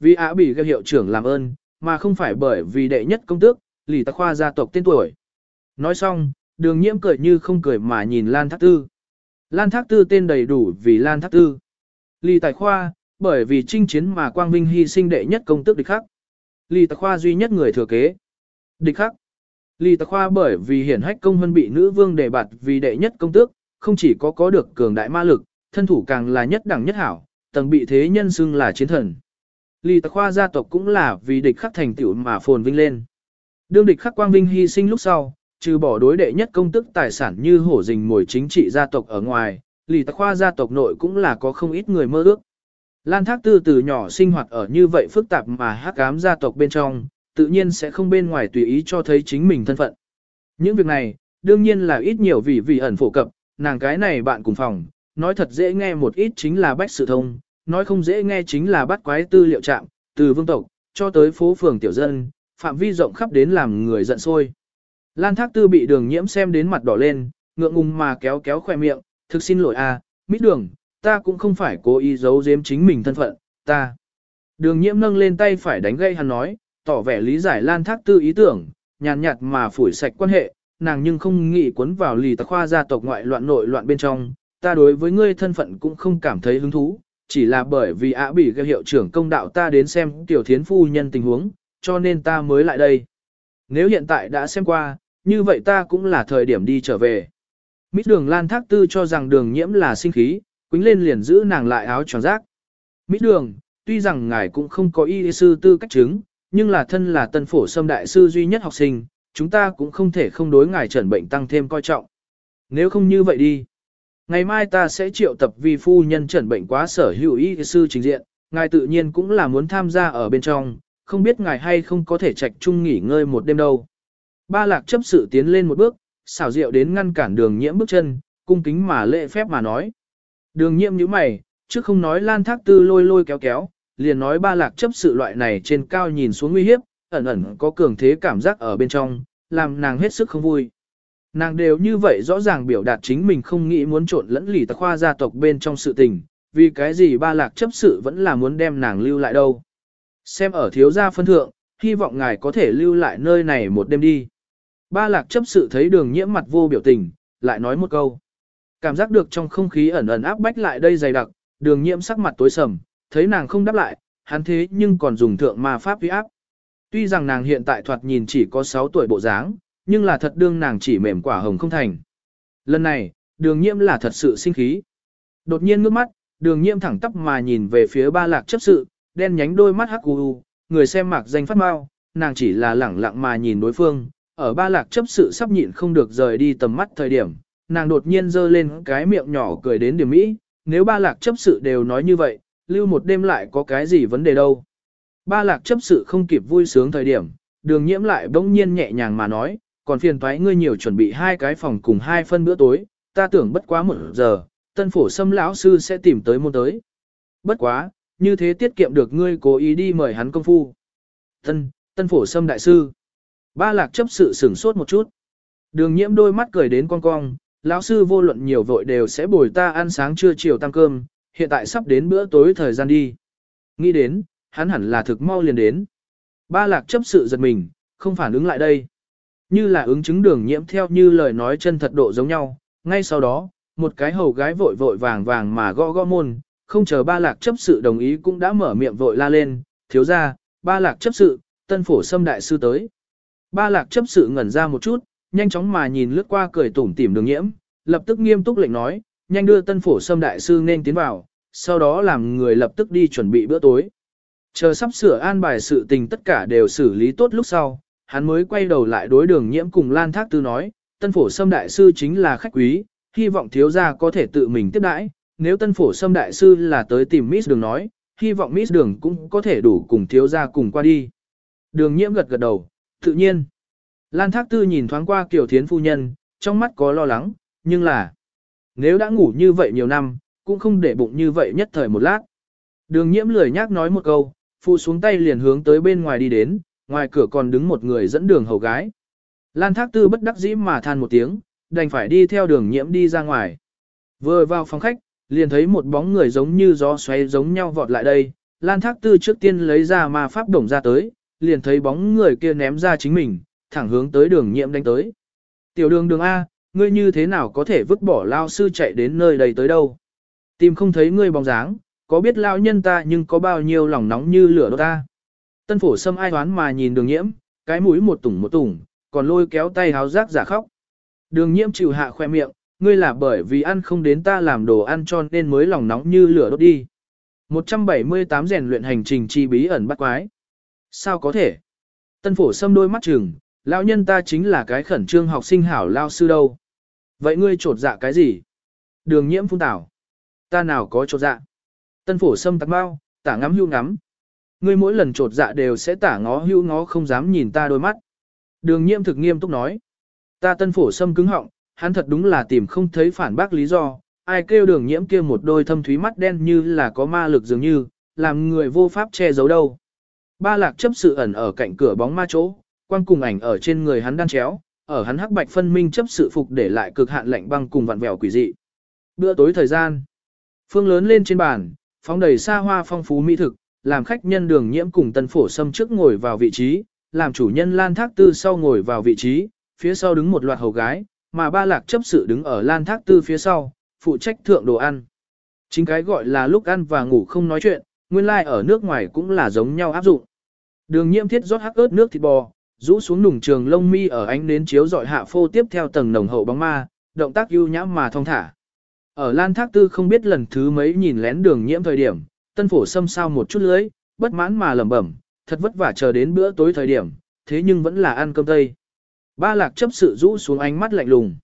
vì ạ bị gây hiệu trưởng làm ơn, mà không phải bởi vì đệ nhất công tước, lì tạc khoa gia tộc tên tuổi. Nói xong, đường nhiễm cười như không cười mà nhìn Lan Thác Tư. Lan Thác Tư tên đầy đủ vì Lan Thác Tư. Lì tài khoa, bởi vì chinh chiến mà Quang Vinh hy sinh đệ nhất công tước địch khắc. Lì tài khoa duy nhất người thừa kế. Địch khắc. Lì tài khoa bởi vì hiển hách công hơn bị nữ vương đề bạt vì đệ nhất công tước, không chỉ có có được cường đại ma lực, thân thủ càng là nhất đẳng nhất hảo, tầng bị thế nhân xưng là chiến thần. Lý tạc khoa gia tộc cũng là vì địch khắc thành tựu mà phồn vinh lên. Đương địch khắc quang vinh hy sinh lúc sau, trừ bỏ đối đệ nhất công tức tài sản như hổ rình mồi chính trị gia tộc ở ngoài, Lý tạc khoa gia tộc nội cũng là có không ít người mơ ước. Lan Thác Tư từ nhỏ sinh hoạt ở như vậy phức tạp mà hắc ám gia tộc bên trong, tự nhiên sẽ không bên ngoài tùy ý cho thấy chính mình thân phận. Những việc này, đương nhiên là ít nhiều vì vì ẩn phổ cập, nàng cái này bạn cùng phòng, nói thật dễ nghe một ít chính là bách sự thông, nói không dễ nghe chính là bắt quái tư liệu trạm, từ vương tộc, cho tới phố phường tiểu dân, phạm vi rộng khắp đến làm người giận sôi. Lan Thác Tư bị đường nhiễm xem đến mặt đỏ lên, ngượng ngùng mà kéo kéo khỏe miệng, thực xin lỗi a, à, mít đường, ta cũng không phải cố ý giấu giếm chính mình thân phận, ta. Đường nhiễm nâng lên tay phải đánh gây hắn nói, tỏ vẻ lý giải Lan Thác Tư ý tưởng, nhàn nhạt mà phủi sạch quan hệ, nàng nhưng không nghĩ cuốn vào lì tạc khoa gia tộc ngoại loạn nội loạn bên trong, ta đối với ngươi thân phận cũng không cảm thấy hứng thú, chỉ là bởi vì ạ bị gây hiệu trưởng công đạo ta đến xem tiểu thiến phu nhân tình huống, cho nên ta mới lại đây. Nếu hiện tại đã xem qua, như vậy ta cũng là thời điểm đi trở về. Mít đường Lan Thác Tư cho rằng đường nhiễm là sinh khí, quính lên liền giữ nàng lại áo tròn rác. Mít đường, tuy rằng ngài cũng không có y sư tư cách chứng, nhưng là thân là tân phổ sâm đại sư duy nhất học sinh, chúng ta cũng không thể không đối ngài trần bệnh tăng thêm coi trọng. Nếu không như vậy đi. Ngày mai ta sẽ triệu tập vi phu nhân trần bệnh quá sở hữu y sư trình diện, ngài tự nhiên cũng là muốn tham gia ở bên trong, không biết ngài hay không có thể trạch chung nghỉ ngơi một đêm đâu. Ba lạc chấp sự tiến lên một bước, xảo diệu đến ngăn cản đường nhiễm bước chân, cung kính mà lễ phép mà nói. Đường nhiễm như mày, trước không nói lan thác tư lôi lôi kéo kéo, liền nói ba lạc chấp sự loại này trên cao nhìn xuống nguy hiếp, ẩn ẩn có cường thế cảm giác ở bên trong, làm nàng hết sức không vui. Nàng đều như vậy rõ ràng biểu đạt chính mình không nghĩ muốn trộn lẫn lì tạc khoa gia tộc bên trong sự tình, vì cái gì ba lạc chấp sự vẫn là muốn đem nàng lưu lại đâu. Xem ở thiếu gia phân thượng, hy vọng ngài có thể lưu lại nơi này một đêm đi. Ba lạc chấp sự thấy đường nhiễm mặt vô biểu tình, lại nói một câu. Cảm giác được trong không khí ẩn ẩn áp bách lại đây dày đặc, đường nhiễm sắc mặt tối sầm, thấy nàng không đáp lại, hắn thế nhưng còn dùng thượng ma pháp uy áp. Tuy rằng nàng hiện tại thoạt nhìn chỉ có 6 tuổi bộ dáng, nhưng là thật đương nàng chỉ mềm quả hồng không thành. Lần này, đường nhiễm là thật sự sinh khí. Đột nhiên ngước mắt, đường nhiễm thẳng tắp mà nhìn về phía ba lạc chấp sự, đen nhánh đôi mắt hắc u người xem mạc danh phát mau, nàng chỉ là lẳng lặng mà nhìn đối phương, ở ba lạc chấp sự sắp nhịn không được rời đi tầm mắt thời điểm, nàng đột nhiên giơ lên cái miệng nhỏ cười đến điểm mỹ, nếu ba lạc chấp sự đều nói như vậy, lưu một đêm lại có cái gì vấn đề đâu. Ba lạc chấp sự không kịp vui sướng thời điểm, đường nhiễm lại bỗng nhiên nhẹ nhàng mà nói, còn phiền thoái ngươi nhiều chuẩn bị hai cái phòng cùng hai phân bữa tối, ta tưởng bất quá một giờ, tân phổ xâm lão sư sẽ tìm tới môn tới. Bất quá, như thế tiết kiệm được ngươi cố ý đi mời hắn công phu. Tân, tân phổ xâm đại sư. Ba lạc chấp sự sửng sốt một chút. Đường nhiễm đôi mắt cười đến con cong, lão sư vô luận nhiều vội đều sẽ bồi ta ăn sáng trưa chiều tăng cơm, hiện tại sắp đến bữa tối thời gian đi. Nghĩ đến, hắn hẳn là thực mau liền đến. Ba lạc chấp sự giật mình, không phản ứng lại đây. Như là ứng chứng đường nhiễm theo như lời nói chân thật độ giống nhau, ngay sau đó, một cái hầu gái vội vội vàng vàng mà gõ gõ môn, không chờ ba lạc chấp sự đồng ý cũng đã mở miệng vội la lên, thiếu ra, ba lạc chấp sự, tân phổ xâm đại sư tới. Ba lạc chấp sự ngẩn ra một chút, nhanh chóng mà nhìn lướt qua cười tủm tỉm đường nhiễm, lập tức nghiêm túc lệnh nói, nhanh đưa tân phổ xâm đại sư nên tiến vào, sau đó làm người lập tức đi chuẩn bị bữa tối. Chờ sắp sửa an bài sự tình tất cả đều xử lý tốt lúc sau, hắn mới quay đầu lại đối đường nhiễm cùng Lan Thác Tư nói, tân phổ sâm đại sư chính là khách quý, hy vọng thiếu gia có thể tự mình tiếp đãi, nếu tân phổ sâm đại sư là tới tìm Miss Đường nói, hy vọng Miss Đường cũng có thể đủ cùng thiếu gia cùng qua đi. Đường nhiễm gật gật đầu, tự nhiên. Lan Thác Tư nhìn thoáng qua Kiều Thiến phu nhân, trong mắt có lo lắng, nhưng là, nếu đã ngủ như vậy nhiều năm, cũng không để bụng như vậy nhất thời một lát. Đường nhiễm lười nhác nói một câu, phụ xuống tay liền hướng tới bên ngoài đi đến, ngoài cửa còn đứng một người dẫn đường hầu gái. Lan Thác Tư bất đắc dĩ mà than một tiếng, đành phải đi theo đường nhiễm đi ra ngoài. Vừa vào phòng khách, liền thấy một bóng người giống như gió xoáy giống nhau vọt lại đây, Lan Thác Tư trước tiên lấy ra ma pháp đồng ra tới, liền thấy bóng người kia ném ra chính mình, thẳng hướng tới đường nhiễm đánh tới. Tiểu đường đường A, ngươi như thế nào có thể vứt bỏ lao sư chạy đến nơi đây tới đâu? Tìm không thấy ngươi bóng dáng, có biết lao nhân ta nhưng có bao nhiêu lòng nóng như lửa đốt ta? Tân phổ sâm ai đoán mà nhìn đường nhiễm, cái mũi một tủng một tủng, còn lôi kéo tay háo rác giả khóc. Đường nhiễm chịu hạ khoe miệng, ngươi là bởi vì ăn không đến ta làm đồ ăn cho nên mới lòng nóng như lửa đốt đi. 178 rèn luyện hành trình chi bí ẩn bắt quái. Sao có thể? Tân phổ Sâm đôi mắt trừng, lão nhân ta chính là cái khẩn trương học sinh hảo lao sư đâu. Vậy ngươi trột dạ cái gì? Đường nhiễm phun tảo. Ta nào có trột dạ? Tân phổ Sâm tắc bao, tả ngắm hưu ngắm. Ngươi mỗi lần trột dạ đều sẽ tả ngó hưu ngó không dám nhìn ta đôi mắt. Đường nhiễm thực nghiêm túc nói. Ta tân phổ sâm cứng họng, hắn thật đúng là tìm không thấy phản bác lý do, ai kêu đường nhiễm kia một đôi thâm thúy mắt đen như là có ma lực dường như, làm người vô pháp che giấu đâu. Ba lạc chấp sự ẩn ở cạnh cửa bóng ma chỗ, quang cùng ảnh ở trên người hắn đan chéo, ở hắn hắc bạch phân minh chấp sự phục để lại cực hạn lạnh băng cùng vặn vẹo quỷ dị. Bữa tối thời gian, phương lớn lên trên bàn, phóng đầy xa hoa phong phú mỹ thực, làm khách nhân đường nhiễm cùng tân phổ xâm trước ngồi vào vị trí, làm chủ nhân lan thác tư sau ngồi vào vị trí, phía sau đứng một loạt hầu gái, mà ba lạc chấp sự đứng ở lan thác tư phía sau, phụ trách thượng đồ ăn. Chính cái gọi là lúc ăn và ngủ không nói chuyện, nguyên lai like ở nước ngoài cũng là giống nhau áp dụng. Đường nhiễm thiết rót hắc ớt nước thịt bò, rũ xuống nùng trường lông mi ở ánh nến chiếu dọi hạ phô tiếp theo tầng nồng hậu bóng ma, động tác ưu nhã mà thong thả. Ở Lan Thác Tư không biết lần thứ mấy nhìn lén đường nhiễm thời điểm, tân phổ xâm sao một chút lưới, bất mãn mà lẩm bẩm, thật vất vả chờ đến bữa tối thời điểm, thế nhưng vẫn là ăn cơm tây. Ba lạc chấp sự rũ xuống ánh mắt lạnh lùng.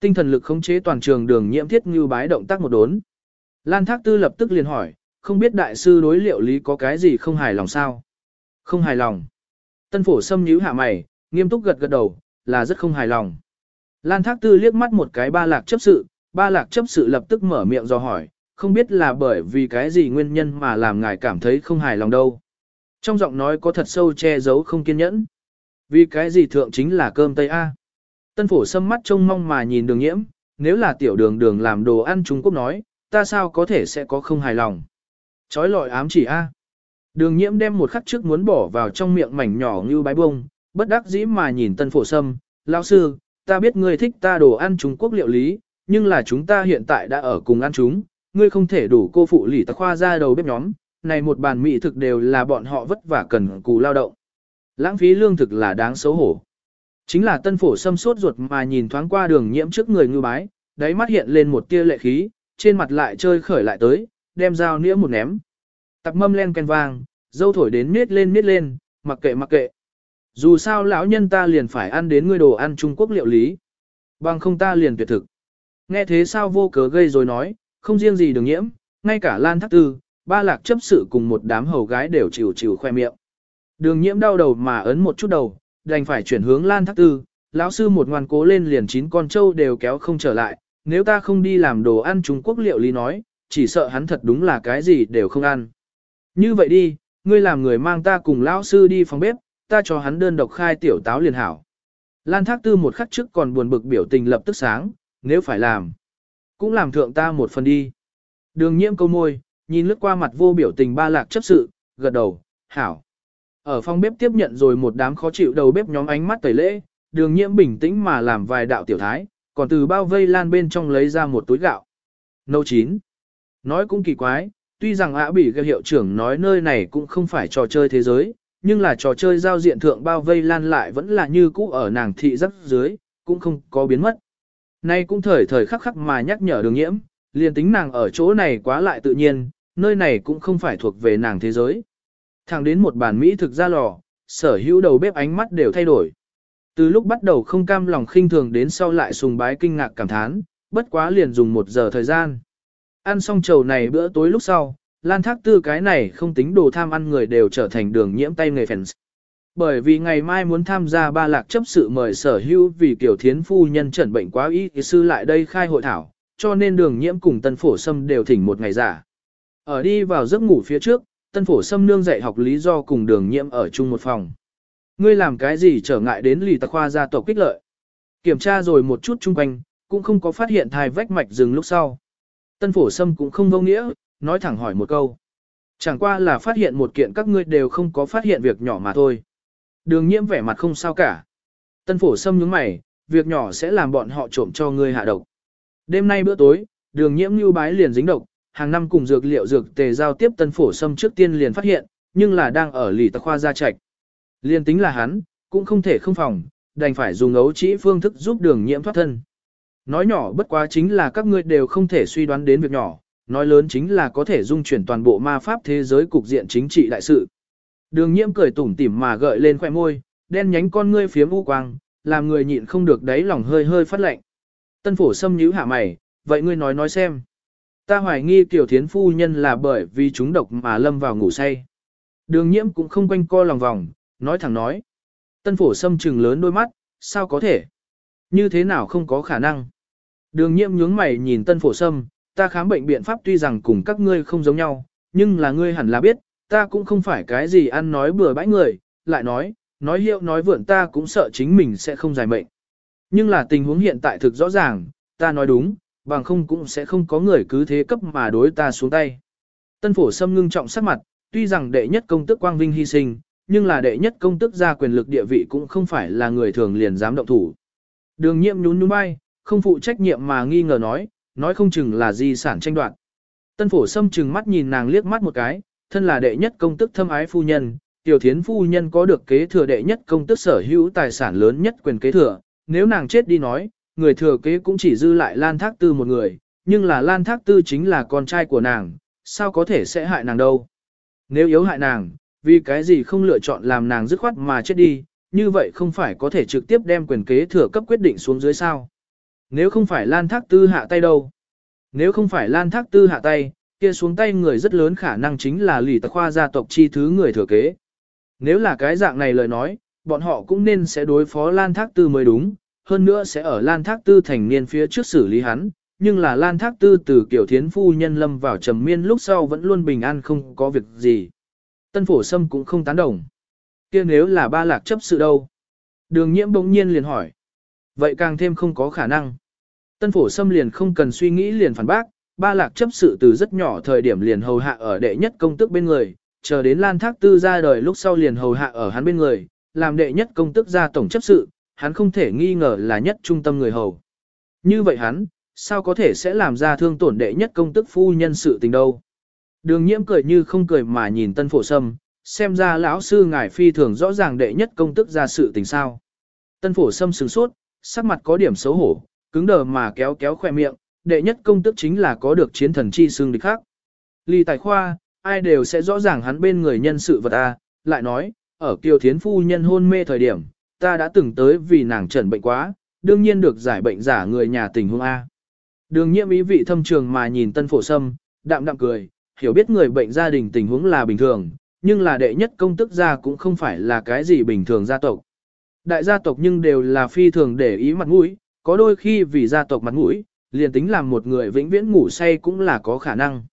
Tinh thần lực khống chế toàn trường đường nhiễm thiết như bái động tác một đốn. Lan Thác Tư lập tức liền hỏi, không biết đại sư đối liệu lý có cái gì không hài lòng sao? Không hài lòng. Tân phổ xâm nhíu hạ mày, nghiêm túc gật gật đầu, là rất không hài lòng. Lan Thác Tư liếc mắt một cái ba lạc chấp sự, ba lạc chấp sự lập tức mở miệng do hỏi, không biết là bởi vì cái gì nguyên nhân mà làm ngài cảm thấy không hài lòng đâu. Trong giọng nói có thật sâu che giấu không kiên nhẫn. Vì cái gì thượng chính là cơm Tây A. Tân phổ sâm mắt trông mong mà nhìn đường nhiễm, nếu là tiểu đường đường làm đồ ăn Trung Quốc nói, ta sao có thể sẽ có không hài lòng. Chói lọi ám chỉ A. Đường nhiễm đem một khắc trước muốn bỏ vào trong miệng mảnh nhỏ như bái bông, bất đắc dĩ mà nhìn tân phổ sâm, lão sư, ta biết ngươi thích ta đồ ăn Trung Quốc liệu lý, nhưng là chúng ta hiện tại đã ở cùng ăn chúng, ngươi không thể đủ cô phụ lỷ tạc khoa ra đầu bếp nhóm, này một bàn mỹ thực đều là bọn họ vất vả cần cù lao động. Lãng phí lương thực là đáng xấu hổ. Chính là tân phổ xâm sốt ruột mà nhìn thoáng qua đường nhiễm trước người ngư bái, đáy mắt hiện lên một tia lệ khí, trên mặt lại chơi khởi lại tới, đem dao nĩa một ném. Tập mâm len ken vang, dâu thổi đến miết lên miết lên, mặc kệ mặc kệ. Dù sao lão nhân ta liền phải ăn đến ngươi đồ ăn Trung Quốc liệu lý. Bằng không ta liền tuyệt thực. Nghe thế sao vô cớ gây rồi nói, không riêng gì đường nhiễm, ngay cả Lan Thác Tư, ba lạc chấp sự cùng một đám hầu gái đều chịu chịu khoe miệng. Đường nhiễm đau đầu mà ấn một chút đầu, đành phải chuyển hướng Lan Thác Tư, lão sư một ngoan cố lên liền chín con trâu đều kéo không trở lại, nếu ta không đi làm đồ ăn Trung Quốc liệu lý nói, chỉ sợ hắn thật đúng là cái gì đều không ăn. Như vậy đi, ngươi làm người mang ta cùng lão sư đi phòng bếp, ta cho hắn đơn độc khai tiểu táo liền hảo. Lan Thác Tư một khắc trước còn buồn bực biểu tình lập tức sáng, nếu phải làm, cũng làm thượng ta một phần đi. Đường nhiễm câu môi, nhìn lướt qua mặt vô biểu tình ba lạc chấp sự, gật đầu, hảo. Ở phòng bếp tiếp nhận rồi một đám khó chịu đầu bếp nhóm ánh mắt tẩy lễ, đường nhiễm bình tĩnh mà làm vài đạo tiểu thái, còn từ bao vây lan bên trong lấy ra một túi gạo. Nấu chín. Nói cũng kỳ quái, tuy rằng ạ bỉ gây hiệu trưởng nói nơi này cũng không phải trò chơi thế giới, nhưng là trò chơi giao diện thượng bao vây lan lại vẫn là như cũ ở nàng thị rất dưới, cũng không có biến mất. Nay cũng thời thời khắc khắc mà nhắc nhở đường nhiễm, liền tính nàng ở chỗ này quá lại tự nhiên, nơi này cũng không phải thuộc về nàng thế giới. Thẳng đến một bàn Mỹ thực ra lò, sở hữu đầu bếp ánh mắt đều thay đổi. Từ lúc bắt đầu không cam lòng khinh thường đến sau lại sùng bái kinh ngạc cảm thán, bất quá liền dùng một giờ thời gian. Ăn xong trầu này bữa tối lúc sau, lan thác tư cái này không tính đồ tham ăn người đều trở thành đường nhiễm tay nghề fans. Bởi vì ngày mai muốn tham gia ba lạc chấp sự mời sở hữu vì tiểu thiến phu nhân trần bệnh quá y sư lại đây khai hội thảo, cho nên đường nhiễm cùng tân phổ sâm đều thỉnh một ngày giả. Ở đi vào giấc ngủ phía trước, tân phổ sâm nương dạy học lý do cùng đường nhiễm ở chung một phòng. Ngươi làm cái gì trở ngại đến lì tạc khoa gia tộc kích lợi? Kiểm tra rồi một chút chung quanh, cũng không có phát hiện thai vách mạch dừng lúc sau. Tân phổ sâm cũng không vô nghĩa, nói thẳng hỏi một câu. Chẳng qua là phát hiện một kiện các ngươi đều không có phát hiện việc nhỏ mà thôi. Đường nhiễm vẻ mặt không sao cả. Tân phổ sâm nhướng mày, việc nhỏ sẽ làm bọn họ trộm cho ngươi hạ độc. Đêm nay bữa tối, đường nhiễm như bái liền dính độc, hàng năm cùng dược liệu dược tề giao tiếp tân phổ sâm trước tiên liền phát hiện, nhưng là đang ở lì tạc khoa gia trạch. Liên tính là hắn, cũng không thể không phòng, đành phải dùng ấu trĩ phương thức giúp đường nhiễm thoát thân. Nói nhỏ bất quá chính là các ngươi đều không thể suy đoán đến việc nhỏ, nói lớn chính là có thể dung chuyển toàn bộ ma pháp thế giới cục diện chính trị đại sự. Đường nhiễm cười tủm tỉm mà gợi lên khoẻ môi, đen nhánh con ngươi phía u quang, làm người nhịn không được đáy lòng hơi hơi phát lạnh. Tân phổ xâm nhíu hạ mày, vậy ngươi nói nói xem. Ta hoài nghi tiểu thiến phu nhân là bởi vì chúng độc mà lâm vào ngủ say. Đường nhiễm cũng không quanh co lòng vòng, nói thẳng nói. Tân phổ xâm trừng lớn đôi mắt, sao có thể? Như thế nào không có khả năng? Đường nhiễm nhướng mày nhìn tân phổ sâm, ta khám bệnh biện pháp tuy rằng cùng các ngươi không giống nhau, nhưng là ngươi hẳn là biết, ta cũng không phải cái gì ăn nói bừa bãi người, lại nói, nói hiệu nói vượn ta cũng sợ chính mình sẽ không giải mệnh. Nhưng là tình huống hiện tại thực rõ ràng, ta nói đúng, bằng không cũng sẽ không có người cứ thế cấp mà đối ta xuống tay. Tân phổ sâm ngưng trọng sắc mặt, tuy rằng đệ nhất công tức quang vinh hy sinh, nhưng là đệ nhất công tức ra quyền lực địa vị cũng không phải là người thường liền dám động thủ. Đường nhiệm nhún nhún bay, không phụ trách nhiệm mà nghi ngờ nói, nói không chừng là di sản tranh đoạt. Tân phổ sâm chừng mắt nhìn nàng liếc mắt một cái, thân là đệ nhất công tức thâm ái phu nhân, tiểu thiến phu nhân có được kế thừa đệ nhất công tức sở hữu tài sản lớn nhất quyền kế thừa, nếu nàng chết đi nói, người thừa kế cũng chỉ dư lại Lan Thác Tư một người, nhưng là Lan Thác Tư chính là con trai của nàng, sao có thể sẽ hại nàng đâu. Nếu yếu hại nàng, vì cái gì không lựa chọn làm nàng dứt khoát mà chết đi, như vậy không phải có thể trực tiếp đem quyền kế thừa cấp quyết định xuống dưới sao. Nếu không phải Lan Thác Tư hạ tay đâu? Nếu không phải Lan Thác Tư hạ tay, kia xuống tay người rất lớn khả năng chính là lì tạc khoa gia tộc chi thứ người thừa kế. Nếu là cái dạng này lời nói, bọn họ cũng nên sẽ đối phó Lan Thác Tư mới đúng, hơn nữa sẽ ở Lan Thác Tư thành niên phía trước xử lý hắn, nhưng là Lan Thác Tư từ kiểu thiến phu nhân lâm vào trầm miên lúc sau vẫn luôn bình an không có việc gì. Tân Phổ Sâm cũng không tán đồng. kia nếu là ba lạc chấp sự đâu? Đường nhiễm bỗng nhiên liền hỏi. Vậy càng thêm không có khả năng. Tân phổ Sâm liền không cần suy nghĩ liền phản bác, ba lạc chấp sự từ rất nhỏ thời điểm liền hầu hạ ở đệ nhất công tức bên người, chờ đến Lan Thác Tư ra đời lúc sau liền hầu hạ ở hắn bên người, làm đệ nhất công tức ra tổng chấp sự, hắn không thể nghi ngờ là nhất trung tâm người hầu. Như vậy hắn, sao có thể sẽ làm ra thương tổn đệ nhất công tức phu nhân sự tình đâu. Đường nhiễm cười như không cười mà nhìn tân phổ sâm, xem ra lão sư ngài phi thường rõ ràng đệ nhất công tức ra sự tình sao. Tân phổ sâm sừng sốt, sắc mặt có điểm xấu hổ, cứng đờ mà kéo kéo khoe miệng, đệ nhất công tức chính là có được chiến thần chi xương địch khác. Ly tài khoa, ai đều sẽ rõ ràng hắn bên người nhân sự vật A, lại nói, ở kiều thiến phu nhân hôn mê thời điểm, ta đã từng tới vì nàng trần bệnh quá, đương nhiên được giải bệnh giả người nhà tình huống A. Đường nhiễm ý vị thâm trường mà nhìn tân phổ sâm, đạm đạm cười, hiểu biết người bệnh gia đình tình huống là bình thường, nhưng là đệ nhất công tức gia cũng không phải là cái gì bình thường gia tộc. Đại gia tộc nhưng đều là phi thường để ý mặt mũi, có đôi khi vì gia tộc mặt mũi, liền tính làm một người vĩnh viễn ngủ say cũng là có khả năng.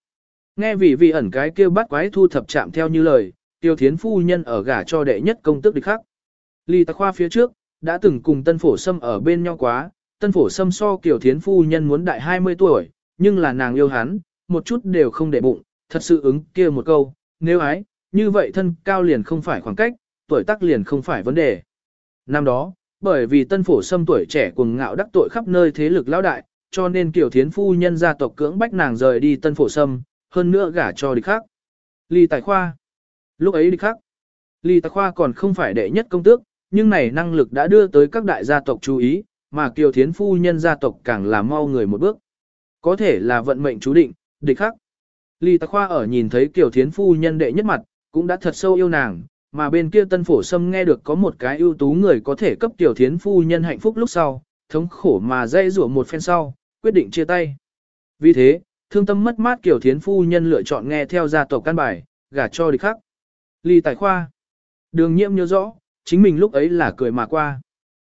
Nghe vì vị ẩn cái kêu bắt quái thu thập chạm theo như lời, tiêu thiến phu nhân ở gả cho đệ nhất công tước địch khắc. Ly tạc khoa phía trước, đã từng cùng tân phổ sâm ở bên nhau quá, tân phổ sâm so kiểu thiến phu nhân muốn đại 20 tuổi, nhưng là nàng yêu hắn, một chút đều không để bụng, thật sự ứng kia một câu, nếu ái, như vậy thân cao liền không phải khoảng cách, tuổi tác liền không phải vấn đề. Năm đó, bởi vì tân phổ sâm tuổi trẻ cuồng ngạo đắc tội khắp nơi thế lực lão đại, cho nên kiều thiến phu nhân gia tộc cưỡng bách nàng rời đi tân phổ sâm, hơn nữa gả cho địch khác. Ly tài khoa. Lúc ấy địch khác. Ly tài khoa còn không phải đệ nhất công tước, nhưng này năng lực đã đưa tới các đại gia tộc chú ý, mà kiều thiến phu nhân gia tộc càng là mau người một bước. Có thể là vận mệnh chú định, địch khác. Ly tài khoa ở nhìn thấy kiều thiến phu nhân đệ nhất mặt, cũng đã thật sâu yêu nàng, mà bên kia tân phổ sâm nghe được có một cái ưu tú người có thể cấp kiều thiến phu nhân hạnh phúc lúc sau, thống khổ mà dây rủa một phen sau, quyết định chia tay. Vì thế, thương tâm mất mát kiểu thiến phu nhân lựa chọn nghe theo gia tộc căn bài, gả cho địch khắc. Ly tài khoa. Đường nhiễm nhớ rõ, chính mình lúc ấy là cười mà qua.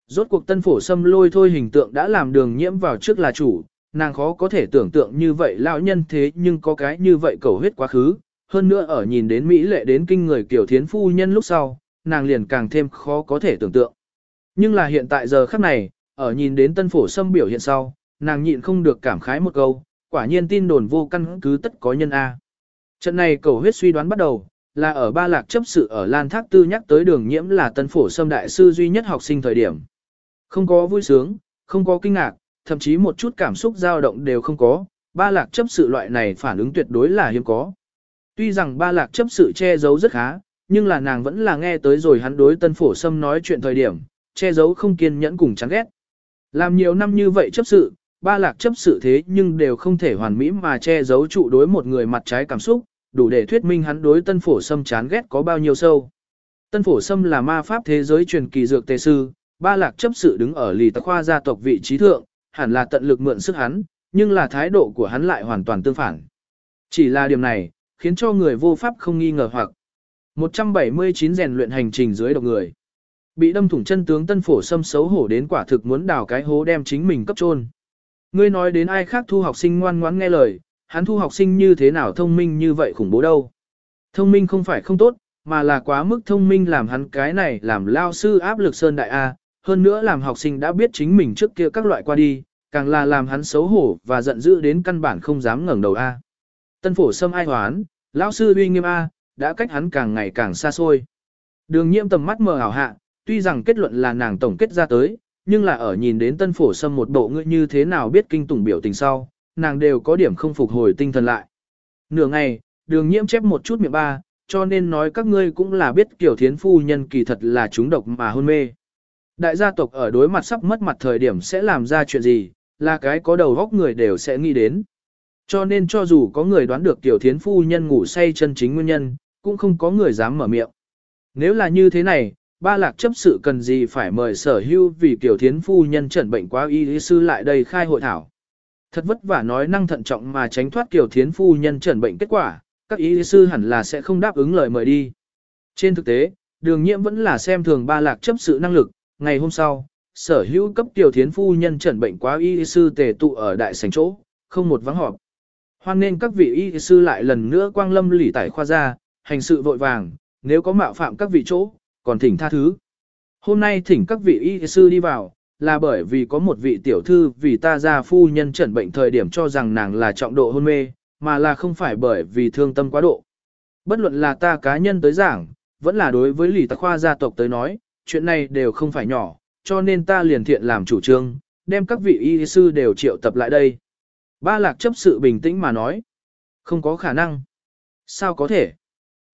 Rốt cuộc tân phổ sâm lôi thôi hình tượng đã làm đường nhiễm vào trước là chủ, nàng khó có thể tưởng tượng như vậy lão nhân thế nhưng có cái như vậy cầu huyết quá khứ, hơn nữa ở nhìn đến Mỹ lệ đến kinh người kiểu thiến phu nhân lúc sau, nàng liền càng thêm khó có thể tưởng tượng. Nhưng là hiện tại giờ khắc này, ở nhìn đến tân phổ sâm biểu hiện sau, nàng nhịn không được cảm khái một câu, quả nhiên tin đồn vô căn cứ tất có nhân A. Trận này cầu huyết suy đoán bắt đầu, là ở ba lạc chấp sự ở Lan Thác Tư nhắc tới đường nhiễm là tân phổ xâm đại sư duy nhất học sinh thời điểm. Không có vui sướng, không có kinh ngạc, thậm chí một chút cảm xúc dao động đều không có, ba lạc chấp sự loại này phản ứng tuyệt đối là hiếm có. Tuy rằng ba lạc chấp sự che giấu rất khá, nhưng là nàng vẫn là nghe tới rồi hắn đối tân phổ xâm nói chuyện thời điểm, che giấu không kiên nhẫn cùng chán ghét. Làm nhiều năm như vậy chấp sự, ba lạc chấp sự thế nhưng đều không thể hoàn mỹ mà che giấu trụ đối một người mặt trái cảm xúc, đủ để thuyết minh hắn đối tân phổ sâm chán ghét có bao nhiêu sâu. Tân phổ sâm là ma pháp thế giới truyền kỳ dược tề sư, ba lạc chấp sự đứng ở lì tạc khoa gia tộc vị trí thượng, hẳn là tận lực mượn sức hắn, nhưng là thái độ của hắn lại hoàn toàn tương phản. Chỉ là điểm này, khiến cho người vô pháp không nghi ngờ hoặc 179 rèn luyện hành trình dưới độc người. Bị đâm thủng chân tướng tân phổ sâm xấu hổ đến quả thực muốn đào cái hố đem chính mình cấp trôn. Ngươi nói đến ai khác thu học sinh ngoan ngoãn nghe lời, hắn thu học sinh như thế nào thông minh như vậy khủng bố đâu. Thông minh không phải không tốt, mà là quá mức thông minh làm hắn cái này làm lao sư áp lực sơn đại A, hơn nữa làm học sinh đã biết chính mình trước kia các loại qua đi, càng là làm hắn xấu hổ và giận dữ đến căn bản không dám ngẩng đầu A. Tân phổ sâm ai hoán, lão sư uy nghiêm A, đã cách hắn càng ngày càng xa xôi. Đường nhiễm tầm mắt mờ ảo hạ, tuy rằng kết luận là nàng tổng kết ra tới, nhưng là ở nhìn đến tân phổ sâm một bộ ngươi như thế nào biết kinh tủng biểu tình sau, nàng đều có điểm không phục hồi tinh thần lại. Nửa ngày, đường nhiễm chép một chút miệng ba, cho nên nói các ngươi cũng là biết kiểu thiến phu nhân kỳ thật là chúng độc mà hôn mê. Đại gia tộc ở đối mặt sắp mất mặt thời điểm sẽ làm ra chuyện gì, là cái có đầu góc người đều sẽ nghĩ đến. Cho nên cho dù có người đoán được tiểu thiến phu nhân ngủ say chân chính nguyên nhân, cũng không có người dám mở miệng. Nếu là như thế này, ba lạc chấp sự cần gì phải mời sở hưu vì tiểu thiến phu nhân trần bệnh quá y lý sư lại đây khai hội thảo. Thật vất vả nói năng thận trọng mà tránh thoát kiểu thiến phu nhân trần bệnh kết quả, các y lý sư hẳn là sẽ không đáp ứng lời mời đi. Trên thực tế, đường nhiễm vẫn là xem thường ba lạc chấp sự năng lực, ngày hôm sau, sở hữu cấp tiểu thiến phu nhân trần bệnh quá y sư tề tụ ở đại sảnh chỗ, không một vắng họp. Hoan nên các vị y sư lại lần nữa quang lâm lỉ tải khoa ra, hành sự vội vàng, nếu có mạo phạm các vị chỗ, còn thỉnh tha thứ. Hôm nay thỉnh các vị y sư đi vào, là bởi vì có một vị tiểu thư vì ta ra phu nhân chẩn bệnh thời điểm cho rằng nàng là trọng độ hôn mê, mà là không phải bởi vì thương tâm quá độ. Bất luận là ta cá nhân tới giảng, vẫn là đối với lì tạc khoa gia tộc tới nói, chuyện này đều không phải nhỏ, cho nên ta liền thiện làm chủ trương, đem các vị y sư đều triệu tập lại đây. Ba lạc chấp sự bình tĩnh mà nói, không có khả năng. Sao có thể?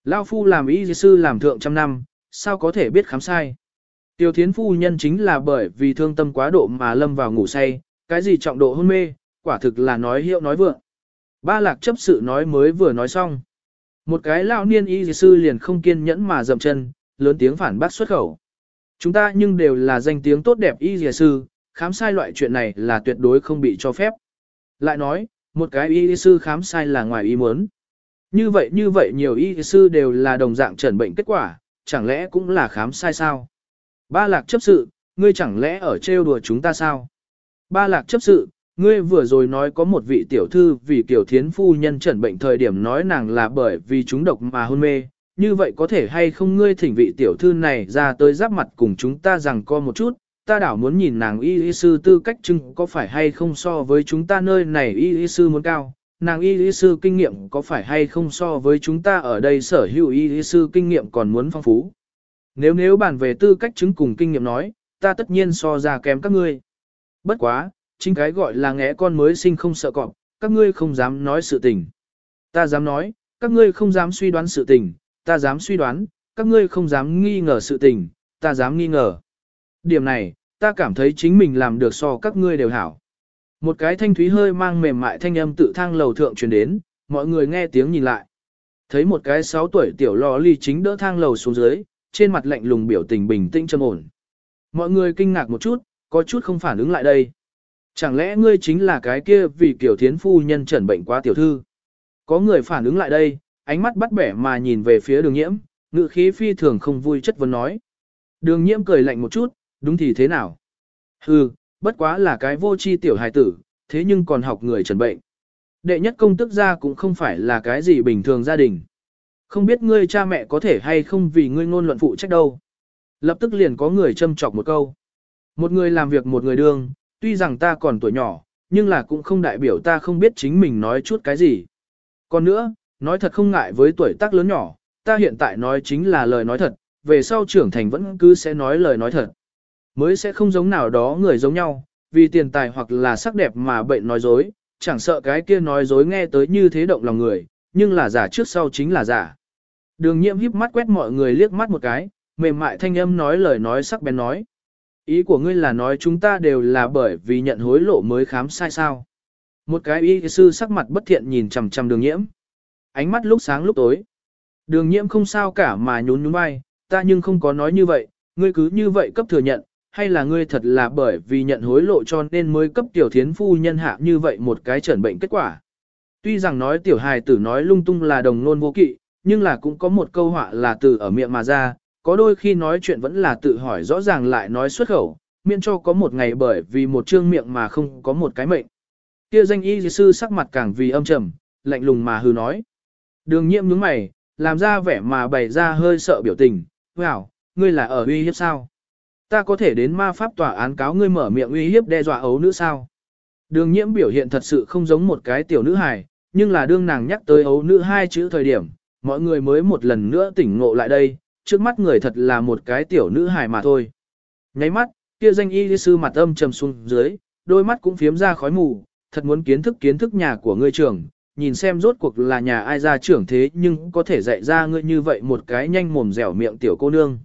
Lao phu làm y sư làm thượng trăm năm, sao có thể biết khám sai? Tiêu thiến phu nhân chính là bởi vì thương tâm quá độ mà lâm vào ngủ say, cái gì trọng độ hôn mê, quả thực là nói hiệu nói vượng. Ba lạc chấp sự nói mới vừa nói xong. Một cái lão niên y sư liền không kiên nhẫn mà dậm chân, lớn tiếng phản bác xuất khẩu. Chúng ta nhưng đều là danh tiếng tốt đẹp y sư, khám sai loại chuyện này là tuyệt đối không bị cho phép. Lại nói, một cái y sư khám sai là ngoài ý muốn. Như vậy như vậy nhiều y sư đều là đồng dạng trần bệnh kết quả, chẳng lẽ cũng là khám sai sao? Ba lạc chấp sự, ngươi chẳng lẽ ở trêu đùa chúng ta sao? Ba lạc chấp sự, ngươi vừa rồi nói có một vị tiểu thư vì kiểu thiến phu nhân chẩn bệnh thời điểm nói nàng là bởi vì chúng độc mà hôn mê. Như vậy có thể hay không ngươi thỉnh vị tiểu thư này ra tới giáp mặt cùng chúng ta rằng co một chút, ta đảo muốn nhìn nàng y y sư tư cách chưng có phải hay không so với chúng ta nơi này y y sư muốn cao, nàng y y sư kinh nghiệm có phải hay không so với chúng ta ở đây sở hữu y y sư kinh nghiệm còn muốn phong phú. Nếu nếu bàn về tư cách chứng cùng kinh nghiệm nói, ta tất nhiên so ra kém các ngươi. Bất quá, chính cái gọi là ngẽ con mới sinh không sợ cọp, các ngươi không dám nói sự tình. Ta dám nói, các ngươi không dám suy đoán sự tình, ta dám suy đoán, các ngươi không dám nghi ngờ sự tình, ta dám nghi ngờ. Điểm này, ta cảm thấy chính mình làm được so các ngươi đều hảo. Một cái thanh thúy hơi mang mềm mại thanh âm tự thang lầu thượng truyền đến, mọi người nghe tiếng nhìn lại. Thấy một cái 6 tuổi tiểu lò ly chính đỡ thang lầu xuống dưới, trên mặt lạnh lùng biểu tình bình tĩnh trầm ổn. Mọi người kinh ngạc một chút, có chút không phản ứng lại đây. Chẳng lẽ ngươi chính là cái kia vì kiểu thiến phu nhân trần bệnh quá tiểu thư? Có người phản ứng lại đây, ánh mắt bắt bẻ mà nhìn về phía đường nhiễm, ngự khí phi thường không vui chất vấn nói. Đường nhiễm cười lạnh một chút, đúng thì thế nào? Hừ, bất quá là cái vô tri tiểu hài tử, thế nhưng còn học người trần bệnh. Đệ nhất công tức gia cũng không phải là cái gì bình thường gia đình. Không biết ngươi cha mẹ có thể hay không vì ngươi ngôn luận phụ trách đâu. Lập tức liền có người châm chọc một câu. Một người làm việc một người đương, tuy rằng ta còn tuổi nhỏ, nhưng là cũng không đại biểu ta không biết chính mình nói chút cái gì. Còn nữa, nói thật không ngại với tuổi tác lớn nhỏ, ta hiện tại nói chính là lời nói thật, về sau trưởng thành vẫn cứ sẽ nói lời nói thật. Mới sẽ không giống nào đó người giống nhau, vì tiền tài hoặc là sắc đẹp mà bệnh nói dối, chẳng sợ cái kia nói dối nghe tới như thế động lòng người, nhưng là giả trước sau chính là giả. Đường nhiễm híp mắt quét mọi người liếc mắt một cái, mềm mại thanh âm nói lời nói sắc bén nói. Ý của ngươi là nói chúng ta đều là bởi vì nhận hối lộ mới khám sai sao. Một cái y sư sắc mặt bất thiện nhìn chằm chằm đường nhiễm. Ánh mắt lúc sáng lúc tối. Đường nhiễm không sao cả mà nhún nhún vai, ta nhưng không có nói như vậy, ngươi cứ như vậy cấp thừa nhận, hay là ngươi thật là bởi vì nhận hối lộ cho nên mới cấp tiểu thiến phu nhân hạ như vậy một cái chẩn bệnh kết quả. Tuy rằng nói tiểu hài tử nói lung tung là đồng nôn vô kỵ, nhưng là cũng có một câu họa là từ ở miệng mà ra, có đôi khi nói chuyện vẫn là tự hỏi rõ ràng lại nói xuất khẩu, miễn cho có một ngày bởi vì một trương miệng mà không có một cái mệnh. Kia danh y sư sắc mặt càng vì âm trầm, lạnh lùng mà hư nói. Đường nhiễm nhướng mày, làm ra vẻ mà bày ra hơi sợ biểu tình, wow, ngươi là ở uy hiếp sao? Ta có thể đến ma pháp tòa án cáo ngươi mở miệng uy hiếp đe dọa ấu nữ sao? Đường nhiễm biểu hiện thật sự không giống một cái tiểu nữ hài, nhưng là đương nàng nhắc tới ấu nữ hai chữ thời điểm, mọi người mới một lần nữa tỉnh ngộ lại đây, trước mắt người thật là một cái tiểu nữ hài mà thôi. Nháy mắt, kia danh y sư mặt âm trầm xuống dưới, đôi mắt cũng phiếm ra khói mù, thật muốn kiến thức kiến thức nhà của ngươi trưởng, nhìn xem rốt cuộc là nhà ai ra trưởng thế nhưng có thể dạy ra ngươi như vậy một cái nhanh mồm dẻo miệng tiểu cô nương.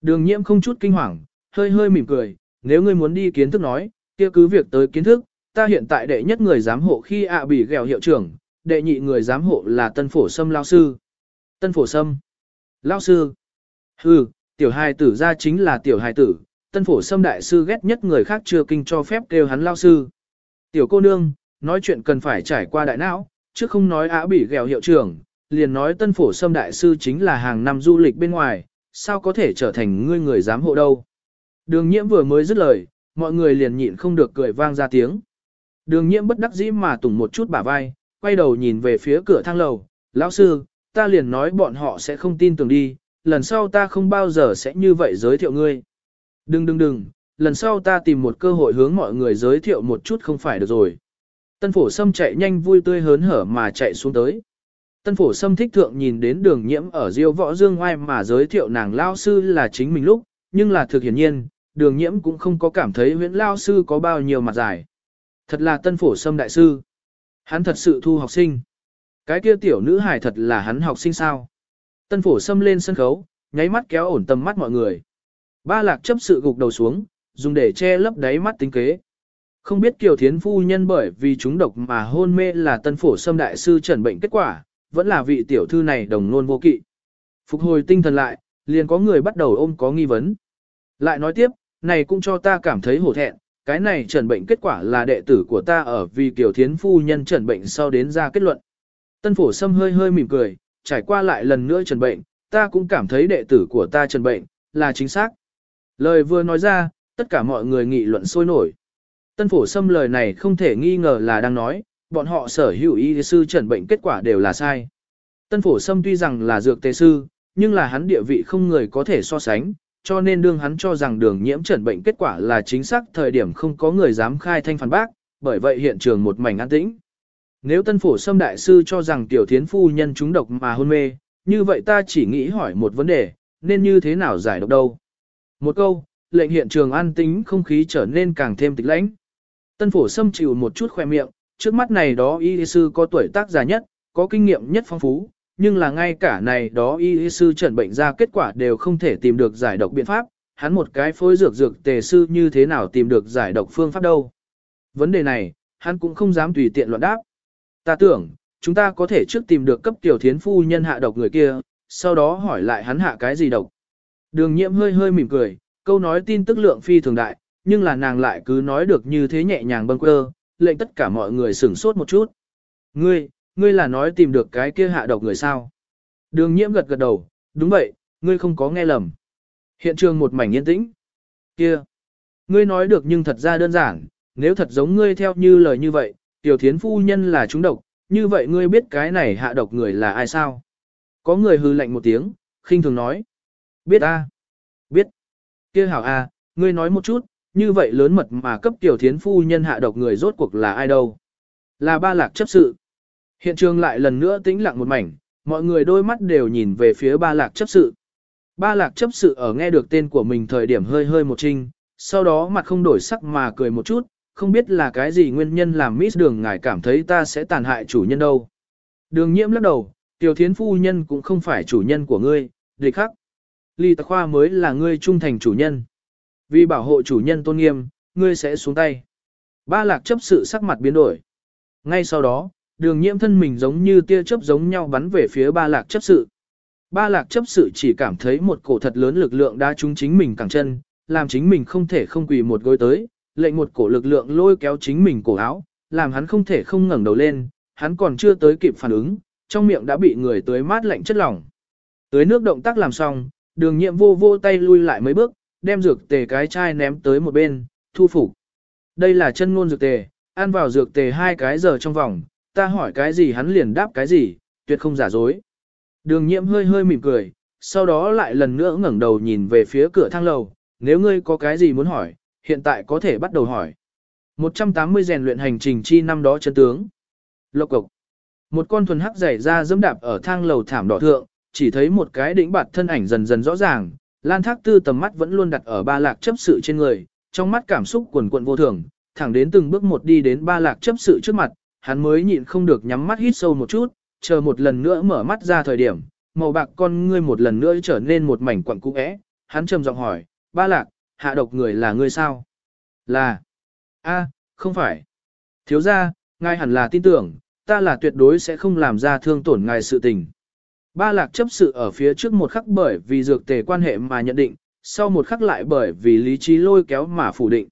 Đường nhiễm không chút kinh hoàng, hơi hơi mỉm cười, nếu ngươi muốn đi kiến thức nói, kia cứ việc tới kiến thức, ta hiện tại đệ nhất người giám hộ khi ạ bị ghèo hiệu trưởng, đệ nhị người giám hộ là tân phổ sâm lao sư. Tân phổ sâm. Lao sư. Hừ, tiểu hài tử ra chính là tiểu hài tử, tân phổ sâm đại sư ghét nhất người khác chưa kinh cho phép kêu hắn lao sư. Tiểu cô nương, nói chuyện cần phải trải qua đại não, chứ không nói ạ bị ghèo hiệu trưởng, liền nói tân phổ sâm đại sư chính là hàng năm du lịch bên ngoài, sao có thể trở thành ngươi người giám hộ đâu. Đường nhiễm vừa mới dứt lời, mọi người liền nhịn không được cười vang ra tiếng. Đường nhiễm bất đắc dĩ mà tùng một chút bả vai, quay đầu nhìn về phía cửa thang lầu, lão sư, ta liền nói bọn họ sẽ không tin tưởng đi, lần sau ta không bao giờ sẽ như vậy giới thiệu ngươi. Đừng đừng đừng, lần sau ta tìm một cơ hội hướng mọi người giới thiệu một chút không phải được rồi. Tân phổ sâm chạy nhanh vui tươi hớn hở mà chạy xuống tới. Tân phổ sâm thích thượng nhìn đến đường nhiễm ở diêu võ dương oai mà giới thiệu nàng lao sư là chính mình lúc, nhưng là thực hiển nhiên, đường nhiễm cũng không có cảm thấy huyễn lao sư có bao nhiêu mặt dài. Thật là tân phổ sâm đại sư. Hắn thật sự thu học sinh. Cái kia tiểu nữ hài thật là hắn học sinh sao. Tân phổ sâm lên sân khấu, nháy mắt kéo ổn tầm mắt mọi người. Ba lạc chấp sự gục đầu xuống, dùng để che lấp đáy mắt tính kế. Không biết Kiều Thiến Phu nhân bởi vì chúng độc mà hôn mê là tân phổ sâm đại sư trần bệnh kết quả, vẫn là vị tiểu thư này đồng nôn vô kỵ. Phục hồi tinh thần lại, liền có người bắt đầu ôm có nghi vấn. Lại nói tiếp, này cũng cho ta cảm thấy hổ thẹn, cái này trần bệnh kết quả là đệ tử của ta ở vì Kiều Thiến Phu nhân trần bệnh sau đến ra kết luận. Tân phổ sâm hơi hơi mỉm cười, trải qua lại lần nữa trần bệnh, ta cũng cảm thấy đệ tử của ta trần bệnh, là chính xác. Lời vừa nói ra, tất cả mọi người nghị luận sôi nổi. Tân phổ Sâm lời này không thể nghi ngờ là đang nói, bọn họ sở hữu y sư trần bệnh kết quả đều là sai. Tân phổ Sâm tuy rằng là dược tề sư, nhưng là hắn địa vị không người có thể so sánh, cho nên đương hắn cho rằng đường nhiễm trần bệnh kết quả là chính xác thời điểm không có người dám khai thanh phản bác, bởi vậy hiện trường một mảnh an tĩnh. Nếu tân phổ xâm đại sư cho rằng tiểu thiến phu nhân trúng độc mà hôn mê, như vậy ta chỉ nghĩ hỏi một vấn đề, nên như thế nào giải độc đâu? Một câu, lệnh hiện trường an tĩnh không khí trở nên càng thêm tịch lãnh. Tân phổ xâm chịu một chút khoe miệng, trước mắt này đó y sư có tuổi tác già nhất, có kinh nghiệm nhất phong phú, nhưng là ngay cả này đó y sư chẩn bệnh ra kết quả đều không thể tìm được giải độc biện pháp, hắn một cái phối dược dược tề sư như thế nào tìm được giải độc phương pháp đâu. Vấn đề này, hắn cũng không dám tùy tiện luận đáp. Ta tưởng, chúng ta có thể trước tìm được cấp tiểu thiến phu nhân hạ độc người kia, sau đó hỏi lại hắn hạ cái gì độc. Đường nhiễm hơi hơi mỉm cười, câu nói tin tức lượng phi thường đại, nhưng là nàng lại cứ nói được như thế nhẹ nhàng bâng quơ, lệnh tất cả mọi người sửng sốt một chút. Ngươi, ngươi là nói tìm được cái kia hạ độc người sao? Đường nhiễm gật gật đầu, đúng vậy, ngươi không có nghe lầm. Hiện trường một mảnh yên tĩnh. Kia, ngươi nói được nhưng thật ra đơn giản, nếu thật giống ngươi theo như lời như vậy, tiểu thiến phu nhân là chúng độc, như vậy ngươi biết cái này hạ độc người là ai sao? Có người hư lạnh một tiếng, khinh thường nói. Biết a, Biết. kia hảo a, ngươi nói một chút, như vậy lớn mật mà cấp tiểu thiến phu nhân hạ độc người rốt cuộc là ai đâu? Là ba lạc chấp sự. Hiện trường lại lần nữa tĩnh lặng một mảnh, mọi người đôi mắt đều nhìn về phía ba lạc chấp sự. Ba lạc chấp sự ở nghe được tên của mình thời điểm hơi hơi một trinh, sau đó mặt không đổi sắc mà cười một chút, không biết là cái gì nguyên nhân làm Miss Đường ngài cảm thấy ta sẽ tàn hại chủ nhân đâu. Đường nhiễm lắc đầu, tiểu thiến phu nhân cũng không phải chủ nhân của ngươi, địch khắc. Ly tạc khoa mới là ngươi trung thành chủ nhân. Vì bảo hộ chủ nhân tôn nghiêm, ngươi sẽ xuống tay. Ba lạc chấp sự sắc mặt biến đổi. Ngay sau đó, đường nhiễm thân mình giống như tia chớp giống nhau bắn về phía ba lạc chấp sự. Ba lạc chấp sự chỉ cảm thấy một cổ thật lớn lực lượng đã trúng chính mình cẳng chân, làm chính mình không thể không quỳ một gối tới, lệnh một cổ lực lượng lôi kéo chính mình cổ áo, làm hắn không thể không ngẩng đầu lên, hắn còn chưa tới kịp phản ứng, trong miệng đã bị người tưới mát lạnh chất lỏng. Tưới nước động tác làm xong, đường nhiệm vô vô tay lui lại mấy bước, đem dược tề cái chai ném tới một bên, thu phục. Đây là chân ngôn dược tề, ăn vào dược tề hai cái giờ trong vòng, ta hỏi cái gì hắn liền đáp cái gì, tuyệt không giả dối. Đường nhiễm hơi hơi mỉm cười, sau đó lại lần nữa ngẩng đầu nhìn về phía cửa thang lầu, nếu ngươi có cái gì muốn hỏi, hiện tại có thể bắt đầu hỏi. 180 rèn luyện hành trình chi năm đó chân tướng. Lộc cộc. Một con thuần hắc dày ra dẫm đạp ở thang lầu thảm đỏ thượng, chỉ thấy một cái đỉnh bạt thân ảnh dần dần rõ ràng, Lan Thác Tư tầm mắt vẫn luôn đặt ở ba lạc chấp sự trên người, trong mắt cảm xúc quần quận vô thường, thẳng đến từng bước một đi đến ba lạc chấp sự trước mặt, hắn mới nhịn không được nhắm mắt hít sâu một chút, chờ một lần nữa mở mắt ra thời điểm, màu bạc con ngươi một lần nữa trở nên một mảnh quặng cũ é, hắn trầm giọng hỏi, ba lạc, hạ độc người là ngươi sao? Là, a, không phải. Thiếu gia, ngài hẳn là tin tưởng, ta là tuyệt đối sẽ không làm ra thương tổn ngài sự tình. Ba lạc chấp sự ở phía trước một khắc bởi vì dược tề quan hệ mà nhận định, sau một khắc lại bởi vì lý trí lôi kéo mà phủ định.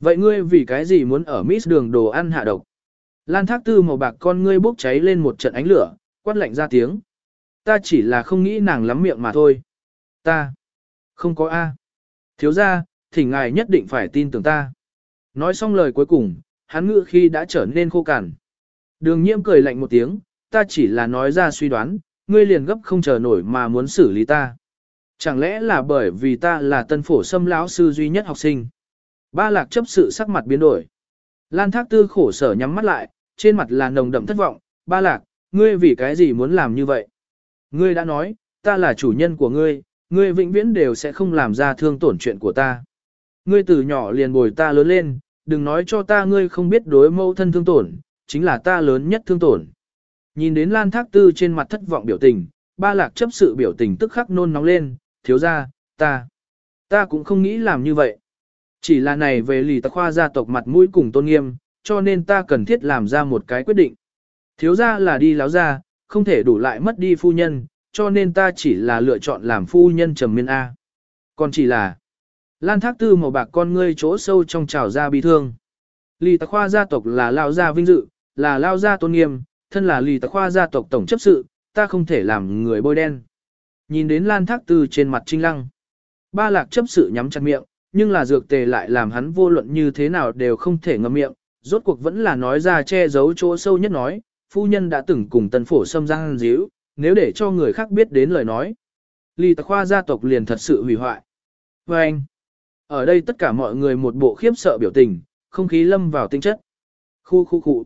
Vậy ngươi vì cái gì muốn ở Miss đường đồ ăn hạ độc? Lan thác tư màu bạc con ngươi bốc cháy lên một trận ánh lửa, quát lạnh ra tiếng. Ta chỉ là không nghĩ nàng lắm miệng mà thôi. Ta. Không có A. Thiếu ra, thỉnh ngài nhất định phải tin tưởng ta. Nói xong lời cuối cùng, hắn ngự khi đã trở nên khô cằn. Đường nhiễm cười lạnh một tiếng, ta chỉ là nói ra suy đoán, ngươi liền gấp không chờ nổi mà muốn xử lý ta. Chẳng lẽ là bởi vì ta là tân phổ xâm lão sư duy nhất học sinh? Ba lạc chấp sự sắc mặt biến đổi. Lan thác tư khổ sở nhắm mắt lại, trên mặt là nồng đậm thất vọng. Ba lạc, ngươi vì cái gì muốn làm như vậy? Ngươi đã nói, ta là chủ nhân của ngươi, ngươi vĩnh viễn đều sẽ không làm ra thương tổn chuyện của ta. Ngươi từ nhỏ liền bồi ta lớn lên, đừng nói cho ta ngươi không biết đối mâu thân thương tổn, chính là ta lớn nhất thương tổn. Nhìn đến Lan Thác Tư trên mặt thất vọng biểu tình, ba lạc chấp sự biểu tình tức khắc nôn nóng lên, thiếu ra, ta, ta cũng không nghĩ làm như vậy. Chỉ là này về lì tạc khoa gia tộc mặt mũi cùng tôn nghiêm, cho nên ta cần thiết làm ra một cái quyết định. Thiếu gia là đi láo ra, không thể đủ lại mất đi phu nhân, cho nên ta chỉ là lựa chọn làm phu nhân trầm miên A. Còn chỉ là, Lan Thác Tư màu bạc con ngươi chỗ sâu trong trào ra bi thương. Lì tạc khoa gia tộc là lao gia vinh dự, là lao gia tôn nghiêm, thân là lì tạc khoa gia tộc tổng chấp sự, ta không thể làm người bôi đen. Nhìn đến Lan Thác Tư trên mặt trinh lăng. Ba lạc chấp sự nhắm chặt miệng, nhưng là dược tề lại làm hắn vô luận như thế nào đều không thể ngậm miệng, rốt cuộc vẫn là nói ra che giấu chỗ sâu nhất nói, phu nhân đã từng cùng tần phổ xâm giang díu, nếu để cho người khác biết đến lời nói. Lì tạc khoa gia tộc liền thật sự hủy hoại. Và anh, ở đây tất cả mọi người một bộ khiếp sợ biểu tình, không khí lâm vào tinh chất. Khu khu khu.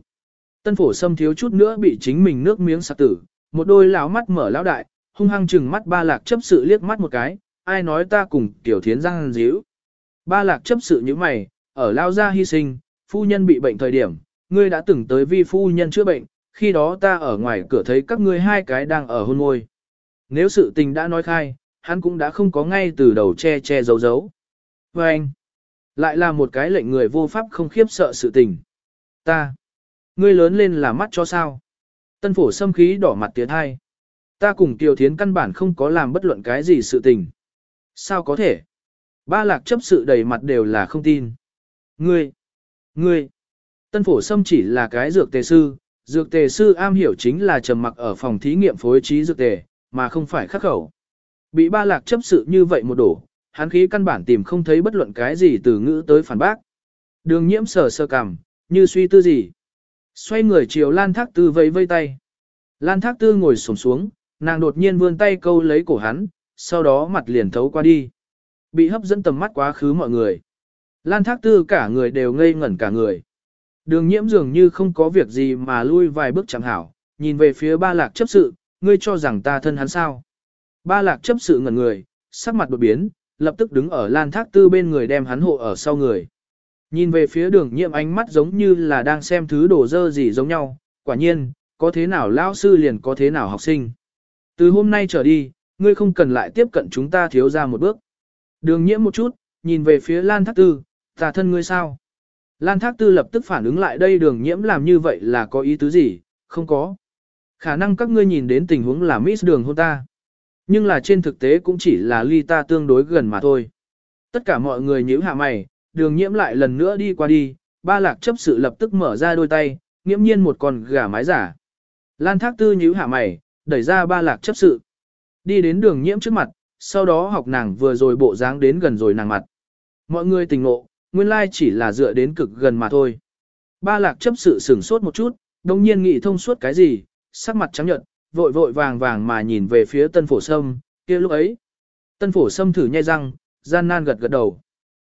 Tân phổ xâm thiếu chút nữa bị chính mình nước miếng sạc tử, một đôi lão mắt mở lão đại, hung hăng chừng mắt ba lạc chấp sự liếc mắt một cái, ai nói ta cùng tiểu thiến giang díu. Ba lạc chấp sự như mày, ở lao gia hy sinh, phu nhân bị bệnh thời điểm, ngươi đã từng tới vi phu nhân chữa bệnh, khi đó ta ở ngoài cửa thấy các ngươi hai cái đang ở hôn môi. Nếu sự tình đã nói khai, hắn cũng đã không có ngay từ đầu che che giấu giấu. Và anh, lại là một cái lệnh người vô pháp không khiếp sợ sự tình. Ta, ngươi lớn lên là mắt cho sao? Tân phổ xâm khí đỏ mặt tiến hai. Ta cùng Tiêu Thiến căn bản không có làm bất luận cái gì sự tình. Sao có thể? Ba lạc chấp sự đầy mặt đều là không tin. Ngươi, ngươi, tân phổ xâm chỉ là cái dược tề sư, dược tề sư am hiểu chính là trầm mặc ở phòng thí nghiệm phối trí dược tề, mà không phải khắc khẩu. Bị ba lạc chấp sự như vậy một đổ, hắn khí căn bản tìm không thấy bất luận cái gì từ ngữ tới phản bác. Đường nhiễm sờ sơ cằm, như suy tư gì. Xoay người chiều Lan Thác Tư vẫy vây tay. Lan Thác Tư ngồi xổm xuống, nàng đột nhiên vươn tay câu lấy cổ hắn, sau đó mặt liền thấu qua đi. Bị hấp dẫn tầm mắt quá khứ mọi người. Lan Thác Tư cả người đều ngây ngẩn cả người. Đường nhiễm dường như không có việc gì mà lui vài bước chẳng hảo, nhìn về phía ba lạc chấp sự, ngươi cho rằng ta thân hắn sao. Ba lạc chấp sự ngẩn người, sắc mặt đột biến, lập tức đứng ở lan thác tư bên người đem hắn hộ ở sau người. Nhìn về phía đường Nhiễm, ánh mắt giống như là đang xem thứ đồ dơ gì giống nhau, quả nhiên, có thế nào lão sư liền có thế nào học sinh. Từ hôm nay trở đi, ngươi không cần lại tiếp cận chúng ta thiếu ra một bước. Đường nhiễm một chút, nhìn về phía Lan Thác Tư, ta thân ngươi sao? Lan Thác Tư lập tức phản ứng lại đây đường nhiễm làm như vậy là có ý tứ gì? Không có. Khả năng các ngươi nhìn đến tình huống là miss đường hôn ta. Nhưng là trên thực tế cũng chỉ là ly ta tương đối gần mà thôi. Tất cả mọi người nhíu hạ mày, đường nhiễm lại lần nữa đi qua đi, ba lạc chấp sự lập tức mở ra đôi tay, nghiễm nhiên một con gà mái giả. Lan Thác Tư nhíu hạ mày, đẩy ra ba lạc chấp sự. Đi đến đường nhiễm trước mặt, sau đó học nàng vừa rồi bộ dáng đến gần rồi nàng mặt. Mọi người tình ngộ, nguyên lai chỉ là dựa đến cực gần mà thôi. Ba lạc chấp sự sửng sốt một chút, đồng nhiên nghĩ thông suốt cái gì, sắc mặt trắng nhợt, vội vội vàng vàng mà nhìn về phía tân phổ sâm, kia lúc ấy. Tân phổ sâm thử nhai răng, gian nan gật gật đầu.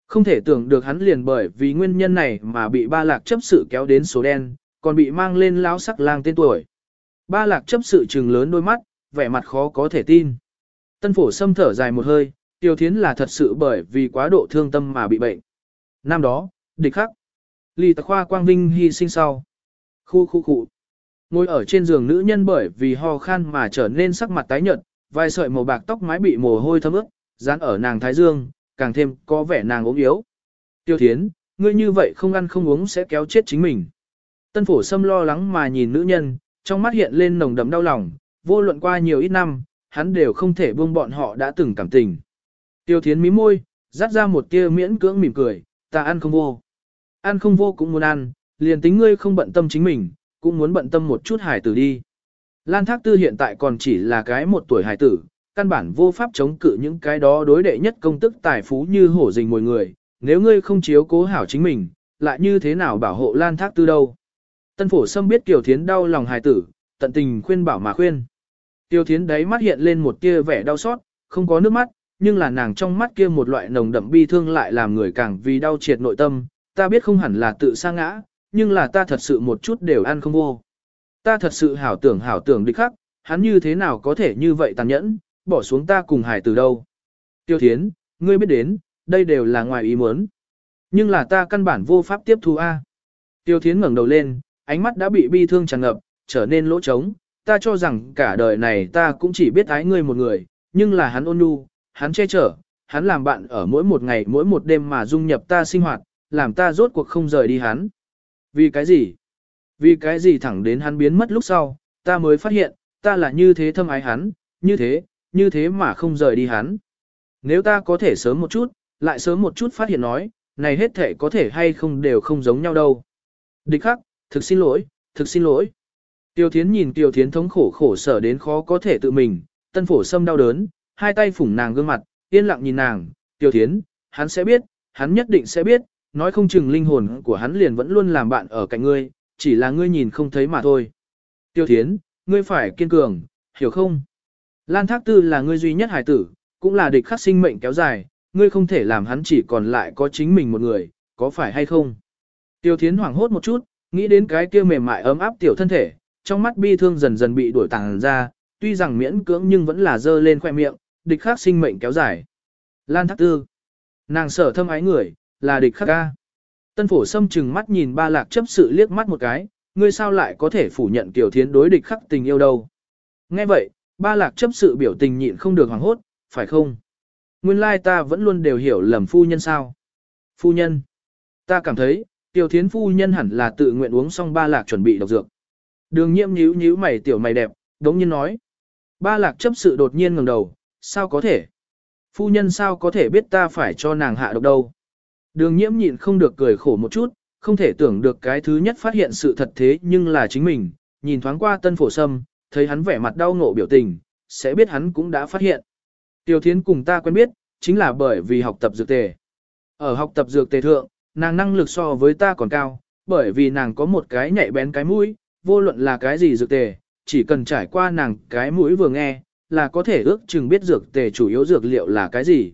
Không thể tưởng được hắn liền bởi vì nguyên nhân này mà bị ba lạc chấp sự kéo đến số đen, còn bị mang lên lão sắc lang tên tuổi. Ba lạc chấp sự trừng lớn đôi mắt, vẻ mặt khó có thể tin. Tân phổ sâm thở dài một hơi, tiêu thiến là thật sự bởi vì quá độ thương tâm mà bị bệnh. Năm đó, địch khắc. Lì tạc khoa quang vinh hy sinh sau. Khu khu khu. Ngồi ở trên giường nữ nhân bởi vì ho khan mà trở nên sắc mặt tái nhợt, vài sợi màu bạc tóc mái bị mồ hôi thấm ướt, dán ở nàng thái dương, càng thêm có vẻ nàng ốm yếu. Tiêu thiến, ngươi như vậy không ăn không uống sẽ kéo chết chính mình. Tân phổ sâm lo lắng mà nhìn nữ nhân, trong mắt hiện lên nồng đậm đau lòng, vô luận qua nhiều ít năm, hắn đều không thể buông bọn họ đã từng cảm tình. Tiêu thiến mí môi, dắt ra một tia miễn cưỡng mỉm cười, ta ăn không vô. Ăn không vô cũng muốn ăn, liền tính ngươi không bận tâm chính mình, cũng muốn bận tâm một chút hải tử đi. Lan Thác Tư hiện tại còn chỉ là cái một tuổi hải tử, căn bản vô pháp chống cự những cái đó đối đệ nhất công tức tài phú như hổ rình mồi người, nếu ngươi không chiếu cố hảo chính mình, lại như thế nào bảo hộ Lan Thác Tư đâu. Tân phổ sâm biết Kiều Thiến đau lòng hài tử, tận tình khuyên bảo mà khuyên. Tiêu Thiến đấy mắt hiện lên một tia vẻ đau xót, không có nước mắt, nhưng là nàng trong mắt kia một loại nồng đậm bi thương lại làm người càng vì đau triệt nội tâm, ta biết không hẳn là tự sa ngã, nhưng là ta thật sự một chút đều ăn không vô. Ta thật sự hảo tưởng hảo tưởng địch khắc, hắn như thế nào có thể như vậy tàn nhẫn, bỏ xuống ta cùng hải từ đâu. Tiêu Thiến, ngươi biết đến, đây đều là ngoài ý muốn. Nhưng là ta căn bản vô pháp tiếp thu A. Tiêu Thiến ngẩng đầu lên, ánh mắt đã bị bi thương tràn ngập, trở nên lỗ trống. Ta cho rằng cả đời này ta cũng chỉ biết ái ngươi một người, nhưng là hắn ôn nhu, hắn che chở, hắn làm bạn ở mỗi một ngày mỗi một đêm mà dung nhập ta sinh hoạt, làm ta rốt cuộc không rời đi hắn. Vì cái gì? Vì cái gì thẳng đến hắn biến mất lúc sau, ta mới phát hiện, ta là như thế thâm ái hắn, như thế, như thế mà không rời đi hắn. Nếu ta có thể sớm một chút, lại sớm một chút phát hiện nói, này hết thể có thể hay không đều không giống nhau đâu. Địch khắc, thực xin lỗi, thực xin lỗi. Tiêu Thiến nhìn Tiêu Thiến thống khổ khổ sở đến khó có thể tự mình, tân phổ sâm đau đớn, hai tay phủng nàng gương mặt, yên lặng nhìn nàng, Tiêu Thiến, hắn sẽ biết, hắn nhất định sẽ biết, nói không chừng linh hồn của hắn liền vẫn luôn làm bạn ở cạnh ngươi, chỉ là ngươi nhìn không thấy mà thôi. Tiêu Thiến, ngươi phải kiên cường, hiểu không? Lan Thác Tư là ngươi duy nhất hải tử, cũng là địch khắc sinh mệnh kéo dài, ngươi không thể làm hắn chỉ còn lại có chính mình một người, có phải hay không? Tiêu Thiến hoảng hốt một chút, nghĩ đến cái kia mềm mại ấm áp tiểu thân thể, trong mắt bi thương dần dần bị đuổi tàng ra, tuy rằng miễn cưỡng nhưng vẫn là dơ lên khoe miệng, địch khắc sinh mệnh kéo dài. Lan Thác Tư, nàng sở thâm ái người, là địch khắc ca. Tân phổ sâm chừng mắt nhìn ba lạc chấp sự liếc mắt một cái, ngươi sao lại có thể phủ nhận tiểu thiến đối địch khắc tình yêu đâu. Nghe vậy, ba lạc chấp sự biểu tình nhịn không được hoảng hốt, phải không? Nguyên lai ta vẫn luôn đều hiểu lầm phu nhân sao. Phu nhân. Ta cảm thấy, tiểu thiến phu nhân hẳn là tự nguyện uống xong ba lạc chuẩn bị độc dược. Đường nhiễm nhíu nhíu mày tiểu mày đẹp, đống nhiên nói. Ba lạc chấp sự đột nhiên ngẩng đầu, sao có thể? Phu nhân sao có thể biết ta phải cho nàng hạ độc đâu? Đường nhiễm nhịn không được cười khổ một chút, không thể tưởng được cái thứ nhất phát hiện sự thật thế nhưng là chính mình, nhìn thoáng qua tân phổ sâm, thấy hắn vẻ mặt đau ngộ biểu tình, sẽ biết hắn cũng đã phát hiện. Tiêu Thiến cùng ta quen biết, chính là bởi vì học tập dược tề. Ở học tập dược tề thượng, nàng năng lực so với ta còn cao, bởi vì nàng có một cái nhạy bén cái mũi, vô luận là cái gì dược tề, chỉ cần trải qua nàng cái mũi vừa nghe, là có thể ước chừng biết dược tề chủ yếu dược liệu là cái gì.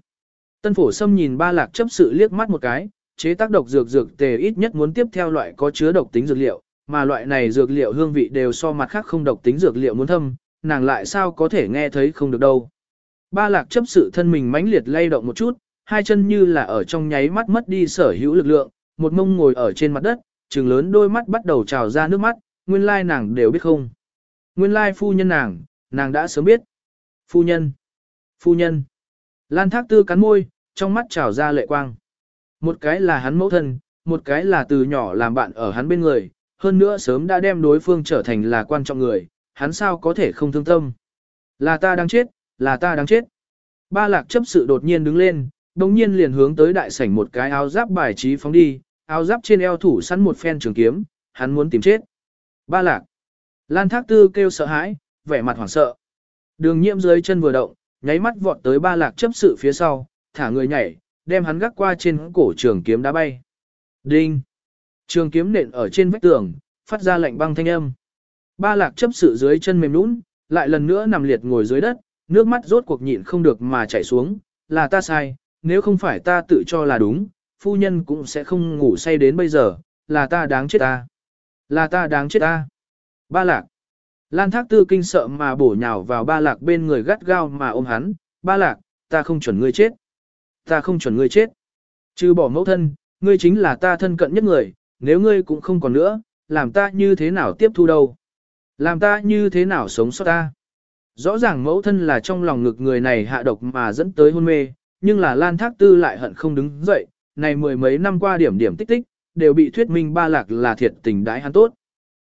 Tân phổ sâm nhìn ba lạc chấp sự liếc mắt một cái, chế tác độc dược dược tề ít nhất muốn tiếp theo loại có chứa độc tính dược liệu, mà loại này dược liệu hương vị đều so mặt khác không độc tính dược liệu muốn thâm, nàng lại sao có thể nghe thấy không được đâu. Ba lạc chấp sự thân mình mãnh liệt lay động một chút, hai chân như là ở trong nháy mắt mất đi sở hữu lực lượng, một mông ngồi ở trên mặt đất, trừng lớn đôi mắt bắt đầu trào ra nước mắt, nguyên lai nàng đều biết không. Nguyên lai phu nhân nàng, nàng đã sớm biết. Phu nhân, phu nhân. Lan thác tư cắn môi, trong mắt trào ra lệ quang. Một cái là hắn mẫu thân, một cái là từ nhỏ làm bạn ở hắn bên người, hơn nữa sớm đã đem đối phương trở thành là quan trọng người, hắn sao có thể không thương tâm. Là ta đang chết, là ta đang chết. Ba lạc chấp sự đột nhiên đứng lên, đồng nhiên liền hướng tới đại sảnh một cái áo giáp bài trí phóng đi, áo giáp trên eo thủ sẵn một phen trường kiếm, hắn muốn tìm chết. Ba lạc. Lan thác tư kêu sợ hãi, vẻ mặt hoảng sợ. Đường nhiễm dưới chân vừa động, nháy mắt vọt tới ba lạc chấp sự phía sau, thả người nhảy, đem hắn gác qua trên cổ trường kiếm đá bay. Đinh! Trường kiếm nện ở trên vách tường, phát ra lạnh băng thanh âm. Ba lạc chấp sự dưới chân mềm nũng, lại lần nữa nằm liệt ngồi dưới đất, nước mắt rốt cuộc nhịn không được mà chảy xuống, là ta sai, nếu không phải ta tự cho là đúng, phu nhân cũng sẽ không ngủ say đến bây giờ, là ta đáng chết ta. Là ta đáng chết ta. Ba lạc. Lan thác tư kinh sợ mà bổ nhào vào ba lạc bên người gắt gao mà ôm hắn, ba lạc, ta không chuẩn ngươi chết. Ta không chuẩn ngươi chết. Trừ bỏ mẫu thân, ngươi chính là ta thân cận nhất người, nếu ngươi cũng không còn nữa, làm ta như thế nào tiếp thu đâu. Làm ta như thế nào sống sót ta. Rõ ràng mẫu thân là trong lòng ngực người này hạ độc mà dẫn tới hôn mê, nhưng là Lan Thác Tư lại hận không đứng dậy, này mười mấy năm qua điểm điểm tích tích, đều bị thuyết minh ba lạc là thiệt tình đãi hắn tốt.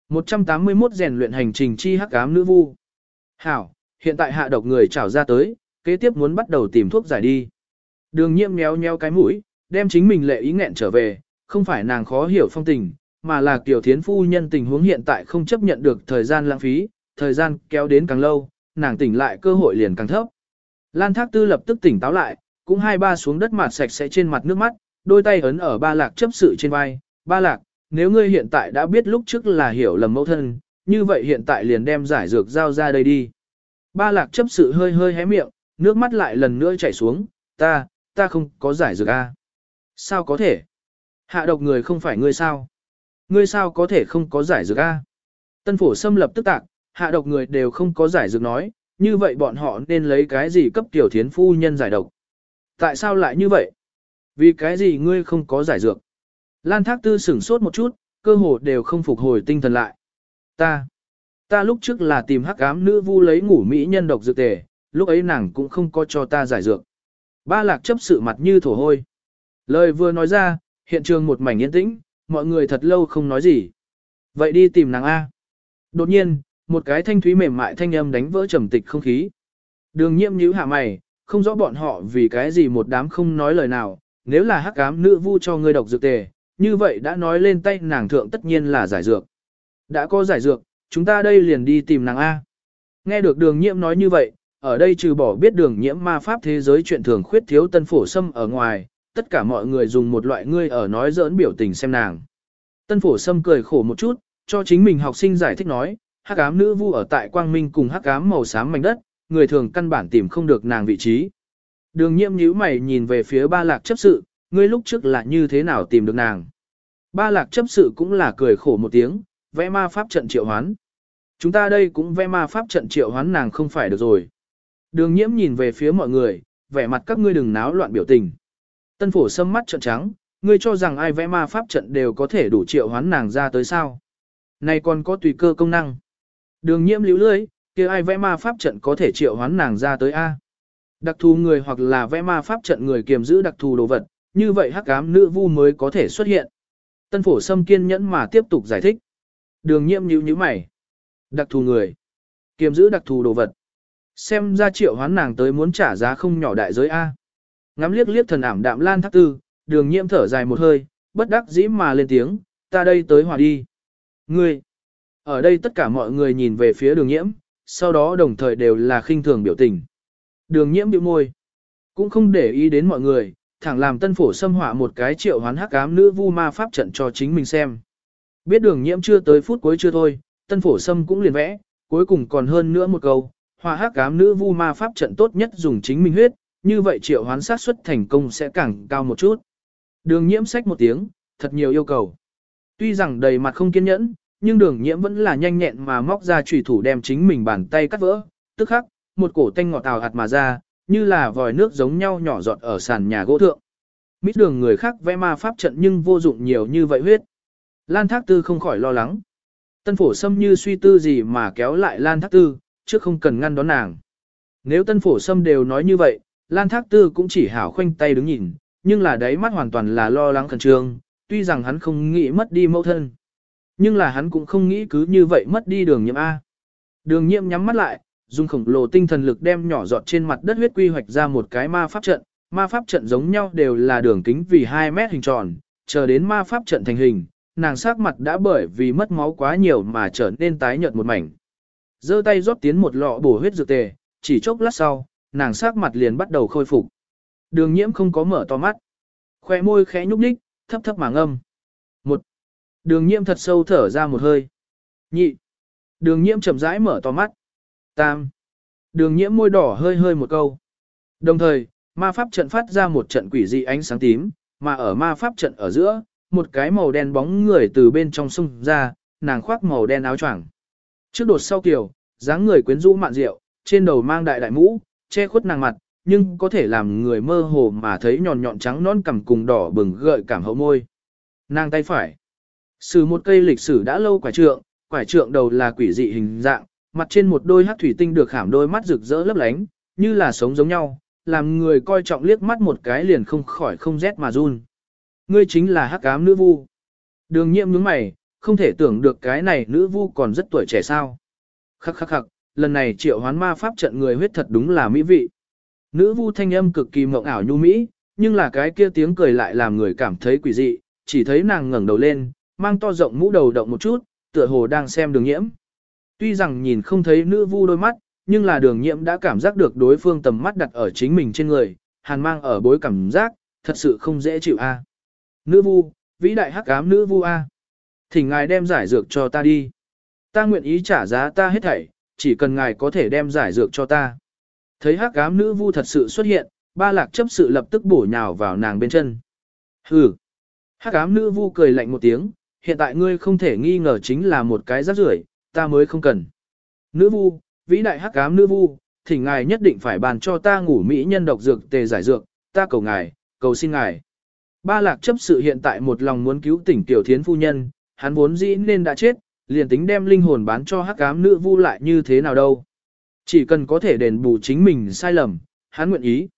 181 rèn luyện hành trình chi hắc ám nữ vu. Hảo, hiện tại hạ độc người trảo ra tới, kế tiếp muốn bắt đầu tìm thuốc giải đi. Đường nhiễm méo méo cái mũi, đem chính mình lệ ý nghẹn trở về, không phải nàng khó hiểu phong tình, mà là kiểu thiến phu nhân tình huống hiện tại không chấp nhận được thời gian lãng phí, thời gian kéo đến càng lâu, nàng tỉnh lại cơ hội liền càng thấp. Lan Thác Tư lập tức tỉnh táo lại, cũng hai ba xuống đất mặt sạch sẽ trên mặt nước mắt, đôi tay ấn ở ba lạc chấp sự trên vai, ba lạc, nếu ngươi hiện tại đã biết lúc trước là hiểu lầm mẫu thân, như vậy hiện tại liền đem giải dược giao ra đây đi. Ba lạc chấp sự hơi hơi hé miệng, nước mắt lại lần nữa chảy xuống, ta, ta không có giải dược a. Sao có thể? Hạ độc người không phải ngươi sao? Ngươi sao có thể không có giải dược a? Tân phổ xâm lập tức tạc, hạ độc người đều không có giải dược nói, như vậy bọn họ nên lấy cái gì cấp tiểu thiến phu nhân giải độc? Tại sao lại như vậy? Vì cái gì ngươi không có giải dược? Lan Thác Tư sửng sốt một chút, cơ hồ đều không phục hồi tinh thần lại. Ta, ta lúc trước là tìm hắc ám nữ vu lấy ngủ mỹ nhân độc dược tề, lúc ấy nàng cũng không có cho ta giải dược. Ba lạc chấp sự mặt như thổ hôi. Lời vừa nói ra, hiện trường một mảnh yên tĩnh, mọi người thật lâu không nói gì. Vậy đi tìm nàng A. Đột nhiên, một cái thanh thúy mềm mại thanh âm đánh vỡ trầm tịch không khí. Đường nhiễm nhíu hạ mày, không rõ bọn họ vì cái gì một đám không nói lời nào, nếu là hắc ám nữ vu cho ngươi độc dược tề, như vậy đã nói lên tay nàng thượng tất nhiên là giải dược. Đã có giải dược, chúng ta đây liền đi tìm nàng A. Nghe được đường nhiễm nói như vậy, ở đây trừ bỏ biết đường nhiễm ma pháp thế giới chuyện thường khuyết thiếu tân phổ sâm ở ngoài, tất cả mọi người dùng một loại ngươi ở nói giỡn biểu tình xem nàng. Tân phổ sâm cười khổ một chút, cho chính mình học sinh giải thích nói, hắc ám nữ vu ở tại quang minh cùng hắc ám màu xám mảnh đất, người thường căn bản tìm không được nàng vị trí. Đường nhiễm nhíu mày nhìn về phía ba lạc chấp sự, ngươi lúc trước là như thế nào tìm được nàng. Ba lạc chấp sự cũng là cười khổ một tiếng, vẽ ma pháp trận triệu hoán. Chúng ta đây cũng vẽ ma pháp trận triệu hoán nàng không phải được rồi. Đường nhiễm nhìn về phía mọi người, vẻ mặt các ngươi đừng náo loạn biểu tình. Tân phổ sâm mắt trợn trắng, ngươi cho rằng ai vẽ ma pháp trận đều có thể đủ triệu hoán nàng ra tới sao. Này còn có tùy cơ công năng. Đường nhiễm liễu lưới, kia ai vẽ ma pháp trận có thể triệu hoán nàng ra tới A. Đặc thù người hoặc là vẽ ma pháp trận người kiềm giữ đặc thù đồ vật, như vậy hắc ám nữ vu mới có thể xuất hiện. Tân phổ sâm kiên nhẫn mà tiếp tục giải thích. Đường nhiễm nhíu nhíu mày. Đặc thù người. Kiềm giữ đặc thù đồ vật. Xem ra triệu hoán nàng tới muốn trả giá không nhỏ đại giới A. Ngắm liếc liếc thần ảm đạm lan thác tư, đường nhiễm thở dài một hơi, bất đắc dĩ mà lên tiếng, ta đây tới hòa đi. Ngươi. Ở đây tất cả mọi người nhìn về phía đường nhiễm, sau đó đồng thời đều là khinh thường biểu tình. Đường nhiễm biểu môi, cũng không để ý đến mọi người, thẳng làm tân phổ xâm họa một cái triệu hoán hắc ám nữ vu ma pháp trận cho chính mình xem. Biết đường nhiễm chưa tới phút cuối chưa thôi, tân phổ xâm cũng liền vẽ, cuối cùng còn hơn nữa một câu, họa hắc ám nữ vu ma pháp trận tốt nhất dùng chính mình huyết, như vậy triệu hoán sát suất thành công sẽ càng cao một chút. Đường nhiễm sách một tiếng, thật nhiều yêu cầu. Tuy rằng đầy mặt không kiên nhẫn, nhưng đường nhiễm vẫn là nhanh nhẹn mà móc ra chủy thủ đem chính mình bàn tay cắt vỡ, tức khắc, một cổ tanh ngọt tào hạt mà ra, như là vòi nước giống nhau nhỏ giọt ở sàn nhà gỗ thượng. Mít đường người khác vẽ ma pháp trận nhưng vô dụng nhiều như vậy huyết. Lan Thác Tư không khỏi lo lắng. Tân phổ sâm như suy tư gì mà kéo lại Lan Thác Tư, chứ không cần ngăn đón nàng. Nếu tân phổ sâm đều nói như vậy, Lan Thác Tư cũng chỉ hảo khoanh tay đứng nhìn, nhưng là đáy mắt hoàn toàn là lo lắng khẩn trương, tuy rằng hắn không nghĩ mất đi mẫu thân. Nhưng là hắn cũng không nghĩ cứ như vậy mất đi đường nhiễm A. Đường nhiễm nhắm mắt lại, dùng khổng lồ tinh thần lực đem nhỏ giọt trên mặt đất huyết quy hoạch ra một cái ma pháp trận. Ma pháp trận giống nhau đều là đường kính vì 2 mét hình tròn, chờ đến ma pháp trận thành hình, nàng sắc mặt đã bởi vì mất máu quá nhiều mà trở nên tái nhợt một mảnh. giơ tay rót tiến một lọ bổ huyết dược tề, chỉ chốc lát sau, nàng sắc mặt liền bắt đầu khôi phục. Đường nhiễm không có mở to mắt. Khoe môi khẽ nhúc nhích, thấp thấp mà ngâm. Một. Đường nhiễm thật sâu thở ra một hơi. Nhị. Đường nhiễm chậm rãi mở to mắt. Tam. Đường nhiễm môi đỏ hơi hơi một câu. Đồng thời, ma pháp trận phát ra một trận quỷ dị ánh sáng tím, mà ở ma pháp trận ở giữa, một cái màu đen bóng người từ bên trong sông ra, nàng khoác màu đen áo choàng. Trước đột sau kiểu, dáng người quyến rũ mạn rượu, trên đầu mang đại đại mũ, che khuất nàng mặt, nhưng có thể làm người mơ hồ mà thấy nhọn nhọn trắng non cằm cùng đỏ bừng gợi cảm hậu môi. Nàng tay phải. Sử một cây lịch sử đã lâu quả trượng, quả trượng đầu là quỷ dị hình dạng, mặt trên một đôi hắc thủy tinh được khảm đôi mắt rực rỡ lấp lánh, như là sống giống nhau, làm người coi trọng liếc mắt một cái liền không khỏi không rét mà run. Ngươi chính là hắc ám nữ vu. Đường nhiệm nhướng mày, không thể tưởng được cái này nữ vu còn rất tuổi trẻ sao. Khắc khắc khắc, lần này triệu hoán ma pháp trận người huyết thật đúng là mỹ vị. Nữ vu thanh âm cực kỳ mộng ảo nhu mỹ, nhưng là cái kia tiếng cười lại làm người cảm thấy quỷ dị, chỉ thấy nàng ngẩng đầu lên, mang to rộng mũ đầu động một chút, tựa hồ đang xem đường nhiễm. Tuy rằng nhìn không thấy nữ vu đôi mắt, nhưng là đường nhiễm đã cảm giác được đối phương tầm mắt đặt ở chính mình trên người, hàn mang ở bối cảm giác, thật sự không dễ chịu a. Nữ vu, vĩ đại hắc ám nữ vu a. Thỉnh ngài đem giải dược cho ta đi. Ta nguyện ý trả giá ta hết thảy, chỉ cần ngài có thể đem giải dược cho ta. Thấy hắc ám nữ vu thật sự xuất hiện, ba lạc chấp sự lập tức bổ nhào vào nàng bên chân. Hừ. Hắc ám nữ vu cười lạnh một tiếng, hiện tại ngươi không thể nghi ngờ chính là một cái rác rưởi, ta mới không cần. Nữ vu, vĩ đại hắc ám nữ vu, thì ngài nhất định phải bàn cho ta ngủ mỹ nhân độc dược tề giải dược, ta cầu ngài, cầu xin ngài. Ba lạc chấp sự hiện tại một lòng muốn cứu tỉnh tiểu thiến phu nhân, hắn vốn dĩ nên đã chết, liền tính đem linh hồn bán cho hắc ám nữ vu lại như thế nào đâu. Chỉ cần có thể đền bù chính mình sai lầm, hắn nguyện ý.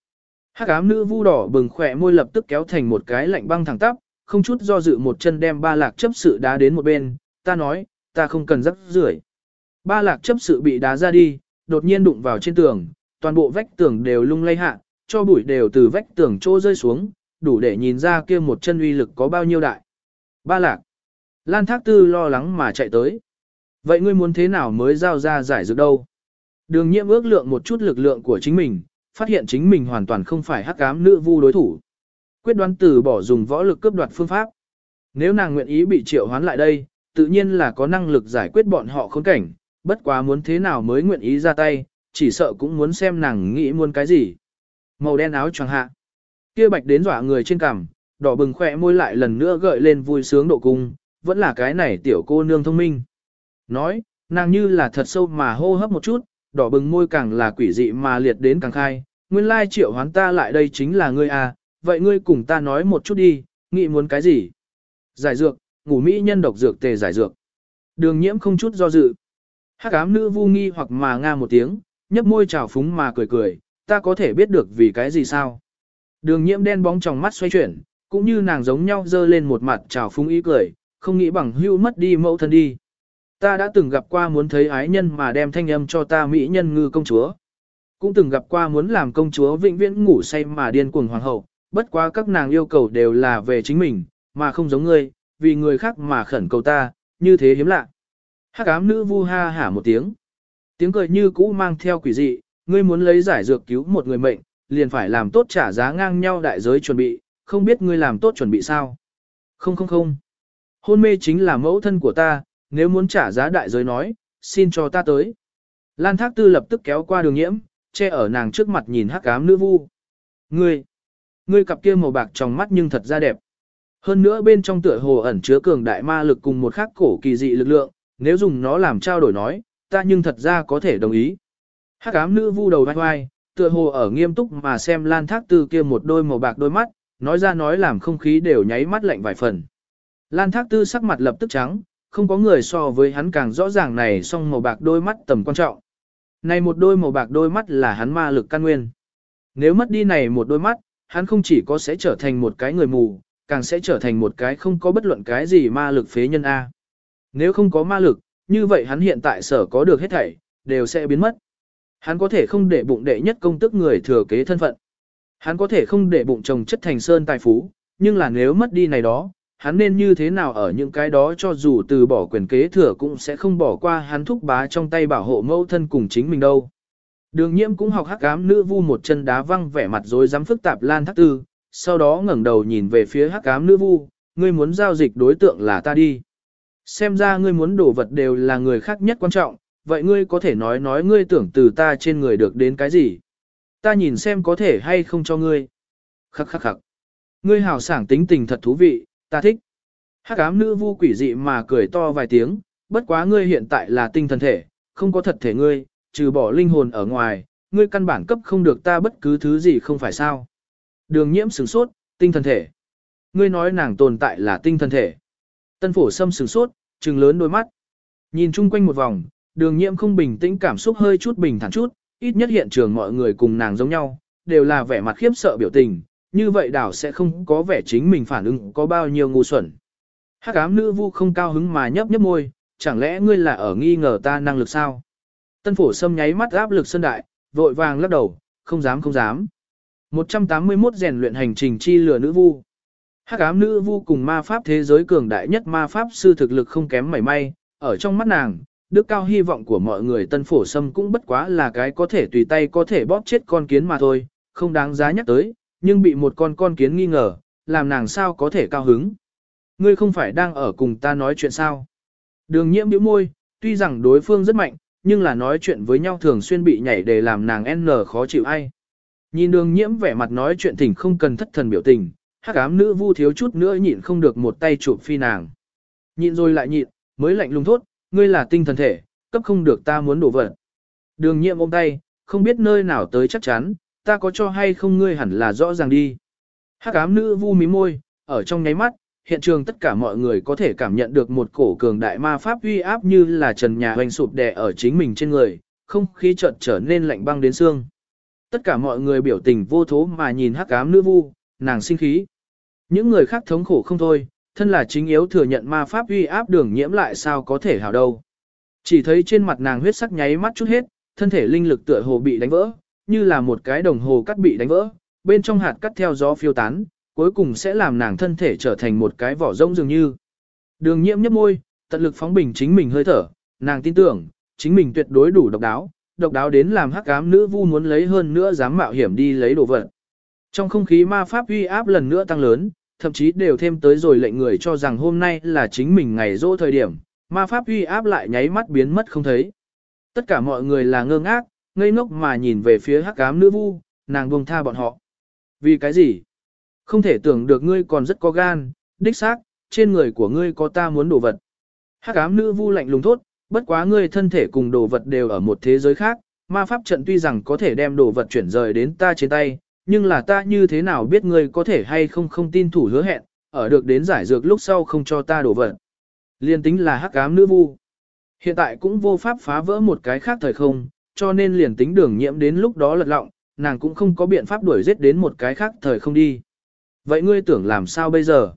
Hắc ám nữ vu đỏ bừng khỏe môi lập tức kéo thành một cái lạnh băng thẳng tắp, không chút do dự một chân đem ba lạc chấp sự đá đến một bên, ta nói, ta không cần rắc rưởi. Ba lạc chấp sự bị đá ra đi, đột nhiên đụng vào trên tường, toàn bộ vách tường đều lung lay hạ, cho bụi đều từ vách tường trô rơi xuống, đủ để nhìn ra kia một chân uy lực có bao nhiêu đại. Ba lạc. Lan Thác Tư lo lắng mà chạy tới. Vậy ngươi muốn thế nào mới giao ra giải dược đâu? Đường nhiễm ước lượng một chút lực lượng của chính mình, phát hiện chính mình hoàn toàn không phải hắc ám nữ vu đối thủ. Quyết đoán từ bỏ dùng võ lực cướp đoạt phương pháp. Nếu nàng nguyện ý bị triệu hoán lại đây, tự nhiên là có năng lực giải quyết bọn họ khốn cảnh, bất quá muốn thế nào mới nguyện ý ra tay, chỉ sợ cũng muốn xem nàng nghĩ muốn cái gì. Màu đen áo choàng hạ. Kia bạch đến dọa người trên cằm, đỏ bừng khỏe môi lại lần nữa gợi lên vui sướng độ cung, vẫn là cái này tiểu cô nương thông minh. Nói, nàng như là thật sâu mà hô hấp một chút, đỏ bừng môi càng là quỷ dị mà liệt đến càng khai, nguyên lai triệu hoán ta lại đây chính là ngươi à, vậy ngươi cùng ta nói một chút đi, nghĩ muốn cái gì? Giải dược, ngủ mỹ nhân độc dược tề giải dược. Đường nhiễm không chút do dự. Hắc ám nữ vu nghi hoặc mà nga một tiếng, nhấp môi trào phúng mà cười cười, ta có thể biết được vì cái gì sao? Đường nhiễm đen bóng trong mắt xoay chuyển, cũng như nàng giống nhau dơ lên một mặt trào phúng ý cười, không nghĩ bằng hưu mất đi mẫu thân đi. Ta đã từng gặp qua muốn thấy ái nhân mà đem thanh âm cho ta mỹ nhân ngư công chúa. Cũng từng gặp qua muốn làm công chúa vĩnh viễn ngủ say mà điên cuồng hoàng hậu, bất quá các nàng yêu cầu đều là về chính mình, mà không giống ngươi, vì người khác mà khẩn cầu ta, như thế hiếm lạ. Hắc ám nữ vu ha hả một tiếng. Tiếng cười như cũ mang theo quỷ dị, ngươi muốn lấy giải dược cứu một người mệnh, liền phải làm tốt trả giá ngang nhau đại giới chuẩn bị, không biết ngươi làm tốt chuẩn bị sao. Không không không. Hôn mê chính là mẫu thân của ta, nếu muốn trả giá đại giới nói, xin cho ta tới. Lan Thác Tư lập tức kéo qua đường nhiễm, che ở nàng trước mặt nhìn hắc ám nữ vu. Ngươi, ngươi cặp kia màu bạc trong mắt nhưng thật ra đẹp. Hơn nữa bên trong tựa hồ ẩn chứa cường đại ma lực cùng một khắc cổ kỳ dị lực lượng, nếu dùng nó làm trao đổi nói, ta nhưng thật ra có thể đồng ý. Hắc ám nữ vu đầu vai vai, tựa hồ ở nghiêm túc mà xem Lan Thác Tư kia một đôi màu bạc đôi mắt, nói ra nói làm không khí đều nháy mắt lạnh vài phần. Lan Thác Tư sắc mặt lập tức trắng, không có người so với hắn càng rõ ràng này song màu bạc đôi mắt tầm quan trọng. Này một đôi màu bạc đôi mắt là hắn ma lực căn nguyên. Nếu mất đi này một đôi mắt, hắn không chỉ có sẽ trở thành một cái người mù, càng sẽ trở thành một cái không có bất luận cái gì ma lực phế nhân A. Nếu không có ma lực, như vậy hắn hiện tại sở có được hết thảy, đều sẽ biến mất. Hắn có thể không để bụng đệ nhất công tức người thừa kế thân phận. Hắn có thể không để bụng chồng chất thành sơn tài phú, nhưng là nếu mất đi này đó, hắn nên như thế nào ở những cái đó cho dù từ bỏ quyền kế thừa cũng sẽ không bỏ qua hắn thúc bá trong tay bảo hộ mẫu thân cùng chính mình đâu. Đường nhiễm cũng học hắc ám nữ vu một chân đá văng vẻ mặt rồi dám phức tạp lan thác tư, sau đó ngẩng đầu nhìn về phía hắc ám nữ vu, ngươi muốn giao dịch đối tượng là ta đi. Xem ra ngươi muốn đổ vật đều là người khác nhất quan trọng, vậy ngươi có thể nói nói ngươi tưởng từ ta trên người được đến cái gì? Ta nhìn xem có thể hay không cho ngươi. Khắc khắc khắc. Ngươi hào sảng tính tình thật thú vị, ta thích. Hắc ám nữ vu quỷ dị mà cười to vài tiếng, bất quá ngươi hiện tại là tinh thần thể, không có thật thể ngươi, trừ bỏ linh hồn ở ngoài, ngươi căn bản cấp không được ta bất cứ thứ gì không phải sao. Đường nhiễm sửng sốt, tinh thần thể. Ngươi nói nàng tồn tại là tinh thần thể. Tân phổ sâm sửng sốt, trừng lớn đôi mắt. Nhìn chung quanh một vòng, đường nhiễm không bình tĩnh cảm xúc hơi chút bình thản chút, ít nhất hiện trường mọi người cùng nàng giống nhau, đều là vẻ mặt khiếp sợ biểu tình, như vậy đảo sẽ không có vẻ chính mình phản ứng có bao nhiêu ngu xuẩn. Hắc ám nữ vu không cao hứng mà nhấp nhấp môi, chẳng lẽ ngươi là ở nghi ngờ ta năng lực sao? Tân phổ sâm nháy mắt áp lực sân đại, vội vàng lắc đầu, không dám không dám. 181 rèn luyện hành trình chi lửa nữ vu. Hắc ám nữ vu cùng ma pháp thế giới cường đại nhất ma pháp sư thực lực không kém mảy may, ở trong mắt nàng, đức cao hy vọng của mọi người tân phổ sâm cũng bất quá là cái có thể tùy tay có thể bóp chết con kiến mà thôi, không đáng giá nhắc tới, nhưng bị một con con kiến nghi ngờ, làm nàng sao có thể cao hứng. Ngươi không phải đang ở cùng ta nói chuyện sao? Đường nhiễm bĩu môi, tuy rằng đối phương rất mạnh, nhưng là nói chuyện với nhau thường xuyên bị nhảy để làm nàng n khó chịu ai. Nhìn đường nhiễm vẻ mặt nói chuyện thỉnh không cần thất thần biểu tình, hắc ám nữ vu thiếu chút nữa nhịn không được một tay chụp phi nàng. Nhịn rồi lại nhịn, mới lạnh lùng thốt, ngươi là tinh thần thể, cấp không được ta muốn đổ vật. Đường nhiễm ôm tay, không biết nơi nào tới chắc chắn, ta có cho hay không ngươi hẳn là rõ ràng đi. Hắc ám nữ vu mí môi, ở trong nháy mắt, hiện trường tất cả mọi người có thể cảm nhận được một cổ cường đại ma pháp uy áp như là trần nhà hoành sụp đè ở chính mình trên người, không khí chợt trở nên lạnh băng đến xương. Tất cả mọi người biểu tình vô thố mà nhìn hắc ám nữ vu, nàng sinh khí. Những người khác thống khổ không thôi, thân là chính yếu thừa nhận ma pháp uy áp đường nhiễm lại sao có thể hảo đâu. Chỉ thấy trên mặt nàng huyết sắc nháy mắt chút hết, thân thể linh lực tựa hồ bị đánh vỡ, như là một cái đồng hồ cắt bị đánh vỡ, bên trong hạt cắt theo gió phiêu tán, cuối cùng sẽ làm nàng thân thể trở thành một cái vỏ rông dường như. Đường nhiễm nhấp môi, tận lực phóng bình chính mình hơi thở, nàng tin tưởng, chính mình tuyệt đối đủ độc đáo, độc đáo đến làm hắc ám nữ vu muốn lấy hơn nữa dám mạo hiểm đi lấy đồ vật. Trong không khí ma pháp uy áp lần nữa tăng lớn, thậm chí đều thêm tới rồi lệnh người cho rằng hôm nay là chính mình ngày rỗ thời điểm, ma pháp uy áp lại nháy mắt biến mất không thấy. Tất cả mọi người là ngơ ngác, ngây ngốc mà nhìn về phía hắc ám nữ vu, nàng buông tha bọn họ. Vì cái gì? Không thể tưởng được ngươi còn rất có gan, đích xác, trên người của ngươi có ta muốn đồ vật. Hắc ám nữ vu lạnh lùng thốt, bất quá ngươi thân thể cùng đồ vật đều ở một thế giới khác, ma pháp trận tuy rằng có thể đem đồ vật chuyển rời đến ta trên tay, nhưng là ta như thế nào biết ngươi có thể hay không không tin thủ hứa hẹn, ở được đến giải dược lúc sau không cho ta đồ vật. Liên tính là hắc ám nữ vu. Hiện tại cũng vô pháp phá vỡ một cái khác thời không, cho nên liền tính đường nhiễm đến lúc đó lật lọng, nàng cũng không có biện pháp đuổi giết đến một cái khác thời không đi. Vậy ngươi tưởng làm sao bây giờ?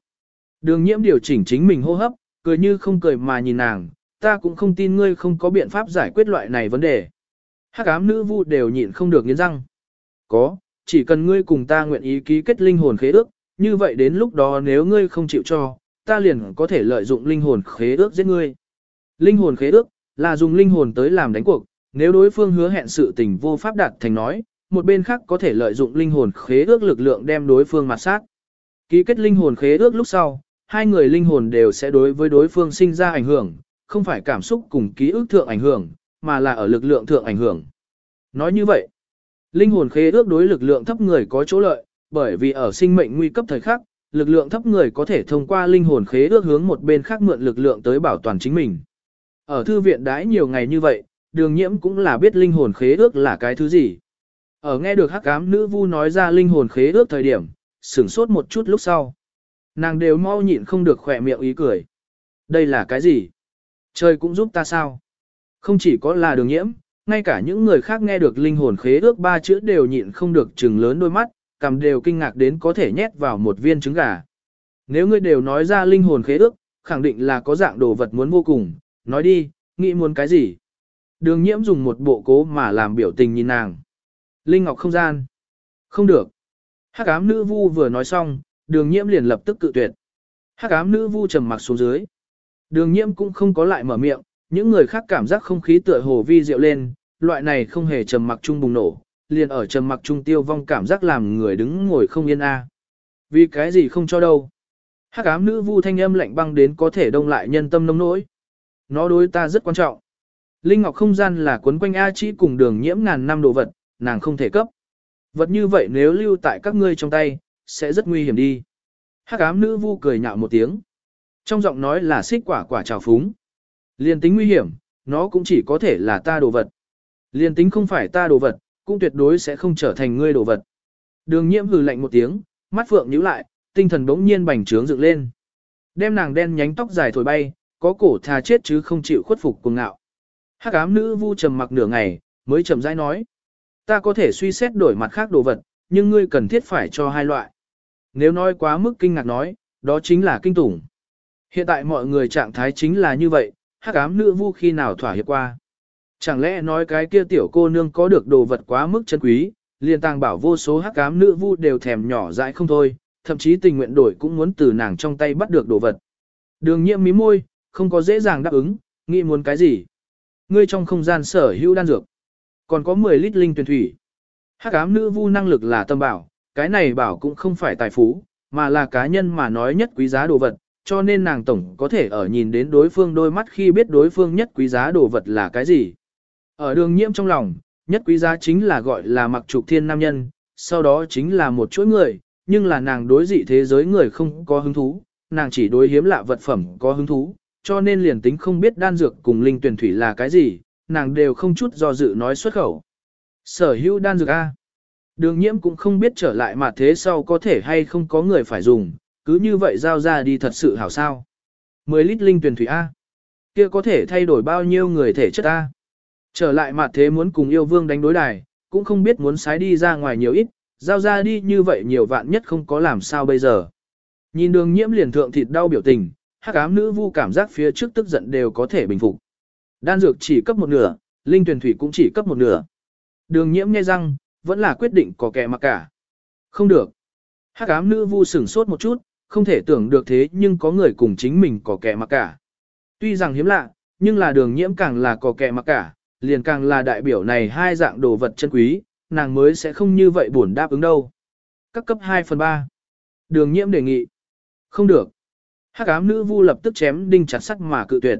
Đường nhiễm điều chỉnh chính mình hô hấp, cười như không cười mà nhìn nàng, ta cũng không tin ngươi không có biện pháp giải quyết loại này vấn đề. Hắc ám nữ vu đều nhịn không được nghiến răng. Có, chỉ cần ngươi cùng ta nguyện ý ký kết linh hồn khế ước, như vậy đến lúc đó nếu ngươi không chịu cho, ta liền có thể lợi dụng linh hồn khế ước giết ngươi. Linh hồn khế ước là dùng linh hồn tới làm đánh cuộc, nếu đối phương hứa hẹn sự tình vô pháp đạt thành nói, một bên khác có thể lợi dụng linh hồn khế ước lực lượng đem đối phương mặt sát. Ký kết linh hồn khế ước lúc sau, hai người linh hồn đều sẽ đối với đối phương sinh ra ảnh hưởng, không phải cảm xúc cùng ký ức thượng ảnh hưởng, mà là ở lực lượng thượng ảnh hưởng. Nói như vậy, linh hồn khế ước đối lực lượng thấp người có chỗ lợi, bởi vì ở sinh mệnh nguy cấp thời khắc, lực lượng thấp người có thể thông qua linh hồn khế ước hướng một bên khác mượn lực lượng tới bảo toàn chính mình. Ở thư viện đãi nhiều ngày như vậy, đường nhiễm cũng là biết linh hồn khế ước là cái thứ gì. Ở nghe được hắc ám nữ vu nói ra linh hồn khế ước thời điểm, sửng sốt một chút lúc sau. Nàng đều mau nhịn không được khỏe miệng ý cười. Đây là cái gì? Trời cũng giúp ta sao? Không chỉ có là đường nhiễm, ngay cả những người khác nghe được linh hồn khế ước ba chữ đều nhịn không được trừng lớn đôi mắt, cầm đều kinh ngạc đến có thể nhét vào một viên trứng gà. Nếu ngươi đều nói ra linh hồn khế ước, khẳng định là có dạng đồ vật muốn vô cùng, nói đi, nghĩ muốn cái gì? Đường nhiễm dùng một bộ cố mà làm biểu tình nhìn nàng. Linh ngọc không gian. Không được. Hắc ám nữ vu vừa nói xong, đường nhiễm liền lập tức cự tuyệt. Hắc ám nữ vu trầm mặc xuống dưới. Đường nhiễm cũng không có lại mở miệng, những người khác cảm giác không khí tựa hồ vi diệu lên, loại này không hề trầm mặc chung bùng nổ, liền ở trầm mặc chung tiêu vong cảm giác làm người đứng ngồi không yên a. Vì cái gì không cho đâu. Hắc ám nữ vu thanh âm lạnh băng đến có thể đông lại nhân tâm nông nỗi. Nó đối ta rất quan trọng. Linh Ngọc không gian là cuốn quanh A Chi cùng đường nhiễm ngàn năm đồ vật, nàng không thể cấp. Vật như vậy nếu lưu tại các ngươi trong tay, sẽ rất nguy hiểm đi. Hắc ám nữ vu cười nhạo một tiếng. Trong giọng nói là xích quả quả trào phúng. Liên tính nguy hiểm, nó cũng chỉ có thể là ta đồ vật. Liên tính không phải ta đồ vật, cũng tuyệt đối sẽ không trở thành ngươi đồ vật. Đường nhiễm hừ lạnh một tiếng, mắt phượng nhíu lại, tinh thần bỗng nhiên bành trướng dựng lên. Đem nàng đen nhánh tóc dài thổi bay, có cổ thà chết chứ không chịu khuất phục cuồng ngạo. Hắc ám nữ vu trầm mặc nửa ngày, mới chậm rãi nói. Ta có thể suy xét đổi mặt khác đồ vật, nhưng ngươi cần thiết phải cho hai loại. Nếu nói quá mức kinh ngạc nói, đó chính là kinh tủng. Hiện tại mọi người trạng thái chính là như vậy, hắc ám nữ vu khi nào thỏa hiệp qua. Chẳng lẽ nói cái kia tiểu cô nương có được đồ vật quá mức chân quý, liền tàng bảo vô số hắc ám nữ vu đều thèm nhỏ dãi không thôi, thậm chí tình nguyện đổi cũng muốn từ nàng trong tay bắt được đồ vật. Đường nhiễm mí môi, không có dễ dàng đáp ứng, nghĩ muốn cái gì. Ngươi trong không gian sở hữu đan dược, còn có 10 lít linh tuyển thủy. Hắc ám nữ vu năng lực là tâm bảo, cái này bảo cũng không phải tài phú, mà là cá nhân mà nói nhất quý giá đồ vật, cho nên nàng tổng có thể ở nhìn đến đối phương đôi mắt khi biết đối phương nhất quý giá đồ vật là cái gì. Ở đường nhiễm trong lòng, nhất quý giá chính là gọi là mặc trục thiên nam nhân, sau đó chính là một chuỗi người, nhưng là nàng đối dị thế giới người không có hứng thú, nàng chỉ đối hiếm lạ vật phẩm có hứng thú, cho nên liền tính không biết đan dược cùng linh tuyển thủy là cái gì, nàng đều không chút do dự nói xuất khẩu. Sở hữu đan dược A. Đường nhiễm cũng không biết trở lại mà thế sau có thể hay không có người phải dùng, cứ như vậy giao ra đi thật sự hảo sao. 10 lít linh tuyển thủy A. kia có thể thay đổi bao nhiêu người thể chất A. Trở lại mặt thế muốn cùng yêu vương đánh đối đài, cũng không biết muốn sái đi ra ngoài nhiều ít, giao ra đi như vậy nhiều vạn nhất không có làm sao bây giờ. Nhìn đường nhiễm liền thượng thịt đau biểu tình, hắc ám nữ vu cảm giác phía trước tức giận đều có thể bình phục. Đan dược chỉ cấp một nửa, linh tuyển thủy cũng chỉ cấp một nửa. Đường nhiễm nghe răng, vẫn là quyết định có kẻ mặc cả. Không được. Hắc ám nữ vu sửng sốt một chút, không thể tưởng được thế nhưng có người cùng chính mình có kẻ mặc cả. Tuy rằng hiếm lạ, nhưng là đường nhiễm càng là có kẻ mặc cả, liền càng là đại biểu này hai dạng đồ vật chân quý, nàng mới sẽ không như vậy buồn đáp ứng đâu. Các cấp 2 phần 3. Đường nhiễm đề nghị. Không được. Hắc ám nữ vu lập tức chém đinh chặt sắt mà cự tuyệt.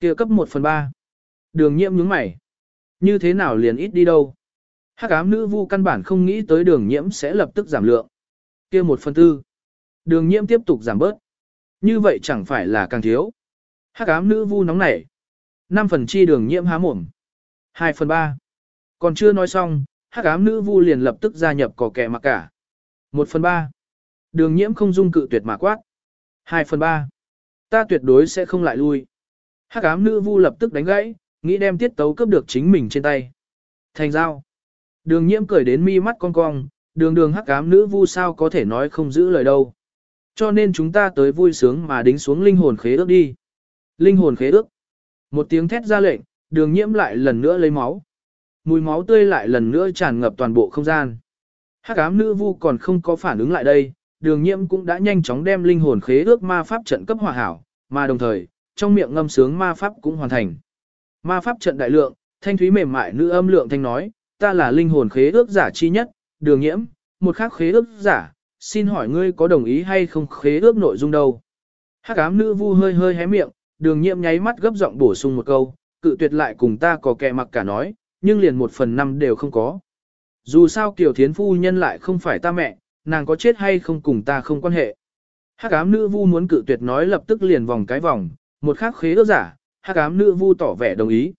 kia cấp 1 phần 3. Đường nhiễm nhướng mày. Như thế nào liền ít đi đâu. Hắc ám nữ vu căn bản không nghĩ tới đường nhiễm sẽ lập tức giảm lượng. kia 1 phần 4. Đường nhiễm tiếp tục giảm bớt. Như vậy chẳng phải là càng thiếu. Hắc ám nữ vu nóng nảy. 5 phần chi đường nhiễm há mồm. 2 phần 3. Còn chưa nói xong, hắc ám nữ vu liền lập tức gia nhập cỏ kẻ mặc cả. 1 phần 3. Đường nhiễm không dung cự tuyệt mà quát. 2 phần 3. Ta tuyệt đối sẽ không lại lui. Hắc ám nữ vu lập tức đánh gãy, nghĩ đem tiết tấu cướp được chính mình trên tay. Thành giao. Đường nhiễm cười đến mi mắt cong cong, đường đường hắc ám nữ vu sao có thể nói không giữ lời đâu. Cho nên chúng ta tới vui sướng mà đính xuống linh hồn khế ước đi. Linh hồn khế ước. Một tiếng thét ra lệnh, đường nhiễm lại lần nữa lấy máu. Mùi máu tươi lại lần nữa tràn ngập toàn bộ không gian. Hắc ám nữ vu còn không có phản ứng lại đây, đường nhiễm cũng đã nhanh chóng đem linh hồn khế ước ma pháp trận cấp hòa hảo, mà đồng thời, trong miệng ngâm sướng ma pháp cũng hoàn thành. Ma pháp trận đại lượng, thanh thúy mềm mại nữ âm lượng thanh nói, ta là linh hồn khế ước giả chi nhất, đường nhiễm, một khác khế ước giả, xin hỏi ngươi có đồng ý hay không khế ước nội dung đâu. Hắc ám nữ vu hơi hơi hé miệng, đường nhiệm nháy mắt gấp giọng bổ sung một câu, cự tuyệt lại cùng ta có kẻ mặc cả nói, nhưng liền một phần năm đều không có. Dù sao Kiều Thiến Phu nhân lại không phải ta mẹ, nàng có chết hay không cùng ta không quan hệ. Hắc ám nữ vu muốn cự tuyệt nói lập tức liền vòng cái vòng, một khắc khế ước giả, hắc ám nữ vu tỏ vẻ đồng ý.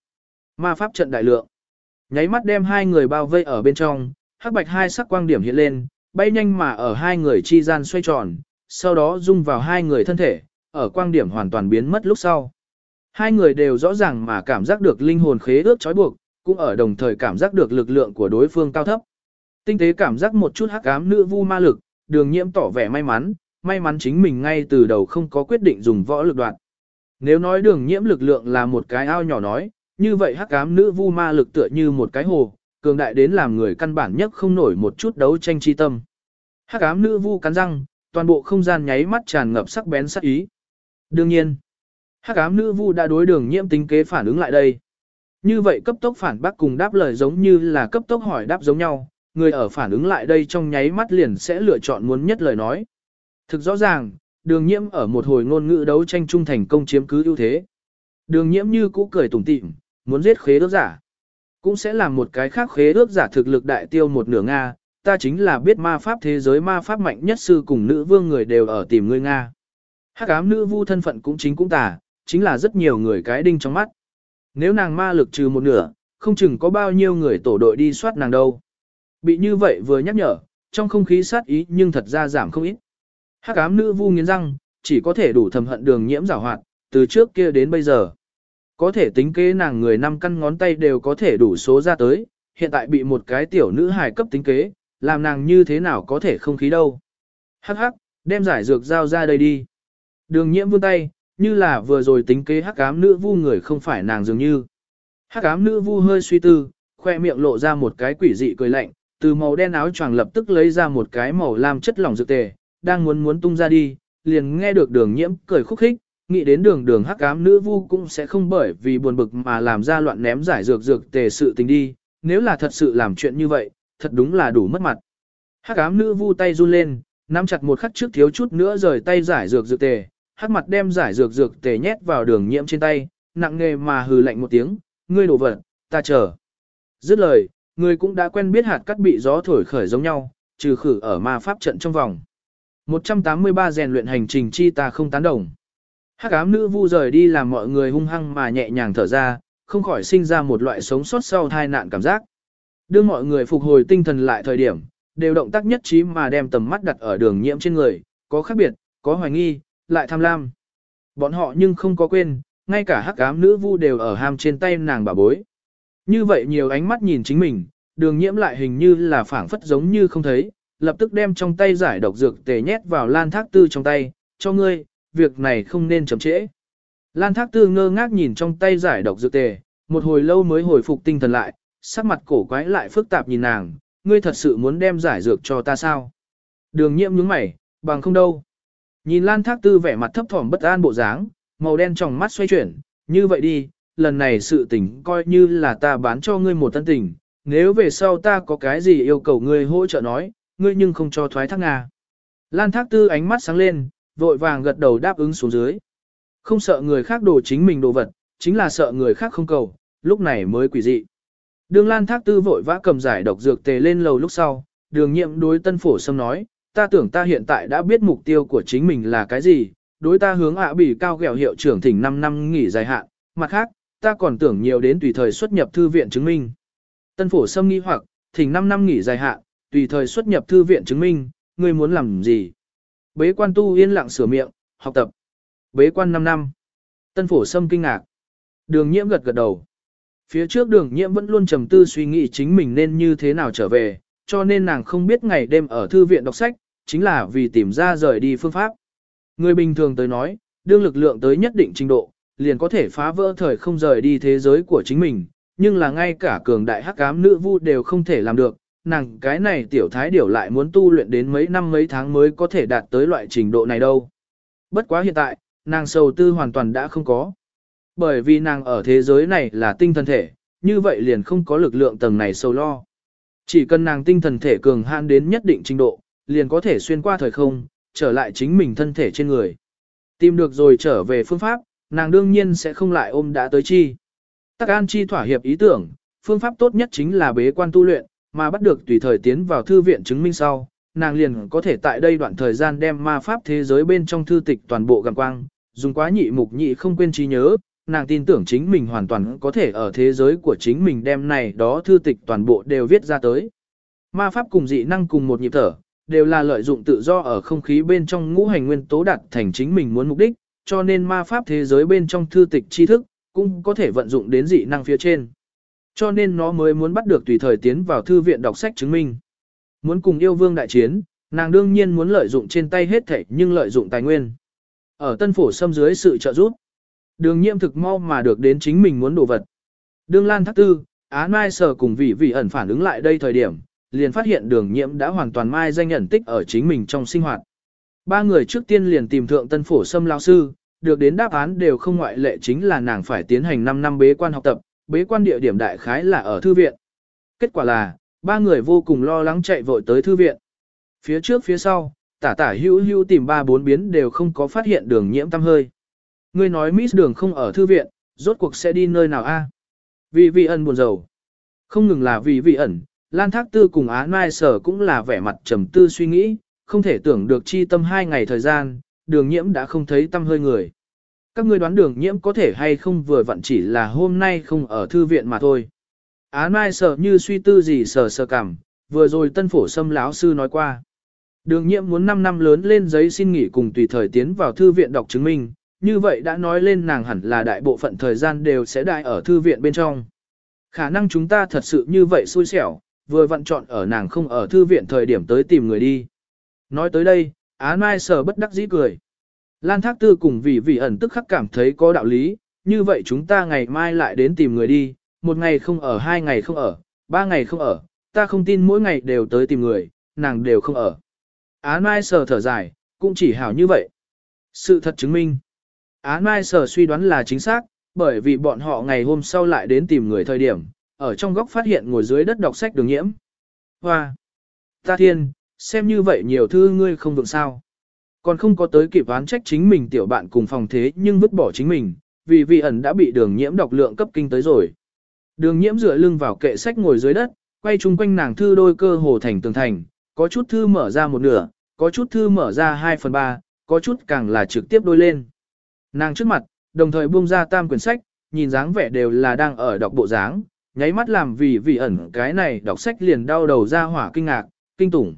Ma pháp trận đại lượng. Nháy mắt đem hai người bao vây ở bên trong, hắc bạch hai sắc quang điểm hiện lên, bay nhanh mà ở hai người chi gian xoay tròn, sau đó dung vào hai người thân thể, ở quang điểm hoàn toàn biến mất lúc sau. Hai người đều rõ ràng mà cảm giác được linh hồn khế ước trói buộc, cũng ở đồng thời cảm giác được lực lượng của đối phương cao thấp. Tinh tế cảm giác một chút hắc ám nữ vu ma lực, đường nhiễm tỏ vẻ may mắn, may mắn chính mình ngay từ đầu không có quyết định dùng võ lực đoạn. Nếu nói đường nhiễm lực lượng là một cái ao nhỏ nói, như vậy hắc ám nữ vu ma lực tựa như một cái hồ, cường đại đến làm người căn bản nhất không nổi một chút đấu tranh chi tâm. Hắc ám nữ vu cắn răng, toàn bộ không gian nháy mắt tràn ngập sắc bén sắc ý. Đương nhiên, hắc ám nữ vu đã đối đường nhiễm tính kế phản ứng lại đây. Như vậy cấp tốc phản bác cùng đáp lời giống như là cấp tốc hỏi đáp giống nhau, người ở phản ứng lại đây trong nháy mắt liền sẽ lựa chọn muốn nhất lời nói. Thực rõ ràng, đường nhiễm ở một hồi ngôn ngữ đấu tranh trung thành công chiếm cứ ưu thế. Đường nhiễm như cũ cười tủm tỉm, muốn giết khế ước giả. Cũng sẽ làm một cái khác khế ước giả thực lực đại tiêu một nửa Nga, ta chính là biết ma pháp thế giới ma pháp mạnh nhất sư cùng nữ vương người đều ở tìm ngươi Nga. Hắc ám nữ vu thân phận cũng chính cũng tà, chính là rất nhiều người cái đinh trong mắt. Nếu nàng ma lực trừ một nửa, không chừng có bao nhiêu người tổ đội đi soát nàng đâu. Bị như vậy vừa nhắc nhở, trong không khí sát ý nhưng thật ra giảm không ít. Hắc ám nữ vu nghiến răng, chỉ có thể đủ thầm hận đường nhiễm giảo hoạt, từ trước kia đến bây giờ. Có thể tính kế nàng người năm căn ngón tay đều có thể đủ số ra tới, hiện tại bị một cái tiểu nữ hài cấp tính kế, làm nàng như thế nào có thể không khí đâu. Hắc hắc, đem giải dược giao ra đây đi. Đường nhiễm vươn tay, như là vừa rồi tính kế hắc ám nữ vu người không phải nàng dường như. Hắc ám nữ vu hơi suy tư, khoe miệng lộ ra một cái quỷ dị cười lạnh, từ màu đen áo choàng lập tức lấy ra một cái màu lam chất lỏng dược tề, đang muốn muốn tung ra đi, liền nghe được đường nhiễm cười khúc khích, nghĩ đến đường đường hắc ám nữ vu cũng sẽ không bởi vì buồn bực mà làm ra loạn ném giải dược dược tề sự tình đi, nếu là thật sự làm chuyện như vậy, thật đúng là đủ mất mặt. Hắc ám nữ vu tay run lên, nắm chặt một khắc trước thiếu chút nữa rời tay giải dược dược tề, hắc mặt đem giải dược dược tề nhét vào đường nhiễm trên tay, nặng nghề mà hừ lạnh một tiếng, ngươi đổ vật, ta chờ. Dứt lời, người cũng đã quen biết hạt cắt bị gió thổi khởi giống nhau, trừ khử ở ma pháp trận trong vòng. 183 rèn luyện hành trình chi ta không tán đồng. Hắc ám nữ vu rời đi làm mọi người hung hăng mà nhẹ nhàng thở ra, không khỏi sinh ra một loại sống sót sau tai nạn cảm giác. Đưa mọi người phục hồi tinh thần lại thời điểm, đều động tác nhất trí mà đem tầm mắt đặt ở đường nhiễm trên người, có khác biệt, có hoài nghi, lại tham lam. Bọn họ nhưng không có quên, ngay cả hắc ám nữ vu đều ở ham trên tay nàng bà bối. Như vậy nhiều ánh mắt nhìn chính mình, đường nhiễm lại hình như là phảng phất giống như không thấy, lập tức đem trong tay giải độc dược tề nhét vào lan thác tư trong tay, cho ngươi, việc này không nên chậm trễ. Lan thác tư ngơ ngác nhìn trong tay giải độc dược tề, một hồi lâu mới hồi phục tinh thần lại, sắc mặt cổ quái lại phức tạp nhìn nàng, ngươi thật sự muốn đem giải dược cho ta sao? Đường nhiễm nhướng mày, bằng không đâu. Nhìn Lan Thác Tư vẻ mặt thấp thỏm bất an bộ dáng, màu đen trong mắt xoay chuyển, như vậy đi, lần này sự tình coi như là ta bán cho ngươi một tân tình, nếu về sau ta có cái gì yêu cầu ngươi hỗ trợ nói, ngươi nhưng không cho thoái thác Nga. Lan Thác Tư ánh mắt sáng lên, vội vàng gật đầu đáp ứng xuống dưới. Không sợ người khác đồ chính mình đồ vật, chính là sợ người khác không cầu, lúc này mới quỷ dị. Đường Lan Thác Tư vội vã cầm giải độc dược tề lên lầu lúc sau, đường nhiệm đối tân phổ sâm nói, ta tưởng ta hiện tại đã biết mục tiêu của chính mình là cái gì, đối ta hướng ạ bỉ cao gẹo hiệu trưởng thỉnh 5 năm nghỉ dài hạn, mặt khác, ta còn tưởng nhiều đến tùy thời xuất nhập thư viện chứng minh. Tân phổ sâm nghi hoặc, thỉnh 5 năm nghỉ dài hạn, tùy thời xuất nhập thư viện chứng minh, ngươi muốn làm gì? Bế quan tu yên lặng sửa miệng, học tập. Bế quan 5 năm. Tân phổ sâm kinh ngạc. Đường nhiễm gật gật đầu. Phía trước đường nhiễm vẫn luôn trầm tư suy nghĩ chính mình nên như thế nào trở về, cho nên nàng không biết ngày đêm ở thư viện đọc sách, chính là vì tìm ra rời đi phương pháp. Người bình thường tới nói, đương lực lượng tới nhất định trình độ, liền có thể phá vỡ thời không rời đi thế giới của chính mình, nhưng là ngay cả cường đại hắc ám nữ vu đều không thể làm được, nàng cái này tiểu thái điểu lại muốn tu luyện đến mấy năm mấy tháng mới có thể đạt tới loại trình độ này đâu. Bất quá hiện tại, nàng sầu tư hoàn toàn đã không có. Bởi vì nàng ở thế giới này là tinh thần thể, như vậy liền không có lực lượng tầng này sầu lo. Chỉ cần nàng tinh thần thể cường hạn đến nhất định trình độ, liền có thể xuyên qua thời không, trở lại chính mình thân thể trên người. Tìm được rồi trở về phương pháp, nàng đương nhiên sẽ không lại ôm đã tới chi. Tắc An Chi thỏa hiệp ý tưởng, phương pháp tốt nhất chính là bế quan tu luyện, mà bắt được tùy thời tiến vào thư viện chứng minh sau, nàng liền có thể tại đây đoạn thời gian đem ma pháp thế giới bên trong thư tịch toàn bộ gặm quang, dùng quá nhị mục nhị không quên trí nhớ, nàng tin tưởng chính mình hoàn toàn có thể ở thế giới của chính mình đem này đó thư tịch toàn bộ đều viết ra tới. Ma pháp cùng dị năng cùng một nhịp thở, đều là lợi dụng tự do ở không khí bên trong ngũ hành nguyên tố đạt thành chính mình muốn mục đích, cho nên ma pháp thế giới bên trong thư tịch tri thức, cũng có thể vận dụng đến dị năng phía trên. Cho nên nó mới muốn bắt được tùy thời tiến vào thư viện đọc sách chứng minh. Muốn cùng yêu vương đại chiến, nàng đương nhiên muốn lợi dụng trên tay hết thảy nhưng lợi dụng tài nguyên. Ở tân phổ xâm dưới sự trợ giúp, đường nhiễm thực mau mà được đến chính mình muốn đồ vật. Đường Lan Thác Tư, Á Mai Sở cùng vị vị ẩn phản ứng lại đây thời điểm, liền phát hiện đường nhiễm đã hoàn toàn mai danh nhận tích ở chính mình trong sinh hoạt. Ba người trước tiên liền tìm thượng tân phổ xâm lao sư, được đến đáp án đều không ngoại lệ chính là nàng phải tiến hành 5 năm bế quan học tập, bế quan địa điểm đại khái là ở thư viện. Kết quả là, ba người vô cùng lo lắng chạy vội tới thư viện. Phía trước phía sau, tả tả hữu hữu tìm ba bốn biến đều không có phát hiện đường nhiễm tâm hơi. Ngươi nói Miss đường không ở thư viện, rốt cuộc sẽ đi nơi nào a? À? Vì vị ẩn buồn rầu. Không ngừng là vì vị ẩn, Lan Thác Tư cùng Á Mai Sở cũng là vẻ mặt trầm tư suy nghĩ, không thể tưởng được chi tâm hai ngày thời gian, đường nhiễm đã không thấy tâm hơi người. Các ngươi đoán đường nhiễm có thể hay không vừa vặn chỉ là hôm nay không ở thư viện mà thôi. Á Mai sợ như suy tư gì sờ sờ cảm, vừa rồi tân phổ xâm lão sư nói qua. Đường nhiễm muốn 5 năm lớn lên giấy xin nghỉ cùng tùy thời tiến vào thư viện đọc chứng minh, như vậy đã nói lên nàng hẳn là đại bộ phận thời gian đều sẽ đại ở thư viện bên trong. Khả năng chúng ta thật sự như vậy xui xẻo, vừa vặn chọn ở nàng không ở thư viện thời điểm tới tìm người đi. Nói tới đây, Á Mai sờ bất đắc dĩ cười. Lan Thác Tư cùng vị vị ẩn tức khắc cảm thấy có đạo lý, như vậy chúng ta ngày mai lại đến tìm người đi, một ngày không ở hai ngày không ở, ba ngày không ở, ta không tin mỗi ngày đều tới tìm người, nàng đều không ở. Á Mai sờ thở dài, cũng chỉ hảo như vậy. Sự thật chứng minh. Á Mai sờ suy đoán là chính xác, bởi vì bọn họ ngày hôm sau lại đến tìm người thời điểm, ở trong góc phát hiện ngồi dưới đất đọc sách đường nhiễm. Hoa! Ta thiên, xem như vậy nhiều thư ngươi không vượng sao. Còn không có tới kịp oán trách chính mình tiểu bạn cùng phòng thế nhưng vứt bỏ chính mình, vì vị ẩn đã bị đường nhiễm đọc lượng cấp kinh tới rồi. Đường nhiễm dựa lưng vào kệ sách ngồi dưới đất, quay chung quanh nàng thư đôi cơ hồ thành tường thành, có chút thư mở ra một nửa, có chút thư mở ra 2 phần 3, có chút càng là trực tiếp đôi lên. Nàng trước mặt, đồng thời buông ra tam quyển sách, nhìn dáng vẻ đều là đang ở đọc bộ dáng, nháy mắt làm vì vị ẩn cái này đọc sách liền đau đầu ra hỏa kinh ngạc, kinh tủng.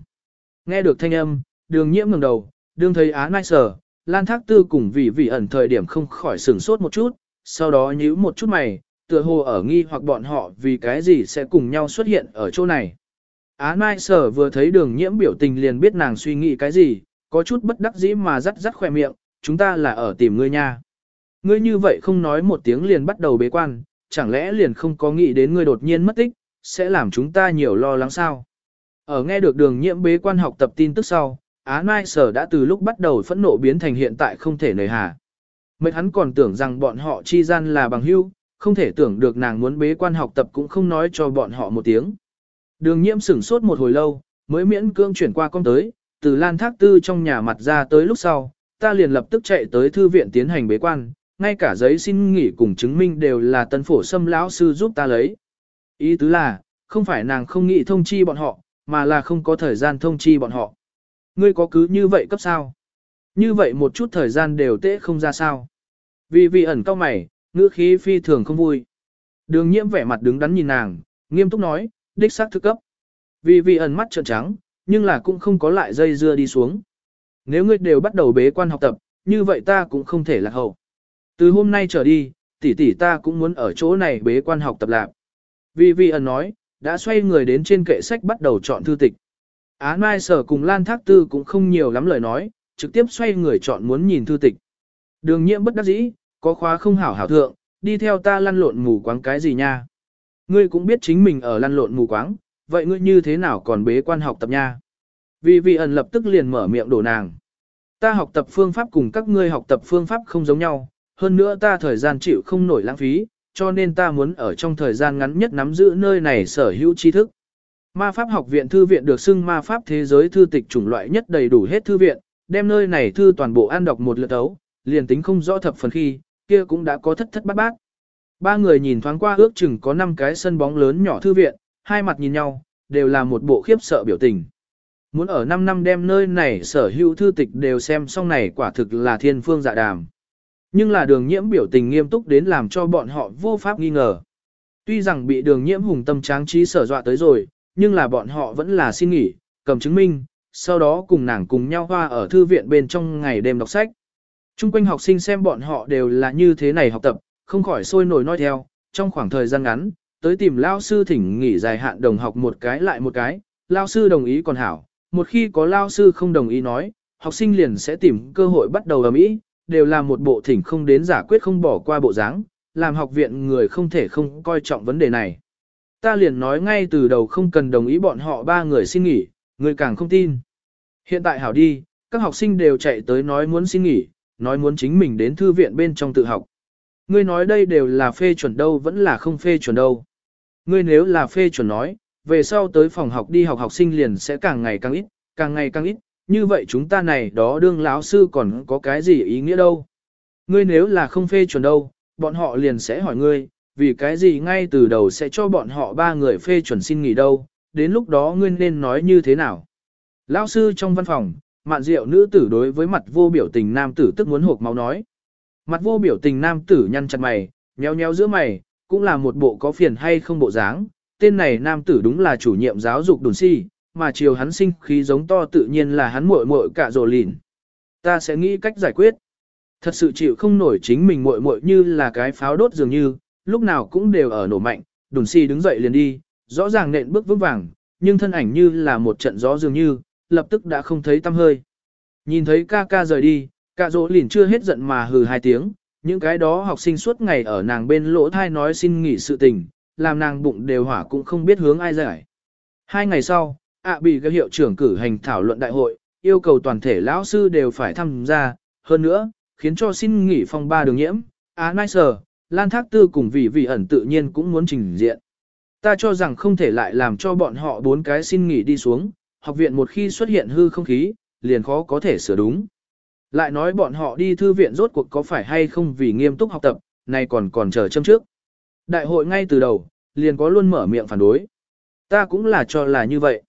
Nghe được thanh âm, đường nhiễm ngẩng đầu, đương thấy á nai sở, lan thác tư cùng vì vị ẩn thời điểm không khỏi sửng sốt một chút, sau đó nhíu một chút mày, tựa hồ ở nghi hoặc bọn họ vì cái gì sẽ cùng nhau xuất hiện ở chỗ này. Á nai Sở vừa thấy đường nhiễm biểu tình liền biết nàng suy nghĩ cái gì, có chút bất đắc dĩ mà rắt rắt khỏe miệng, chúng ta là ở tìm ngươi nha. Ngươi như vậy không nói một tiếng liền bắt đầu bế quan, chẳng lẽ liền không có nghĩ đến ngươi đột nhiên mất tích, sẽ làm chúng ta nhiều lo lắng sao? Ở nghe được đường nhiễm bế quan học tập tin tức sau, Á Mai Sở đã từ lúc bắt đầu phẫn nộ biến thành hiện tại không thể nời hà. Mấy hắn còn tưởng rằng bọn họ chi gian là bằng hữu, không thể tưởng được nàng muốn bế quan học tập cũng không nói cho bọn họ một tiếng. Đường nhiễm sửng sốt một hồi lâu, mới miễn cưỡng chuyển qua con tới, từ lan thác tư trong nhà mặt ra tới lúc sau, ta liền lập tức chạy tới thư viện tiến hành bế quan, ngay cả giấy xin nghỉ cùng chứng minh đều là tân phổ xâm lão sư giúp ta lấy. Ý tứ là, không phải nàng không nghĩ thông chi bọn họ, mà là không có thời gian thông chi bọn họ. Ngươi có cứ như vậy cấp sao? Như vậy một chút thời gian đều tễ không ra sao? Vì vị ẩn cao mày, ngữ khí phi thường không vui. Đường nhiễm vẻ mặt đứng đắn nhìn nàng, nghiêm túc nói, đích xác thức cấp. Vì vị ẩn mắt trợn trắng, nhưng là cũng không có lại dây dưa đi xuống. Nếu ngươi đều bắt đầu bế quan học tập, như vậy ta cũng không thể lạc hậu. Từ hôm nay trở đi, tỷ tỷ ta cũng muốn ở chỗ này bế quan học tập lạc. Vì vị ẩn nói, đã xoay người đến trên kệ sách bắt đầu chọn thư tịch. Á Mai Sở cùng Lan Thác Tư cũng không nhiều lắm lời nói, trực tiếp xoay người chọn muốn nhìn thư tịch. Đường nhiễm bất đắc dĩ, có khóa không hảo hảo thượng, đi theo ta lăn lộn mù quáng cái gì nha. Ngươi cũng biết chính mình ở lăn lộn mù quáng, vậy ngươi như thế nào còn bế quan học tập nha. Vì vị ẩn lập tức liền mở miệng đổ nàng. Ta học tập phương pháp cùng các ngươi học tập phương pháp không giống nhau, hơn nữa ta thời gian chịu không nổi lãng phí, cho nên ta muốn ở trong thời gian ngắn nhất nắm giữ nơi này sở hữu tri thức. Ma pháp học viện thư viện được xưng ma pháp thế giới thư tịch chủng loại nhất đầy đủ hết thư viện, đem nơi này thư toàn bộ an đọc một lượt ấu, liền tính không rõ thập phần khi, kia cũng đã có thất thất bát bát. Ba người nhìn thoáng qua ước chừng có 5 cái sân bóng lớn nhỏ thư viện, hai mặt nhìn nhau, đều là một bộ khiếp sợ biểu tình. Muốn ở 5 năm đem nơi này sở hữu thư tịch đều xem xong này quả thực là thiên phương dạ đàm. Nhưng là đường nhiễm biểu tình nghiêm túc đến làm cho bọn họ vô pháp nghi ngờ. Tuy rằng bị đường nhiễm hùng tâm tráng trí sở dọa tới rồi, nhưng là bọn họ vẫn là xin nghỉ, cầm chứng minh, sau đó cùng nàng cùng nhau hoa ở thư viện bên trong ngày đêm đọc sách. Trung quanh học sinh xem bọn họ đều là như thế này học tập, không khỏi sôi nổi nói theo, trong khoảng thời gian ngắn, tới tìm lao sư thỉnh nghỉ dài hạn đồng học một cái lại một cái, lao sư đồng ý còn hảo, một khi có lao sư không đồng ý nói, học sinh liền sẽ tìm cơ hội bắt đầu ở Mỹ, đều là một bộ thỉnh không đến giả quyết không bỏ qua bộ dáng, làm học viện người không thể không coi trọng vấn đề này. Ta liền nói ngay từ đầu không cần đồng ý bọn họ ba người xin nghỉ, người càng không tin. Hiện tại hảo đi, các học sinh đều chạy tới nói muốn xin nghỉ, nói muốn chính mình đến thư viện bên trong tự học. Ngươi nói đây đều là phê chuẩn đâu vẫn là không phê chuẩn đâu. Ngươi nếu là phê chuẩn nói, về sau tới phòng học đi học học sinh liền sẽ càng ngày càng ít, càng ngày càng ít, như vậy chúng ta này đó đương lão sư còn có cái gì ý nghĩa đâu. Ngươi nếu là không phê chuẩn đâu, bọn họ liền sẽ hỏi ngươi, vì cái gì ngay từ đầu sẽ cho bọn họ ba người phê chuẩn xin nghỉ đâu, đến lúc đó ngươi nên nói như thế nào. Lão sư trong văn phòng, mạn diệu nữ tử đối với mặt vô biểu tình nam tử tức muốn hộp máu nói. Mặt vô biểu tình nam tử nhăn chặt mày, nhéo nhéo giữa mày, cũng là một bộ có phiền hay không bộ dáng. Tên này nam tử đúng là chủ nhiệm giáo dục đồn si, mà chiều hắn sinh khí giống to tự nhiên là hắn muội muội cả rồ lìn. Ta sẽ nghĩ cách giải quyết. Thật sự chịu không nổi chính mình muội muội như là cái pháo đốt dường như, lúc nào cũng đều ở nổ mạnh, đồn si đứng dậy liền đi, rõ ràng nện bước vững vàng, nhưng thân ảnh như là một trận gió dường như, lập tức đã không thấy tâm hơi. Nhìn thấy ca ca rời đi, cả dỗ lìn chưa hết giận mà hừ hai tiếng, những cái đó học sinh suốt ngày ở nàng bên lỗ thai nói xin nghỉ sự tình, làm nàng bụng đều hỏa cũng không biết hướng ai giải. Hai ngày sau, ạ bị các hiệu trưởng cử hành thảo luận đại hội, yêu cầu toàn thể lão sư đều phải tham gia, hơn nữa, khiến cho xin nghỉ phong ba đường nhiễm, á nai sờ, lan thác tư cùng vị vị ẩn tự nhiên cũng muốn trình diện. Ta cho rằng không thể lại làm cho bọn họ bốn cái xin nghỉ đi xuống, học viện một khi xuất hiện hư không khí, liền khó có thể sửa đúng. Lại nói bọn họ đi thư viện rốt cuộc có phải hay không vì nghiêm túc học tập, nay còn còn chờ châm trước. Đại hội ngay từ đầu, liền có luôn mở miệng phản đối. Ta cũng là cho là như vậy.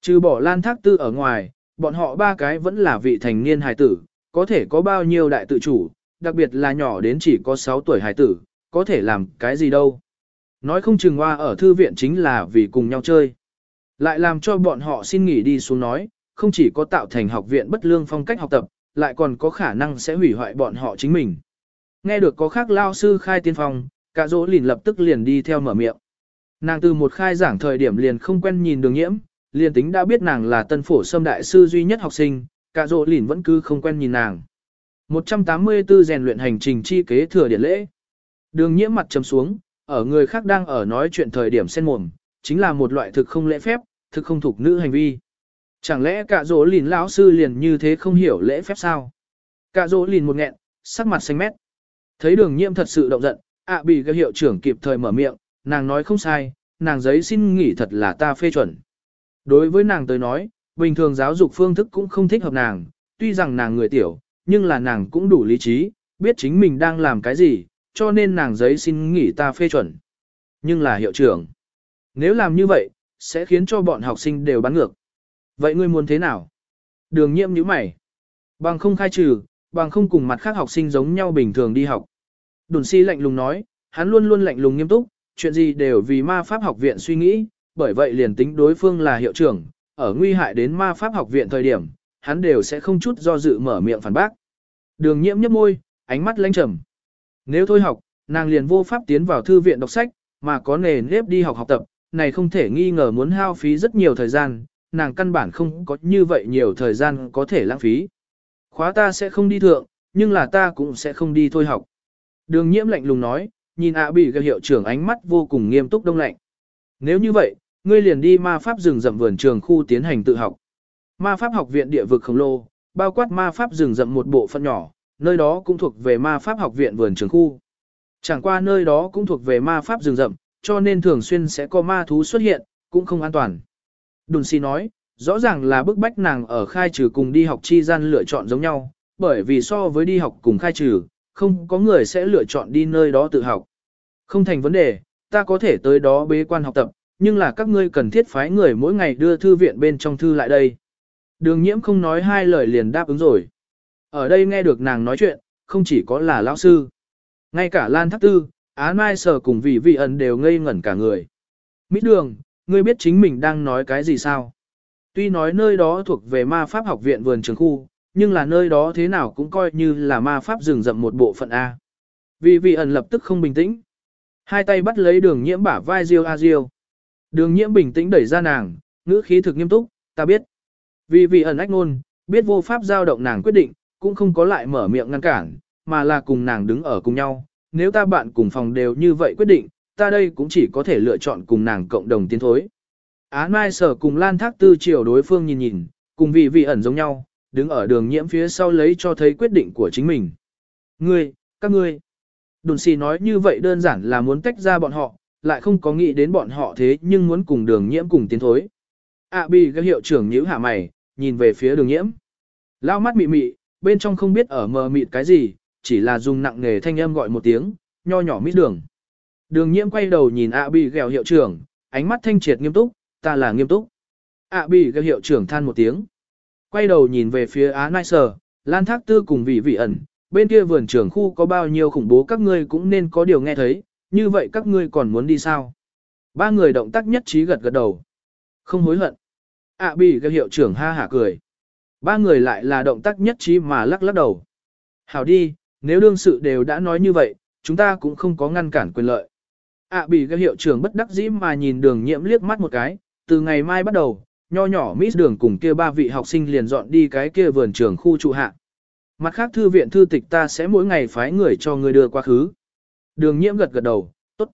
Trừ bỏ lan thác tư ở ngoài, bọn họ ba cái vẫn là vị thành niên hài tử, có thể có bao nhiêu đại tự chủ, đặc biệt là nhỏ đến chỉ có 6 tuổi hài tử, có thể làm cái gì đâu. Nói không chừng hoa ở thư viện chính là vì cùng nhau chơi. Lại làm cho bọn họ xin nghỉ đi xuống nói, không chỉ có tạo thành học viện bất lương phong cách học tập, lại còn có khả năng sẽ hủy hoại bọn họ chính mình. Nghe được có khác lao sư khai tiên phong, cả dỗ lìn lập tức liền đi theo mở miệng. Nàng từ một khai giảng thời điểm liền không quen nhìn đường nhiễm, liền tính đã biết nàng là tân phổ sâm đại sư duy nhất học sinh, cả dỗ lìn vẫn cứ không quen nhìn nàng. 184 rèn luyện hành trình chi kế thừa điển lễ. Đường nhiễm mặt trầm xuống, ở người khác đang ở nói chuyện thời điểm sen mồm, chính là một loại thực không lễ phép, thực không thuộc nữ hành vi. Chẳng lẽ cả dỗ lìn lão sư liền như thế không hiểu lễ phép sao? Cả dỗ lìn một nghẹn, sắc mặt xanh mét. Thấy đường nhiễm thật sự động giận, ạ bị các hiệu trưởng kịp thời mở miệng, nàng nói không sai, nàng giấy xin nghỉ thật là ta phê chuẩn. Đối với nàng tới nói, bình thường giáo dục phương thức cũng không thích hợp nàng, tuy rằng nàng người tiểu, nhưng là nàng cũng đủ lý trí, biết chính mình đang làm cái gì, cho nên nàng giấy xin nghỉ ta phê chuẩn. Nhưng là hiệu trưởng. Nếu làm như vậy, sẽ khiến cho bọn học sinh đều bắn ngược. Vậy ngươi muốn thế nào? Đường nhiệm như mày. Bằng không khai trừ, bằng không cùng mặt khác học sinh giống nhau bình thường đi học. Đồn si lạnh lùng nói, hắn luôn luôn lạnh lùng nghiêm túc, chuyện gì đều vì ma pháp học viện suy nghĩ, bởi vậy liền tính đối phương là hiệu trưởng, ở nguy hại đến ma pháp học viện thời điểm, hắn đều sẽ không chút do dự mở miệng phản bác. Đường nhiễm nhấp môi, ánh mắt lanh trầm. Nếu thôi học, nàng liền vô pháp tiến vào thư viện đọc sách, mà có nề nếp đi học học tập, này không thể nghi ngờ muốn hao phí rất nhiều thời gian, nàng căn bản không có như vậy nhiều thời gian có thể lãng phí. Khóa ta sẽ không đi thượng, nhưng là ta cũng sẽ không đi thôi học. Đường nhiễm lạnh lùng nói, nhìn ạ bị gặp hiệu trưởng ánh mắt vô cùng nghiêm túc đông lạnh. Nếu như vậy, ngươi liền đi ma pháp rừng rậm vườn trường khu tiến hành tự học. Ma pháp học viện địa vực khổng lồ, bao quát ma pháp rừng rậm một bộ phận nhỏ, nơi đó cũng thuộc về ma pháp học viện vườn trường khu. Chẳng qua nơi đó cũng thuộc về ma pháp rừng rậm, cho nên thường xuyên sẽ có ma thú xuất hiện, cũng không an toàn. Đùn si nói, rõ ràng là bức bách nàng ở khai trừ cùng đi học chi gian lựa chọn giống nhau, bởi vì so với đi học cùng khai trừ, không có người sẽ lựa chọn đi nơi đó tự học. Không thành vấn đề, ta có thể tới đó bế quan học tập, nhưng là các ngươi cần thiết phái người mỗi ngày đưa thư viện bên trong thư lại đây. Đường nhiễm không nói hai lời liền đáp ứng rồi. Ở đây nghe được nàng nói chuyện, không chỉ có là lão sư. Ngay cả Lan Thác Tư, Á Mai Sở cùng vị vị ẩn đều ngây ngẩn cả người. Mít đường, ngươi biết chính mình đang nói cái gì sao? Tuy nói nơi đó thuộc về ma pháp học viện vườn trường khu, nhưng là nơi đó thế nào cũng coi như là ma pháp rừng rậm một bộ phận A. Vị vị ẩn lập tức không bình tĩnh. Hai tay bắt lấy đường nhiễm bả vai Diêu A Diêu. Đường nhiễm bình tĩnh đẩy ra nàng, ngữ khí thực nghiêm túc, ta biết. Vì vị ẩn ách ngôn, biết vô pháp giao động nàng quyết định, cũng không có lại mở miệng ngăn cản, mà là cùng nàng đứng ở cùng nhau. Nếu ta bạn cùng phòng đều như vậy quyết định, ta đây cũng chỉ có thể lựa chọn cùng nàng cộng đồng tiến thối. Á Mai sở cùng Lan Thác Tư chiều đối phương nhìn nhìn, cùng vị vị ẩn giống nhau, đứng ở đường nhiễm phía sau lấy cho thấy quyết định của chính mình. Ngươi, các ngươi. Đồn xì nói như vậy đơn giản là muốn tách ra bọn họ, lại không có nghĩ đến bọn họ thế nhưng muốn cùng đường nhiễm cùng tiến thối. À bi các hiệu trưởng nhíu hạ mày, nhìn về phía đường nhiễm. Lao mắt mị mị, bên trong không biết ở mờ mịt cái gì, chỉ là dùng nặng nghề thanh âm gọi một tiếng, nho nhỏ mít đường. Đường nhiễm quay đầu nhìn ạ bị ghèo hiệu trưởng, ánh mắt thanh triệt nghiêm túc, ta là nghiêm túc. ạ bị ghèo hiệu trưởng than một tiếng. Quay đầu nhìn về phía Á Nai Sở, Lan Thác Tư cùng vị vị ẩn, bên kia vườn trưởng khu có bao nhiêu khủng bố các ngươi cũng nên có điều nghe thấy, như vậy các ngươi còn muốn đi sao? Ba người động tác nhất trí gật gật đầu. Không hối hận ạ bị ghèo hiệu trưởng ha hả cười. Ba người lại là động tác nhất trí mà lắc lắc đầu. Hảo đi, nếu đương sự đều đã nói như vậy, chúng ta cũng không có ngăn cản quyền lợi. ạ bị các hiệu trưởng bất đắc dĩ mà nhìn đường nhiễm liếc mắt một cái, từ ngày mai bắt đầu, nho nhỏ Miss đường cùng kia ba vị học sinh liền dọn đi cái kia vườn trường khu trụ hạ. Mặt khác thư viện thư tịch ta sẽ mỗi ngày phái người cho người đưa qua khứ. Đường nhiễm gật gật đầu, tốt.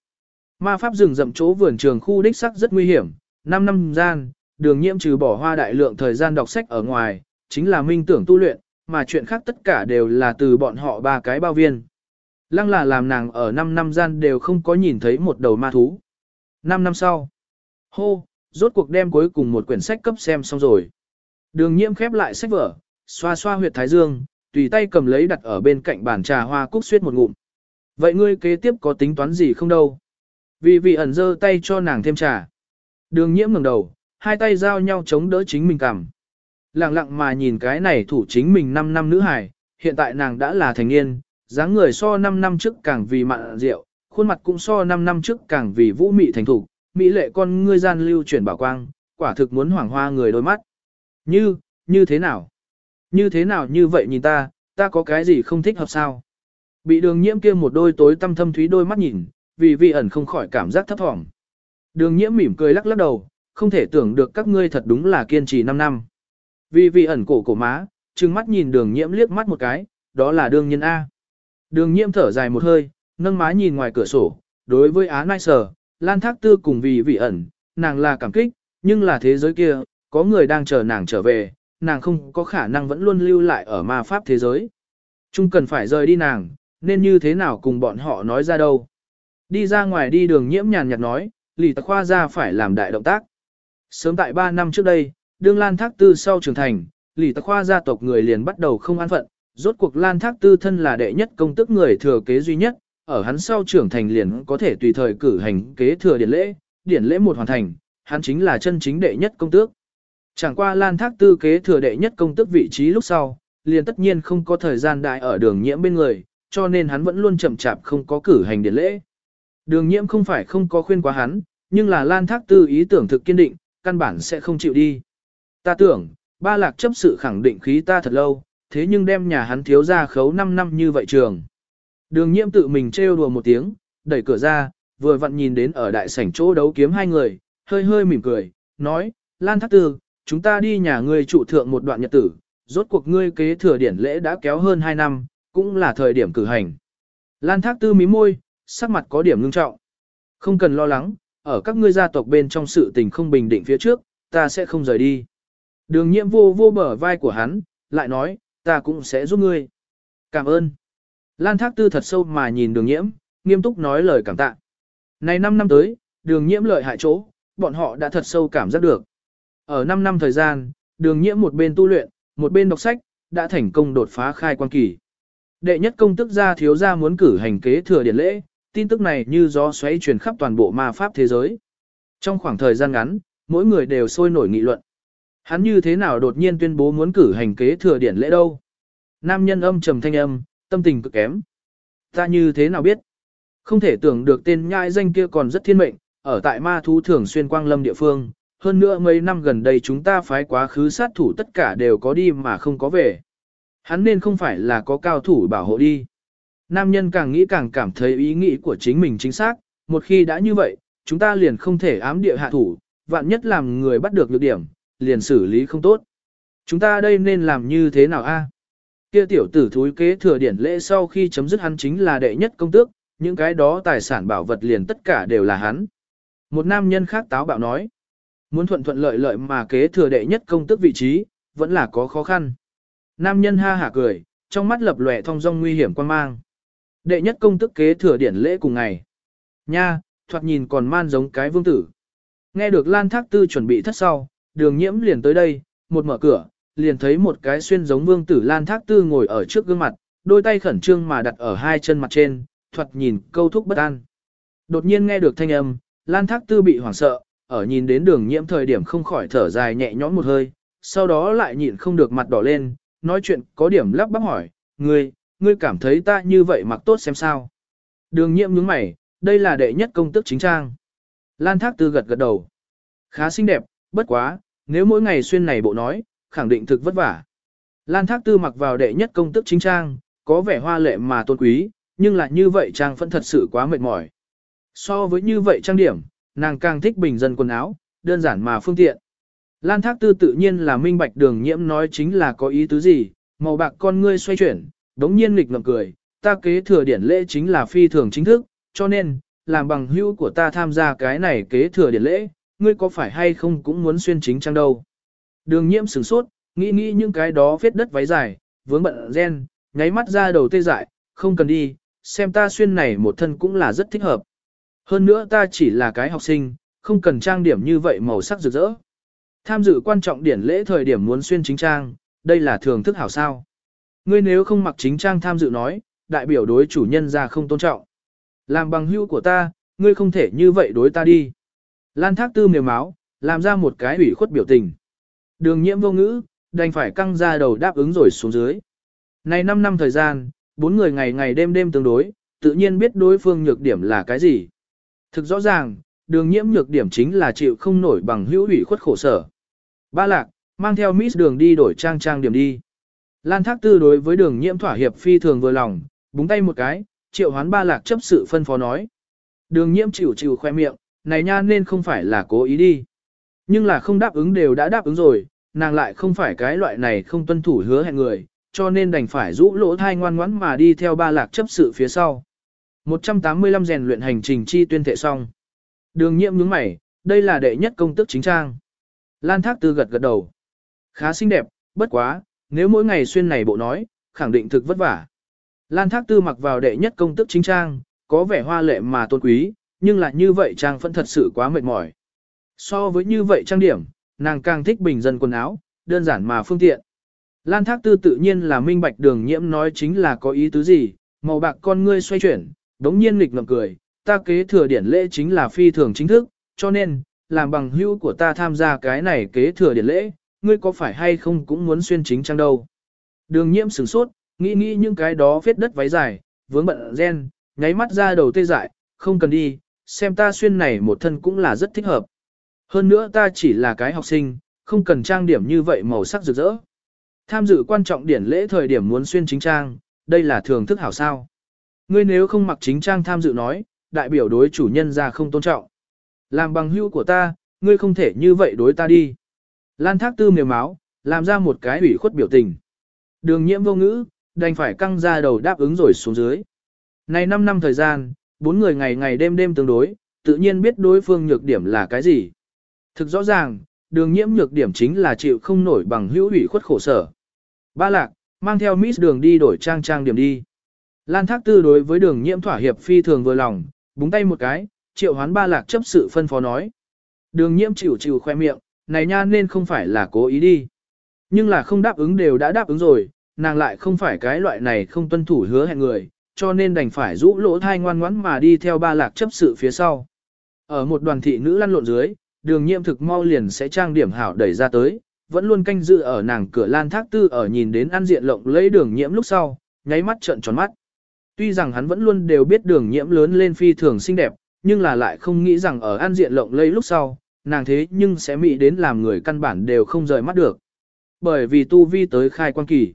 Ma pháp rừng rậm chỗ vườn trường khu đích sắc rất nguy hiểm, 5 năm gian, đường nhiễm trừ bỏ hoa đại lượng thời gian đọc sách ở ngoài, chính là minh tưởng tu luyện, mà chuyện khác tất cả đều là từ bọn họ ba cái bao viên. Lăng là làm nàng ở 5 năm gian đều không có nhìn thấy một đầu ma thú. 5 năm sau, hô, rốt cuộc đem cuối cùng một quyển sách cấp xem xong rồi. Đường nhiễm khép lại sách vở, xoa xoa huyệt thái dương, tùy tay cầm lấy đặt ở bên cạnh bàn trà hoa cúc xuyết một ngụm. Vậy ngươi kế tiếp có tính toán gì không đâu? Vì vị ẩn dơ tay cho nàng thêm trà. Đường nhiễm ngẩng đầu, hai tay giao nhau chống đỡ chính mình cằm. Lặng lặng mà nhìn cái này thủ chính mình 5 năm nữ hài, hiện tại nàng đã là thành niên, dáng người so 5 năm trước càng vì mặn rượu, khuôn mặt cũng so 5 năm trước càng vì vũ mị thành thủ, mỹ lệ con ngươi gian lưu chuyển bảo quang, quả thực muốn hoảng hoa người đôi mắt. Như, như thế nào? Như thế nào như vậy nhìn ta, ta có cái gì không thích hợp sao? Bị đường nhiễm kia một đôi tối tâm thâm thúy đôi mắt nhìn, vì vị ẩn không khỏi cảm giác thấp thỏm. Đường nhiễm mỉm cười lắc lắc đầu, không thể tưởng được các ngươi thật đúng là kiên trì 5 năm. Vì vị ẩn cổ cổ má, trừng mắt nhìn đường nhiễm liếc mắt một cái, đó là đương nhiên A. Đường nhiễm thở dài một hơi, nâng má nhìn ngoài cửa sổ, đối với Á Nai Sở, Lan Thác Tư cùng vì vị ẩn, nàng là cảm kích, nhưng là thế giới kia, có người đang chờ nàng trở về, nàng không có khả năng vẫn luôn lưu lại ở ma pháp thế giới. Chung cần phải rời đi nàng, nên như thế nào cùng bọn họ nói ra đâu. Đi ra ngoài đi đường nhiễm nhàn nhạt nói, lì tạc khoa ra phải làm đại động tác. Sớm tại 3 năm trước đây, đương Lan Thác Tư sau trưởng thành, lì tạc khoa gia tộc người liền bắt đầu không an phận, rốt cuộc Lan Thác Tư thân là đệ nhất công tức người thừa kế duy nhất, ở hắn sau trưởng thành liền có thể tùy thời cử hành kế thừa điển lễ, điển lễ một hoàn thành, hắn chính là chân chính đệ nhất công tước. Chẳng qua Lan Thác Tư kế thừa đệ nhất công tước vị trí lúc sau, liền tất nhiên không có thời gian đại ở đường nhiễm bên người, cho nên hắn vẫn luôn chậm chạp không có cử hành điển lễ. Đường nhiễm không phải không có khuyên quá hắn, nhưng là Lan Thác Tư ý tưởng thực kiên định, căn bản sẽ không chịu đi. Ta tưởng, ba lạc chấp sự khẳng định khí ta thật lâu, thế nhưng đem nhà hắn thiếu ra khấu 5 năm như vậy trường. Đường nhiễm tự mình trêu đùa một tiếng, đẩy cửa ra, vừa vặn nhìn đến ở đại sảnh chỗ đấu kiếm hai người, hơi hơi mỉm cười, nói, Lan Thác Tư, chúng ta đi nhà ngươi trụ thượng một đoạn nhật tử, rốt cuộc ngươi kế thừa điển lễ đã kéo hơn 2 năm, cũng là thời điểm cử hành. Lan Thác Tư mí môi, sắc mặt có điểm ngưng trọng. Không cần lo lắng, ở các ngươi gia tộc bên trong sự tình không bình định phía trước, ta sẽ không rời đi. Đường nhiễm vô vô bờ vai của hắn, lại nói, ta cũng sẽ giúp ngươi. Cảm ơn. Lan Thác Tư thật sâu mà nhìn đường nhiễm, nghiêm túc nói lời cảm tạ. Này 5 năm tới, đường nhiễm lợi hại chỗ, bọn họ đã thật sâu cảm giác được. Ở 5 năm thời gian, đường nhiễm một bên tu luyện, một bên đọc sách, đã thành công đột phá khai quan kỳ. Đệ nhất công tức gia thiếu gia muốn cử hành kế thừa điển lễ, tin tức này như gió xoáy truyền khắp toàn bộ ma pháp thế giới. Trong khoảng thời gian ngắn, mỗi người đều sôi nổi nghị luận. Hắn như thế nào đột nhiên tuyên bố muốn cử hành kế thừa điển lễ đâu? Nam nhân âm trầm thanh âm, tâm tình cực kém. Ta như thế nào biết? Không thể tưởng được tên nhãi danh kia còn rất thiên mệnh, ở tại ma thú thường xuyên quang lâm địa phương. Hơn nữa mấy năm gần đây chúng ta phái quá khứ sát thủ tất cả đều có đi mà không có về. Hắn nên không phải là có cao thủ bảo hộ đi. Nam nhân càng nghĩ càng cảm thấy ý nghĩ của chính mình chính xác, một khi đã như vậy, chúng ta liền không thể ám địa hạ thủ, vạn nhất làm người bắt được lược điểm, liền xử lý không tốt. Chúng ta đây nên làm như thế nào a? Kia tiểu tử thúi kế thừa điển lễ sau khi chấm dứt hắn chính là đệ nhất công tước, những cái đó tài sản bảo vật liền tất cả đều là hắn. Một nam nhân khác táo bạo nói, muốn thuận thuận lợi lợi mà kế thừa đệ nhất công tước vị trí, vẫn là có khó khăn. Nam nhân ha hả cười, trong mắt lập lòe thông dong nguy hiểm quan mang. Đệ nhất công tức kế thừa điển lễ cùng ngày. Nha, thoạt nhìn còn man giống cái vương tử. Nghe được Lan Thác Tư chuẩn bị thất sau, đường nhiễm liền tới đây, một mở cửa, liền thấy một cái xuyên giống vương tử Lan Thác Tư ngồi ở trước gương mặt, đôi tay khẩn trương mà đặt ở hai chân mặt trên, thoạt nhìn câu thúc bất an. Đột nhiên nghe được thanh âm, Lan Thác Tư bị hoảng sợ, ở nhìn đến đường nhiễm thời điểm không khỏi thở dài nhẹ nhõm một hơi, sau đó lại nhịn không được mặt đỏ lên, nói chuyện có điểm lắp bắp hỏi, ngươi, ngươi cảm thấy ta như vậy mặc tốt xem sao. Đường nhiễm nhướng mày, đây là đệ nhất công tức chính trang. Lan Thác Tư gật gật đầu. Khá xinh đẹp, bất quá, nếu mỗi ngày xuyên này bộ nói, khẳng định thực vất vả. Lan Thác Tư mặc vào đệ nhất công tức chính trang, có vẻ hoa lệ mà tôn quý, nhưng là như vậy trang vẫn thật sự quá mệt mỏi. So với như vậy trang điểm, nàng càng thích bình dân quần áo, đơn giản mà phương tiện. Lan Thác Tư tự nhiên là minh bạch đường nhiễm nói chính là có ý tứ gì, màu bạc con ngươi xoay chuyển, đống nhiên nghịch ngậm cười, ta kế thừa điển lễ chính là phi thường chính thức, cho nên, làm bằng hữu của ta tham gia cái này kế thừa điển lễ, ngươi có phải hay không cũng muốn xuyên chính trang đâu. Đường nhiễm sửng sốt, nghĩ nghĩ những cái đó vết đất váy dài, vướng bận gen, nháy mắt ra đầu tê dại, không cần đi, xem ta xuyên này một thân cũng là rất thích hợp. Hơn nữa ta chỉ là cái học sinh, không cần trang điểm như vậy màu sắc rực rỡ. Tham dự quan trọng điển lễ thời điểm muốn xuyên chính trang, đây là thường thức hảo sao. Ngươi nếu không mặc chính trang tham dự nói, đại biểu đối chủ nhân ra không tôn trọng. Làm bằng hữu của ta, ngươi không thể như vậy đối ta đi. Lan thác tư mềm máu, làm ra một cái ủy khuất biểu tình. Đường nhiễm vô ngữ, đành phải căng ra đầu đáp ứng rồi xuống dưới. Này 5 năm thời gian, bốn người ngày ngày đêm đêm tương đối, tự nhiên biết đối phương nhược điểm là cái gì. Thực rõ ràng, đường nhiễm nhược điểm chính là chịu không nổi bằng hữu ủy khuất khổ sở. Ba lạc, mang theo Miss đường đi đổi trang trang điểm đi. Lan thác tư đối với đường nhiễm thỏa hiệp phi thường vừa lòng, búng tay một cái, triệu hoán ba lạc chấp sự phân phó nói. Đường nhiễm chịu chịu khoe miệng, này nha nên không phải là cố ý đi. Nhưng là không đáp ứng đều đã đáp ứng rồi, nàng lại không phải cái loại này không tuân thủ hứa hẹn người, cho nên đành phải rũ lỗ thai ngoan ngoãn mà đi theo ba lạc chấp sự phía sau. 185 rèn luyện hành trình chi tuyên thệ xong. Đường nhiễm nhướng mày, đây là đệ nhất công tức chính trang. Lan Thác Tư gật gật đầu. Khá xinh đẹp, bất quá, nếu mỗi ngày xuyên này bộ nói, khẳng định thực vất vả. Lan Thác Tư mặc vào đệ nhất công tức chính trang, có vẻ hoa lệ mà tôn quý, nhưng là như vậy trang vẫn thật sự quá mệt mỏi. So với như vậy trang điểm, nàng càng thích bình dân quần áo, đơn giản mà phương tiện. Lan Thác Tư tự nhiên là minh bạch đường nhiễm nói chính là có ý tứ gì, màu bạc con ngươi xoay chuyển, đống nhiên nghịch ngậm cười, ta kế thừa điển lễ chính là phi thường chính thức, cho nên, làm bằng hữu của ta tham gia cái này kế thừa điển lễ, ngươi có phải hay không cũng muốn xuyên chính trang đâu. Đường nhiễm sửng sốt, nghĩ nghĩ những cái đó phết đất váy dài, vướng bận gen, nháy mắt ra đầu tê dại, không cần đi, xem ta xuyên này một thân cũng là rất thích hợp. Hơn nữa ta chỉ là cái học sinh, không cần trang điểm như vậy màu sắc rực rỡ. Tham dự quan trọng điển lễ thời điểm muốn xuyên chính trang, đây là thường thức hảo sao. Ngươi nếu không mặc chính trang tham dự nói, đại biểu đối chủ nhân ra không tôn trọng. Làm bằng hữu của ta, ngươi không thể như vậy đối ta đi. Lan thác tư mềm máu, làm ra một cái ủy khuất biểu tình. Đường nhiễm vô ngữ, đành phải căng ra đầu đáp ứng rồi xuống dưới. Này 5 năm thời gian, bốn người ngày ngày đêm đêm tương đối, tự nhiên biết đối phương nhược điểm là cái gì. Thực rõ ràng, đường nhiễm nhược điểm chính là chịu không nổi bằng hữu ủy khuất khổ sở. Ba lạc, mang theo Miss đường đi đổi trang trang điểm đi. Lan Thác Tư đối với đường nhiễm thỏa hiệp phi thường vừa lòng, búng tay một cái, triệu hoán ba lạc chấp sự phân phó nói. Đường nhiễm chịu chịu khoe miệng, này nha nên không phải là cố ý đi. Nhưng là không đáp ứng đều đã đáp ứng rồi, nàng lại không phải cái loại này không tuân thủ hứa hẹn người, cho nên đành phải rũ lỗ thai ngoan ngoãn mà đi theo ba lạc chấp sự phía sau. Ở một đoàn thị nữ lăn lộn dưới, đường Nhiệm thực mau liền sẽ trang điểm hảo đẩy ra tới, vẫn luôn canh dự ở nàng cửa lan thác tư ở nhìn đến ăn diện lộng lấy đường nhiễm lúc sau, nháy mắt trợn tròn mắt. Tuy rằng hắn vẫn luôn đều biết đường nhiễm lớn lên phi thường xinh đẹp, nhưng là lại không nghĩ rằng ở an diện lộng lây lúc sau, nàng thế nhưng sẽ mỹ đến làm người căn bản đều không rời mắt được. Bởi vì tu vi tới khai quan kỳ.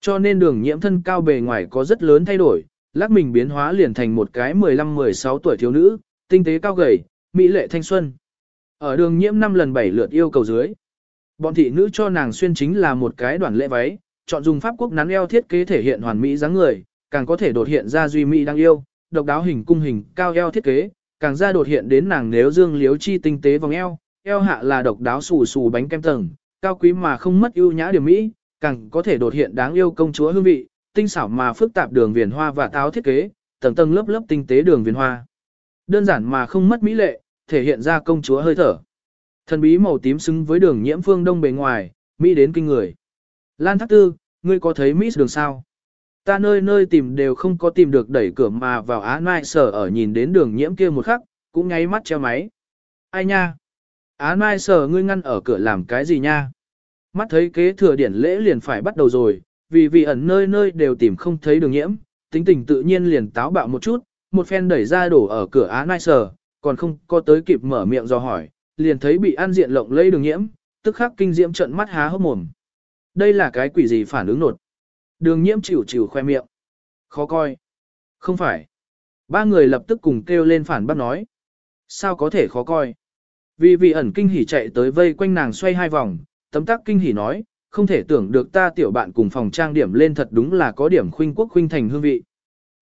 Cho nên đường nhiễm thân cao bề ngoài có rất lớn thay đổi, lắc mình biến hóa liền thành một cái 15-16 tuổi thiếu nữ, tinh tế cao gầy, mỹ lệ thanh xuân. Ở đường nhiễm năm lần bảy lượt yêu cầu dưới. Bọn thị nữ cho nàng xuyên chính là một cái đoàn lễ váy, chọn dùng pháp quốc nắn eo thiết kế thể hiện hoàn mỹ dáng người, càng có thể đột hiện ra duy mỹ đang yêu, độc đáo hình cung hình cao eo thiết kế, càng ra đột hiện đến nàng nếu dương liếu chi tinh tế vòng eo, eo hạ là độc đáo xù xù bánh kem tầng, cao quý mà không mất ưu nhã điểm mỹ, càng có thể đột hiện đáng yêu công chúa hương vị, tinh xảo mà phức tạp đường viền hoa và táo thiết kế, tầng tầng lớp lớp tinh tế đường viền hoa. Đơn giản mà không mất mỹ lệ, thể hiện ra công chúa hơi thở. Thần bí màu tím xứng với đường nhiễm phương đông bề ngoài, mỹ đến kinh người. Lan Thác Tư, ngươi có thấy mỹ đường sao? Ta nơi nơi tìm đều không có tìm được đẩy cửa mà vào Á Mai sở ở nhìn đến đường nhiễm kia một khắc, cũng nháy mắt treo máy. Ai nha? Á Mai sở ngươi ngăn ở cửa làm cái gì nha? Mắt thấy kế thừa điển lễ liền phải bắt đầu rồi, vì vị ẩn nơi nơi đều tìm không thấy đường nhiễm, tính tình tự nhiên liền táo bạo một chút, một phen đẩy ra đổ ở cửa Á Mai sở, còn không có tới kịp mở miệng do hỏi, liền thấy bị an diện lộng lây đường nhiễm, tức khắc kinh diễm trận mắt há hốc mồm. Đây là cái quỷ gì phản ứng nột? Đường nhiễm chịu chịu khoe miệng. Khó coi. Không phải. Ba người lập tức cùng kêu lên phản bác nói. Sao có thể khó coi? Vì vị ẩn kinh hỉ chạy tới vây quanh nàng xoay hai vòng, tấm tắc kinh hỉ nói, không thể tưởng được ta tiểu bạn cùng phòng trang điểm lên thật đúng là có điểm khuynh quốc khuynh thành hương vị.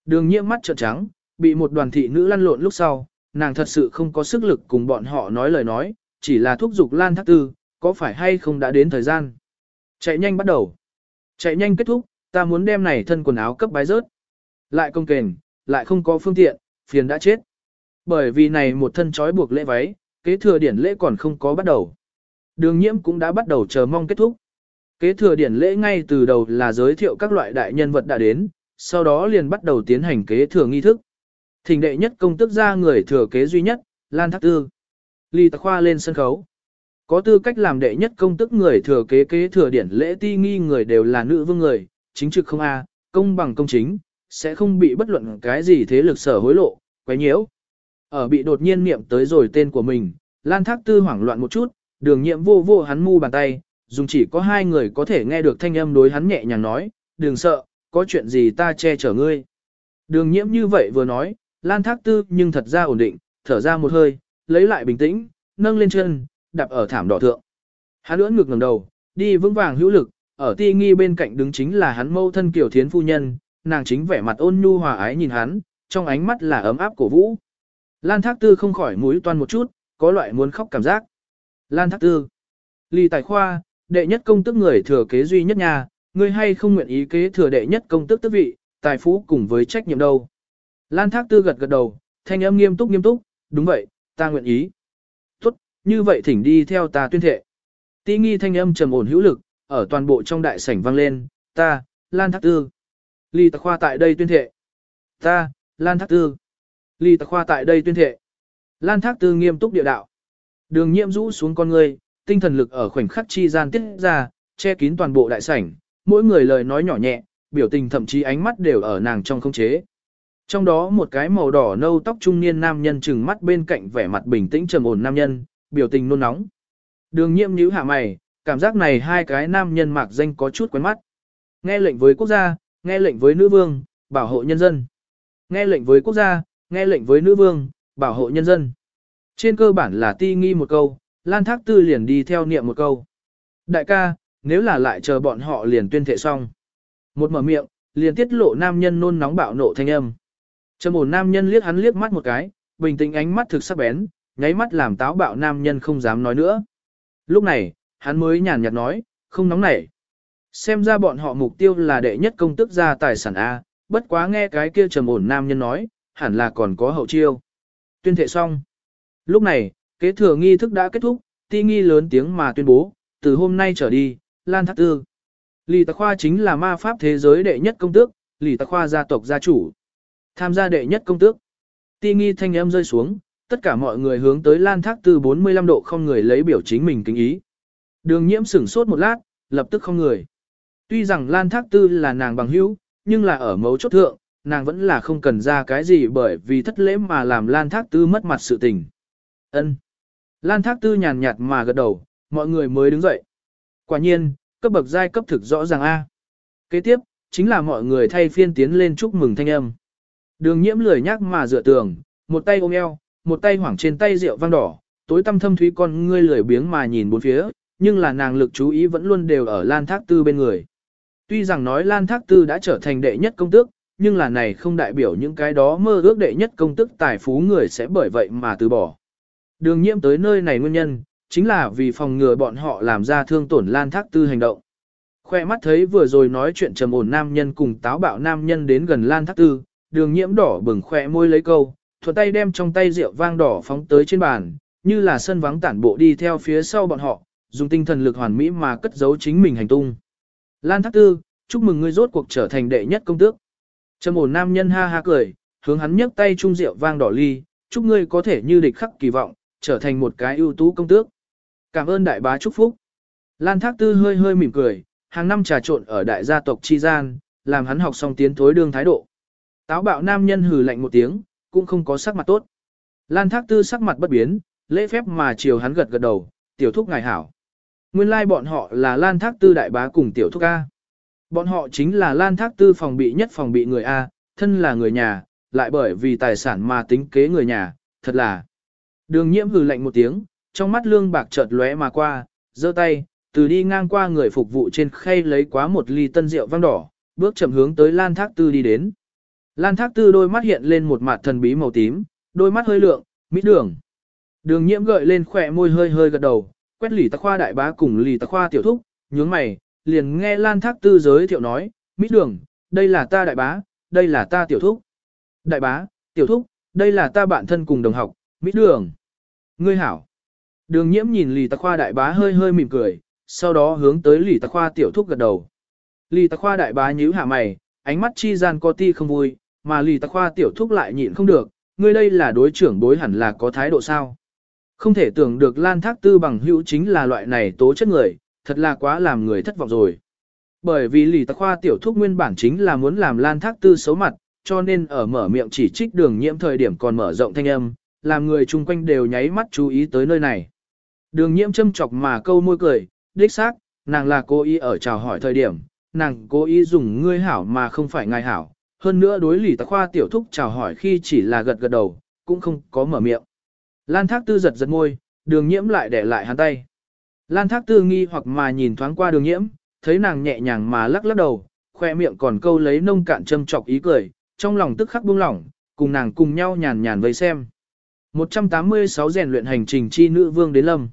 Đường nhiễm mắt trợn trắng, bị một đoàn thị nữ lăn lộn lúc sau, nàng thật sự không có sức lực cùng bọn họ nói lời nói, chỉ là thúc giục Lan Thác Tư, có phải hay không đã đến thời gian. Chạy nhanh bắt đầu. Chạy nhanh kết thúc, ta muốn đem này thân quần áo cấp bái rớt. Lại công kền, lại không có phương tiện, phiền đã chết. Bởi vì này một thân trói buộc lễ váy, kế thừa điển lễ còn không có bắt đầu. Đường nhiễm cũng đã bắt đầu chờ mong kết thúc. Kế thừa điển lễ ngay từ đầu là giới thiệu các loại đại nhân vật đã đến, sau đó liền bắt đầu tiến hành kế thừa nghi thức. Thỉnh đệ nhất công tức ra người thừa kế duy nhất, Lan Thác Tư. Ly Tạc Khoa lên sân khấu. Có tư cách làm đệ nhất công tức người thừa kế kế thừa điển lễ ti nghi người đều là nữ vương người, chính trực không a, công bằng công chính, sẽ không bị bất luận cái gì thế lực sở hối lộ, quấy nhiễu. Ở bị đột nhiên niệm tới rồi tên của mình, Lan Thác Tư hoảng loạn một chút, đường nhiệm vô vô hắn mu bàn tay, dùng chỉ có hai người có thể nghe được thanh âm đối hắn nhẹ nhàng nói, đừng sợ, có chuyện gì ta che chở ngươi. Đường nhiễm như vậy vừa nói, Lan Thác Tư nhưng thật ra ổn định, thở ra một hơi, lấy lại bình tĩnh, nâng lên chân, đạp ở thảm đỏ thượng. Hắn ưỡn ngực ngẩng đầu, đi vững vàng hữu lực, ở ti nghi bên cạnh đứng chính là hắn mâu thân kiểu thiến phu nhân, nàng chính vẻ mặt ôn nhu hòa ái nhìn hắn, trong ánh mắt là ấm áp cổ vũ. Lan Thác Tư không khỏi mũi toan một chút, có loại muốn khóc cảm giác. Lan Thác Tư, Lý Tài Khoa, đệ nhất công tức người thừa kế duy nhất nhà, ngươi hay không nguyện ý kế thừa đệ nhất công tức tước vị, tài phú cùng với trách nhiệm đâu. Lan Thác Tư gật gật đầu, thanh âm nghiêm túc nghiêm túc, đúng vậy, ta nguyện ý. Tốt, như vậy thỉnh đi theo ta tuyên thệ. Tí nghi thanh âm trầm ổn hữu lực, ở toàn bộ trong đại sảnh vang lên, ta, Lan Thác Tư. Lý Tạc Khoa tại đây tuyên thệ. Ta, Lan Thác Tư. Lý Tạc Khoa tại đây tuyên thệ. Lan Thác Tư nghiêm túc địa đạo. Đường nhiễm rũ xuống con người, tinh thần lực ở khoảnh khắc chi gian tiết ra, che kín toàn bộ đại sảnh, mỗi người lời nói nhỏ nhẹ, biểu tình thậm chí ánh mắt đều ở nàng trong không chế. Trong đó một cái màu đỏ nâu tóc trung niên nam nhân trừng mắt bên cạnh vẻ mặt bình tĩnh trầm ổn nam nhân, biểu tình nôn nóng. Đường nhiễm nhíu hạ mày, cảm giác này hai cái nam nhân mạc danh có chút quen mắt. Nghe lệnh với quốc gia, nghe lệnh với nữ vương, bảo hộ nhân dân. Nghe lệnh với quốc gia, nghe lệnh với nữ vương, bảo hộ nhân dân. Trên cơ bản là ti nghi một câu, Lan Thác Tư liền đi theo niệm một câu. Đại ca, nếu là lại chờ bọn họ liền tuyên thệ xong. Một mở miệng, liền tiết lộ nam nhân nôn nóng bạo nộ thanh âm. Trầm ổn nam nhân liếc hắn liếc mắt một cái, bình tĩnh ánh mắt thực sắc bén, nháy mắt làm táo bạo nam nhân không dám nói nữa. Lúc này, hắn mới nhàn nhạt nói, không nóng nảy. Xem ra bọn họ mục tiêu là đệ nhất công tức gia tài sản A, bất quá nghe cái kia trầm ổn nam nhân nói, hẳn là còn có hậu chiêu. Tuyên thệ xong. Lúc này, kế thừa nghi thức đã kết thúc, ti nghi lớn tiếng mà tuyên bố, từ hôm nay trở đi, Lan Thác Tư. Lì Tạc Khoa chính là ma pháp thế giới đệ nhất công tước, Lì Tạc Khoa gia tộc gia chủ. Tham gia đệ nhất công tước. Ti nghi thanh âm rơi xuống, tất cả mọi người hướng tới Lan Thác Tư 45 độ không người lấy biểu chính mình kính ý. Đường nhiễm sửng sốt một lát, lập tức không người. Tuy rằng Lan Thác Tư là nàng bằng hữu, nhưng là ở mấu chốt thượng, nàng vẫn là không cần ra cái gì bởi vì thất lễ mà làm Lan Thác Tư mất mặt sự tình. Ân. Lan Thác Tư nhàn nhạt mà gật đầu, mọi người mới đứng dậy. Quả nhiên, cấp bậc giai cấp thực rõ ràng A. Kế tiếp, chính là mọi người thay phiên tiến lên chúc mừng thanh âm. Đường nhiễm lười nhác mà dựa tường, một tay ôm eo, một tay hoảng trên tay rượu vang đỏ, tối tăm thâm thúy con ngươi lười biếng mà nhìn bốn phía, nhưng là nàng lực chú ý vẫn luôn đều ở Lan Thác Tư bên người. Tuy rằng nói Lan Thác Tư đã trở thành đệ nhất công tước, nhưng là này không đại biểu những cái đó mơ ước đệ nhất công tước tài phú người sẽ bởi vậy mà từ bỏ. Đường nhiễm tới nơi này nguyên nhân, chính là vì phòng ngừa bọn họ làm ra thương tổn Lan Thác Tư hành động. Khoe mắt thấy vừa rồi nói chuyện trầm ổn nam nhân cùng táo bạo nam nhân đến gần Lan Thác Tư, đường nhiễm đỏ bừng khoe môi lấy câu, thuận tay đem trong tay rượu vang đỏ phóng tới trên bàn, như là sân vắng tản bộ đi theo phía sau bọn họ, dùng tinh thần lực hoàn mỹ mà cất giấu chính mình hành tung. Lan Thác Tư, chúc mừng ngươi rốt cuộc trở thành đệ nhất công tước. Trầm ổn nam nhân ha ha cười, hướng hắn nhấc tay chung rượu vang đỏ ly, chúc ngươi có thể như địch khắc kỳ vọng, trở thành một cái ưu tú công tước. Cảm ơn đại bá chúc phúc. Lan Thác Tư hơi hơi mỉm cười, hàng năm trà trộn ở đại gia tộc chi gian, làm hắn học xong tiến thối đương thái độ. Táo bạo nam nhân hừ lạnh một tiếng, cũng không có sắc mặt tốt. Lan Thác Tư sắc mặt bất biến, lễ phép mà chiều hắn gật gật đầu, tiểu thúc ngài hảo. Nguyên lai like bọn họ là Lan Thác Tư đại bá cùng tiểu thúc A. Bọn họ chính là Lan Thác Tư phòng bị nhất phòng bị người A, thân là người nhà, lại bởi vì tài sản mà tính kế người nhà, thật là. Đường nhiễm hừ lạnh một tiếng, trong mắt lương bạc chợt lóe mà qua, giơ tay, từ đi ngang qua người phục vụ trên khay lấy quá một ly tân rượu vang đỏ, bước chậm hướng tới Lan Thác Tư đi đến. Lan Thác Tư đôi mắt hiện lên một mặt thần bí màu tím, đôi mắt hơi lượng, mỹ đường. Đường nhiễm gợi lên khỏe môi hơi hơi gật đầu, quét lì tạc khoa đại bá cùng lì tạc khoa tiểu thúc, nhướng mày, liền nghe Lan Thác Tư giới thiệu nói, mỹ đường, đây là ta đại bá, đây là ta tiểu thúc. Đại bá, tiểu thúc, đây là ta bạn thân cùng đồng học, mỹ đường. Ngươi hảo. Đường nhiễm nhìn lì tạc khoa đại bá hơi hơi mỉm cười, sau đó hướng tới lì tạc khoa tiểu thúc gật đầu. Lì tạc khoa đại bá nhíu hạ mày, ánh mắt chi gian có ti không vui, mà lì tạc khoa tiểu thúc lại nhịn không được, ngươi đây là đối trưởng đối hẳn là có thái độ sao. Không thể tưởng được Lan Thác Tư bằng hữu chính là loại này tố chất người, thật là quá làm người thất vọng rồi. Bởi vì lì tạc khoa tiểu thúc nguyên bản chính là muốn làm Lan Thác Tư xấu mặt, cho nên ở mở miệng chỉ trích đường nhiễm thời điểm còn mở rộng thanh âm, làm người chung quanh đều nháy mắt chú ý tới nơi này. Đường nhiễm châm chọc mà câu môi cười, đích xác, nàng là cố ý ở chào hỏi thời điểm, nàng cố ý dùng ngươi hảo mà không phải ngài hảo, hơn nữa đối lì tạc khoa tiểu thúc chào hỏi khi chỉ là gật gật đầu, cũng không có mở miệng. Lan thác tư giật giật môi, đường nhiễm lại để lại hắn tay. Lan thác tư nghi hoặc mà nhìn thoáng qua đường nhiễm, thấy nàng nhẹ nhàng mà lắc lắc đầu, khoe miệng còn câu lấy nông cạn châm chọc ý cười, trong lòng tức khắc buông lỏng, cùng nàng cùng nhau nhàn nhàn vây xem. 186 rèn luyện hành trình chi nữ vương đến lâm.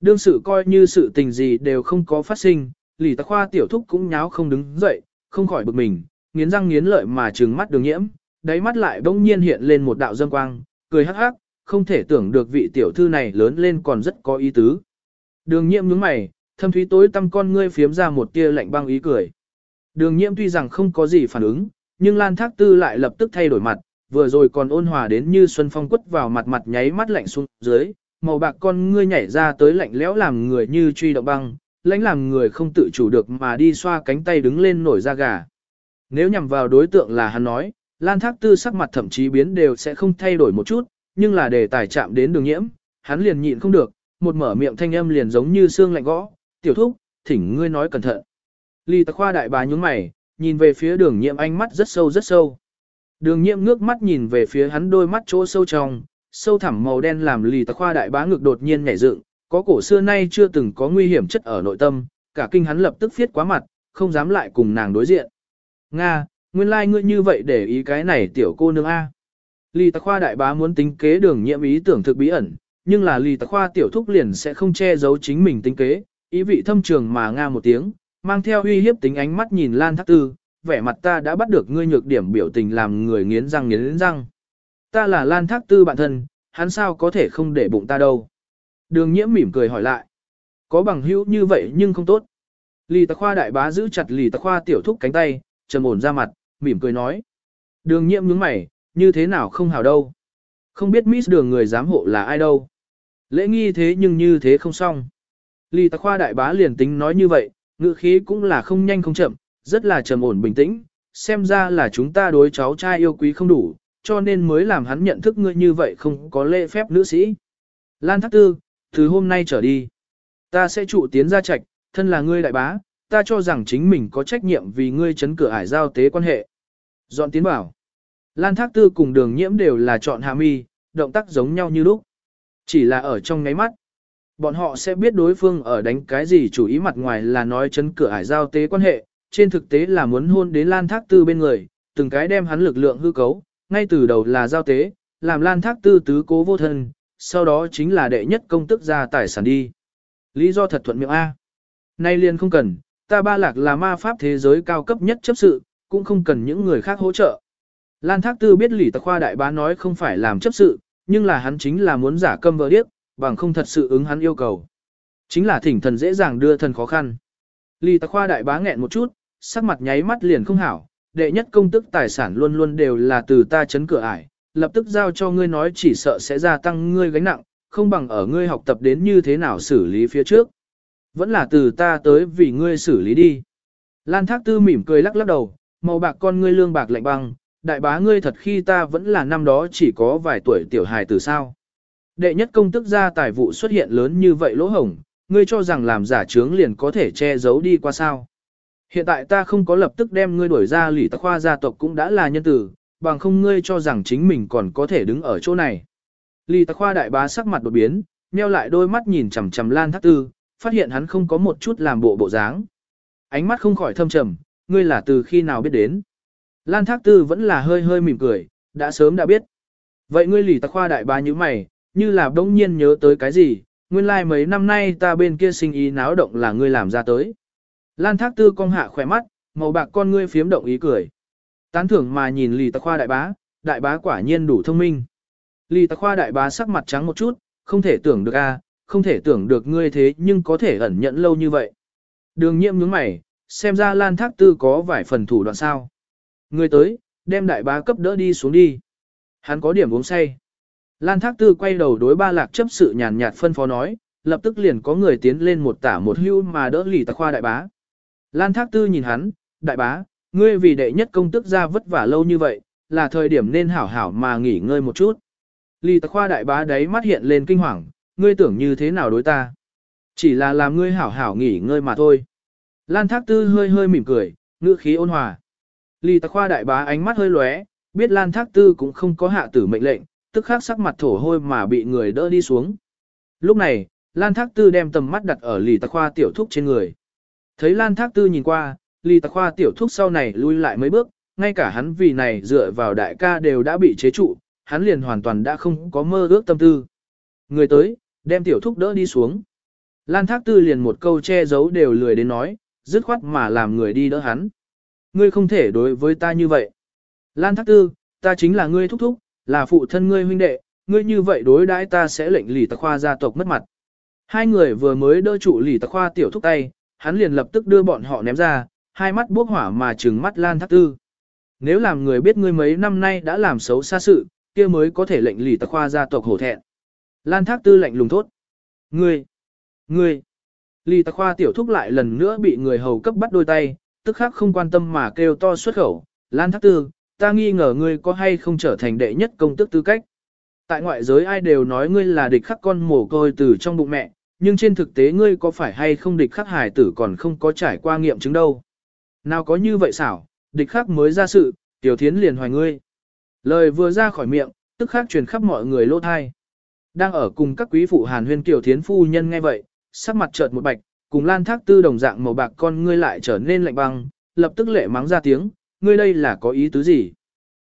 Đương sự coi như sự tình gì đều không có phát sinh, lì tạc khoa tiểu thúc cũng nháo không đứng dậy, không khỏi bực mình, nghiến răng nghiến lợi mà trừng mắt đường nhiễm, đáy mắt lại bỗng nhiên hiện lên một đạo dâm quang, cười hắc hắc, không thể tưởng được vị tiểu thư này lớn lên còn rất có ý tứ. Đường nhiễm nhướng mày, thâm thúy tối tâm con ngươi phiếm ra một tia lạnh băng ý cười. Đường nhiễm tuy rằng không có gì phản ứng, nhưng Lan Thác Tư lại lập tức thay đổi mặt, vừa rồi còn ôn hòa đến như xuân phong quất vào mặt mặt nháy mắt lạnh xuống dưới, màu bạc con ngươi nhảy ra tới lạnh lẽo làm người như truy động băng, lãnh làm người không tự chủ được mà đi xoa cánh tay đứng lên nổi da gà. Nếu nhằm vào đối tượng là hắn nói, Lan Thác Tư sắc mặt thậm chí biến đều sẽ không thay đổi một chút, nhưng là để tài chạm đến đường nhiễm, hắn liền nhịn không được, một mở miệng thanh âm liền giống như xương lạnh gõ, tiểu thúc, thỉnh ngươi nói cẩn thận. Lý tạc khoa đại bá nhướng mày, nhìn về phía đường nhiễm ánh mắt rất sâu rất sâu. Đường nhiễm ngước mắt nhìn về phía hắn đôi mắt chỗ sâu trong, sâu thẳm màu đen làm Lý tạc khoa đại bá ngực đột nhiên nhảy dựng, có cổ xưa nay chưa từng có nguy hiểm chất ở nội tâm, cả kinh hắn lập tức phiết quá mặt, không dám lại cùng nàng đối diện. Nga, nguyên lai like ngươi như vậy để ý cái này tiểu cô nương A. Lý tạc khoa đại bá muốn tính kế đường nhiễm ý tưởng thực bí ẩn, nhưng là Lý tạc khoa tiểu thúc liền sẽ không che giấu chính mình tính kế, ý vị thâm trường mà nga một tiếng, mang theo uy hiếp tính ánh mắt nhìn Lan Thác Tư, vẻ mặt ta đã bắt được ngươi nhược điểm biểu tình làm người nghiến răng nghiến răng. Ta là Lan Thác Tư bạn thân, hắn sao có thể không để bụng ta đâu. Đường nhiễm mỉm cười hỏi lại. Có bằng hữu như vậy nhưng không tốt. Lì tạc khoa đại bá giữ chặt lì tạc khoa tiểu thúc cánh tay, trầm ổn ra mặt, mỉm cười nói. Đường nhiễm nhướng mày, như thế nào không hảo đâu. Không biết Miss đường người giám hộ là ai đâu. Lễ nghi thế nhưng như thế không xong. Lý tạc khoa đại bá liền tính nói như vậy, ngữ khí cũng là không nhanh không chậm, rất là trầm ổn bình tĩnh, xem ra là chúng ta đối cháu trai yêu quý không đủ, cho nên mới làm hắn nhận thức ngươi như vậy không có lễ phép nữ sĩ. Lan Thác Tư, từ hôm nay trở đi, ta sẽ trụ tiến ra trạch, thân là ngươi đại bá, ta cho rằng chính mình có trách nhiệm vì ngươi chấn cửa ải giao tế quan hệ. Dọn tiến bảo. Lan Thác Tư cùng đường nhiễm đều là chọn hạ mi, động tác giống nhau như lúc. Chỉ là ở trong ngáy mắt. Bọn họ sẽ biết đối phương ở đánh cái gì chủ ý mặt ngoài là nói chấn cửa ải giao tế quan hệ, trên thực tế là muốn hôn đến Lan Thác Tư bên người, từng cái đem hắn lực lượng hư cấu, ngay từ đầu là giao tế, làm Lan Thác Tư tứ cố vô thân, sau đó chính là đệ nhất công tức ra tài sản đi. Lý do thật thuận miệng A. Nay liền không cần, ta ba lạc là ma pháp thế giới cao cấp nhất chấp sự, cũng không cần những người khác hỗ trợ. Lan Thác Tư biết Lý Tạc Khoa đại bá nói không phải làm chấp sự, nhưng là hắn chính là muốn giả câm vợ điếc, bằng không thật sự ứng hắn yêu cầu. Chính là thỉnh thần dễ dàng đưa thần khó khăn. Lý Tạc Khoa đại bá nghẹn một chút, sắc mặt nháy mắt liền không hảo, đệ nhất công tức tài sản luôn luôn đều là từ ta chấn cửa ải, lập tức giao cho ngươi nói chỉ sợ sẽ gia tăng ngươi gánh nặng, không bằng ở ngươi học tập đến như thế nào xử lý phía trước. Vẫn là từ ta tới vì ngươi xử lý đi. Lan Thác Tư mỉm cười lắc lắc đầu, màu bạc con ngươi lương bạc lạnh băng, đại bá ngươi thật khi ta vẫn là năm đó chỉ có vài tuổi tiểu hài từ sao. Đệ nhất công tức gia tài vụ xuất hiện lớn như vậy lỗ hổng, ngươi cho rằng làm giả trướng liền có thể che giấu đi qua sao. Hiện tại ta không có lập tức đem ngươi đuổi ra lỷ tắc khoa gia tộc cũng đã là nhân tử, bằng không ngươi cho rằng chính mình còn có thể đứng ở chỗ này. Lỷ tắc khoa đại bá sắc mặt đột biến, nheo lại đôi mắt nhìn chằm chằm Lan Thác Tư, phát hiện hắn không có một chút làm bộ bộ dáng. Ánh mắt không khỏi thâm trầm, ngươi là từ khi nào biết đến. Lan Thác Tư vẫn là hơi hơi mỉm cười, đã sớm đã biết. Vậy ngươi lì tạc khoa đại bá như mày, như là đông nhiên nhớ tới cái gì, nguyên lai like mấy năm nay ta bên kia sinh ý náo động là ngươi làm ra tới. Lan Thác Tư cong hạ khỏe mắt, màu bạc con ngươi phiếm động ý cười. Tán thưởng mà nhìn lì Tạc Khoa đại bá, đại bá quả nhiên đủ thông minh. lì Tạc Khoa đại bá sắc mặt trắng một chút, không thể tưởng được a, không thể tưởng được ngươi thế nhưng có thể ẩn nhận lâu như vậy. Đường Nhiệm nhướng mày, xem ra Lan Thác Tư có vài phần thủ đoạn sao. Ngươi tới, đem đại bá cấp đỡ đi xuống đi. Hắn có điểm uống say. Lan Thác Tư quay đầu đối ba lạc chấp sự nhàn nhạt phân phó nói, lập tức liền có người tiến lên một tả một hưu mà đỡ lì Tạc Khoa đại bá. Lan Thác Tư nhìn hắn, đại bá, ngươi vì đệ nhất công tức ra vất vả lâu như vậy, là thời điểm nên hảo hảo mà nghỉ ngơi một chút. Lì Tạc Khoa đại bá đấy mắt hiện lên kinh hoàng, ngươi tưởng như thế nào đối ta? Chỉ là làm ngươi hảo hảo nghỉ ngơi mà thôi. Lan Thác Tư hơi hơi mỉm cười, ngữ khí ôn hòa. Lý Tạc Khoa đại bá ánh mắt hơi lóe, biết Lan Thác Tư cũng không có hạ tử mệnh lệnh, tức khắc sắc mặt thổ hôi mà bị người đỡ đi xuống. Lúc này, Lan Thác Tư đem tầm mắt đặt ở Lý Tạc Khoa tiểu thúc trên người. Thấy Lan Thác Tư nhìn qua, Lý Tạc Khoa tiểu thúc sau này lui lại mấy bước, ngay cả hắn vì này dựa vào đại ca đều đã bị chế trụ, hắn liền hoàn toàn đã không có mơ ước tâm tư. Người tới, đem tiểu thúc đỡ đi xuống. Lan Thác Tư liền một câu che giấu đều lười đến nói, dứt khoát mà làm người đi đỡ hắn. Ngươi không thể đối với ta như vậy. Lan Thác Tư, ta chính là ngươi thúc thúc, là phụ thân ngươi huynh đệ, ngươi như vậy đối đãi ta sẽ lệnh lì tạc khoa gia tộc mất mặt. Hai người vừa mới đỡ trụ lì tạc khoa tiểu thúc tay, hắn liền lập tức đưa bọn họ ném ra, hai mắt bốc hỏa mà trừng mắt Lan Thác Tư. Nếu làm người biết ngươi mấy năm nay đã làm xấu xa sự, kia mới có thể lệnh lì tạc khoa gia tộc hổ thẹn. Lan Thác Tư lạnh lùng thốt. Ngươi! Ngươi! Lì tạc khoa tiểu thúc lại lần nữa bị người hầu cấp bắt đôi tay, tức khắc không quan tâm mà kêu to xuất khẩu. Lan Thác Tư, ta nghi ngờ ngươi có hay không trở thành đệ nhất công tức tư cách. Tại ngoại giới ai đều nói ngươi là địch khắc con mồ côi từ trong bụng mẹ, nhưng trên thực tế ngươi có phải hay không địch khắc hải tử còn không có trải qua nghiệm chứng đâu. Nào có như vậy xảo, địch khắc mới ra sự, tiểu thiến liền hoài ngươi. Lời vừa ra khỏi miệng, tức khắc truyền khắp mọi người lỗ thai. Đang ở cùng các quý phụ hàn huyên tiểu thiến phu nhân nghe vậy, sắc mặt chợt một bạch, cùng lan thác tư đồng dạng màu bạc con ngươi lại trở nên lạnh băng, lập tức lệ mắng ra tiếng, ngươi đây là có ý tứ gì?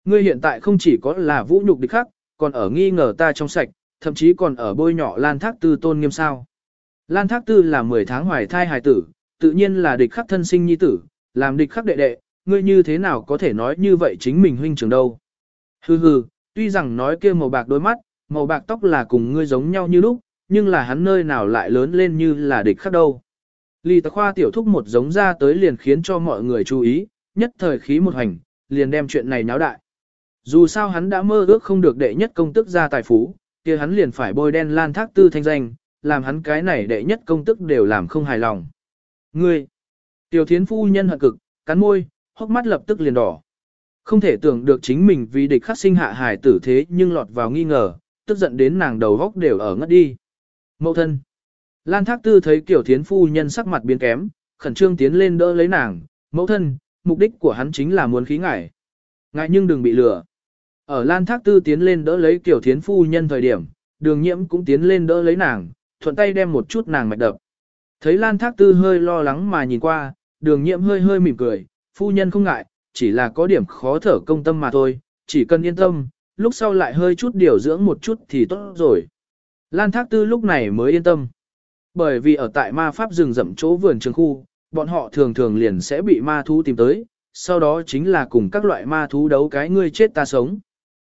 Ngươi hiện tại không chỉ có là vũ nhục địch khắc, còn ở nghi ngờ ta trong sạch, thậm chí còn ở bôi nhỏ lan thác tư tôn nghiêm sao. Lan Thác Tư là 10 tháng hoài thai hài tử, tự nhiên là địch khắc thân sinh nhi tử, làm địch khắc đệ đệ, ngươi như thế nào có thể nói như vậy chính mình huynh trưởng đâu. Hừ hừ, tuy rằng nói kia màu bạc đôi mắt, màu bạc tóc là cùng ngươi giống nhau như lúc, nhưng là hắn nơi nào lại lớn lên như là địch khắc đâu. Lý Tạc Khoa tiểu thúc một giống ra tới liền khiến cho mọi người chú ý, nhất thời khí một hành, liền đem chuyện này náo đại. Dù sao hắn đã mơ ước không được đệ nhất công tức ra tài phú, kia hắn liền phải bôi đen lan thác tư thanh danh, làm hắn cái này đệ nhất công tức đều làm không hài lòng. Ngươi, tiểu thiến phu nhân hận cực, cắn môi, hốc mắt lập tức liền đỏ. Không thể tưởng được chính mình vì địch khắc sinh hạ hài tử thế nhưng lọt vào nghi ngờ, tức giận đến nàng đầu góc đều ở ngất đi. Mậu thân. Lan Thác Tư thấy Kiều Thiến Phu nhân sắc mặt biến kém, khẩn trương tiến lên đỡ lấy nàng, mẫu thân, mục đích của hắn chính là muốn khí ngải. Ngại nhưng đừng bị lừa. Ở Lan Thác Tư tiến lên đỡ lấy Kiều Thiến Phu nhân thời điểm, đường nhiễm cũng tiến lên đỡ lấy nàng, thuận tay đem một chút nàng mạch đập. Thấy Lan Thác Tư hơi lo lắng mà nhìn qua, đường nhiễm hơi hơi mỉm cười, phu nhân không ngại, chỉ là có điểm khó thở công tâm mà thôi, chỉ cần yên tâm, lúc sau lại hơi chút điều dưỡng một chút thì tốt rồi. Lan Thác Tư lúc này mới yên tâm. Bởi vì ở tại ma pháp rừng rậm chỗ vườn trường khu, bọn họ thường thường liền sẽ bị ma thú tìm tới, sau đó chính là cùng các loại ma thú đấu cái ngươi chết ta sống.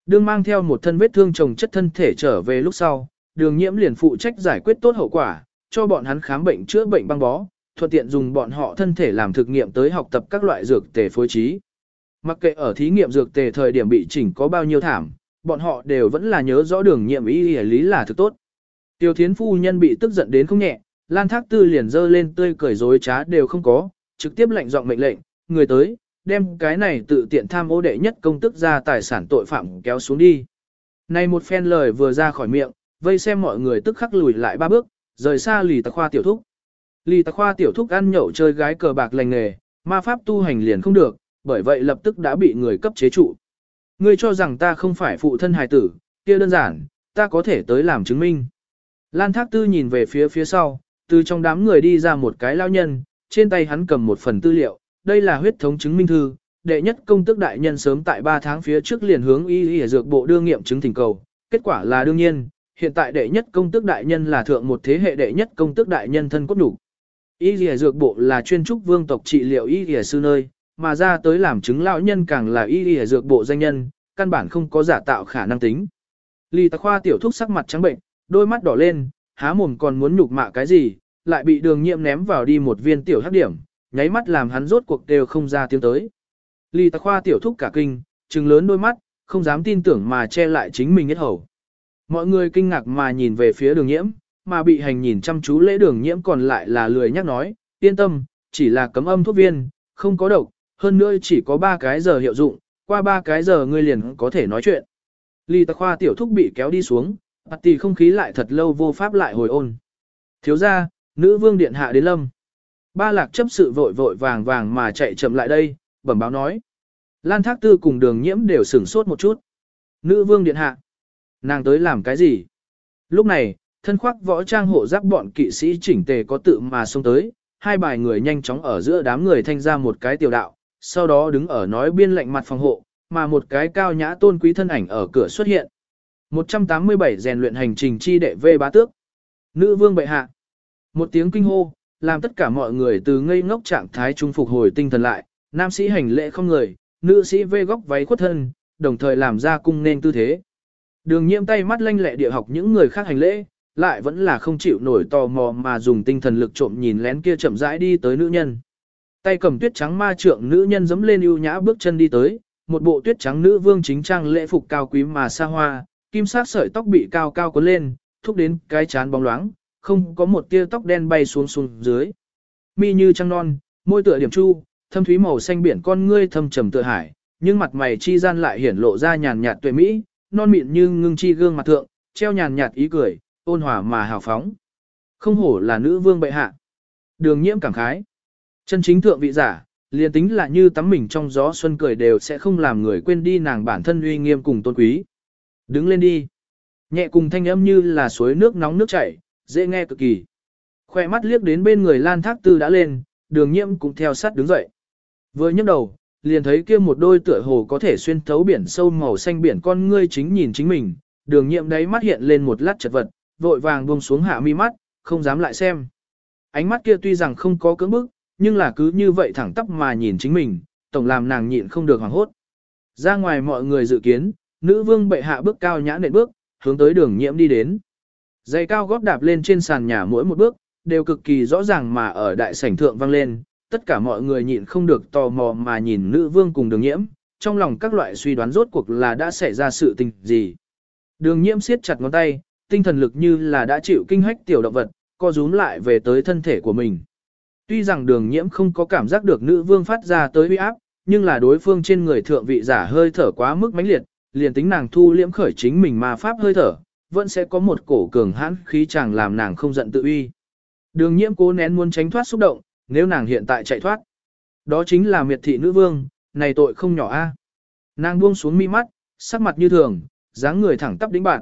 Đương mang theo một thân vết thương chồng chất thân thể trở về lúc sau, đường nhiễm liền phụ trách giải quyết tốt hậu quả, cho bọn hắn khám bệnh chữa bệnh băng bó, thuận tiện dùng bọn họ thân thể làm thực nghiệm tới học tập các loại dược tề phối trí. Mặc kệ ở thí nghiệm dược tề thời điểm bị chỉnh có bao nhiêu thảm, bọn họ đều vẫn là nhớ rõ đường nhiệm ý lý là thực tốt. Tiêu thiến phu nhân bị tức giận đến không nhẹ, Lan Thác Tư liền dơ lên tươi cười dối trá đều không có, trực tiếp lệnh giọng mệnh lệnh, người tới, đem cái này tự tiện tham ô đệ nhất công tức ra tài sản tội phạm kéo xuống đi. Này một phen lời vừa ra khỏi miệng, vây xem mọi người tức khắc lùi lại ba bước, rời xa lì tạc khoa tiểu thúc. Lì tạc khoa tiểu thúc ăn nhậu chơi gái cờ bạc lành nghề, ma pháp tu hành liền không được, bởi vậy lập tức đã bị người cấp chế trụ. Ngươi cho rằng ta không phải phụ thân hài tử, kia đơn giản, ta có thể tới làm chứng minh. Lan Thác Tư nhìn về phía phía sau, từ trong đám người đi ra một cái lao nhân, trên tay hắn cầm một phần tư liệu, đây là huyết thống chứng minh thư, đệ nhất công tước đại nhân sớm tại 3 tháng phía trước liền hướng y y dược bộ đương nghiệm chứng thỉnh cầu, kết quả là đương nhiên, hiện tại đệ nhất công tước đại nhân là thượng một thế hệ đệ nhất công tước đại nhân thân cốt đủ. Y y dược bộ là chuyên trúc vương tộc trị liệu y y sư nơi, mà ra tới làm chứng lão nhân càng là y y dược bộ danh nhân, căn bản không có giả tạo khả năng tính. Lý Tạc Khoa tiểu thúc sắc mặt trắng bệnh, đôi mắt đỏ lên, há mồm còn muốn nhục mạ cái gì, lại bị đường nhiệm ném vào đi một viên tiểu hắc điểm, nháy mắt làm hắn rốt cuộc đều không ra tiếng tới. Lý Tạc Khoa tiểu thúc cả kinh, trừng lớn đôi mắt, không dám tin tưởng mà che lại chính mình hết hầu. Mọi người kinh ngạc mà nhìn về phía đường nhiễm, mà bị hành nhìn chăm chú lễ đường nhiễm còn lại là lười nhắc nói, yên tâm, chỉ là cấm âm thuốc viên, không có độc, hơn nữa chỉ có 3 cái giờ hiệu dụng, qua 3 cái giờ ngươi liền có thể nói chuyện. Lý Tạc Khoa tiểu thúc bị kéo đi xuống, bạt tỷ không khí lại thật lâu vô pháp lại hồi ôn. Thiếu ra, nữ vương điện hạ đến lâm. Ba lạc chấp sự vội vội vàng vàng mà chạy chậm lại đây, bẩm báo nói. Lan Thác Tư cùng đường nhiễm đều sửng sốt một chút. Nữ vương điện hạ. Nàng tới làm cái gì? Lúc này, thân khoác võ trang hộ giáp bọn kỵ sĩ chỉnh tề có tự mà xông tới, hai bài người nhanh chóng ở giữa đám người thanh ra một cái tiểu đạo, sau đó đứng ở nói biên lệnh mặt phòng hộ, mà một cái cao nhã tôn quý thân ảnh ở cửa xuất hiện. 187 rèn luyện hành trình chi đệ vê bá tước. Nữ vương bệ hạ. Một tiếng kinh hô, làm tất cả mọi người từ ngây ngốc trạng thái trung phục hồi tinh thần lại, nam sĩ hành lễ không người, nữ sĩ vê góc váy khuất thân, đồng thời làm ra cung nên tư thế. Đường nhiễm tay mắt lanh lẹ địa học những người khác hành lễ, lại vẫn là không chịu nổi tò mò mà dùng tinh thần lực trộm nhìn lén kia chậm rãi đi tới nữ nhân. Tay cầm tuyết trắng ma trượng nữ nhân dẫm lên ưu nhã bước chân đi tới, một bộ tuyết trắng nữ vương chính trang lễ phục cao quý mà xa hoa, kim sát sợi tóc bị cao cao cuốn lên, thúc đến cái chán bóng loáng, không có một tia tóc đen bay xuống xuống dưới. Mi như trăng non, môi tựa điểm chu, thâm thúy màu xanh biển con ngươi thâm trầm tựa hải, nhưng mặt mày chi gian lại hiển lộ ra nhàn nhạt tuệ mỹ, non mịn như ngưng chi gương mặt thượng, treo nhàn nhạt ý cười, ôn hòa mà hào phóng. Không hổ là nữ vương bệ hạ. Đường nhiễm cảm khái. Chân chính thượng vị giả, liền tính là như tắm mình trong gió xuân cười đều sẽ không làm người quên đi nàng bản thân uy nghiêm cùng tôn quý. Đứng lên đi. Nhẹ cùng thanh âm như là suối nước nóng nước chảy, dễ nghe cực kỳ. Khoe mắt liếc đến bên người Lan Thác Tư đã lên, đường nhiễm cũng theo sát đứng dậy. Vừa nhấc đầu, liền thấy kia một đôi tựa hồ có thể xuyên thấu biển sâu màu xanh biển con ngươi chính nhìn chính mình, đường nhiễm đấy mắt hiện lên một lát chật vật, vội vàng buông xuống hạ mi mắt, không dám lại xem. Ánh mắt kia tuy rằng không có cưỡng bức, nhưng là cứ như vậy thẳng tắp mà nhìn chính mình, tổng làm nàng nhịn không được hoảng hốt. Ra ngoài mọi người dự kiến, nữ vương bệ hạ bước cao nhã nện bước, hướng tới đường nhiễm đi đến. Giày cao gót đạp lên trên sàn nhà mỗi một bước, đều cực kỳ rõ ràng mà ở đại sảnh thượng vang lên, tất cả mọi người nhịn không được tò mò mà nhìn nữ vương cùng đường nhiễm, trong lòng các loại suy đoán rốt cuộc là đã xảy ra sự tình gì. Đường nhiễm siết chặt ngón tay, tinh thần lực như là đã chịu kinh hách tiểu động vật, co rúm lại về tới thân thể của mình. Tuy rằng đường nhiễm không có cảm giác được nữ vương phát ra tới uy áp, nhưng là đối phương trên người thượng vị giả hơi thở quá mức mãnh liệt, liền tính nàng thu liễm khởi chính mình mà pháp hơi thở, vẫn sẽ có một cổ cường hãn khí chàng làm nàng không giận tự uy. Đường nhiễm cố nén muốn tránh thoát xúc động, nếu nàng hiện tại chạy thoát. Đó chính là miệt thị nữ vương, này tội không nhỏ a. Nàng buông xuống mi mắt, sắc mặt như thường, dáng người thẳng tắp đĩnh bạn.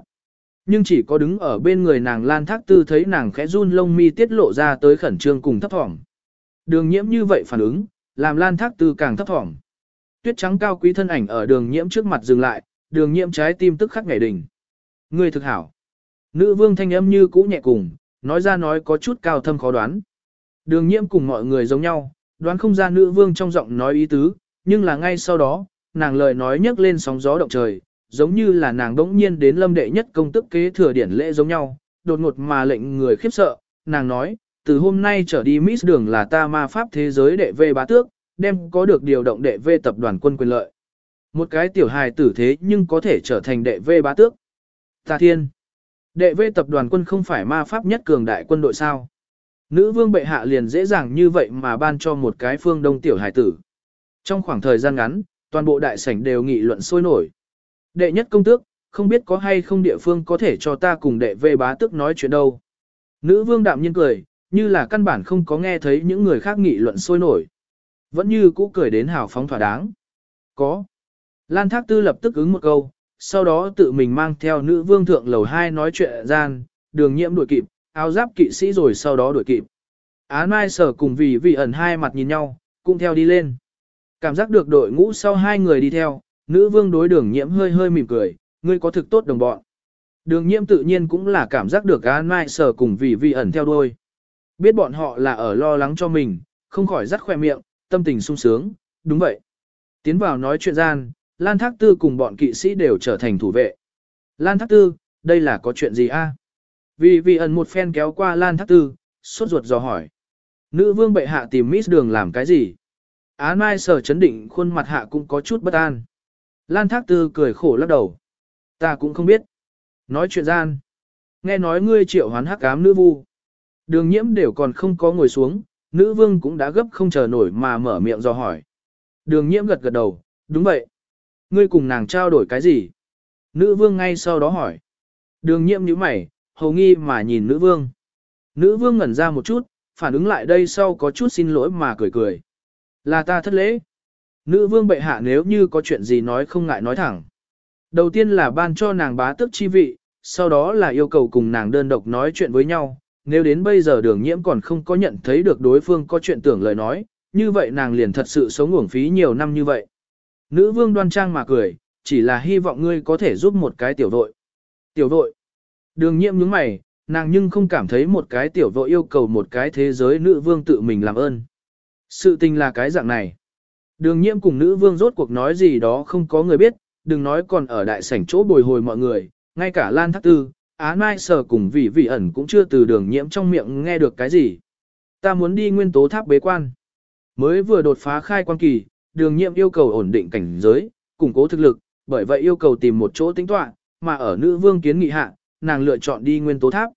Nhưng chỉ có đứng ở bên người nàng Lan Thác Tư thấy nàng khẽ run lông mi tiết lộ ra tới khẩn trương cùng thấp thỏm. Đường nhiễm như vậy phản ứng, làm Lan Thác Tư càng thấp thỏm. Tuyết trắng cao quý thân ảnh ở đường nhiễm trước mặt dừng lại, đường nhiễm trái tim tức khắc nhảy đỉnh. Người thực hảo. Nữ vương thanh âm như cũ nhẹ cùng, nói ra nói có chút cao thâm khó đoán. Đường nhiễm cùng mọi người giống nhau, đoán không ra nữ vương trong giọng nói ý tứ, nhưng là ngay sau đó, nàng lời nói nhấc lên sóng gió động trời, giống như là nàng đỗng nhiên đến lâm đệ nhất công tức kế thừa điển lễ giống nhau, đột ngột mà lệnh người khiếp sợ, nàng nói, từ hôm nay trở đi Miss Đường là ta ma pháp thế giới đệ vê bá tước, đem có được điều động đệ vê tập đoàn quân quyền lợi. Một cái tiểu hài tử thế nhưng có thể trở thành đệ vê bá tước. Ta thiên! Đệ vê tập đoàn quân không phải ma pháp nhất cường đại quân đội sao? Nữ vương bệ hạ liền dễ dàng như vậy mà ban cho một cái phương đông tiểu hài tử. Trong khoảng thời gian ngắn, toàn bộ đại sảnh đều nghị luận sôi nổi. Đệ nhất công tước, không biết có hay không địa phương có thể cho ta cùng đệ vê bá tước nói chuyện đâu. Nữ vương đạm nhiên cười, như là căn bản không có nghe thấy những người khác nghị luận sôi nổi. Vẫn như cũ cười đến hào phóng thỏa đáng. Có. Lan Thác Tư lập tức ứng một câu, sau đó tự mình mang theo nữ vương thượng lầu 2 nói chuyện gian, đường nhiễm đuổi kịp, áo giáp kỵ sĩ rồi sau đó đuổi kịp. Á Mai sở cùng vì vị ẩn hai mặt nhìn nhau, cũng theo đi lên. Cảm giác được đội ngũ sau hai người đi theo, nữ vương đối đường nhiễm hơi hơi mỉm cười, ngươi có thực tốt đồng bọn. Đường nhiễm tự nhiên cũng là cảm giác được Á Mai sở cùng vì vị ẩn theo đuôi. Biết bọn họ là ở lo lắng cho mình, không khỏi rắt khoe miệng, tâm tình sung sướng, đúng vậy. Tiến vào nói chuyện gian, Lan Thác Tư cùng bọn kỵ sĩ đều trở thành thủ vệ. Lan Thác Tư, đây là có chuyện gì a? Vì vị ẩn một phen kéo qua Lan Thác Tư, sốt ruột dò hỏi. Nữ vương bệ hạ tìm Miss Đường làm cái gì? Án Mai sở chấn định khuôn mặt hạ cũng có chút bất an. Lan Thác Tư cười khổ lắc đầu. Ta cũng không biết. Nói chuyện gian. Nghe nói ngươi triệu hoán hắc ám nữ vu. Đường nhiễm đều còn không có ngồi xuống, nữ vương cũng đã gấp không chờ nổi mà mở miệng do hỏi. Đường nhiễm gật gật đầu, đúng vậy. Ngươi cùng nàng trao đổi cái gì? Nữ vương ngay sau đó hỏi. Đường nhiễm nhíu mày, hầu nghi mà nhìn nữ vương. Nữ vương ngẩn ra một chút, phản ứng lại đây sau có chút xin lỗi mà cười cười. Là ta thất lễ. Nữ vương bệ hạ nếu như có chuyện gì nói không ngại nói thẳng. Đầu tiên là ban cho nàng bá tước chi vị, sau đó là yêu cầu cùng nàng đơn độc nói chuyện với nhau. Nếu đến bây giờ đường nhiễm còn không có nhận thấy được đối phương có chuyện tưởng lời nói, như vậy nàng liền thật sự sống uổng phí nhiều năm như vậy. Nữ vương đoan trang mà cười, chỉ là hy vọng ngươi có thể giúp một cái tiểu đội. Tiểu đội. Đường Nhiệm nhướng mày, nàng nhưng không cảm thấy một cái tiểu đội yêu cầu một cái thế giới nữ vương tự mình làm ơn. Sự tình là cái dạng này. Đường nhiễm cùng nữ vương rốt cuộc nói gì đó không có người biết, đừng nói còn ở đại sảnh chỗ bồi hồi mọi người, ngay cả Lan Thác Tư, Á Mai Sở cùng vị vị ẩn cũng chưa từ đường nhiễm trong miệng nghe được cái gì. Ta muốn đi nguyên tố tháp bế quan. Mới vừa đột phá khai quan kỳ, đường nhiệm yêu cầu ổn định cảnh giới, củng cố thực lực, bởi vậy yêu cầu tìm một chỗ tính tọa, mà ở nữ vương kiến nghị hạ, nàng lựa chọn đi nguyên tố tháp.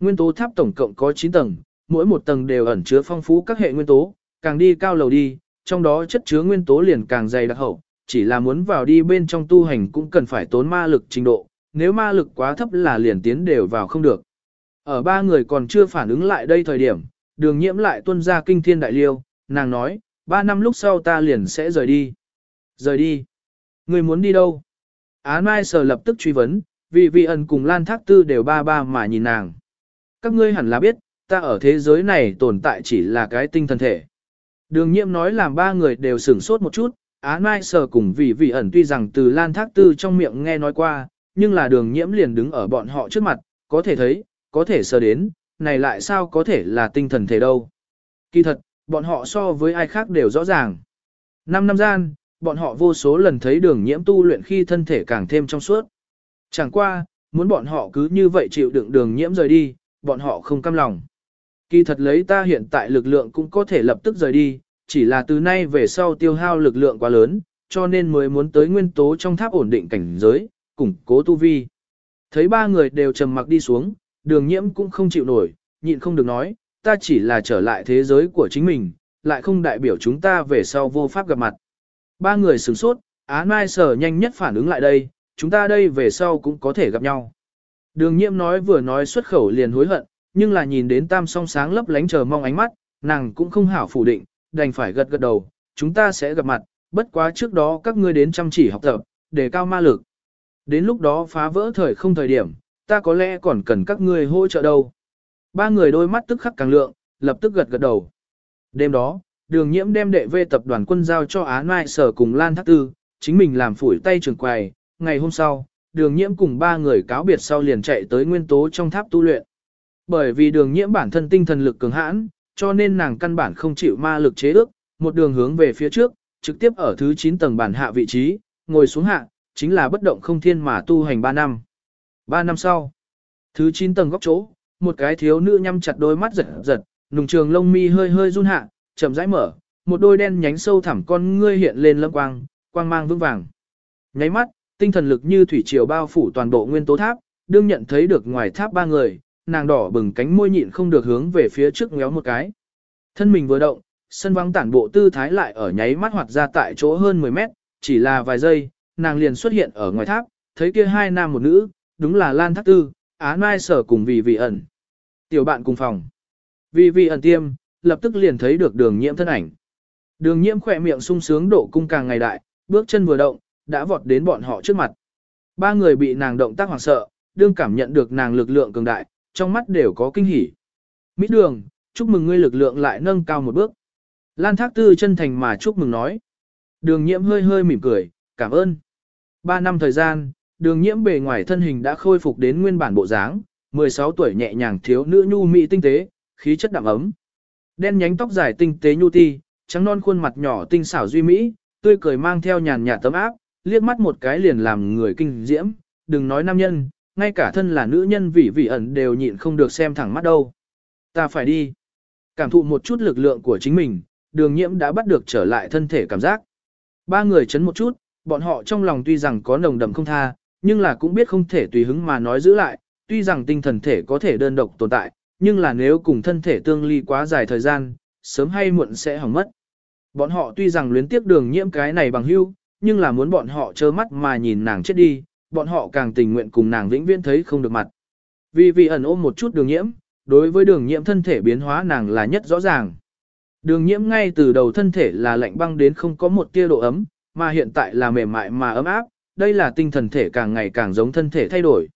Nguyên tố tháp tổng cộng có 9 tầng, mỗi một tầng đều ẩn chứa phong phú các hệ nguyên tố, càng đi cao lầu đi, trong đó chất chứa nguyên tố liền càng dày đặc hậu, chỉ là muốn vào đi bên trong tu hành cũng cần phải tốn ma lực trình độ, nếu ma lực quá thấp là liền tiến đều vào không được. Ở ba người còn chưa phản ứng lại đây thời điểm, đường nhiễm lại tuân ra kinh thiên đại liêu, nàng nói, ba năm lúc sau ta liền sẽ rời đi. Rời đi? Người muốn đi đâu? Á Mai Sở lập tức truy vấn, vì vị ẩn cùng Lan Thác Tư đều ba ba mà nhìn nàng. Các ngươi hẳn là biết, ta ở thế giới này tồn tại chỉ là cái tinh thần thể. Đường nhiệm nói làm ba người đều sửng sốt một chút, Á Mai Sở cùng vì vị ẩn tuy rằng từ Lan Thác Tư trong miệng nghe nói qua, nhưng là đường nhiễm liền đứng ở bọn họ trước mặt, có thể thấy, có thể sờ đến, này lại sao có thể là tinh thần thể đâu. Kỳ thật, bọn họ so với ai khác đều rõ ràng. Năm năm gian, bọn họ vô số lần thấy đường nhiễm tu luyện khi thân thể càng thêm trong suốt. Chẳng qua, muốn bọn họ cứ như vậy chịu đựng đường nhiễm rời đi, bọn họ không cam lòng. Kỳ thật lấy ta hiện tại lực lượng cũng có thể lập tức rời đi, chỉ là từ nay về sau tiêu hao lực lượng quá lớn, cho nên mới muốn tới nguyên tố trong tháp ổn định cảnh giới, củng cố tu vi. Thấy ba người đều trầm mặc đi xuống, đường nhiễm cũng không chịu nổi, nhịn không được nói, ta chỉ là trở lại thế giới của chính mình, lại không đại biểu chúng ta về sau vô pháp gặp mặt. Ba người sửng sốt, Á Mai sở nhanh nhất phản ứng lại đây, chúng ta đây về sau cũng có thể gặp nhau. Đường nhiễm nói vừa nói xuất khẩu liền hối hận, nhưng là nhìn đến tam song sáng lấp lánh chờ mong ánh mắt, nàng cũng không hảo phủ định, đành phải gật gật đầu, chúng ta sẽ gặp mặt, bất quá trước đó các ngươi đến chăm chỉ học tập, để cao ma lực. Đến lúc đó phá vỡ thời không thời điểm, ta có lẽ còn cần các ngươi hỗ trợ đâu. Ba người đôi mắt tức khắc càng lượng, lập tức gật gật đầu. Đêm đó, đường nhiễm đem đệ vê tập đoàn quân giao cho Á Mai sở cùng Lan Thác Tư, chính mình làm phủi tay trường quầy. Ngày hôm sau, đường nhiễm cùng ba người cáo biệt sau liền chạy tới nguyên tố trong tháp tu luyện. Bởi vì đường nhiễm bản thân tinh thần lực cường hãn, cho nên nàng căn bản không chịu ma lực chế ước, một đường hướng về phía trước, trực tiếp ở thứ 9 tầng bản hạ vị trí, ngồi xuống hạ, chính là bất động không thiên mà tu hành 3 năm. 3 năm sau, thứ 9 tầng góc chỗ, một cái thiếu nữ nhắm chặt đôi mắt giật giật, nùng trường lông mi hơi hơi run hạ, chậm rãi mở, một đôi đen nhánh sâu thẳm con ngươi hiện lên lâm quang, quang mang vững vàng. Nháy mắt, tinh thần lực như thủy triều bao phủ toàn bộ nguyên tố tháp, đương nhận thấy được ngoài tháp ba người, nàng đỏ bừng cánh môi nhịn không được hướng về phía trước ngéo một cái. Thân mình vừa động, sân vắng tản bộ tư thái lại ở nháy mắt hoạt ra tại chỗ hơn 10 mét, chỉ là vài giây, nàng liền xuất hiện ở ngoài tháp, thấy kia hai nam một nữ, đúng là Lan Thác Tư, Á Mai Sở cùng vì vị ẩn. Tiểu bạn cùng phòng. Vì vị ẩn tiêm, lập tức liền thấy được đường nhiễm thân ảnh. Đường nhiễm khỏe miệng sung sướng độ cung càng ngày đại, bước chân vừa động, đã vọt đến bọn họ trước mặt. Ba người bị nàng động tác hoảng sợ, đương cảm nhận được nàng lực lượng cường đại, trong mắt đều có kinh hỉ. Mỹ đường, chúc mừng ngươi lực lượng lại nâng cao một bước. Lan Thác Tư chân thành mà chúc mừng nói. Đường nhiễm hơi hơi mỉm cười, cảm ơn. Ba năm thời gian, đường nhiễm bề ngoài thân hình đã khôi phục đến nguyên bản bộ dáng, 16 tuổi nhẹ nhàng thiếu nữ nhu mỹ tinh tế, khí chất đậm ấm. Đen nhánh tóc dài tinh tế nhu ti, trắng non khuôn mặt nhỏ tinh xảo duy mỹ, tươi cười mang theo nhàn nhạt tấm áp, liếc mắt một cái liền làm người kinh diễm, đừng nói nam nhân, ngay cả thân là nữ nhân vị vị ẩn đều nhịn không được xem thẳng mắt đâu. Ta phải đi. Cảm thụ một chút lực lượng của chính mình, đường nhiễm đã bắt được trở lại thân thể cảm giác. Ba người chấn một chút, bọn họ trong lòng tuy rằng có nồng đậm không tha, nhưng là cũng biết không thể tùy hứng mà nói giữ lại, tuy rằng tinh thần thể có thể đơn độc tồn tại, nhưng là nếu cùng thân thể tương ly quá dài thời gian, sớm hay muộn sẽ hỏng mất. Bọn họ tuy rằng luyến tiếc đường nhiễm cái này bằng hưu, nhưng là muốn bọn họ trơ mắt mà nhìn nàng chết đi, bọn họ càng tình nguyện cùng nàng vĩnh viễn thấy không được mặt. Vì vì ẩn ôm một chút đường nhiễm, đối với đường nhiễm thân thể biến hóa nàng là nhất rõ ràng. Đường nhiễm ngay từ đầu thân thể là lạnh băng đến không có một tia độ ấm, mà hiện tại là mềm mại mà ấm áp, đây là tinh thần thể càng ngày càng giống thân thể thay đổi.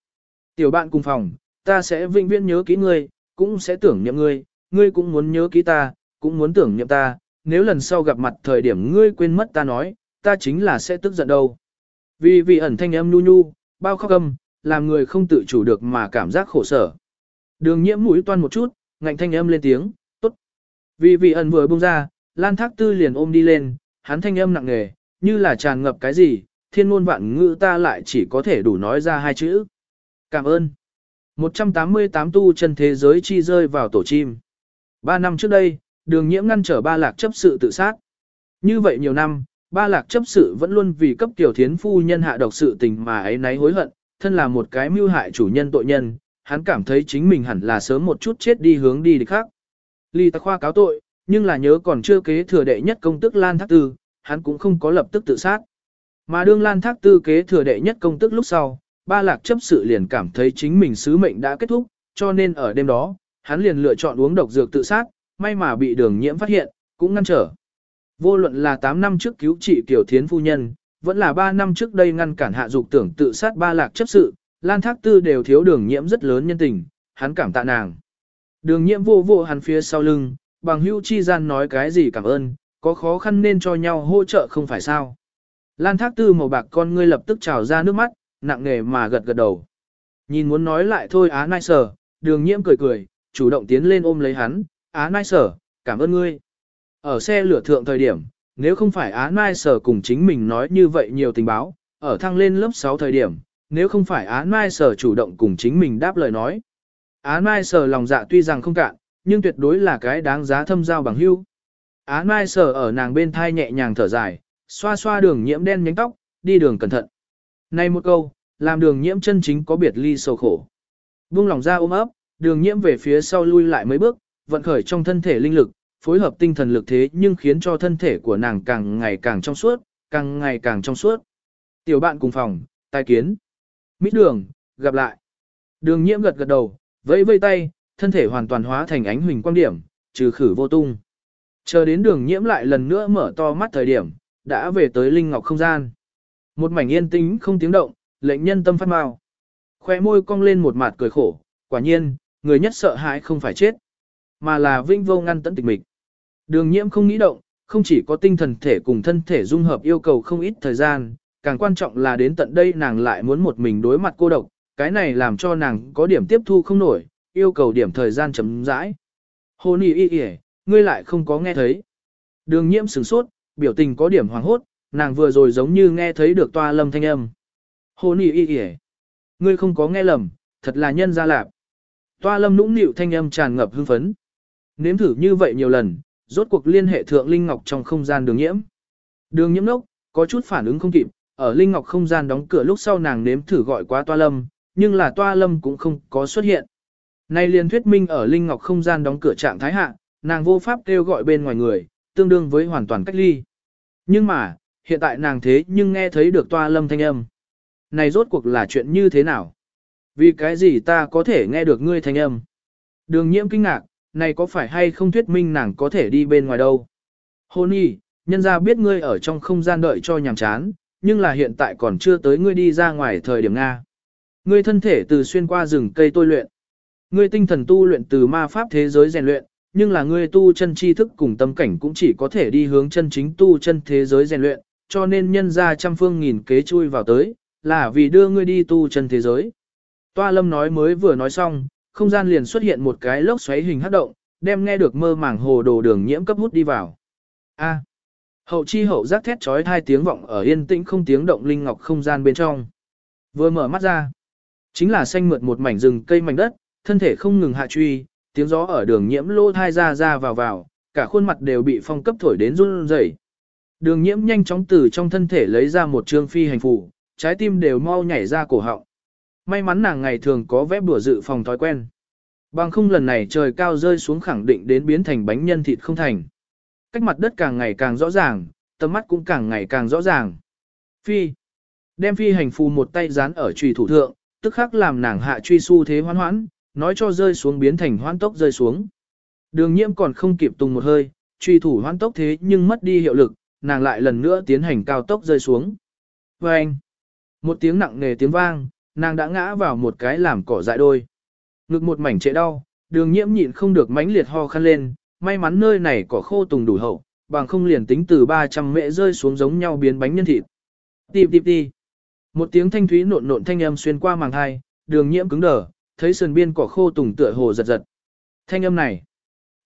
Tiểu bạn cùng phòng, ta sẽ vĩnh viễn nhớ kỹ ngươi, cũng sẽ tưởng niệm ngươi, ngươi cũng muốn nhớ kỹ ta, cũng muốn tưởng niệm ta, nếu lần sau gặp mặt thời điểm ngươi quên mất ta nói, ta chính là sẽ tức giận đâu. Vì vị ẩn thanh em nhu nhu, bao khóc âm, làm người không tự chủ được mà cảm giác khổ sở. Đường nhiễm mũi toan một chút, ngạnh thanh âm lên tiếng, tốt. Vì vị ẩn vừa buông ra, Lan Thác Tư liền ôm đi lên, hắn thanh âm nặng nề, như là tràn ngập cái gì, thiên ngôn vạn ngữ ta lại chỉ có thể đủ nói ra hai chữ. Cảm ơn. 188 tu chân thế giới chi rơi vào tổ chim. Ba năm trước đây, đường nhiễm ngăn trở ba lạc chấp sự tự sát. Như vậy nhiều năm, ba lạc chấp sự vẫn luôn vì cấp tiểu thiến phu nhân hạ độc sự tình mà ấy náy hối hận, thân là một cái mưu hại chủ nhân tội nhân, hắn cảm thấy chính mình hẳn là sớm một chút chết đi hướng đi địch khác. Lý Tạc khoa cáo tội, nhưng là nhớ còn chưa kế thừa đệ nhất công tức Lan Thác Tư, hắn cũng không có lập tức tự sát. Mà đương Lan Thác Tư kế thừa đệ nhất công tức lúc sau, ba lạc chấp sự liền cảm thấy chính mình sứ mệnh đã kết thúc, cho nên ở đêm đó, hắn liền lựa chọn uống độc dược tự sát, may mà bị đường nhiễm phát hiện, cũng ngăn trở. Vô luận là 8 năm trước cứu trị Kiều Thiến phu nhân, vẫn là 3 năm trước đây ngăn cản hạ dục tưởng tự sát ba lạc chấp sự, Lan Thác Tư đều thiếu đường nhiễm rất lớn nhân tình, hắn cảm tạ nàng. Đường nhiễm vô vô hắn phía sau lưng, bằng hưu chi gian nói cái gì cảm ơn, có khó khăn nên cho nhau hỗ trợ không phải sao. Lan Thác Tư màu bạc con ngươi lập tức trào ra nước mắt, nặng nề mà gật gật đầu. Nhìn muốn nói lại thôi Á Nai Sở, đường nhiễm cười cười, chủ động tiến lên ôm lấy hắn, Á Nai Sở, cảm ơn ngươi. Ở xe lửa thượng thời điểm, nếu không phải Á Nai Sở cùng chính mình nói như vậy nhiều tình báo, ở thăng lên lớp 6 thời điểm, nếu không phải Á Nai Sở chủ động cùng chính mình đáp lời nói. Á Nai Sở lòng dạ tuy rằng không cạn, nhưng tuyệt đối là cái đáng giá thâm giao bằng hưu. Á Nai Sở ở nàng bên thai nhẹ nhàng thở dài, xoa xoa đường nhiễm đen nhánh tóc, đi đường cẩn thận. Này một câu, làm đường nhiễm chân chính có biệt ly sầu khổ. Buông lòng ra ôm ấp, đường nhiễm về phía sau lui lại mấy bước, vận khởi trong thân thể linh lực, phối hợp tinh thần lực thế nhưng khiến cho thân thể của nàng càng ngày càng trong suốt, càng ngày càng trong suốt. Tiểu bạn cùng phòng, tai kiến. Mít đường, gặp lại. Đường nhiễm gật gật đầu, vẫy vây tay, thân thể hoàn toàn hóa thành ánh huỳnh quang điểm, trừ khử vô tung. Chờ đến đường nhiễm lại lần nữa mở to mắt thời điểm, đã về tới linh ngọc không gian. Một mảnh yên tĩnh không tiếng động, lệnh nhân tâm phát mau. Khoe môi cong lên một mặt cười khổ, quả nhiên, người nhất sợ hãi không phải chết, mà là vinh vô ngăn tận tịch mịch. Đường nhiễm không nghĩ động, không chỉ có tinh thần thể cùng thân thể dung hợp yêu cầu không ít thời gian, càng quan trọng là đến tận đây nàng lại muốn một mình đối mặt cô độc, cái này làm cho nàng có điểm tiếp thu không nổi, yêu cầu điểm thời gian chấm rãi. Hồ nì y y, ngươi lại không có nghe thấy. Đường nhiễm sửng sốt, biểu tình có điểm hoàng hốt, nàng vừa rồi giống như nghe thấy được toa lâm thanh âm. Hồ nì y y, ngươi không có nghe lầm, thật là nhân gia lạp. Toa lâm nũng nịu thanh âm tràn ngập hưng phấn. Nếm thử như vậy nhiều lần, rốt cuộc liên hệ thượng Linh Ngọc trong không gian đường nhiễm. Đường nhiễm nốc, có chút phản ứng không kịp, ở Linh Ngọc không gian đóng cửa lúc sau nàng nếm thử gọi qua toa lâm, nhưng là toa lâm cũng không có xuất hiện. Nay liền thuyết minh ở Linh Ngọc không gian đóng cửa trạng thái hạ, nàng vô pháp kêu gọi bên ngoài người, tương đương với hoàn toàn cách ly. Nhưng mà, hiện tại nàng thế nhưng nghe thấy được toa lâm thanh âm. Này rốt cuộc là chuyện như thế nào? Vì cái gì ta có thể nghe được ngươi thanh âm? Đường nhiễm kinh ngạc, này có phải hay không thuyết minh nàng có thể đi bên ngoài đâu? Hôn y, nhân ra biết ngươi ở trong không gian đợi cho nhàm chán, nhưng là hiện tại còn chưa tới ngươi đi ra ngoài thời điểm Nga. Ngươi thân thể từ xuyên qua rừng cây tôi luyện. Ngươi tinh thần tu luyện từ ma pháp thế giới rèn luyện, nhưng là ngươi tu chân tri thức cùng tâm cảnh cũng chỉ có thể đi hướng chân chính tu chân thế giới rèn luyện, cho nên nhân ra trăm phương nghìn kế chui vào tới, là vì đưa ngươi đi tu chân thế giới. Toa lâm nói mới vừa nói xong, không gian liền xuất hiện một cái lốc xoáy hình hát động, đem nghe được mơ màng hồ đồ đường nhiễm cấp hút đi vào. A. Hậu chi hậu giác thét trói hai tiếng vọng ở yên tĩnh không tiếng động linh ngọc không gian bên trong. Vừa mở mắt ra, chính là xanh mượt một mảnh rừng cây mảnh đất, thân thể không ngừng hạ truy, tiếng gió ở đường nhiễm lô thai ra ra vào vào, cả khuôn mặt đều bị phong cấp thổi đến run rẩy. Đường nhiễm nhanh chóng từ trong thân thể lấy ra một trương phi hành phủ, trái tim đều mau nhảy ra cổ họng. May mắn nàng ngày thường có vẽ bùa dự phòng thói quen. Bằng không lần này trời cao rơi xuống khẳng định đến biến thành bánh nhân thịt không thành. Cách mặt đất càng ngày càng rõ ràng, tầm mắt cũng càng ngày càng rõ ràng. Phi. Đem phi hành phù một tay dán ở trùy thủ thượng, tức khắc làm nàng hạ truy su thế hoan hoãn, nói cho rơi xuống biến thành hoán tốc rơi xuống. Đường nhiễm còn không kịp tung một hơi, truy thủ hoán tốc thế nhưng mất đi hiệu lực, nàng lại lần nữa tiến hành cao tốc rơi xuống. Và anh, một tiếng nặng nề tiếng vang, nàng đã ngã vào một cái làm cỏ dại đôi. Ngực một mảnh trệ đau, đường nhiễm nhịn không được mãnh liệt ho khăn lên, may mắn nơi này cỏ khô tùng đủ hậu, bằng không liền tính từ 300 mễ rơi xuống giống nhau biến bánh nhân thịt. Tịp tịp tịp. Một tiếng thanh thúy nộn nộn thanh âm xuyên qua màng hai, đường nhiễm cứng đờ, thấy sườn biên cỏ khô tùng tựa hồ giật giật. Thanh âm này.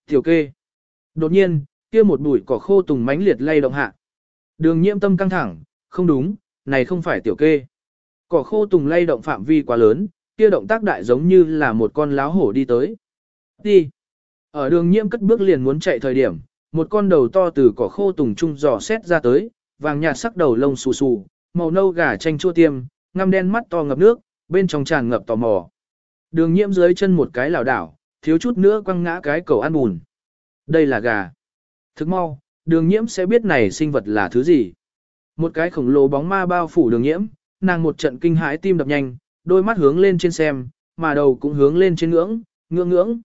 Tiểu kê. Đột nhiên, kia một bụi cỏ khô tùng mãnh liệt lay động hạ. Đường nhiễm tâm căng thẳng, không đúng, này không phải tiểu kê. Cỏ khô tùng lay động phạm vi quá lớn, kia động tác đại giống như là một con láo hổ đi tới. Đi. Ở đường nhiễm cất bước liền muốn chạy thời điểm, một con đầu to từ cỏ khô tùng trung dò xét ra tới, vàng nhạt sắc đầu lông xù xù, màu nâu gà chanh chua tiêm, ngăm đen mắt to ngập nước, bên trong tràn ngập tò mò. Đường nhiễm dưới chân một cái lảo đảo, thiếu chút nữa quăng ngã cái cầu ăn bùn. Đây là gà. Thức mau, đường nhiễm sẽ biết này sinh vật là thứ gì. Một cái khổng lồ bóng ma bao phủ đường nhiễm, nàng một trận kinh hãi tim đập nhanh, đôi mắt hướng lên trên xem, mà đầu cũng hướng lên trên ngưỡng, ngưỡng ngưỡng.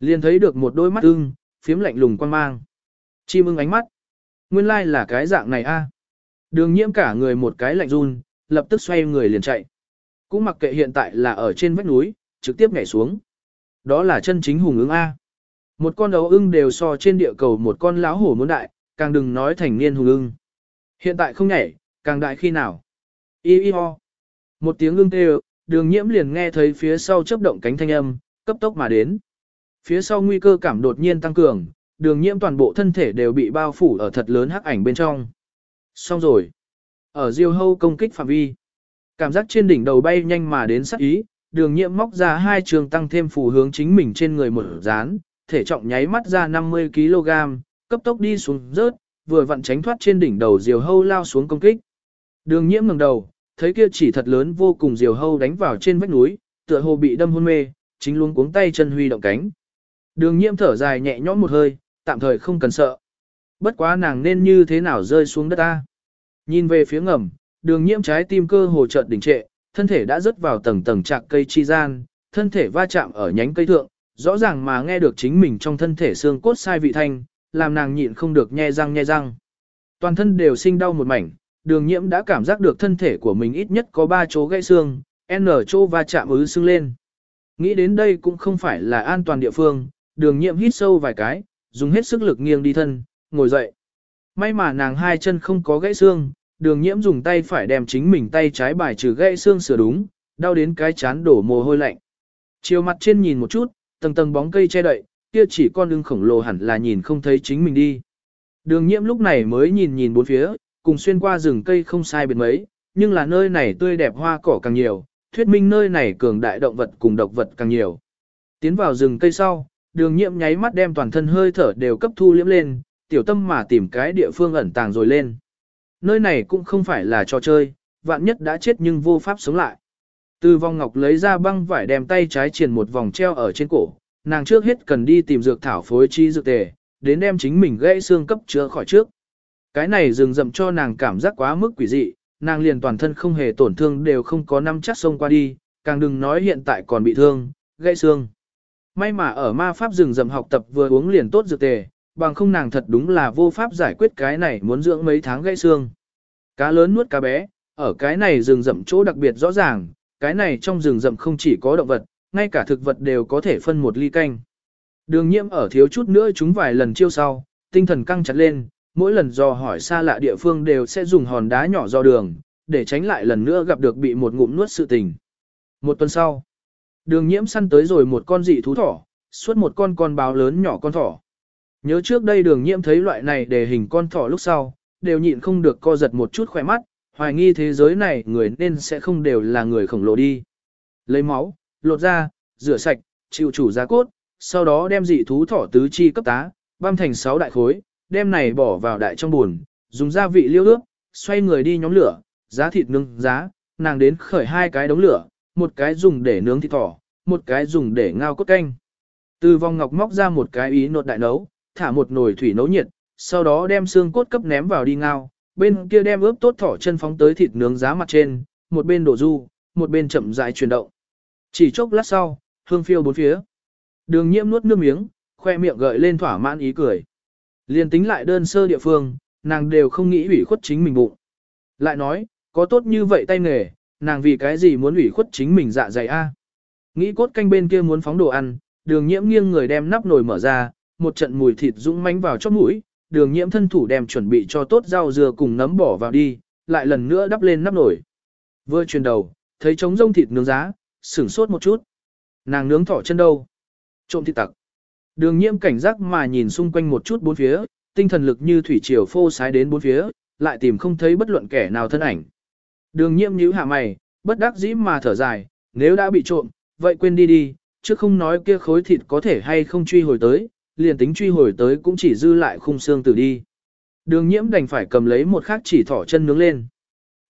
Liền thấy được một đôi mắt ưng, phiếm lạnh lùng quan mang. Chim ưng ánh mắt. Nguyên lai là cái dạng này a. Đường nhiễm cả người một cái lạnh run, lập tức xoay người liền chạy. Cũng mặc kệ hiện tại là ở trên vách núi, trực tiếp nhảy xuống. Đó là chân chính hùng ứng A. Một con đấu ưng đều so trên địa cầu một con láo hổ muốn đại, càng đừng nói thành niên hùng ưng. Hiện tại không nhảy, càng đại khi nào. Y y ho. Một tiếng ưng kêu, đường nhiễm liền nghe thấy phía sau chớp động cánh thanh âm, cấp tốc mà đến. Phía sau nguy cơ cảm đột nhiên tăng cường, đường nhiễm toàn bộ thân thể đều bị bao phủ ở thật lớn hắc ảnh bên trong. Xong rồi. Ở diêu hâu công kích phạm vi. Cảm giác trên đỉnh đầu bay nhanh mà đến sắc ý, đường nhiễm móc ra hai trường tăng thêm phù hướng chính mình trên người một dán, thể trọng nháy mắt ra 50kg, cấp tốc đi xuống rớt, vừa vặn tránh thoát trên đỉnh đầu diều hâu lao xuống công kích. Đường nhiễm ngẩng đầu, thấy kia chỉ thật lớn vô cùng diều hâu đánh vào trên vách núi, tựa hồ bị đâm hôn mê, chính luôn cuống tay chân huy động cánh. Đường nhiễm thở dài nhẹ nhõm một hơi, tạm thời không cần sợ. Bất quá nàng nên như thế nào rơi xuống đất ta. Nhìn về phía ngầm, đường nhiễm trái tim cơ hồ chợt đỉnh trệ, thân thể đã rớt vào tầng tầng trạc cây chi gian, thân thể va chạm ở nhánh cây thượng, rõ ràng mà nghe được chính mình trong thân thể xương cốt sai vị thanh, làm nàng nhịn không được nhe răng nhe răng. Toàn thân đều sinh đau một mảnh, đường nhiễm đã cảm giác được thân thể của mình ít nhất có 3 chỗ gãy xương, N chỗ va chạm ứ xương lên. Nghĩ đến đây cũng không phải là an toàn địa phương, đường nhiễm hít sâu vài cái, dùng hết sức lực nghiêng đi thân, ngồi dậy. May mà nàng hai chân không có gãy xương, đường nhiễm dùng tay phải đem chính mình tay trái bài trừ gãy xương sửa đúng, đau đến cái chán đổ mồ hôi lạnh. Chiều mặt trên nhìn một chút, tầng tầng bóng cây che đậy, kia chỉ con lưng khổng lồ hẳn là nhìn không thấy chính mình đi. Đường nhiễm lúc này mới nhìn nhìn bốn phía, cùng xuyên qua rừng cây không sai biệt mấy, nhưng là nơi này tươi đẹp hoa cỏ càng nhiều, thuyết minh nơi này cường đại động vật cùng độc vật càng nhiều. Tiến vào rừng cây sau, đường nhiễm nháy mắt đem toàn thân hơi thở đều cấp thu liễm lên, tiểu tâm mà tìm cái địa phương ẩn tàng rồi lên. Nơi này cũng không phải là trò chơi, vạn nhất đã chết nhưng vô pháp sống lại. Từ vòng ngọc lấy ra băng vải đem tay trái triển một vòng treo ở trên cổ, nàng trước hết cần đi tìm dược thảo phối chi dược tề, đến đem chính mình gãy xương cấp chữa khỏi trước. Cái này rừng rậm cho nàng cảm giác quá mức quỷ dị, nàng liền toàn thân không hề tổn thương đều không có năm chắc sông qua đi, càng đừng nói hiện tại còn bị thương, gãy xương. May mà ở ma pháp rừng rậm học tập vừa uống liền tốt dược tề, bằng không nàng thật đúng là vô pháp giải quyết cái này muốn dưỡng mấy tháng gãy xương. Cá lớn nuốt cá bé, ở cái này rừng rậm chỗ đặc biệt rõ ràng, cái này trong rừng rậm không chỉ có động vật, ngay cả thực vật đều có thể phân một ly canh. Đường nhiễm ở thiếu chút nữa chúng vài lần chiêu sau, tinh thần căng chặt lên, mỗi lần do hỏi xa lạ địa phương đều sẽ dùng hòn đá nhỏ do đường, để tránh lại lần nữa gặp được bị một ngụm nuốt sự tình. Một tuần sau, đường nhiễm săn tới rồi một con dị thú thỏ, suốt một con con báo lớn nhỏ con thỏ. Nhớ trước đây đường nhiễm thấy loại này để hình con thỏ lúc sau, đều nhịn không được co giật một chút khỏe mắt, hoài nghi thế giới này người nên sẽ không đều là người khổng lồ đi. Lấy máu, lột da rửa sạch, chịu chủ giá cốt, sau đó đem dị thú thỏ tứ chi cấp tá, băm thành 6 đại khối, đem này bỏ vào đại trong buồn, dùng gia vị liêu ướp, xoay người đi nhóm lửa, giá thịt nướng giá, nàng đến khởi hai cái đống lửa, một cái dùng để nướng thịt thỏ, một cái dùng để ngao cốt canh. Từ vòng ngọc móc ra một cái ý nột đại nấu, thả một nồi thủy nấu nhiệt, sau đó đem xương cốt cấp ném vào đi ngao, bên kia đem ướp tốt thỏ chân phóng tới thịt nướng giá mặt trên, một bên đổ du, một bên chậm rãi chuyển động. Chỉ chốc lát sau, hương phiêu bốn phía. Đường nhiễm nuốt nước miếng, khoe miệng gợi lên thỏa mãn ý cười. Liên tính lại đơn sơ địa phương, nàng đều không nghĩ ủy khuất chính mình bụng. Lại nói, có tốt như vậy tay nghề, nàng vì cái gì muốn ủy khuất chính mình dạ dày a? Nghĩ cốt canh bên kia muốn phóng đồ ăn, đường nhiễm nghiêng người đem nắp nồi mở ra, một trận mùi thịt dũng mánh vào chóp mũi, đường nhiễm thân thủ đem chuẩn bị cho tốt rau dừa cùng nấm bỏ vào đi, lại lần nữa đắp lên nắp nồi. Vừa chuyển đầu, thấy trống rông thịt nướng giá, sửng sốt một chút. Nàng nướng thỏ chân đâu? Trộm thịt tặc. Đường nhiễm cảnh giác mà nhìn xung quanh một chút bốn phía, tinh thần lực như thủy triều phô sái đến bốn phía, lại tìm không thấy bất luận kẻ nào thân ảnh. Đường nhiễm nhíu hạ mày, bất đắc dĩ mà thở dài, nếu đã bị trộm, vậy quên đi đi, chứ không nói kia khối thịt có thể hay không truy hồi tới, liền tính truy hồi tới cũng chỉ dư lại khung xương tử đi. Đường nhiễm đành phải cầm lấy một khắc chỉ thỏ chân nướng lên.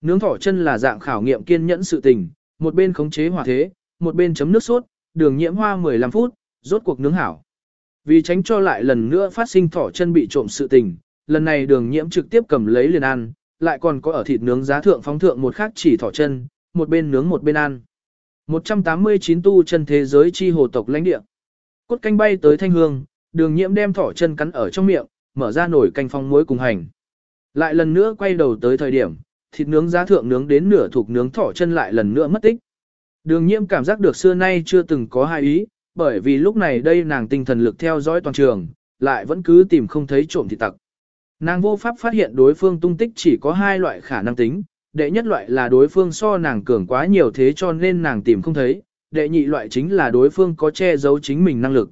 Nướng thỏ chân là dạng khảo nghiệm kiên nhẫn sự tình, một bên khống chế hỏa thế, một bên chấm nước sốt, đường nhiễm hoa 15 phút, rốt cuộc nướng hảo. Vì tránh cho lại lần nữa phát sinh thỏ chân bị trộm sự tình, lần này đường nhiễm trực tiếp cầm lấy liền ăn, lại còn có ở thịt nướng giá thượng phóng thượng một khắc chỉ thỏ chân, một bên nướng một bên ăn. 189 tu chân thế giới chi hồ tộc lãnh địa. Cốt canh bay tới thanh hương, đường nhiễm đem thỏ chân cắn ở trong miệng, mở ra nồi canh phong muối cùng hành. Lại lần nữa quay đầu tới thời điểm, thịt nướng giá thượng nướng đến nửa thuộc nướng thỏ chân lại lần nữa mất tích. Đường nhiễm cảm giác được xưa nay chưa từng có hai ý, bởi vì lúc này đây nàng tinh thần lực theo dõi toàn trường, lại vẫn cứ tìm không thấy trộm thịt tặc. Nàng vô pháp phát hiện đối phương tung tích chỉ có hai loại khả năng tính, đệ nhất loại là đối phương so nàng cường quá nhiều thế cho nên nàng tìm không thấy, đệ nhị loại chính là đối phương có che giấu chính mình năng lực.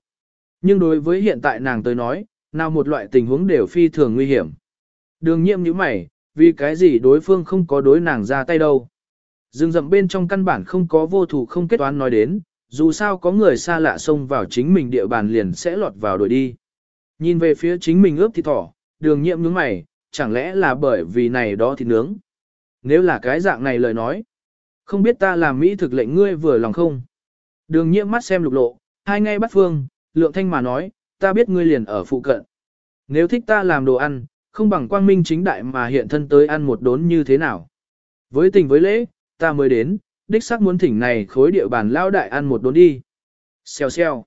Nhưng đối với hiện tại nàng tới nói, nào một loại tình huống đều phi thường nguy hiểm. Đường nhiệm như mày, vì cái gì đối phương không có đối nàng ra tay đâu. dừng rậm bên trong căn bản không có vô thủ không kết toán nói đến, dù sao có người xa lạ xông vào chính mình địa bàn liền sẽ lọt vào đuổi đi. Nhìn về phía chính mình ướp thịt thỏ, đường nhiệm nhướng mày, chẳng lẽ là bởi vì này đó thịt nướng. Nếu là cái dạng này lời nói, không biết ta làm Mỹ thực lệnh ngươi vừa lòng không? Đường nhiệm mắt xem lục lộ, hai ngay bắt phương, lượng thanh mà nói, ta biết ngươi liền ở phụ cận. Nếu thích ta làm đồ ăn, không bằng quang minh chính đại mà hiện thân tới ăn một đốn như thế nào. Với tình với lễ, ta mới đến, đích xác muốn thỉnh này khối địa bàn lao đại ăn một đốn đi. Xèo xèo.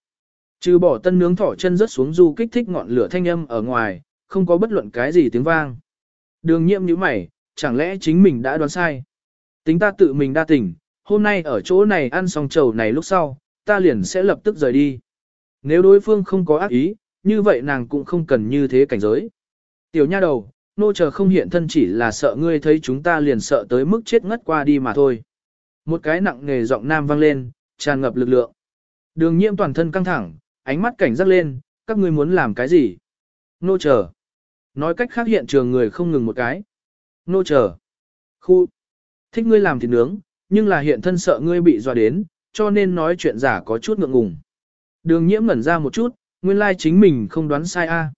Trừ bỏ tân nướng thỏ chân rớt xuống du kích thích ngọn lửa thanh âm ở ngoài, không có bất luận cái gì tiếng vang. Đường nhiệm như mày, chẳng lẽ chính mình đã đoán sai. Tính ta tự mình đa tỉnh, hôm nay ở chỗ này ăn xong trầu này lúc sau, ta liền sẽ lập tức rời đi. Nếu đối phương không có ác ý, như vậy nàng cũng không cần như thế cảnh giới. Tiểu nha đầu, nô chờ không hiện thân chỉ là sợ ngươi thấy chúng ta liền sợ tới mức chết ngất qua đi mà thôi. Một cái nặng nghề giọng nam vang lên, tràn ngập lực lượng. Đường nhiễm toàn thân căng thẳng, ánh mắt cảnh giác lên, các ngươi muốn làm cái gì? Nô chờ. Nói cách khác hiện trường người không ngừng một cái. Nô chờ. Khu. Thích ngươi làm thịt nướng, nhưng là hiện thân sợ ngươi bị dọa đến, cho nên nói chuyện giả có chút ngượng ngùng. Đường nhiễm ngẩn ra một chút, nguyên lai chính mình không đoán sai a.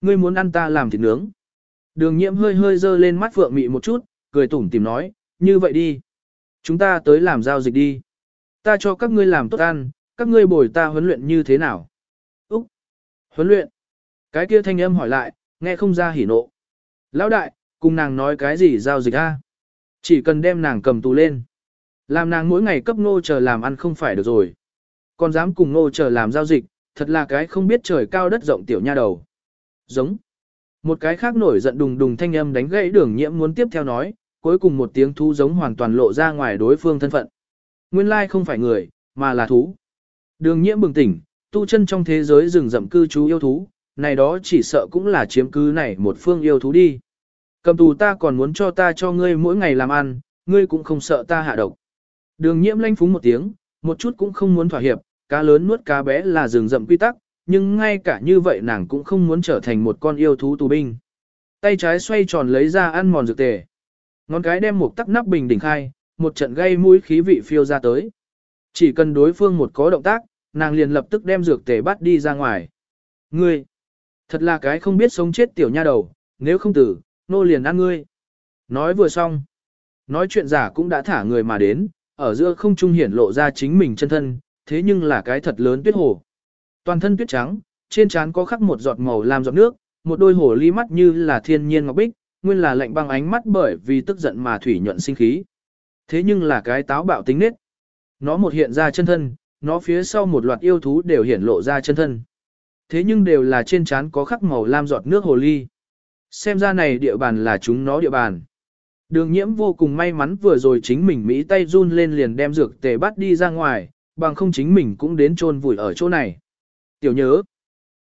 Ngươi muốn ăn ta làm thịt nướng. Đường nhiễm hơi hơi dơ lên mắt vượng mị một chút, cười tủm tỉm nói, như vậy đi. Chúng ta tới làm giao dịch đi. Ta cho các ngươi làm tốt ăn, các ngươi bồi ta huấn luyện như thế nào? Úc! Huấn luyện? Cái kia thanh âm hỏi lại, nghe không ra hỉ nộ. Lão đại, cùng nàng nói cái gì giao dịch a? Chỉ cần đem nàng cầm tù lên. Làm nàng mỗi ngày cấp nô chờ làm ăn không phải được rồi. Còn dám cùng nô chờ làm giao dịch, thật là cái không biết trời cao đất rộng tiểu nha đầu. Giống. Một cái khác nổi giận đùng đùng thanh âm đánh gãy đường nhiễm muốn tiếp theo nói, cuối cùng một tiếng thú giống hoàn toàn lộ ra ngoài đối phương thân phận. Nguyên lai không phải người, mà là thú. Đường nhiễm bừng tỉnh, tu chân trong thế giới rừng rậm cư trú yêu thú, này đó chỉ sợ cũng là chiếm cứ này một phương yêu thú đi. Cầm tù ta còn muốn cho ta cho ngươi mỗi ngày làm ăn, ngươi cũng không sợ ta hạ độc. Đường nhiễm lanh phúng một tiếng, một chút cũng không muốn thỏa hiệp, cá lớn nuốt cá bé là rừng rậm quy tắc, nhưng ngay cả như vậy nàng cũng không muốn trở thành một con yêu thú tù binh. Tay trái xoay tròn lấy ra ăn mòn dược tề. Ngón cái đem một tắc nắp bình đỉnh khai, một trận gây mũi khí vị phiêu ra tới. Chỉ cần đối phương một có động tác, nàng liền lập tức đem dược tề bắt đi ra ngoài. Ngươi, thật là cái không biết sống chết tiểu nha đầu, nếu không tử, nô liền ăn ngươi. Nói vừa xong, nói chuyện giả cũng đã thả người mà đến, ở giữa không trung hiển lộ ra chính mình chân thân, thế nhưng là cái thật lớn tuyết hồ. Toàn thân tuyết trắng, trên trán có khắc một giọt màu làm giọt nước, một đôi hồ ly mắt như là thiên nhiên ngọc bích, nguyên là lạnh băng ánh mắt bởi vì tức giận mà thủy nhuận sinh khí. Thế nhưng là cái táo bạo tính nết. Nó một hiện ra chân thân, nó phía sau một loạt yêu thú đều hiển lộ ra chân thân. Thế nhưng đều là trên trán có khắc màu lam giọt nước hồ ly. Xem ra này địa bàn là chúng nó địa bàn. Đường nhiễm vô cùng may mắn vừa rồi chính mình Mỹ tay run lên liền đem dược tề bắt đi ra ngoài, bằng không chính mình cũng đến chôn vùi ở chỗ này. Tiểu nhớ,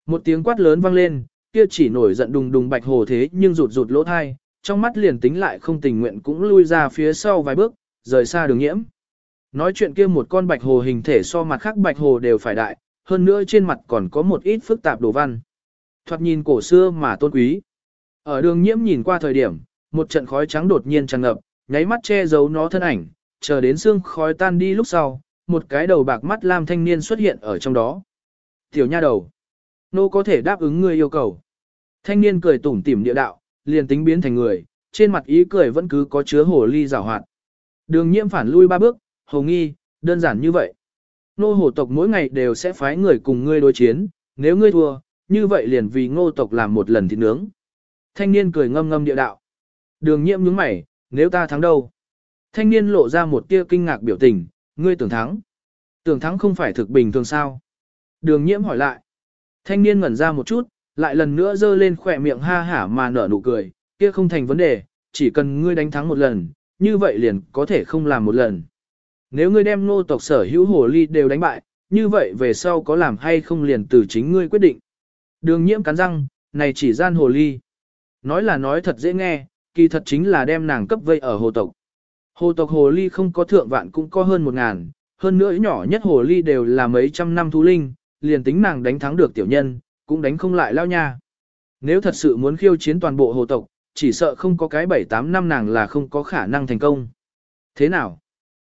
một tiếng quát lớn vang lên, kia chỉ nổi giận đùng đùng bạch hồ thế nhưng rụt rụt lỗ thai, trong mắt liền tính lại không tình nguyện cũng lui ra phía sau vài bước, rời xa đường nhiễm. Nói chuyện kia một con bạch hồ hình thể so mặt khác bạch hồ đều phải đại, hơn nữa trên mặt còn có một ít phức tạp đồ văn. Thoạt nhìn cổ xưa mà tôn quý. Ở đường nhiễm nhìn qua thời điểm, một trận khói trắng đột nhiên tràn ngập, nháy mắt che giấu nó thân ảnh, chờ đến xương khói tan đi lúc sau, một cái đầu bạc mắt lam thanh niên xuất hiện ở trong đó. Tiểu nha đầu, nô có thể đáp ứng ngươi yêu cầu. Thanh niên cười tủm tỉm địa đạo, liền tính biến thành người, trên mặt ý cười vẫn cứ có chứa hồ ly rào hoạt. Đường nhiễm phản lui ba bước, hồ nghi, đơn giản như vậy. Nô hồ tộc mỗi ngày đều sẽ phái người cùng ngươi đối chiến, nếu ngươi thua, như vậy liền vì ngô tộc làm một lần thịt nướng. Thanh niên cười ngâm ngâm địa đạo. Đường nhiễm nhướng mày, nếu ta thắng đâu? Thanh niên lộ ra một tia kinh ngạc biểu tình, ngươi tưởng thắng. Tưởng thắng không phải thực bình thường sao? Đường nhiễm hỏi lại. Thanh niên ngẩn ra một chút, lại lần nữa dơ lên khỏe miệng ha hả mà nở nụ cười, kia không thành vấn đề, chỉ cần ngươi đánh thắng một lần, như vậy liền có thể không làm một lần. Nếu ngươi đem nô tộc sở hữu hồ ly đều đánh bại, như vậy về sau có làm hay không liền từ chính ngươi quyết định. Đường nhiễm cắn răng, này chỉ gian hồ ly. Nói là nói thật dễ nghe, kỳ thật chính là đem nàng cấp vây ở hồ tộc. Hồ tộc hồ ly không có thượng vạn cũng có hơn một ngàn, hơn nữa nhỏ nhất hồ ly đều là mấy trăm năm thú linh, liền tính nàng đánh thắng được tiểu nhân, cũng đánh không lại lao nha. Nếu thật sự muốn khiêu chiến toàn bộ hồ tộc, chỉ sợ không có cái 7-8 năm nàng là không có khả năng thành công. Thế nào?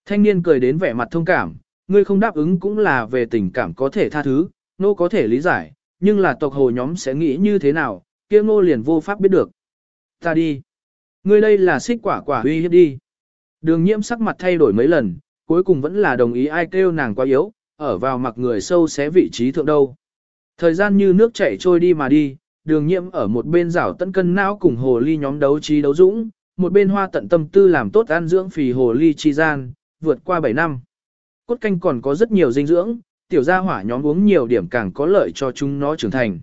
Thanh niên cười đến vẻ mặt thông cảm, ngươi không đáp ứng cũng là về tình cảm có thể tha thứ, nô có thể lý giải, nhưng là tộc hồ nhóm sẽ nghĩ như thế nào, kia ngô liền vô pháp biết được. Ta đi. Ngươi đây là xích quả quả uy hiếp đi. Đường nhiễm sắc mặt thay đổi mấy lần, cuối cùng vẫn là đồng ý ai kêu nàng quá yếu, ở vào mặc người sâu xé vị trí thượng đâu. Thời gian như nước chảy trôi đi mà đi, đường nhiễm ở một bên rảo tận cân não cùng hồ ly nhóm đấu trí đấu dũng, một bên hoa tận tâm tư làm tốt ăn dưỡng phì hồ ly chi gian, vượt qua 7 năm. Cốt canh còn có rất nhiều dinh dưỡng, tiểu gia hỏa nhóm uống nhiều điểm càng có lợi cho chúng nó trưởng thành.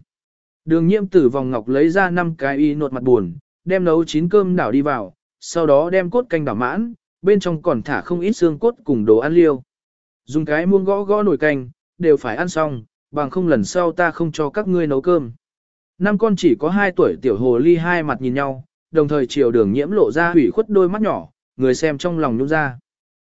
Đường nhiễm từ vòng ngọc lấy ra 5 cái y nột mặt buồn, đem nấu chín cơm đảo đi vào, sau đó đem cốt canh đảo mãn, bên trong còn thả không ít xương cốt cùng đồ ăn liêu. Dùng cái muông gõ gõ nồi canh, đều phải ăn xong, bằng không lần sau ta không cho các ngươi nấu cơm. Năm con chỉ có 2 tuổi tiểu hồ ly hai mặt nhìn nhau, đồng thời chiều đường nhiễm lộ ra hủy khuất đôi mắt nhỏ, người xem trong lòng nhung ra.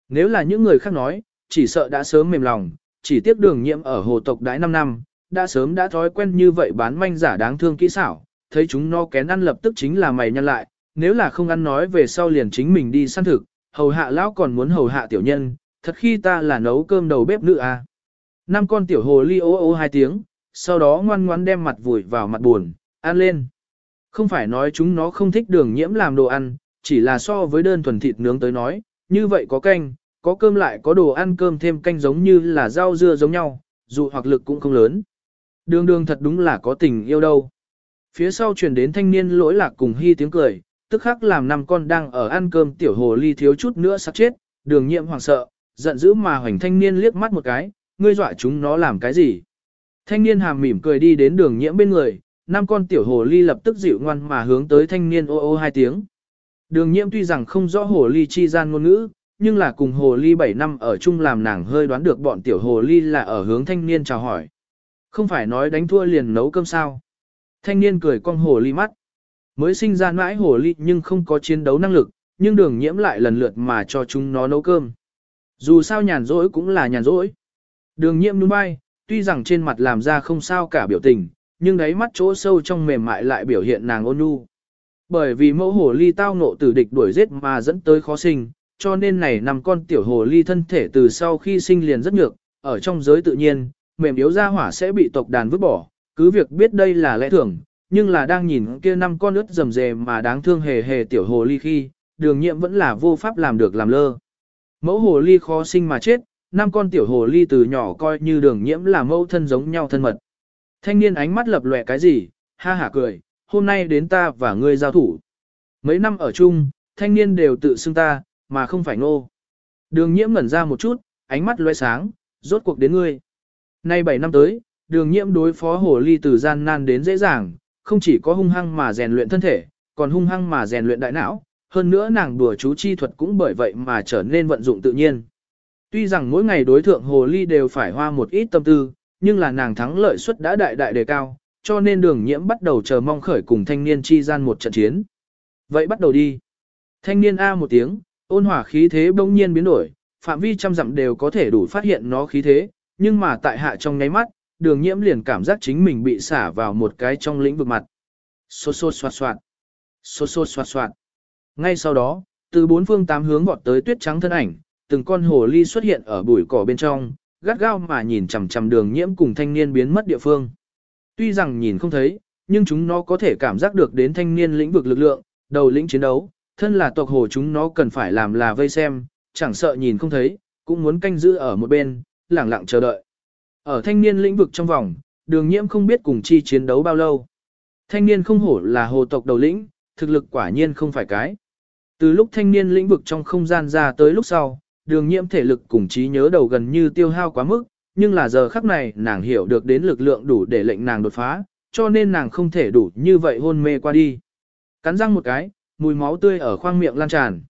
Nếu là những người khác nói, chỉ sợ đã sớm mềm lòng, chỉ tiếc đường nhiễm ở hồ tộc đãi 5 năm, đã sớm đã thói quen như vậy bán manh giả đáng thương kỹ xảo, thấy chúng no kén ăn lập tức chính là mày nhăn lại, nếu là không ăn nói về sau liền chính mình đi săn thực, hầu hạ lão còn muốn hầu hạ tiểu nhân, thật khi ta là nấu cơm đầu bếp nữ à. Năm con tiểu hồ ly ô ô hai tiếng, sau đó ngoan ngoãn đem mặt vùi vào mặt buồn, ăn lên. Không phải nói chúng nó không thích đường nhiễm làm đồ ăn, chỉ là so với đơn thuần thịt nướng tới nói, như vậy có canh, có cơm lại có đồ ăn cơm thêm canh giống như là rau dưa giống nhau, dù hoặc lực cũng không lớn. Đường đường thật đúng là có tình yêu đâu. Phía sau truyền đến thanh niên lỗi lạc cùng hy tiếng cười, tức khắc làm năm con đang ở ăn cơm tiểu hồ ly thiếu chút nữa sắp chết, đường nhiệm hoảng sợ, giận dữ mà hoành thanh niên liếc mắt một cái, ngươi dọa chúng nó làm cái gì. Thanh niên hàm mỉm cười đi đến đường nhiễm bên người, năm con tiểu hồ ly lập tức dịu ngoan mà hướng tới thanh niên ô ô hai tiếng. Đường nhiễm tuy rằng không rõ hồ ly chi gian ngôn ngữ, nhưng là cùng hồ ly 7 năm ở chung làm nàng hơi đoán được bọn tiểu hồ ly là ở hướng thanh niên chào hỏi. Không phải nói đánh thua liền nấu cơm sao. Thanh niên cười con hồ ly mắt. Mới sinh ra mãi hồ ly nhưng không có chiến đấu năng lực, nhưng đường nhiễm lại lần lượt mà cho chúng nó nấu cơm. Dù sao nhàn rỗi cũng là nhàn rỗi. Đường nhiễm nhún vai, tuy rằng trên mặt làm ra không sao cả biểu tình, nhưng đáy mắt chỗ sâu trong mềm mại lại biểu hiện nàng ôn nhu. Bởi vì mẫu hồ ly tao nộ tử địch đuổi giết mà dẫn tới khó sinh, cho nên này nằm con tiểu hồ ly thân thể từ sau khi sinh liền rất nhược, ở trong giới tự nhiên, mềm yếu ra hỏa sẽ bị tộc đàn vứt bỏ, cứ việc biết đây là lẽ thường, nhưng là đang nhìn kia năm con ướt rầm rề mà đáng thương hề hề tiểu hồ ly khi, đường nhiệm vẫn là vô pháp làm được làm lơ. Mẫu hồ ly khó sinh mà chết, năm con tiểu hồ ly từ nhỏ coi như đường nhiễm là mẫu thân giống nhau thân mật. Thanh niên ánh mắt lập lòe cái gì, ha hả cười, hôm nay đến ta và ngươi giao thủ. Mấy năm ở chung, thanh niên đều tự xưng ta, mà không phải ngô. Đường nhiễm ngẩn ra một chút, ánh mắt lóe sáng, rốt cuộc đến ngươi. Nay 7 năm tới, đường nhiễm đối phó hồ ly từ gian nan đến dễ dàng, không chỉ có hung hăng mà rèn luyện thân thể, còn hung hăng mà rèn luyện đại não, hơn nữa nàng đùa chú chi thuật cũng bởi vậy mà trở nên vận dụng tự nhiên. Tuy rằng mỗi ngày đối thượng hồ ly đều phải hoa một ít tâm tư, nhưng là nàng thắng lợi suất đã đại đại đề cao, cho nên đường nhiễm bắt đầu chờ mong khởi cùng thanh niên chi gian một trận chiến. Vậy bắt đầu đi. Thanh niên A một tiếng, ôn hỏa khí thế bỗng nhiên biến đổi, phạm vi trăm dặm đều có thể đủ phát hiện nó khí thế, nhưng mà tại hạ trong nháy mắt, đường nhiễm liền cảm giác chính mình bị xả vào một cái trong lĩnh vực mặt. Xô xô xoạt xoạt. Xô xô xoạt xoạt. Ngay sau đó, từ bốn phương tám hướng vọt tới tuyết trắng thân ảnh, từng con hồ ly xuất hiện ở bụi cỏ bên trong, gắt gao mà nhìn chằm chằm đường nhiễm cùng thanh niên biến mất địa phương. Tuy rằng nhìn không thấy, nhưng chúng nó có thể cảm giác được đến thanh niên lĩnh vực lực lượng, đầu lĩnh chiến đấu, thân là tộc hồ chúng nó cần phải làm là vây xem, chẳng sợ nhìn không thấy, cũng muốn canh giữ ở một bên, lẳng lặng chờ đợi. Ở thanh niên lĩnh vực trong vòng, đường nhiễm không biết cùng chi chiến đấu bao lâu. Thanh niên không hổ là hồ tộc đầu lĩnh, thực lực quả nhiên không phải cái. Từ lúc thanh niên lĩnh vực trong không gian ra tới lúc sau, đường nhiễm thể lực cùng trí nhớ đầu gần như tiêu hao quá mức, nhưng là giờ khắc này nàng hiểu được đến lực lượng đủ để lệnh nàng đột phá, cho nên nàng không thể đủ như vậy hôn mê qua đi. Cắn răng một cái, mùi máu tươi ở khoang miệng lan tràn.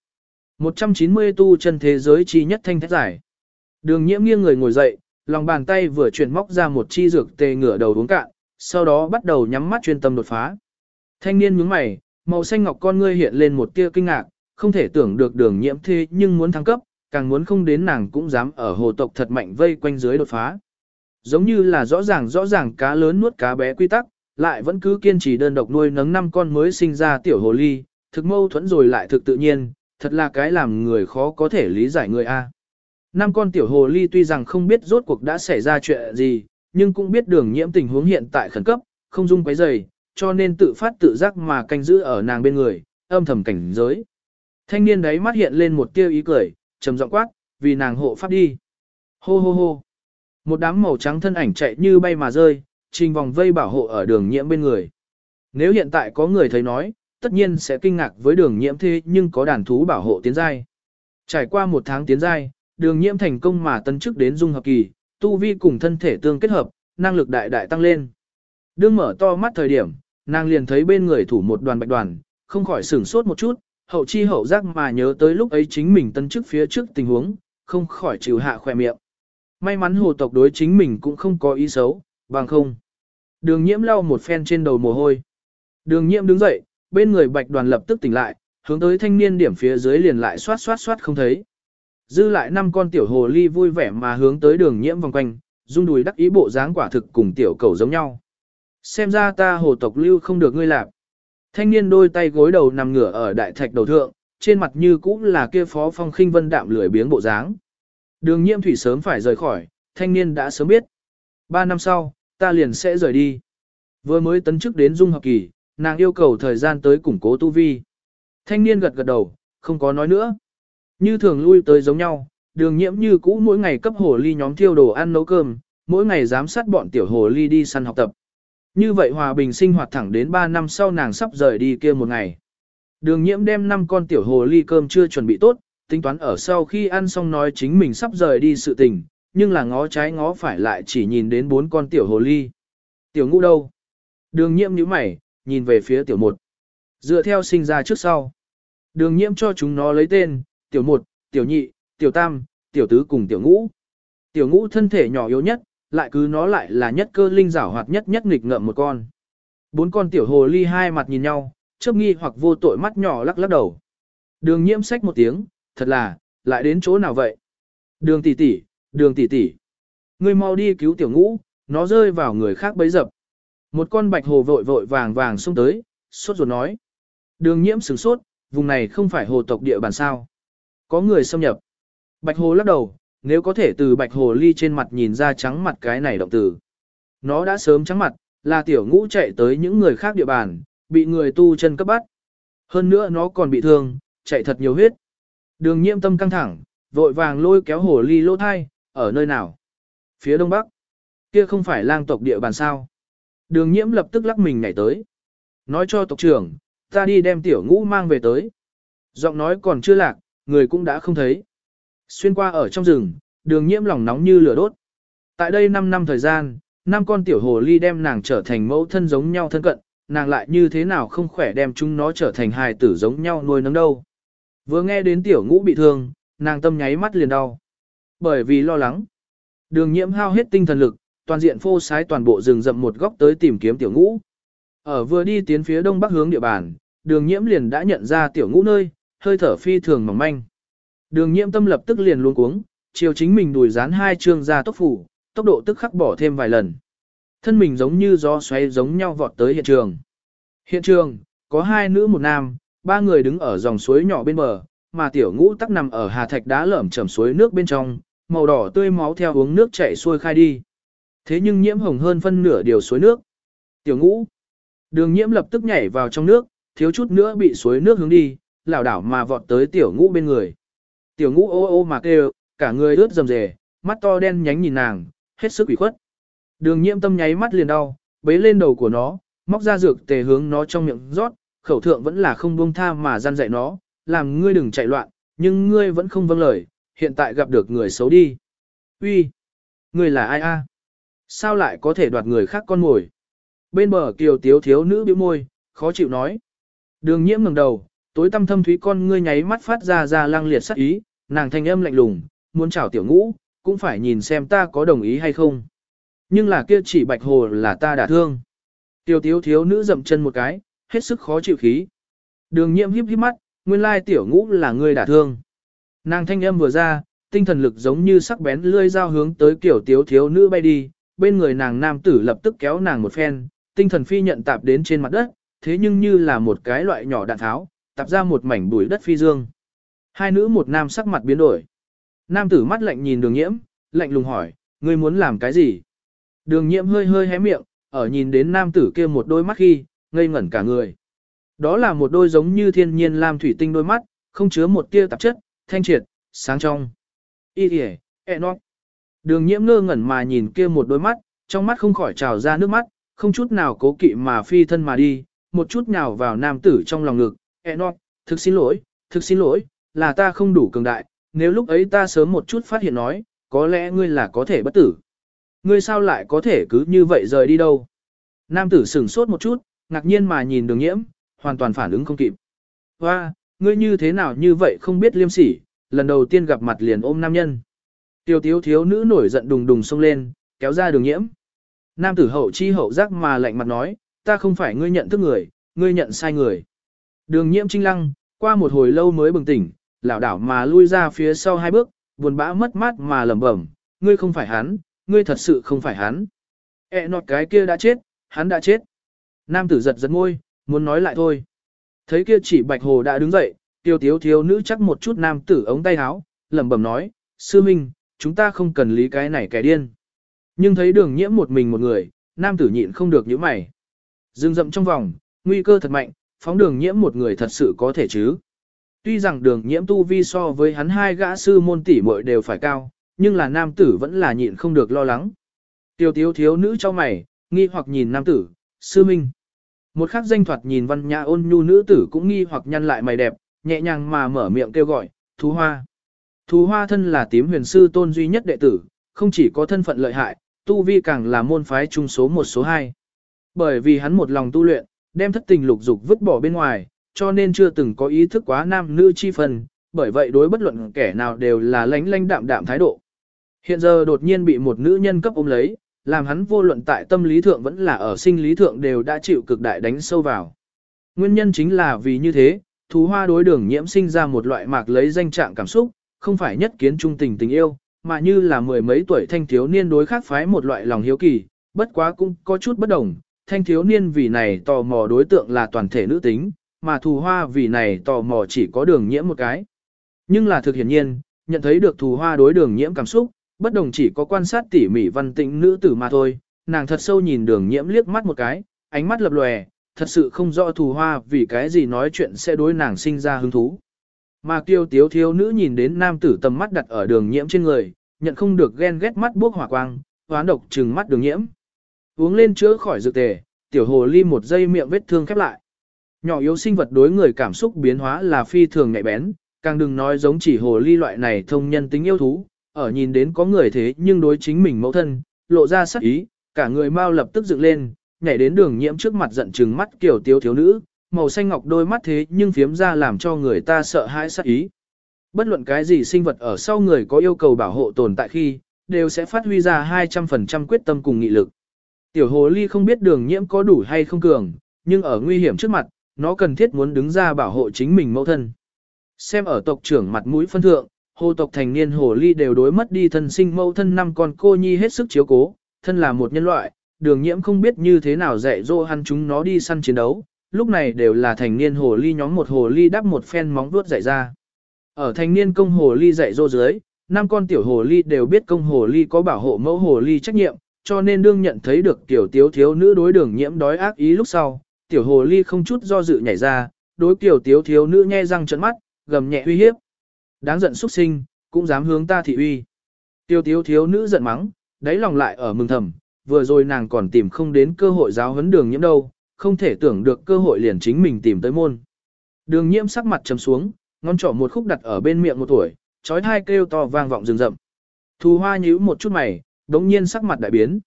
190 tu chân thế giới chi nhất thanh thét giải. Đường nhiễm nghiêng người ngồi dậy, lòng bàn tay vừa chuyển móc ra một chi dược tê ngửa đầu uống cạn, sau đó bắt đầu nhắm mắt chuyên tâm đột phá. Thanh niên nhướng mày, màu xanh ngọc con ngươi hiện lên một tia kinh ngạc, không thể tưởng được đường nhiễm thế nhưng muốn thăng cấp, càng muốn không đến nàng cũng dám ở hồ tộc thật mạnh vây quanh dưới đột phá. Giống như là rõ ràng rõ ràng cá lớn nuốt cá bé quy tắc, lại vẫn cứ kiên trì đơn độc nuôi nấng năm con mới sinh ra tiểu hồ ly, thực mâu thuẫn rồi lại thực tự nhiên, thật là cái làm người khó có thể lý giải người A. Năm con tiểu hồ ly tuy rằng không biết rốt cuộc đã xảy ra chuyện gì, nhưng cũng biết đường nhiễm tình huống hiện tại khẩn cấp, không dung quấy rầy, cho nên tự phát tự giác mà canh giữ ở nàng bên người, âm thầm cảnh giới. Thanh niên đấy mắt hiện lên một tia ý cười, trầm giọng quát, vì nàng hộ pháp đi. Hô hô hô. Một đám màu trắng thân ảnh chạy như bay mà rơi, trình vòng vây bảo hộ ở đường nhiễm bên người. Nếu hiện tại có người thấy nói, tất nhiên sẽ kinh ngạc với đường nhiễm thế nhưng có đàn thú bảo hộ tiến giai. Trải qua một tháng tiến giai, đường nhiễm thành công mà tân chức đến dung hợp kỳ, tu vi cùng thân thể tương kết hợp, năng lực đại đại tăng lên. Đương mở to mắt thời điểm, nàng liền thấy bên người thủ một đoàn bạch đoàn, không khỏi sửng sốt một chút, hậu chi hậu giác mà nhớ tới lúc ấy chính mình tân chức phía trước tình huống, không khỏi chịu hạ khỏe miệng. May mắn hồ tộc đối chính mình cũng không có ý xấu, bằng không. Đường nhiễm lau một phen trên đầu mồ hôi. Đường nhiễm đứng dậy, bên người bạch đoàn lập tức tỉnh lại, hướng tới thanh niên điểm phía dưới liền lại xoát xoát xoát không thấy. Dư lại năm con tiểu hồ ly vui vẻ mà hướng tới đường nhiễm vòng quanh, dung đùi đắc ý bộ dáng quả thực cùng tiểu cầu giống nhau. Xem ra ta hồ tộc lưu không được ngươi làm. Thanh niên đôi tay gối đầu nằm ngửa ở đại thạch đầu thượng, trên mặt như cũng là kia phó phong khinh vân đạm lười biếng bộ dáng. Đường nhiễm thủy sớm phải rời khỏi, thanh niên đã sớm biết. Ba năm sau, ta liền sẽ rời đi. Vừa mới tấn chức đến dung hợp kỳ, nàng yêu cầu thời gian tới củng cố tu vi. Thanh niên gật gật đầu, không có nói nữa. Như thường lui tới giống nhau, đường nhiễm như cũ mỗi ngày cấp hồ ly nhóm thiêu đồ ăn nấu cơm, mỗi ngày giám sát bọn tiểu hồ ly đi săn học tập. Như vậy hòa bình sinh hoạt thẳng đến 3 năm sau nàng sắp rời đi kia một ngày. Đường nhiễm đem 5 con tiểu hồ ly cơm chưa chuẩn bị tốt, tính toán ở sau khi ăn xong nói chính mình sắp rời đi sự tình, nhưng là ngó trái ngó phải lại chỉ nhìn đến bốn con tiểu hồ ly. Tiểu ngũ đâu? Đường nhiễm nhíu mày, nhìn về phía tiểu một. Dựa theo sinh ra trước sau. Đường nhiễm cho chúng nó lấy tên, tiểu một, tiểu nhị, tiểu tam, tiểu tứ cùng tiểu ngũ. Tiểu ngũ thân thể nhỏ yếu nhất, lại cứ nó lại là nhất cơ linh giảo hoạt nhất nhất nghịch ngợm một con. Bốn con tiểu hồ ly hai mặt nhìn nhau, chớp nghi hoặc vô tội mắt nhỏ lắc lắc đầu. Đường nhiễm sách một tiếng, thật là, lại đến chỗ nào vậy? Đường tỷ tỷ, đường tỷ tỷ. Ngươi mau đi cứu tiểu ngũ, nó rơi vào người khác bấy dập. Một con bạch hồ vội vội vàng vàng xông tới, sốt ruột nói. Đường nhiễm sửng sốt, vùng này không phải hồ tộc địa bàn sao. Có người xâm nhập. Bạch hồ lắc đầu, nếu có thể từ bạch hồ ly trên mặt nhìn ra trắng mặt cái này động từ. Nó đã sớm trắng mặt, là tiểu ngũ chạy tới những người khác địa bàn, bị người tu chân cấp bắt. Hơn nữa nó còn bị thương, chạy thật nhiều huyết. Đường nhiễm tâm căng thẳng, vội vàng lôi kéo hồ ly lỗ thai, ở nơi nào? Phía đông bắc. Kia không phải lang tộc địa bàn sao? Đường nhiễm lập tức lắc mình nhảy tới. Nói cho tộc trưởng, ta đi đem tiểu ngũ mang về tới. Giọng nói còn chưa lạc, người cũng đã không thấy. Xuyên qua ở trong rừng, đường nhiễm lòng nóng như lửa đốt. Tại đây 5 năm thời gian, năm con tiểu hồ ly đem nàng trở thành mẫu thân giống nhau thân cận, nàng lại như thế nào không khỏe đem chúng nó trở thành hài tử giống nhau nuôi nấng đâu. Vừa nghe đến tiểu ngũ bị thương, nàng tâm nháy mắt liền đau. Bởi vì lo lắng, đường nhiễm hao hết tinh thần lực, toàn diện phô sái toàn bộ rừng rậm một góc tới tìm kiếm tiểu ngũ. Ở vừa đi tiến phía đông bắc hướng địa bàn, đường nhiễm liền đã nhận ra tiểu ngũ nơi, hơi thở phi thường mỏng manh. Đường nhiễm tâm lập tức liền luống cuống, chiều chính mình đùi dán hai trương ra tốc phủ, tốc độ tức khắc bỏ thêm vài lần. Thân mình giống như gió xoay giống nhau vọt tới hiện trường. Hiện trường, có hai nữ một nam, ba người đứng ở dòng suối nhỏ bên bờ, mà tiểu ngũ tắc nằm ở hà thạch đá lởm chởm suối nước bên trong, màu đỏ tươi máu theo uống nước chảy xuôi khai đi. Thế nhưng nhiễm hồng hơn phân nửa điều suối nước. Tiểu ngũ. Đường nhiễm lập tức nhảy vào trong nước, thiếu chút nữa bị suối nước hướng đi, lảo đảo mà vọt tới tiểu ngũ bên người. Tiểu ngũ ô ô mà kêu, cả người ướt rầm rề, mắt to đen nhánh nhìn nàng, hết sức ủy khuất. Đường nhiễm tâm nháy mắt liền đau, bế lên đầu của nó, móc ra dược tề hướng nó trong miệng rót, khẩu thượng vẫn là không buông tha mà gian dạy nó, làm ngươi đừng chạy loạn, nhưng ngươi vẫn không vâng lời, hiện tại gặp được người xấu đi. Uy, ngươi là ai a? Sao lại có thể đoạt người khác con mồi? Bên bờ kiều tiếu thiếu nữ bĩu môi, khó chịu nói. Đường nhiễm ngẩng đầu, tối tăm thâm thúy con ngươi nháy mắt phát ra ra lang liệt sắc ý, nàng thanh âm lạnh lùng, muốn chào tiểu ngũ, cũng phải nhìn xem ta có đồng ý hay không. Nhưng là kia chỉ bạch hồ là ta đã thương. tiểu thiếu thiếu nữ dậm chân một cái, hết sức khó chịu khí. Đường nhiễm híp híp mắt, nguyên lai tiểu ngũ là người đả thương. Nàng thanh âm vừa ra, tinh thần lực giống như sắc bén lươi dao hướng tới kiểu thiếu thiếu nữ bay đi, bên người nàng nam tử lập tức kéo nàng một phen, tinh thần phi nhận tạp đến trên mặt đất, thế nhưng như là một cái loại nhỏ đạn tháo, tạp ra một mảnh bụi đất phi dương. Hai nữ một nam sắc mặt biến đổi. Nam tử mắt lạnh nhìn đường nhiễm, lạnh lùng hỏi, ngươi muốn làm cái gì? Đường nhiễm hơi hơi hé miệng, ở nhìn đến nam tử kia một đôi mắt khi, ngây ngẩn cả người. Đó là một đôi giống như thiên nhiên lam thủy tinh đôi mắt, không chứa một tia tạp chất, thanh triệt, sáng trong. Y kìa, e nó. Đường nhiễm ngơ ngẩn mà nhìn kia một đôi mắt, trong mắt không khỏi trào ra nước mắt, không chút nào cố kỵ mà phi thân mà đi, một chút nhào vào nam tử trong lòng ngực, Enoch, thực xin lỗi, thực xin lỗi, là ta không đủ cường đại, nếu lúc ấy ta sớm một chút phát hiện nói, có lẽ ngươi là có thể bất tử. Ngươi sao lại có thể cứ như vậy rời đi đâu? Nam tử sửng sốt một chút, ngạc nhiên mà nhìn đường nhiễm, hoàn toàn phản ứng không kịp. Hoa, ngươi như thế nào như vậy không biết liêm sỉ, lần đầu tiên gặp mặt liền ôm nam nhân. Tiêu thiếu thiếu nữ nổi giận đùng đùng xông lên, kéo ra đường nhiễm. Nam tử hậu chi hậu giác mà lạnh mặt nói, ta không phải ngươi nhận thức người, ngươi nhận sai người. Đường nhiễm trinh lăng, qua một hồi lâu mới bừng tỉnh, lảo đảo mà lui ra phía sau hai bước, buồn bã mất mát mà lẩm bẩm, ngươi không phải hắn, ngươi thật sự không phải hắn. E nọt cái kia đã chết, hắn đã chết. Nam tử giật giật môi, muốn nói lại thôi. Thấy kia chỉ bạch hồ đã đứng dậy, tiêu tiếu thiếu nữ chắc một chút nam tử ống tay áo, lẩm bẩm nói, sư minh, chúng ta không cần lý cái này kẻ điên. Nhưng thấy đường nhiễm một mình một người, nam tử nhịn không được nhíu mày. Dương rậm trong vòng, nguy cơ thật mạnh, phóng đường nhiễm một người thật sự có thể chứ. Tuy rằng đường nhiễm tu vi so với hắn hai gã sư môn tỷ muội đều phải cao, nhưng là nam tử vẫn là nhịn không được lo lắng. Tiêu tiếu thiếu nữ cho mày, nghi hoặc nhìn nam tử, sư minh. Một khắc danh thoạt nhìn văn nhã ôn nhu nữ tử cũng nghi hoặc nhăn lại mày đẹp, nhẹ nhàng mà mở miệng kêu gọi, thú hoa. Thú hoa thân là tím huyền sư tôn duy nhất đệ tử, không chỉ có thân phận lợi hại, tu vi càng là môn phái trung số một số hai. Bởi vì hắn một lòng tu luyện, đem thất tình lục dục vứt bỏ bên ngoài, cho nên chưa từng có ý thức quá nam nữ chi phần, bởi vậy đối bất luận kẻ nào đều là lánh lánh đạm đạm thái độ. Hiện giờ đột nhiên bị một nữ nhân cấp ôm lấy, làm hắn vô luận tại tâm lý thượng vẫn là ở sinh lý thượng đều đã chịu cực đại đánh sâu vào. Nguyên nhân chính là vì như thế, thú hoa đối đường nhiễm sinh ra một loại mạc lấy danh trạng cảm xúc, không phải nhất kiến trung tình tình yêu, mà như là mười mấy tuổi thanh thiếu niên đối khác phái một loại lòng hiếu kỳ, bất quá cũng có chút bất đồng, thanh thiếu niên vì này tò mò đối tượng là toàn thể nữ tính, mà thù hoa vì này tò mò chỉ có đường nhiễm một cái. Nhưng là thực hiển nhiên, nhận thấy được thù hoa đối đường nhiễm cảm xúc, bất đồng chỉ có quan sát tỉ mỉ văn tĩnh nữ tử mà thôi, nàng thật sâu nhìn đường nhiễm liếc mắt một cái, ánh mắt lập lòe, thật sự không rõ thù hoa vì cái gì nói chuyện sẽ đối nàng sinh ra hứng thú. Mà kiêu tiếu thiếu nữ nhìn đến nam tử tầm mắt đặt ở đường nhiễm trên người, nhận không được ghen ghét mắt bước hỏa quang, hoán độc trừng mắt đường nhiễm. Uống lên chữa khỏi dược tề, tiểu hồ ly một giây miệng vết thương khép lại. Nhỏ yếu sinh vật đối người cảm xúc biến hóa là phi thường nhạy bén, càng đừng nói giống chỉ hồ ly loại này thông nhân tính yêu thú, ở nhìn đến có người thế nhưng đối chính mình mẫu thân, lộ ra sắc ý, cả người mau lập tức dựng lên, nhảy đến đường nhiễm trước mặt giận trừng mắt kiểu tiếu thiếu nữ, màu xanh ngọc đôi mắt thế nhưng phiếm ra làm cho người ta sợ hãi sắc ý. Bất luận cái gì sinh vật ở sau người có yêu cầu bảo hộ tồn tại khi, đều sẽ phát huy ra 200% quyết tâm cùng nghị lực. Tiểu hồ ly không biết đường nhiễm có đủ hay không cường, nhưng ở nguy hiểm trước mặt, nó cần thiết muốn đứng ra bảo hộ chính mình mẫu thân. Xem ở tộc trưởng mặt mũi phân thượng, hồ tộc thành niên hồ ly đều đối mất đi thân sinh mẫu thân năm con cô nhi hết sức chiếu cố, thân là một nhân loại, đường nhiễm không biết như thế nào dạy dỗ hắn chúng nó đi săn chiến đấu, lúc này đều là thành niên hồ ly nhóm một hồ ly đắp một phen móng vuốt dạy ra. Ở thành niên công hồ ly dạy dỗ dưới, năm con tiểu hồ ly đều biết công hồ ly có bảo hộ mẫu hồ ly trách nhiệm, cho nên đương nhận thấy được tiểu tiếu thiếu nữ đối đường nhiễm đói ác ý lúc sau, tiểu hồ ly không chút do dự nhảy ra, đối tiểu tiếu thiếu nữ nhe răng trợn mắt, gầm nhẹ uy hiếp. Đáng giận xuất sinh, cũng dám hướng ta thị uy. Tiểu tiếu thiếu nữ giận mắng, đáy lòng lại ở mừng thầm, vừa rồi nàng còn tìm không đến cơ hội giáo huấn đường nhiễm đâu, không thể tưởng được cơ hội liền chính mình tìm tới môn. Đường nhiễm sắc mặt trầm xuống, ngón trỏ một khúc đặt ở bên miệng một tuổi, chói hai kêu to vang vọng rừng rậm. Thù hoa nhíu một chút mày, đống nhiên sắc mặt đại biến.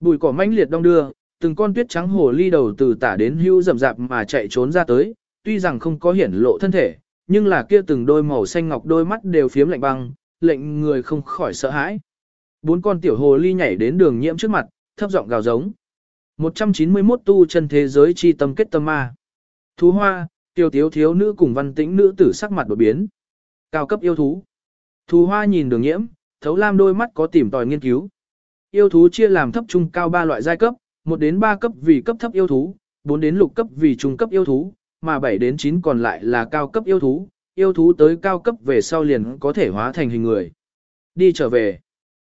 Bùi cỏ manh liệt đông đưa, từng con tuyết trắng hồ ly đầu từ tả đến hưu rậm rạp mà chạy trốn ra tới, tuy rằng không có hiển lộ thân thể, nhưng là kia từng đôi màu xanh ngọc đôi mắt đều phiếm lạnh băng, lệnh người không khỏi sợ hãi. Bốn con tiểu hồ ly nhảy đến đường nhiễm trước mặt, thấp giọng gào giống. 191 tu chân thế giới chi tâm kết tâm ma. Thú hoa, tiểu thiếu thiếu nữ cùng văn tĩnh nữ tử sắc mặt đột biến. Cao cấp yêu thú. Thú hoa nhìn đường nhiễm, thấu lam đôi mắt có tìm tòi nghiên cứu. Yêu thú chia làm thấp trung cao ba loại giai cấp, 1 đến 3 cấp vì cấp thấp yêu thú, 4 đến lục cấp vì trung cấp yêu thú, mà 7 đến 9 còn lại là cao cấp yêu thú. Yêu thú tới cao cấp về sau liền có thể hóa thành hình người. Đi trở về.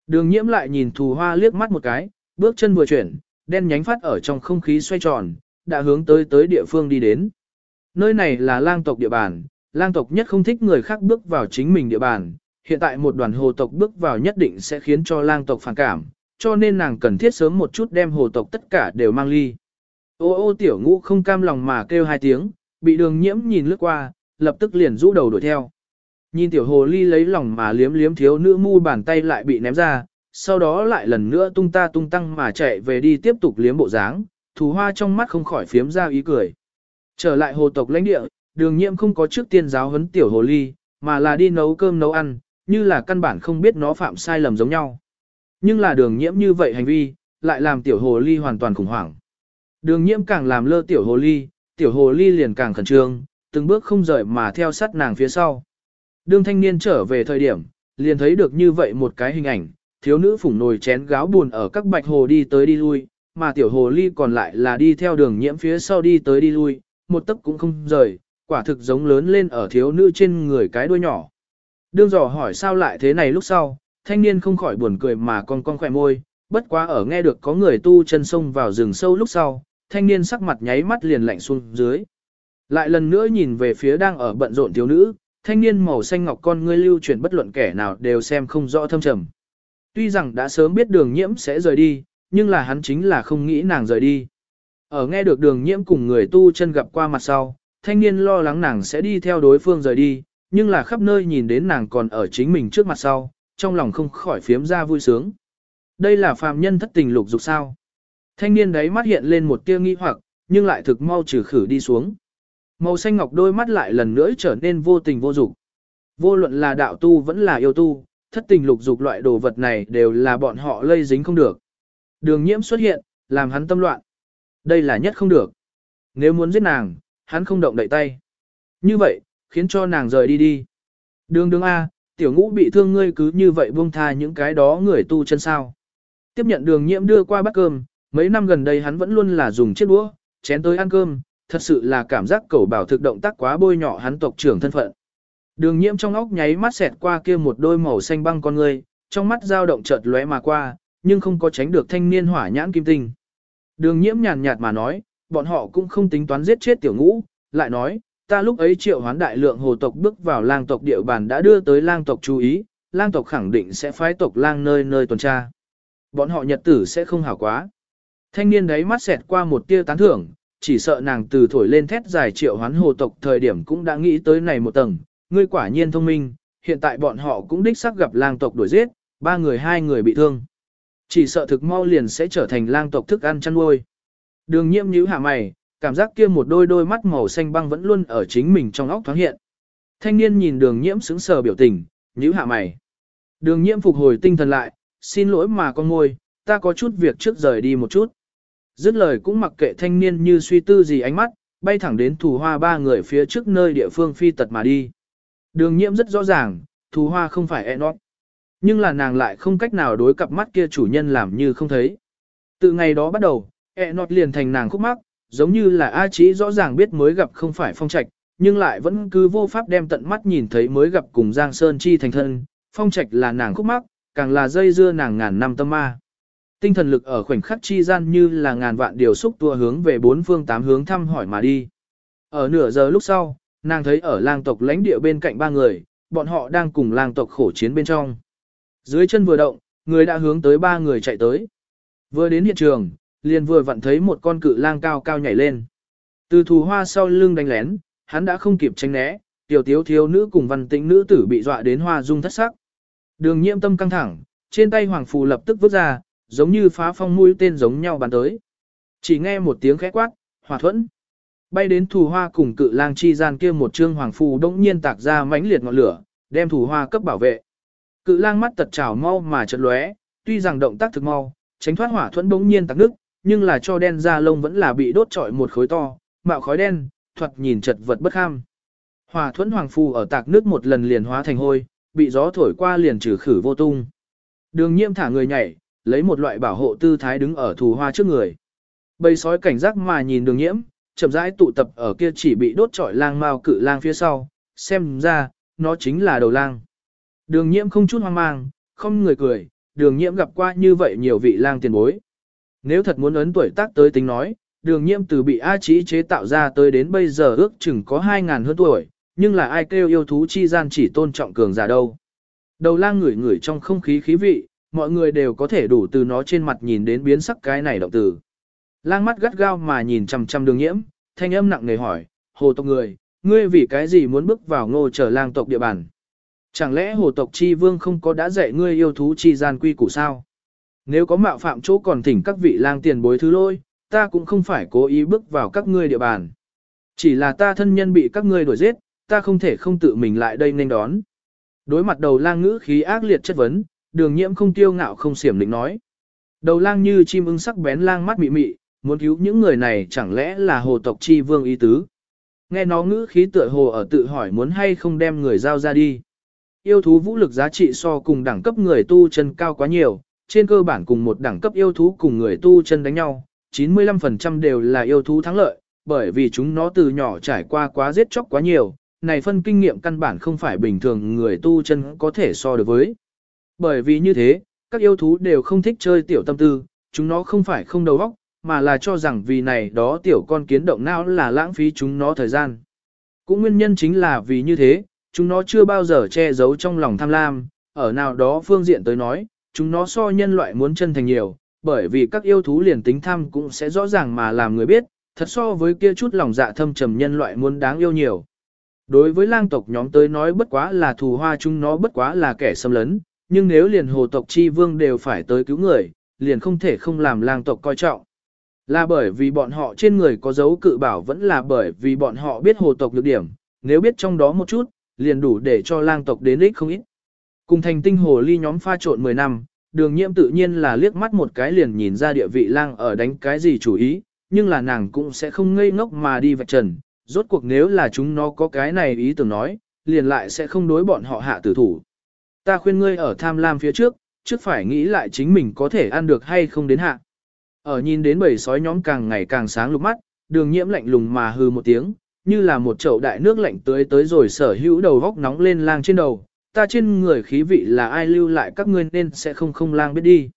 Đường nhiễm lại nhìn thù hoa liếc mắt một cái, bước chân vừa chuyển, đen nhánh phát ở trong không khí xoay tròn, đã hướng tới tới địa phương đi đến. Nơi này là lang tộc địa bàn, lang tộc nhất không thích người khác bước vào chính mình địa bàn, hiện tại một đoàn hồ tộc bước vào nhất định sẽ khiến cho lang tộc phản cảm, cho nên nàng cần thiết sớm một chút đem hồ tộc tất cả đều mang ly. Ô ô tiểu ngũ không cam lòng mà kêu hai tiếng, bị đường nhiễm nhìn lướt qua, lập tức liền rũ đầu đuổi theo. Nhìn tiểu hồ ly lấy lòng mà liếm liếm thiếu nữ mu bàn tay lại bị ném ra, sau đó lại lần nữa tung ta tung tăng mà chạy về đi tiếp tục liếm bộ dáng, thù hoa trong mắt không khỏi phiếm ra ý cười. Trở lại hồ tộc lãnh địa, đường nhiễm không có trước tiên giáo huấn tiểu hồ ly, mà là đi nấu cơm nấu ăn, như là căn bản không biết nó phạm sai lầm giống nhau. Nhưng là đường nhiễm như vậy hành vi, lại làm tiểu hồ ly hoàn toàn khủng hoảng. Đường nhiễm càng làm lơ tiểu hồ ly, tiểu hồ ly liền càng khẩn trương, từng bước không rời mà theo sát nàng phía sau. Đường thanh niên trở về thời điểm, liền thấy được như vậy một cái hình ảnh, thiếu nữ phủng nồi chén gáo buồn ở các bạch hồ đi tới đi lui, mà tiểu hồ ly còn lại là đi theo đường nhiễm phía sau đi tới đi lui, một tấc cũng không rời, quả thực giống lớn lên ở thiếu nữ trên người cái đuôi nhỏ. Đương dò hỏi sao lại thế này lúc sau, thanh niên không khỏi buồn cười mà con con khỏe môi, bất quá ở nghe được có người tu chân sông vào rừng sâu lúc sau, thanh niên sắc mặt nháy mắt liền lạnh xuống dưới. Lại lần nữa nhìn về phía đang ở bận rộn thiếu nữ, thanh niên màu xanh ngọc con ngươi lưu chuyển bất luận kẻ nào đều xem không rõ thâm trầm. Tuy rằng đã sớm biết đường nhiễm sẽ rời đi, nhưng là hắn chính là không nghĩ nàng rời đi. Ở nghe được đường nhiễm cùng người tu chân gặp qua mặt sau, thanh niên lo lắng nàng sẽ đi theo đối phương rời đi, nhưng là khắp nơi nhìn đến nàng còn ở chính mình trước mặt sau, trong lòng không khỏi phiếm ra vui sướng. Đây là phàm nhân thất tình lục dục sao. Thanh niên đấy mắt hiện lên một tia nghi hoặc, nhưng lại thực mau trừ khử đi xuống. Màu xanh ngọc đôi mắt lại lần nữa trở nên vô tình vô dục. Vô luận là đạo tu vẫn là yêu tu, thất tình lục dục loại đồ vật này đều là bọn họ lây dính không được. Đường nhiễm xuất hiện, làm hắn tâm loạn. Đây là nhất không được. Nếu muốn giết nàng, hắn không động đậy tay. Như vậy, khiến cho nàng rời đi đi. Đường đường A, tiểu ngũ bị thương ngươi cứ như vậy buông tha những cái đó người tu chân sao. Tiếp nhận đường nhiễm đưa qua bát cơm, mấy năm gần đây hắn vẫn luôn là dùng chiếc đũa, chén tới ăn cơm, thật sự là cảm giác cầu bảo thực động tác quá bôi nhỏ hắn tộc trưởng thân phận. Đường nhiễm trong óc nháy mắt xẹt qua kia một đôi màu xanh băng con ngươi, trong mắt dao động chợt lóe mà qua, nhưng không có tránh được thanh niên hỏa nhãn kim tinh. Đường nhiễm nhàn nhạt mà nói, bọn họ cũng không tính toán giết chết tiểu ngũ, lại nói, ta lúc ấy triệu hoán đại lượng hồ tộc bước vào lang tộc địa bàn đã đưa tới lang tộc chú ý, lang tộc khẳng định sẽ phái tộc lang nơi nơi tuần tra. Bọn họ nhật tử sẽ không hảo quá. Thanh niên đấy mắt xẹt qua một tia tán thưởng, chỉ sợ nàng từ thổi lên thét dài triệu hoán hồ tộc thời điểm cũng đã nghĩ tới này một tầng, ngươi quả nhiên thông minh, hiện tại bọn họ cũng đích xác gặp lang tộc đuổi giết, ba người hai người bị thương. Chỉ sợ thực mau liền sẽ trở thành lang tộc thức ăn chăn nuôi. Đường nhiễm nhíu hạ mày, cảm giác kia một đôi đôi mắt màu xanh băng vẫn luôn ở chính mình trong óc thoáng hiện. Thanh niên nhìn đường nhiễm sững sờ biểu tình, nhíu hạ mày. Đường nhiễm phục hồi tinh thần lại, xin lỗi mà con ngôi, ta có chút việc trước rời đi một chút. Dứt lời cũng mặc kệ thanh niên như suy tư gì ánh mắt, bay thẳng đến thủ hoa ba người phía trước nơi địa phương phi tật mà đi. Đường nhiễm rất rõ ràng, thù hoa không phải e nót. Nhưng là nàng lại không cách nào đối cặp mắt kia chủ nhân làm như không thấy. Từ ngày đó bắt đầu, e nọt liền thành nàng khúc mắc, giống như là A Chí rõ ràng biết mới gặp không phải phong trạch, nhưng lại vẫn cứ vô pháp đem tận mắt nhìn thấy mới gặp cùng Giang Sơn Chi thành thân. Phong trạch là nàng khúc mắc, càng là dây dưa nàng ngàn năm tâm ma. Tinh thần lực ở khoảnh khắc chi gian như là ngàn vạn điều xúc tua hướng về bốn phương tám hướng thăm hỏi mà đi. Ở nửa giờ lúc sau, nàng thấy ở lang tộc lãnh địa bên cạnh ba người, bọn họ đang cùng lang tộc khổ chiến bên trong. Dưới chân vừa động, người đã hướng tới ba người chạy tới. Vừa đến hiện trường, liền vừa vặn thấy một con cự lang cao cao nhảy lên. Từ thù hoa sau lưng đánh lén, hắn đã không kịp tránh né, tiểu tiếu thiếu nữ cùng văn tĩnh nữ tử bị dọa đến hoa dung thất sắc. Đường nhiễm tâm căng thẳng, trên tay hoàng phù lập tức vứt ra, giống như phá phong mũi tên giống nhau bắn tới. Chỉ nghe một tiếng khẽ quát, hỏa thuẫn. Bay đến thủ hoa cùng cự lang chi gian kia một trương hoàng phù đống nhiên tạc ra mãnh liệt ngọn lửa, đem thủ hoa cấp bảo vệ. Cự lang mắt tật trào mau mà chợt lóe, tuy rằng động tác thực mau, tránh thoát hỏa thuẫn đống nhiên tạc nước, nhưng là cho đen da lông vẫn là bị đốt trọi một khối to, mạo khói đen, thuật nhìn chật vật bất kham. hòa thuẫn hoàng phù ở tạc nước một lần liền hóa thành hôi, bị gió thổi qua liền trừ khử vô tung. Đường nhiễm thả người nhảy, lấy một loại bảo hộ tư thái đứng ở thù hoa trước người. Bầy sói cảnh giác mà nhìn đường nhiễm, chậm rãi tụ tập ở kia chỉ bị đốt trọi lang mao cự lang phía sau, xem ra, nó chính là đầu lang. Đường nhiễm không chút hoang mang, không người cười, đường nhiễm gặp qua như vậy nhiều vị lang tiền bối. Nếu thật muốn ấn tuổi tác tới tính nói, đường nhiễm từ bị A Chí chế tạo ra tới đến bây giờ ước chừng có 2.000 hơn tuổi, nhưng là ai kêu yêu thú chi gian chỉ tôn trọng cường giả đâu. Đầu lang ngửi ngửi trong không khí khí vị, mọi người đều có thể đủ từ nó trên mặt nhìn đến biến sắc cái này động từ. Lang mắt gắt gao mà nhìn chằm chằm đường nhiễm, thanh âm nặng nề hỏi, hồ tộc người, ngươi vì cái gì muốn bước vào ngô trở lang tộc địa bàn? Chẳng lẽ hồ tộc chi vương không có đã dạy ngươi yêu thú chi gian quy củ sao? Nếu có mạo phạm chỗ còn thỉnh các vị lang tiền bối thứ lôi, ta cũng không phải cố ý bước vào các ngươi địa bàn. Chỉ là ta thân nhân bị các ngươi đuổi giết, ta không thể không tự mình lại đây nên đón. Đối mặt đầu lang ngữ khí ác liệt chất vấn, đường nhiễm không tiêu ngạo không xiểm định nói. Đầu lang như chim ưng sắc bén lang mắt mị mị, muốn cứu những người này chẳng lẽ là hồ tộc chi vương ý tứ. Nghe nó ngữ khí tựa hồ ở tự hỏi muốn hay không đem người giao ra đi. Yêu thú vũ lực giá trị so cùng đẳng cấp người tu chân cao quá nhiều, trên cơ bản cùng một đẳng cấp yêu thú cùng người tu chân đánh nhau, 95% đều là yêu thú thắng lợi, bởi vì chúng nó từ nhỏ trải qua quá giết chóc quá nhiều, này phân kinh nghiệm căn bản không phải bình thường người tu chân có thể so được với. Bởi vì như thế, các yêu thú đều không thích chơi tiểu tâm tư, chúng nó không phải không đầu óc, mà là cho rằng vì này đó tiểu con kiến động não là lãng phí chúng nó thời gian. Cũng nguyên nhân chính là vì như thế, chúng nó chưa bao giờ che giấu trong lòng tham lam, ở nào đó phương diện tới nói, chúng nó so nhân loại muốn chân thành nhiều, bởi vì các yêu thú liền tính tham cũng sẽ rõ ràng mà làm người biết, thật so với kia chút lòng dạ thâm trầm nhân loại muốn đáng yêu nhiều. Đối với lang tộc nhóm tới nói bất quá là thù hoa chúng nó bất quá là kẻ xâm lấn, nhưng nếu liền hồ tộc chi vương đều phải tới cứu người, liền không thể không làm lang tộc coi trọng. Là bởi vì bọn họ trên người có dấu cự bảo vẫn là bởi vì bọn họ biết hồ tộc lược điểm, nếu biết trong đó một chút, liền đủ để cho lang tộc đến ích không ít. Cùng thành tinh hồ ly nhóm pha trộn 10 năm, đường nhiễm tự nhiên là liếc mắt một cái liền nhìn ra địa vị lang ở đánh cái gì chủ ý, nhưng là nàng cũng sẽ không ngây ngốc mà đi vạch trần, rốt cuộc nếu là chúng nó có cái này ý tưởng nói, liền lại sẽ không đối bọn họ hạ tử thủ. Ta khuyên ngươi ở tham lam phía trước, trước phải nghĩ lại chính mình có thể ăn được hay không đến hạ. Ở nhìn đến bầy sói nhóm càng ngày càng sáng lục mắt, đường nhiễm lạnh lùng mà hừ một tiếng, như là một chậu đại nước lạnh tưới tới rồi sở hữu đầu góc nóng lên lang trên đầu, ta trên người khí vị là ai lưu lại các ngươi nên sẽ không không lang biết đi.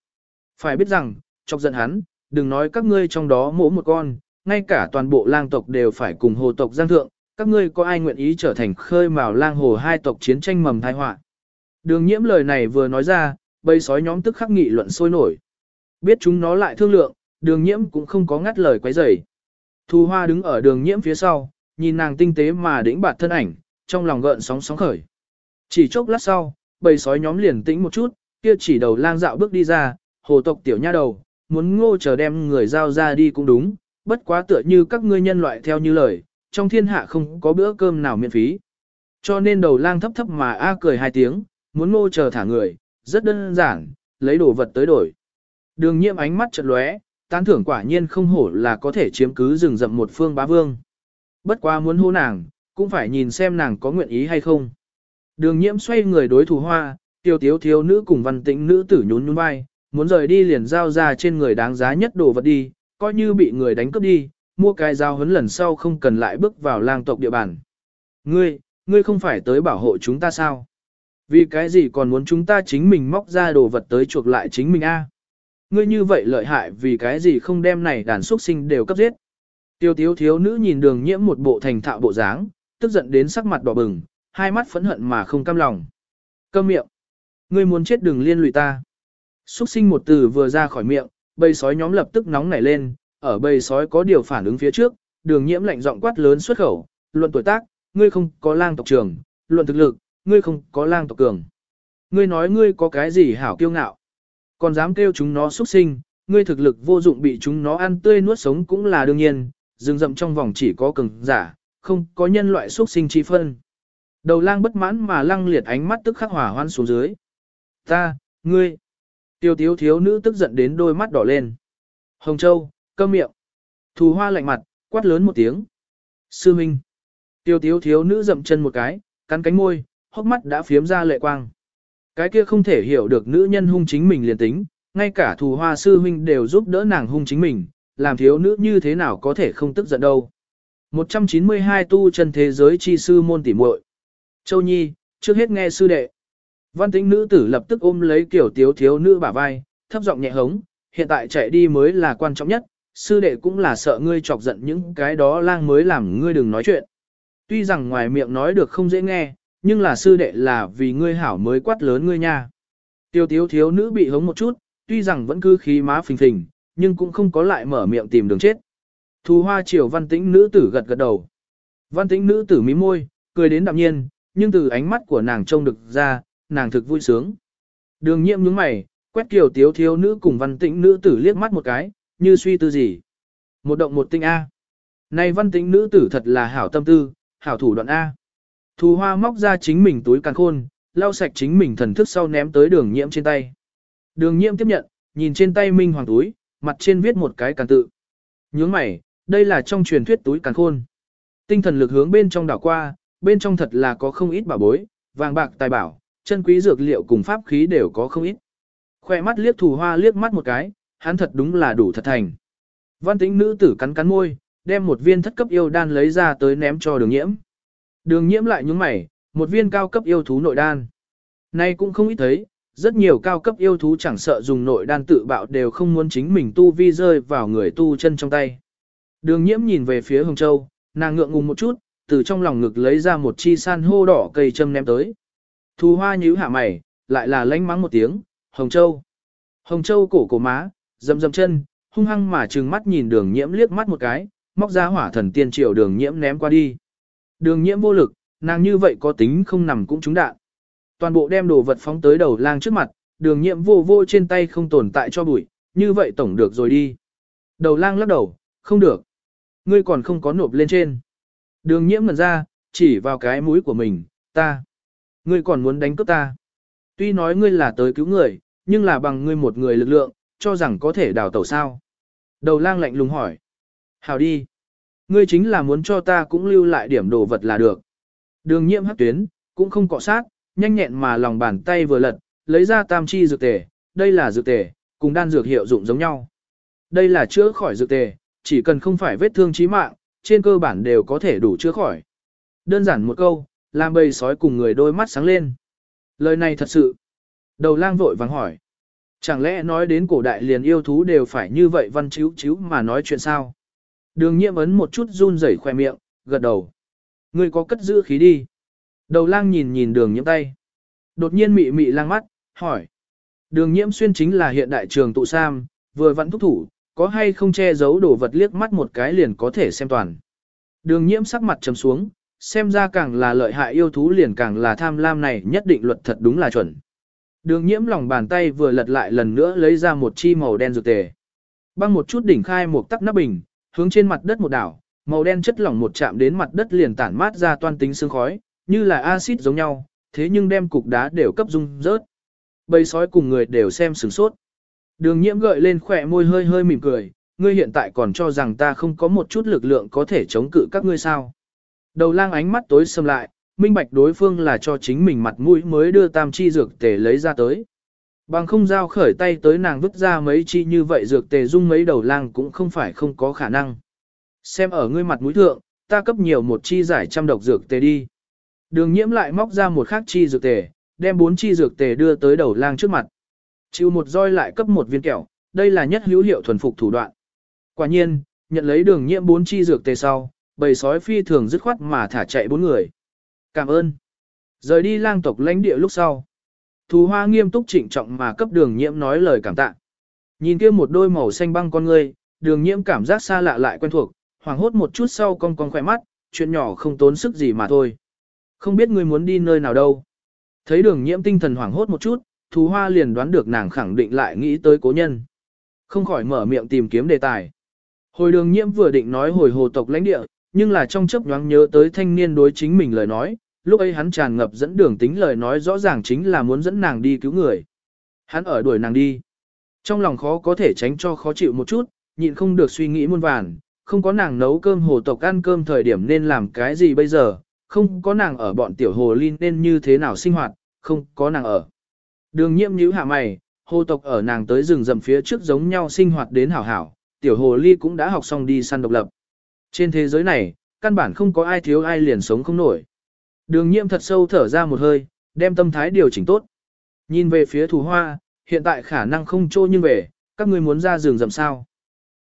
Phải biết rằng, chọc giận hắn, đừng nói các ngươi trong đó mỗi một con, ngay cả toàn bộ lang tộc đều phải cùng hồ tộc giang thượng, các ngươi có ai nguyện ý trở thành khơi mào lang hồ hai tộc chiến tranh mầm thai họa. Đường nhiễm lời này vừa nói ra, bầy sói nhóm tức khắc nghị luận sôi nổi. Biết chúng nó lại thương lượng, đường nhiễm cũng không có ngắt lời quấy rầy. Thu hoa đứng ở đường nhiễm phía sau, nhìn nàng tinh tế mà đĩnh bạt thân ảnh, trong lòng gợn sóng sóng khởi. Chỉ chốc lát sau, bầy sói nhóm liền tĩnh một chút, kia chỉ đầu lang dạo bước đi ra, hồ tộc tiểu nha đầu, muốn ngô chờ đem người giao ra đi cũng đúng, bất quá tựa như các ngươi nhân loại theo như lời, trong thiên hạ không có bữa cơm nào miễn phí. Cho nên đầu lang thấp thấp mà a cười hai tiếng, muốn ngô chờ thả người, rất đơn giản, lấy đồ vật tới đổi. Đường nhiễm ánh mắt chợt lóe, tán thưởng quả nhiên không hổ là có thể chiếm cứ rừng rậm một phương bá vương. Bất quá muốn hô nàng, cũng phải nhìn xem nàng có nguyện ý hay không. Đường nhiễm xoay người đối thủ hoa, tiêu tiếu thiếu nữ cùng văn tĩnh nữ tử nhún nhún vai, muốn rời đi liền giao ra trên người đáng giá nhất đồ vật đi, coi như bị người đánh cướp đi, mua cái giao hấn lần sau không cần lại bước vào lang tộc địa bàn. Ngươi, ngươi không phải tới bảo hộ chúng ta sao? Vì cái gì còn muốn chúng ta chính mình móc ra đồ vật tới chuộc lại chính mình a? Ngươi như vậy lợi hại vì cái gì không đem này đàn xuất sinh đều cấp giết? Tiêu tiếu thiếu nữ nhìn đường nhiễm một bộ thành thạo bộ dáng, tức giận đến sắc mặt đỏ bừng, hai mắt phẫn hận mà không cam lòng. Câm miệng. Ngươi muốn chết đừng liên lụy ta. Xuất sinh một từ vừa ra khỏi miệng, bầy sói nhóm lập tức nóng nảy lên, ở bầy sói có điều phản ứng phía trước, đường nhiễm lạnh giọng quát lớn xuất khẩu, luận tuổi tác, ngươi không có lang tộc trường, luận thực lực, ngươi không có lang tộc cường. Ngươi nói ngươi có cái gì hảo kiêu ngạo, còn dám kêu chúng nó xuất sinh, ngươi thực lực vô dụng bị chúng nó ăn tươi nuốt sống cũng là đương nhiên, rừng rậm trong vòng chỉ có cường giả, không có nhân loại xuất sinh chi phân. Đầu lang bất mãn mà lăng liệt ánh mắt tức khắc hỏa hoan xuống dưới. Ta, ngươi. Tiêu tiếu thiếu nữ tức giận đến đôi mắt đỏ lên. Hồng Châu, câm miệng. Thù hoa lạnh mặt, quát lớn một tiếng. Sư Minh. Tiêu tiếu thiếu nữ dậm chân một cái, cắn cánh môi, hốc mắt đã phiếm ra lệ quang. Cái kia không thể hiểu được nữ nhân hung chính mình liền tính, ngay cả thù hoa sư huynh đều giúp đỡ nàng hung chính mình, làm thiếu nữ như thế nào có thể không tức giận đâu. 192 tu chân thế giới chi sư môn tỉ muội. Châu Nhi, trước hết nghe sư đệ. Văn tính nữ tử lập tức ôm lấy kiểu tiếu thiếu nữ bả vai, thấp giọng nhẹ hống, hiện tại chạy đi mới là quan trọng nhất, sư đệ cũng là sợ ngươi chọc giận những cái đó lang mới làm ngươi đừng nói chuyện. Tuy rằng ngoài miệng nói được không dễ nghe, nhưng là sư đệ là vì ngươi hảo mới quát lớn ngươi nha. Tiêu tiếu thiếu nữ bị hống một chút, tuy rằng vẫn cứ khí má phình phình, nhưng cũng không có lại mở miệng tìm đường chết. Thù hoa triều văn tĩnh nữ tử gật gật đầu. Văn tĩnh nữ tử mí môi, cười đến đạm nhiên, nhưng từ ánh mắt của nàng trông được ra, nàng thực vui sướng. Đường nhiệm nhướng mày, quét kiểu tiếu thiếu nữ cùng văn tĩnh nữ tử liếc mắt một cái, như suy tư gì. Một động một tinh A. Này văn tĩnh nữ tử thật là hảo tâm tư, hảo thủ đoạn A. Thù hoa móc ra chính mình túi càng khôn, lau sạch chính mình thần thức sau ném tới đường nhiễm trên tay. Đường nhiễm tiếp nhận, nhìn trên tay minh hoàng túi, mặt trên viết một cái càng tự. Nhướng mày, đây là trong truyền thuyết túi càng khôn. Tinh thần lực hướng bên trong đảo qua, bên trong thật là có không ít bảo bối, vàng bạc tài bảo, chân quý dược liệu cùng pháp khí đều có không ít. Khoe mắt liếc thù hoa liếc mắt một cái, hắn thật đúng là đủ thật thành. Văn tĩnh nữ tử cắn cắn môi, đem một viên thất cấp yêu đan lấy ra tới ném cho đường nhiễm. Đường nhiễm lại nhúng mày, một viên cao cấp yêu thú nội đan. Nay cũng không ít thấy, rất nhiều cao cấp yêu thú chẳng sợ dùng nội đan tự bạo đều không muốn chính mình tu vi rơi vào người tu chân trong tay. Đường nhiễm nhìn về phía Hồng Châu, nàng ngượng ngùng một chút, từ trong lòng ngực lấy ra một chi san hô đỏ cây châm ném tới. Thu hoa nhíu hạ mày, lại là lánh mắng một tiếng, Hồng Châu. Hồng Châu cổ cổ má, dầm dầm chân, hung hăng mà trừng mắt nhìn đường nhiễm liếc mắt một cái, móc ra hỏa thần tiên triều đường nhiễm ném qua đi. Đường nhiễm vô lực, nàng như vậy có tính không nằm cũng trúng đạn. Toàn bộ đem đồ vật phóng tới đầu lang trước mặt, đường nhiễm vô vô trên tay không tồn tại cho bụi, như vậy tổng được rồi đi. Đầu lang lắc đầu, không được. Ngươi còn không có nộp lên trên. Đường nhiễm ngần ra, chỉ vào cái mũi của mình, ta. Ngươi còn muốn đánh cướp ta. Tuy nói ngươi là tới cứu người, nhưng là bằng ngươi một người lực lượng, cho rằng có thể đào tẩu sao. Đầu lang lạnh lùng hỏi. Hào đi. Ngươi chính là muốn cho ta cũng lưu lại điểm đồ vật là được. Đường nhiễm hắc tuyến, cũng không cọ sát, nhanh nhẹn mà lòng bàn tay vừa lật, lấy ra tam chi dược tề, đây là dược tề, cùng đan dược hiệu dụng giống nhau. Đây là chữa khỏi dược tề, chỉ cần không phải vết thương chí mạng, trên cơ bản đều có thể đủ chữa khỏi. Đơn giản một câu, làm bầy sói cùng người đôi mắt sáng lên. Lời này thật sự. Đầu lang vội vàng hỏi. Chẳng lẽ nói đến cổ đại liền yêu thú đều phải như vậy văn chiếu chiếu mà nói chuyện sao? Đường nhiễm ấn một chút run rẩy khoe miệng, gật đầu. Ngươi có cất giữ khí đi. Đầu lang nhìn nhìn đường nhiễm tay. Đột nhiên mị mị lang mắt, hỏi. Đường nhiễm xuyên chính là hiện đại trường tụ sam, vừa vẫn thúc thủ, có hay không che giấu đồ vật liếc mắt một cái liền có thể xem toàn. Đường nhiễm sắc mặt trầm xuống, xem ra càng là lợi hại yêu thú liền càng là tham lam này nhất định luật thật đúng là chuẩn. Đường nhiễm lòng bàn tay vừa lật lại lần nữa lấy ra một chi màu đen dược tề. Băng một chút đỉnh khai một tắc nắp bình, hướng trên mặt đất một đảo, màu đen chất lỏng một chạm đến mặt đất liền tản mát ra toan tính sương khói, như là axit giống nhau, thế nhưng đem cục đá đều cấp dung rớt. Bầy sói cùng người đều xem sửng sốt. Đường nhiễm gợi lên khỏe môi hơi hơi mỉm cười, ngươi hiện tại còn cho rằng ta không có một chút lực lượng có thể chống cự các ngươi sao. Đầu lang ánh mắt tối sầm lại, minh bạch đối phương là cho chính mình mặt mũi mới đưa tam chi dược tề lấy ra tới. Bằng không giao khởi tay tới nàng vứt ra mấy chi như vậy dược tề dung mấy đầu lang cũng không phải không có khả năng. Xem ở ngươi mặt mũi thượng, ta cấp nhiều một chi giải trăm độc dược tề đi. Đường nhiễm lại móc ra một khác chi dược tề, đem bốn chi dược tề đưa tới đầu lang trước mặt. Chịu một roi lại cấp một viên kẹo, đây là nhất hữu hiệu thuần phục thủ đoạn. Quả nhiên, nhận lấy đường nhiễm bốn chi dược tề sau, bầy sói phi thường dứt khoát mà thả chạy bốn người. Cảm ơn. Rời đi lang tộc lãnh địa lúc sau. Thù hoa nghiêm túc trịnh trọng mà cấp đường nhiễm nói lời cảm tạ. Nhìn kia một đôi màu xanh băng con ngươi, đường nhiễm cảm giác xa lạ lại quen thuộc, hoảng hốt một chút sau cong cong khỏe mắt, chuyện nhỏ không tốn sức gì mà thôi. Không biết ngươi muốn đi nơi nào đâu. Thấy đường nhiễm tinh thần hoảng hốt một chút, thú hoa liền đoán được nàng khẳng định lại nghĩ tới cố nhân. Không khỏi mở miệng tìm kiếm đề tài. Hồi đường nhiễm vừa định nói hồi hồ tộc lãnh địa, nhưng là trong chớp nhoáng nhớ tới thanh niên đối chính mình lời nói, lúc ấy hắn tràn ngập dẫn đường tính lời nói rõ ràng chính là muốn dẫn nàng đi cứu người. Hắn ở đuổi nàng đi. Trong lòng khó có thể tránh cho khó chịu một chút, nhịn không được suy nghĩ muôn vàn, không có nàng nấu cơm hồ tộc ăn cơm thời điểm nên làm cái gì bây giờ, không có nàng ở bọn tiểu hồ linh nên như thế nào sinh hoạt, không có nàng ở. Đường nhiễm nhíu hạ mày, hồ tộc ở nàng tới rừng rậm phía trước giống nhau sinh hoạt đến hảo hảo, tiểu hồ ly cũng đã học xong đi săn độc lập. Trên thế giới này, căn bản không có ai thiếu ai liền sống không nổi. Đường nhiễm thật sâu thở ra một hơi, đem tâm thái điều chỉnh tốt. Nhìn về phía thù hoa, hiện tại khả năng không trô nhưng về, các ngươi muốn ra rừng rậm sao.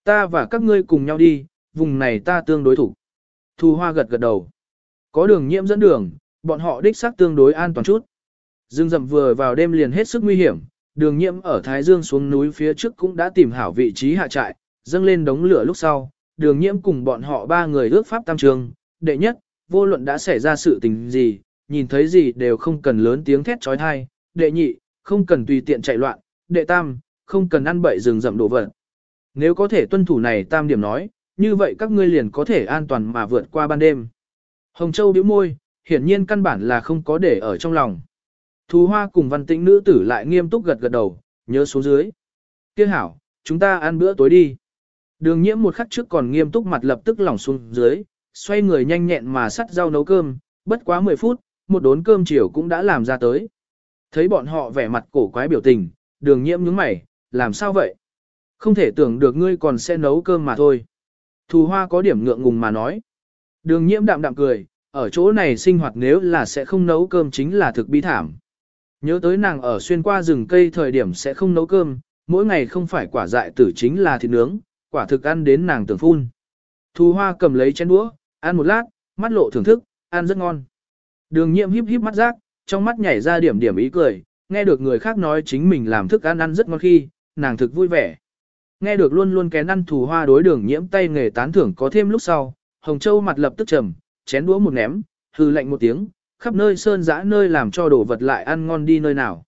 Ta và các ngươi cùng nhau đi, vùng này ta tương đối thủ. Thù hoa gật gật đầu. Có đường nhiễm dẫn đường, bọn họ đích xác tương đối an toàn chút. Dương rậm vừa vào đêm liền hết sức nguy hiểm, đường nhiễm ở Thái Dương xuống núi phía trước cũng đã tìm hảo vị trí hạ trại, dâng lên đống lửa lúc sau, đường nhiễm cùng bọn họ ba người ước pháp tam trường, đệ nhất, vô luận đã xảy ra sự tình gì, nhìn thấy gì đều không cần lớn tiếng thét chói tai. đệ nhị, không cần tùy tiện chạy loạn, đệ tam, không cần ăn bậy rừng rậm đổ vật. Nếu có thể tuân thủ này tam điểm nói, như vậy các ngươi liền có thể an toàn mà vượt qua ban đêm. Hồng Châu bĩu môi, hiển nhiên căn bản là không có để ở trong lòng. Thù hoa cùng văn tĩnh nữ tử lại nghiêm túc gật gật đầu, nhớ xuống dưới. Kia hảo, chúng ta ăn bữa tối đi. Đường nhiễm một khắc trước còn nghiêm túc mặt lập tức lỏng xuống dưới, xoay người nhanh nhẹn mà sắt rau nấu cơm, bất quá 10 phút, một đốn cơm chiều cũng đã làm ra tới. Thấy bọn họ vẻ mặt cổ quái biểu tình, đường nhiễm nhướng mày, làm sao vậy? Không thể tưởng được ngươi còn sẽ nấu cơm mà thôi. Thù hoa có điểm ngượng ngùng mà nói. Đường nhiễm đạm đạm cười, ở chỗ này sinh hoạt nếu là sẽ không nấu cơm chính là thực bi thảm. Nhớ tới nàng ở xuyên qua rừng cây thời điểm sẽ không nấu cơm, mỗi ngày không phải quả dại tử chính là thịt nướng, quả thực ăn đến nàng tưởng phun. thu hoa cầm lấy chén đũa, ăn một lát, mắt lộ thưởng thức, ăn rất ngon. Đường nhiệm híp híp mắt rác, trong mắt nhảy ra điểm điểm ý cười, nghe được người khác nói chính mình làm thức ăn ăn rất ngon khi, nàng thực vui vẻ. Nghe được luôn luôn kén ăn thù hoa đối đường nhiễm tay nghề tán thưởng có thêm lúc sau, Hồng Châu mặt lập tức trầm, chén đũa một ném, hư lạnh một tiếng, khắp nơi sơn dã nơi làm cho đồ vật lại ăn ngon đi nơi nào.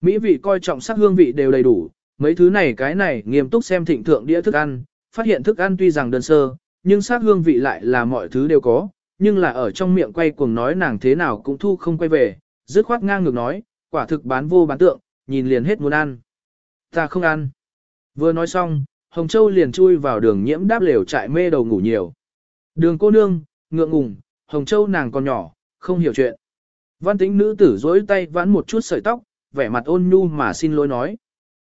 Mỹ vị coi trọng sắc hương vị đều đầy đủ, mấy thứ này cái này nghiêm túc xem thịnh thượng đĩa thức ăn, phát hiện thức ăn tuy rằng đơn sơ, nhưng sắc hương vị lại là mọi thứ đều có, nhưng là ở trong miệng quay cuồng nói nàng thế nào cũng thu không quay về, dứt khoát ngang ngược nói, quả thực bán vô bán tượng, nhìn liền hết muốn ăn. Ta không ăn. Vừa nói xong, Hồng Châu liền chui vào đường nhiễm đáp lều trại mê đầu ngủ nhiều. Đường cô nương, ngượng ngùng, Hồng Châu nàng còn nhỏ, không hiểu chuyện. Văn tính nữ tử dối tay vãn một chút sợi tóc, vẻ mặt ôn nhu mà xin lỗi nói.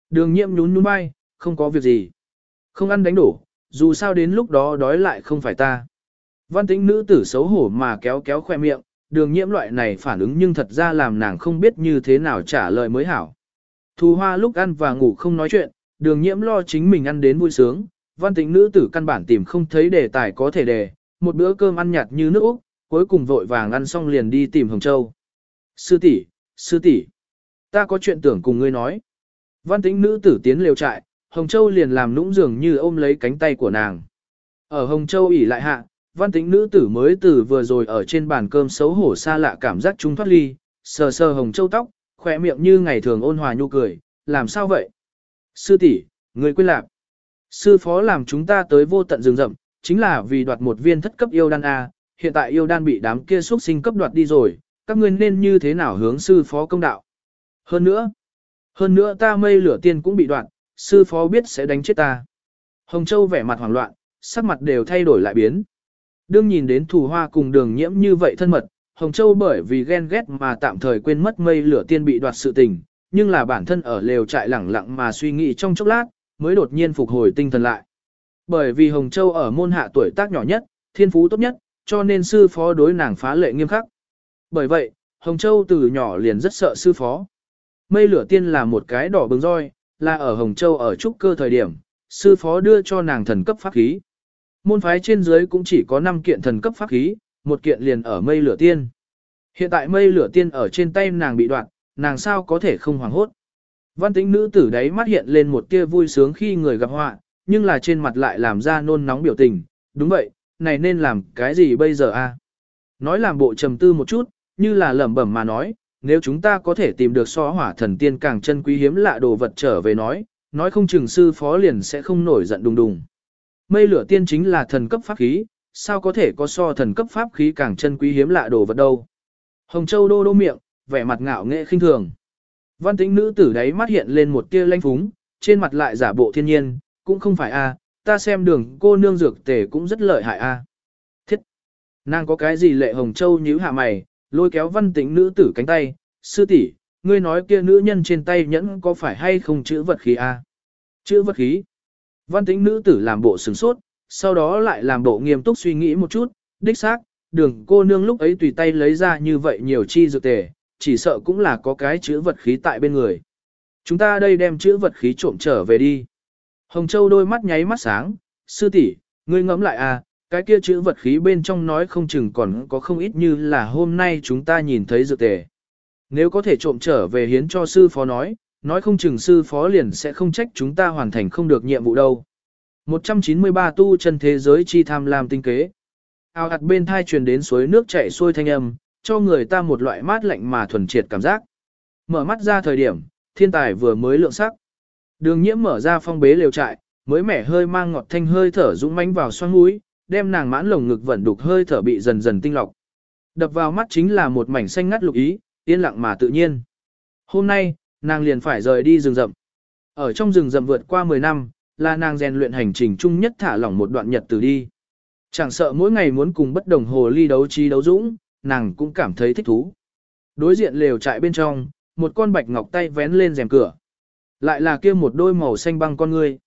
Đường nhiễm nhún nhún bay, không có việc gì. Không ăn đánh đổ, dù sao đến lúc đó đói lại không phải ta. Văn tính nữ tử xấu hổ mà kéo kéo khoe miệng, đường nhiễm loại này phản ứng nhưng thật ra làm nàng không biết như thế nào trả lời mới hảo. Thù hoa lúc ăn và ngủ không nói chuyện, đường nhiễm lo chính mình ăn đến vui sướng, văn tính nữ tử căn bản tìm không thấy đề tài có thể đề, một bữa cơm ăn nhạt như nước Úc, cuối cùng vội vàng ăn xong liền đi tìm Hồng Châu. Sư tỷ, sư tỷ, ta có chuyện tưởng cùng ngươi nói. Văn Tĩnh nữ tử tiến liều trại, Hồng Châu liền làm nũng dường như ôm lấy cánh tay của nàng. Ở Hồng Châu ỉ lại hạ, văn Tĩnh nữ tử mới từ vừa rồi ở trên bàn cơm xấu hổ xa lạ cảm giác trung thoát ly, sờ sờ Hồng Châu tóc, khỏe miệng như ngày thường ôn hòa nhu cười, làm sao vậy? Sư tỷ, người quên lạc. Sư phó làm chúng ta tới vô tận rừng rậm, chính là vì đoạt một viên thất cấp yêu đan A, hiện tại yêu đan bị đám kia xuất sinh cấp đoạt đi rồi, các ngươi nên như thế nào hướng sư phó công đạo. Hơn nữa, hơn nữa ta mây lửa tiên cũng bị đoạt, sư phó biết sẽ đánh chết ta. Hồng Châu vẻ mặt hoảng loạn, sắc mặt đều thay đổi lại biến. Đương nhìn đến thù hoa cùng đường nhiễm như vậy thân mật, Hồng Châu bởi vì ghen ghét mà tạm thời quên mất mây lửa tiên bị đoạt sự tình, nhưng là bản thân ở lều trại lẳng lặng mà suy nghĩ trong chốc lát, mới đột nhiên phục hồi tinh thần lại. Bởi vì Hồng Châu ở môn hạ tuổi tác nhỏ nhất, thiên phú tốt nhất, cho nên sư phó đối nàng phá lệ nghiêm khắc. Bởi vậy, Hồng Châu từ nhỏ liền rất sợ sư phó. Mây lửa tiên là một cái đỏ bừng roi, là ở Hồng Châu ở trúc cơ thời điểm, sư phó đưa cho nàng thần cấp pháp khí. Môn phái trên dưới cũng chỉ có 5 kiện thần cấp pháp khí, một kiện liền ở mây lửa tiên. Hiện tại mây lửa tiên ở trên tay nàng bị đoạn, nàng sao có thể không hoảng hốt. Văn tính nữ tử đấy mắt hiện lên một tia vui sướng khi người gặp họa, nhưng là trên mặt lại làm ra nôn nóng biểu tình. Đúng vậy, này nên làm cái gì bây giờ a? Nói làm bộ trầm tư một chút, như là lẩm bẩm mà nói, nếu chúng ta có thể tìm được so hỏa thần tiên càng chân quý hiếm lạ đồ vật trở về nói, nói không chừng sư phó liền sẽ không nổi giận đùng đùng. Mây lửa tiên chính là thần cấp pháp khí, sao có thể có so thần cấp pháp khí càng chân quý hiếm lạ đồ vật đâu. Hồng Châu đô đô miệng, vẻ mặt ngạo nghệ khinh thường. Văn tính nữ tử đấy mắt hiện lên một tia lanh phúng, trên mặt lại giả bộ thiên nhiên, cũng không phải a, ta xem đường cô nương dược tề cũng rất lợi hại a. Thiết! Nàng có cái gì lệ hồng châu nhíu hạ mày, lôi kéo văn tĩnh nữ tử cánh tay, sư tỷ, ngươi nói kia nữ nhân trên tay nhẫn có phải hay không chữ vật khí a? Chữ vật khí? Văn tĩnh nữ tử làm bộ sửng sốt, sau đó lại làm bộ nghiêm túc suy nghĩ một chút, đích xác, đường cô nương lúc ấy tùy tay lấy ra như vậy nhiều chi dược tề, chỉ sợ cũng là có cái chữ vật khí tại bên người. Chúng ta đây đem chữ vật khí trộm trở về đi. Hồng Châu đôi mắt nháy mắt sáng, sư tỷ, ngươi ngẫm lại à, cái kia chữ vật khí bên trong nói không chừng còn có không ít như là hôm nay chúng ta nhìn thấy dược tề. Nếu có thể trộm trở về hiến cho sư phó nói, nói không chừng sư phó liền sẽ không trách chúng ta hoàn thành không được nhiệm vụ đâu. 193 tu chân thế giới chi tham lam tinh kế. Ao ạt bên thai truyền đến suối nước chảy xuôi thanh âm, cho người ta một loại mát lạnh mà thuần triệt cảm giác. Mở mắt ra thời điểm, thiên tài vừa mới lượng sắc. Đường nhiễm mở ra phong bế lều trại, mới mẻ hơi mang ngọt thanh hơi thở dũng mãnh vào xoang mũi, đem nàng mãn lồng ngực vẫn đục hơi thở bị dần dần tinh lọc. Đập vào mắt chính là một mảnh xanh ngắt lục ý, yên lặng mà tự nhiên. Hôm nay, nàng liền phải rời đi rừng rậm. Ở trong rừng rậm vượt qua 10 năm, là nàng rèn luyện hành trình chung nhất thả lỏng một đoạn nhật từ đi. Chẳng sợ mỗi ngày muốn cùng bất đồng hồ ly đấu trí đấu dũng, nàng cũng cảm thấy thích thú. Đối diện lều trại bên trong, một con bạch ngọc tay vén lên rèm cửa. Lại là kia một đôi màu xanh băng con ngươi.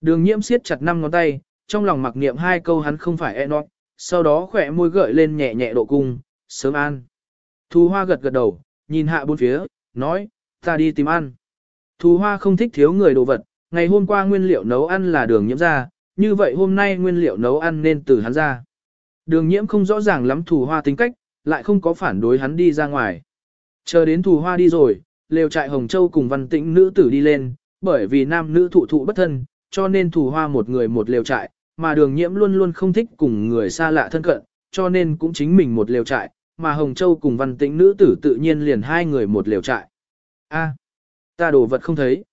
Đường nhiễm siết chặt năm ngón tay, trong lòng mặc niệm hai câu hắn không phải e Enoch, sau đó khỏe môi gợi lên nhẹ nhẹ độ cung, sớm an. Thu hoa gật gật đầu, nhìn hạ bốn phía, nói, ta đi tìm ăn. Thu hoa không thích thiếu người đồ vật, ngày hôm qua nguyên liệu nấu ăn là đường nhiễm ra, như vậy hôm nay nguyên liệu nấu ăn nên từ hắn ra. Đường nhiễm không rõ ràng lắm thù hoa tính cách, lại không có phản đối hắn đi ra ngoài. Chờ đến thù hoa đi rồi, lều trại Hồng Châu cùng văn tĩnh nữ tử đi lên, bởi vì nam nữ thụ thụ bất thân, cho nên thủ hoa một người một lều trại, mà đường nhiễm luôn luôn không thích cùng người xa lạ thân cận, cho nên cũng chính mình một lều trại, mà Hồng Châu cùng văn tĩnh nữ tử tự nhiên liền hai người một lều trại. A, ta đồ vật không thấy.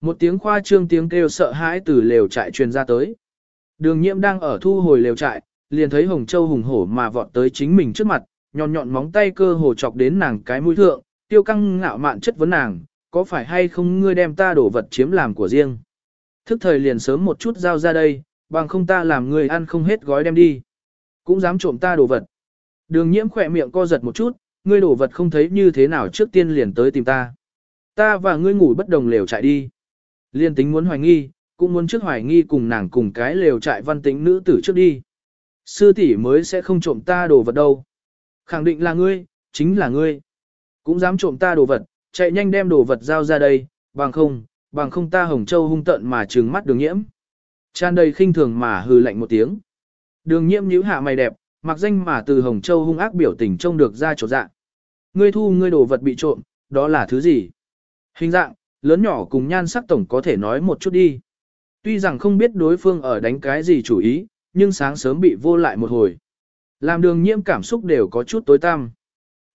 Một tiếng khoa trương tiếng kêu sợ hãi từ lều trại truyền ra tới. Đường nhiễm đang ở thu hồi lều trại, liền thấy Hồng Châu hùng hổ mà vọt tới chính mình trước mặt, nhọn nhọn móng tay cơ hồ chọc đến nàng cái mũi thượng, tiêu căng ngạo mạn chất vấn nàng, có phải hay không ngươi đem ta đổ vật chiếm làm của riêng. Thức thời liền sớm một chút giao ra đây, bằng không ta làm ngươi ăn không hết gói đem đi. Cũng dám trộm ta đồ vật. Đường nhiễm khỏe miệng co giật một chút, ngươi đổ vật không thấy như thế nào trước tiên liền tới tìm ta. Ta và ngươi ngủ bất đồng lều chạy đi. Liên tính muốn hoài nghi, cũng muốn trước hoài nghi cùng nàng cùng cái lều trại văn tính nữ tử trước đi. Sư tỷ mới sẽ không trộm ta đồ vật đâu. Khẳng định là ngươi, chính là ngươi. Cũng dám trộm ta đồ vật, chạy nhanh đem đồ vật giao ra đây, bằng không, bằng không ta hồng châu hung tận mà trừng mắt đường nhiễm. Tràn đầy khinh thường mà hừ lạnh một tiếng. Đường nhiễm nhíu hạ mày đẹp, mặc danh mà từ hồng châu hung ác biểu tình trông được ra chỗ dạ. Ngươi thu ngươi đồ vật bị trộm, đó là thứ gì? Hình dạng, lớn nhỏ cùng nhan sắc tổng có thể nói một chút đi. Tuy rằng không biết đối phương ở đánh cái gì chủ ý, nhưng sáng sớm bị vô lại một hồi. Làm đường nhiễm cảm xúc đều có chút tối tăm.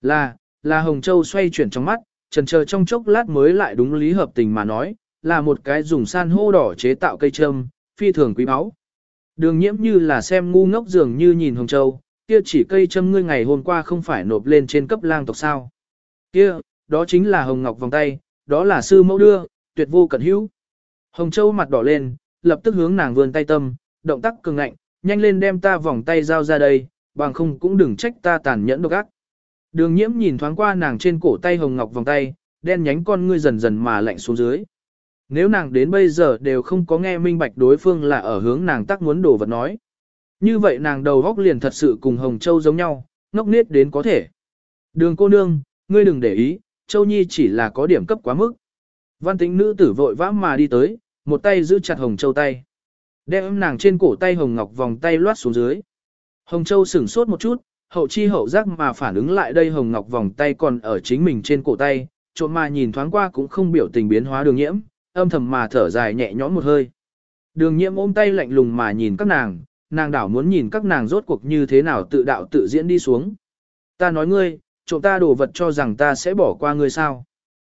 Là, là Hồng Châu xoay chuyển trong mắt, trần chờ trong chốc lát mới lại đúng lý hợp tình mà nói, là một cái dùng san hô đỏ chế tạo cây trâm, phi thường quý báu. Đường nhiễm như là xem ngu ngốc dường như nhìn Hồng Châu, kia chỉ cây châm ngươi ngày hôm qua không phải nộp lên trên cấp lang tộc sao. Kia, đó chính là Hồng Ngọc vòng tay, đó là sư mẫu đưa, tuyệt vô cẩn hữu. Hồng Châu mặt đỏ lên, lập tức hướng nàng vươn tay tâm, động tác cường ngạnh, nhanh lên đem ta vòng tay giao ra đây, bằng không cũng đừng trách ta tàn nhẫn độc ác. Đường nhiễm nhìn thoáng qua nàng trên cổ tay hồng ngọc vòng tay, đen nhánh con ngươi dần dần mà lạnh xuống dưới. Nếu nàng đến bây giờ đều không có nghe minh bạch đối phương là ở hướng nàng tác muốn đổ vật nói. Như vậy nàng đầu góc liền thật sự cùng Hồng Châu giống nhau, ngốc nết đến có thể. Đường cô nương, ngươi đừng để ý, Châu Nhi chỉ là có điểm cấp quá mức. Văn tính nữ tử vội vã mà đi tới, một tay giữ chặt Hồng Châu tay. Đem nàng trên cổ tay Hồng Ngọc vòng tay loát xuống dưới. Hồng Châu sửng sốt một chút, hậu chi hậu giác mà phản ứng lại đây Hồng Ngọc vòng tay còn ở chính mình trên cổ tay, trộm mà nhìn thoáng qua cũng không biểu tình biến hóa đường nhiễm, âm thầm mà thở dài nhẹ nhõm một hơi. Đường nhiễm ôm tay lạnh lùng mà nhìn các nàng, nàng đảo muốn nhìn các nàng rốt cuộc như thế nào tự đạo tự diễn đi xuống. Ta nói ngươi, trộm ta đồ vật cho rằng ta sẽ bỏ qua ngươi sao.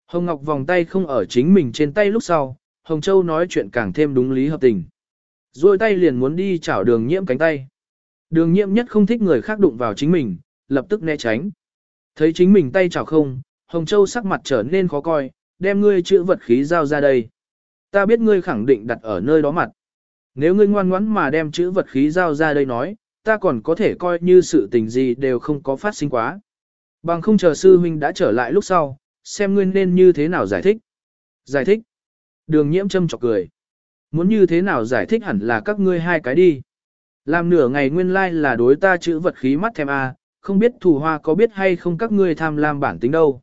Hồng Ngọc vòng tay không ở chính mình trên tay lúc sau, Hồng Châu nói chuyện càng thêm đúng lý hợp tình. Rồi tay liền muốn đi chảo đường nhiễm cánh tay. Đường nhiễm nhất không thích người khác đụng vào chính mình, lập tức né tránh. Thấy chính mình tay chảo không, Hồng Châu sắc mặt trở nên khó coi, đem ngươi chữ vật khí giao ra đây. Ta biết ngươi khẳng định đặt ở nơi đó mặt. Nếu ngươi ngoan ngoãn mà đem chữ vật khí giao ra đây nói, ta còn có thể coi như sự tình gì đều không có phát sinh quá. Bằng không chờ sư huynh đã trở lại lúc sau, xem ngươi nên như thế nào giải thích. Giải thích. Đường nhiễm châm chọc cười. Muốn như thế nào giải thích hẳn là các ngươi hai cái đi. Làm nửa ngày nguyên lai like là đối ta chữ vật khí mắt thèm a, không biết thủ hoa có biết hay không các ngươi tham lam bản tính đâu.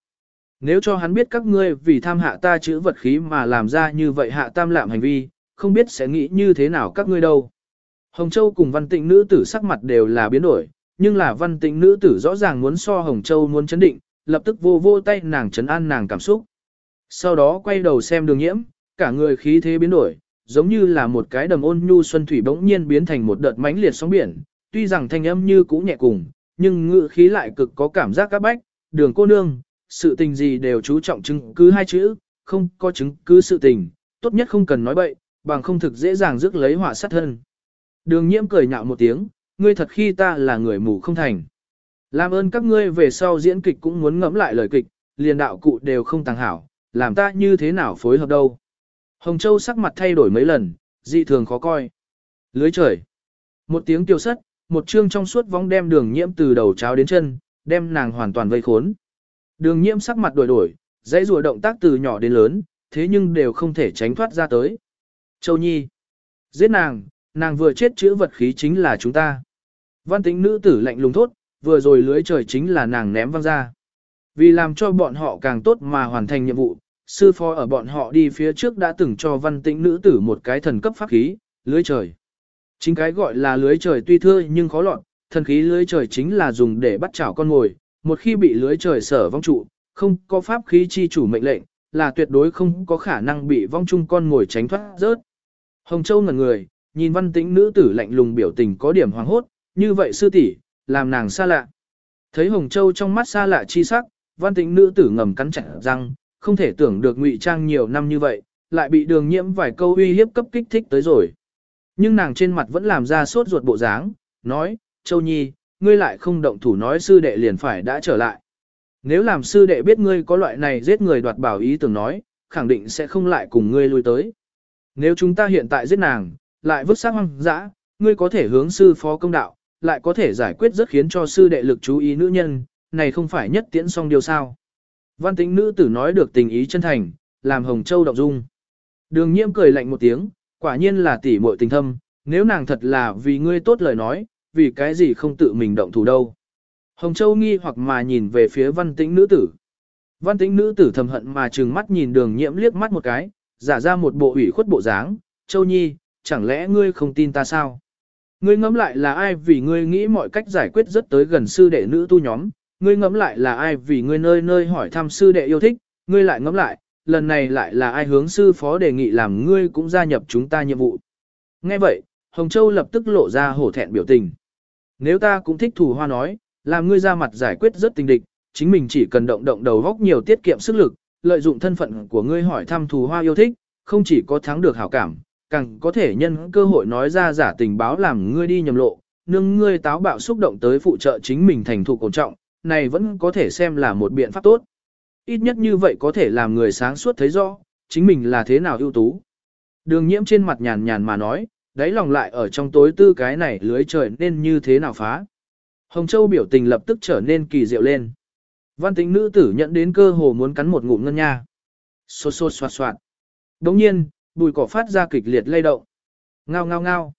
Nếu cho hắn biết các ngươi vì tham hạ ta chữ vật khí mà làm ra như vậy hạ tam lạm hành vi, không biết sẽ nghĩ như thế nào các ngươi đâu. Hồng Châu cùng văn tịnh nữ tử sắc mặt đều là biến đổi, nhưng là văn tịnh nữ tử rõ ràng muốn so Hồng Châu muốn chấn định, lập tức vô vô tay nàng chấn an nàng cảm xúc. sau đó quay đầu xem đường nhiễm, cả người khí thế biến đổi, giống như là một cái đầm ôn nhu xuân thủy bỗng nhiên biến thành một đợt mãnh liệt sóng biển, tuy rằng thanh âm như cũ nhẹ cùng, nhưng ngữ khí lại cực có cảm giác các bách, đường cô nương, sự tình gì đều chú trọng chứng cứ hai chữ, không có chứng cứ sự tình, tốt nhất không cần nói bậy, bằng không thực dễ dàng rước lấy họa sát thân. Đường nhiễm cười nhạo một tiếng, ngươi thật khi ta là người mù không thành. Làm ơn các ngươi về sau diễn kịch cũng muốn ngẫm lại lời kịch, liền đạo cụ đều không tàng hảo, làm ta như thế nào phối hợp đâu. Hồng Châu sắc mặt thay đổi mấy lần, dị thường khó coi. Lưới trời. Một tiếng tiêu sất, một chương trong suốt vong đem đường nhiễm từ đầu cháo đến chân, đem nàng hoàn toàn vây khốn. Đường nhiễm sắc mặt đổi đổi, dãy rùa động tác từ nhỏ đến lớn, thế nhưng đều không thể tránh thoát ra tới. Châu Nhi. Giết nàng, nàng vừa chết chữ vật khí chính là chúng ta. Văn tính nữ tử lạnh lùng thốt, vừa rồi lưới trời chính là nàng ném văng ra. Vì làm cho bọn họ càng tốt mà hoàn thành nhiệm vụ, sư phó ở bọn họ đi phía trước đã từng cho văn tĩnh nữ tử một cái thần cấp pháp khí, lưới trời. Chính cái gọi là lưới trời tuy thưa nhưng khó lọt, thần khí lưới trời chính là dùng để bắt chảo con mồi, một khi bị lưới trời sở vong trụ, không có pháp khí chi chủ mệnh lệnh, là tuyệt đối không có khả năng bị vong chung con mồi tránh thoát rớt. Hồng Châu ngẩn người, nhìn văn tĩnh nữ tử lạnh lùng biểu tình có điểm hoàng hốt, như vậy sư tỷ, làm nàng xa lạ. Thấy Hồng Châu trong mắt xa lạ chi sắc, văn tĩnh nữ tử ngầm cắn chặt răng, không thể tưởng được ngụy trang nhiều năm như vậy, lại bị đường nhiễm vài câu uy hiếp cấp kích thích tới rồi. Nhưng nàng trên mặt vẫn làm ra sốt ruột bộ dáng, nói, Châu Nhi, ngươi lại không động thủ nói sư đệ liền phải đã trở lại. Nếu làm sư đệ biết ngươi có loại này giết người đoạt bảo ý tưởng nói, khẳng định sẽ không lại cùng ngươi lui tới. Nếu chúng ta hiện tại giết nàng, lại vứt xác hoang dã, ngươi có thể hướng sư phó công đạo, lại có thể giải quyết rất khiến cho sư đệ lực chú ý nữ nhân, này không phải nhất tiễn song điều sao. Văn Tĩnh nữ tử nói được tình ý chân thành, làm Hồng Châu động dung. Đường nhiễm cười lạnh một tiếng, quả nhiên là tỷ muội tình thâm, nếu nàng thật là vì ngươi tốt lời nói, vì cái gì không tự mình động thủ đâu. Hồng Châu nghi hoặc mà nhìn về phía văn tĩnh nữ tử. Văn tĩnh nữ tử thầm hận mà trừng mắt nhìn đường nhiễm liếc mắt một cái, giả ra một bộ ủy khuất bộ dáng, Châu Nhi, chẳng lẽ ngươi không tin ta sao? Ngươi ngẫm lại là ai vì ngươi nghĩ mọi cách giải quyết rất tới gần sư đệ nữ tu nhóm, ngươi ngẫm lại là ai vì ngươi nơi nơi hỏi thăm sư đệ yêu thích, ngươi lại ngẫm lại, lần này lại là ai hướng sư phó đề nghị làm ngươi cũng gia nhập chúng ta nhiệm vụ. Nghe vậy, Hồng Châu lập tức lộ ra hổ thẹn biểu tình. Nếu ta cũng thích thủ hoa nói, làm ngươi ra mặt giải quyết rất tình địch, chính mình chỉ cần động động đầu góc nhiều tiết kiệm sức lực, lợi dụng thân phận của ngươi hỏi thăm thù hoa yêu thích, không chỉ có thắng được hảo cảm, càng có thể nhân cơ hội nói ra giả tình báo làm ngươi đi nhầm lộ, nương ngươi táo bạo xúc động tới phụ trợ chính mình thành thục cổ trọng, này vẫn có thể xem là một biện pháp tốt. Ít nhất như vậy có thể làm người sáng suốt thấy rõ, chính mình là thế nào ưu tú. Đường nhiễm trên mặt nhàn nhàn mà nói, đáy lòng lại ở trong tối tư cái này lưới trời nên như thế nào phá. Hồng Châu biểu tình lập tức trở nên kỳ diệu lên. Văn tính nữ tử nhận đến cơ hồ muốn cắn một ngụm ngân nha. Xô xô xoạt xoạt. Đồng nhiên, bùi cỏ phát ra kịch liệt lay động. Ngao ngao ngao.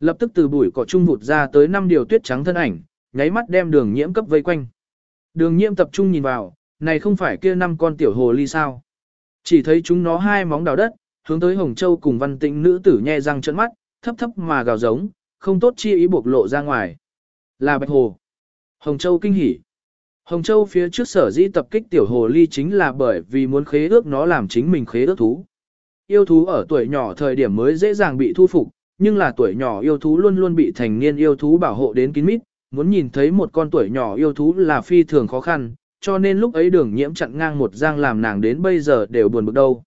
Lập tức từ bụi cỏ trung vụt ra tới năm điều tuyết trắng thân ảnh, nháy mắt đem đường nhiễm cấp vây quanh. Đường nhiễm tập trung nhìn vào, này không phải kia năm con tiểu hồ ly sao. Chỉ thấy chúng nó hai móng đào đất, hướng tới Hồng Châu cùng văn tĩnh nữ tử nhe răng trợn mắt, thấp thấp mà gào giống, không tốt chi ý buộc lộ ra ngoài. Là bạch hồ. Hồng Châu kinh hỉ. Hồng Châu phía trước sở dĩ tập kích tiểu hồ ly chính là bởi vì muốn khế ước nó làm chính mình khế ước thú. Yêu thú ở tuổi nhỏ thời điểm mới dễ dàng bị thu phục, nhưng là tuổi nhỏ yêu thú luôn luôn bị thành niên yêu thú bảo hộ đến kín mít, muốn nhìn thấy một con tuổi nhỏ yêu thú là phi thường khó khăn, cho nên lúc ấy đường nhiễm chặn ngang một giang làm nàng đến bây giờ đều buồn bực đâu.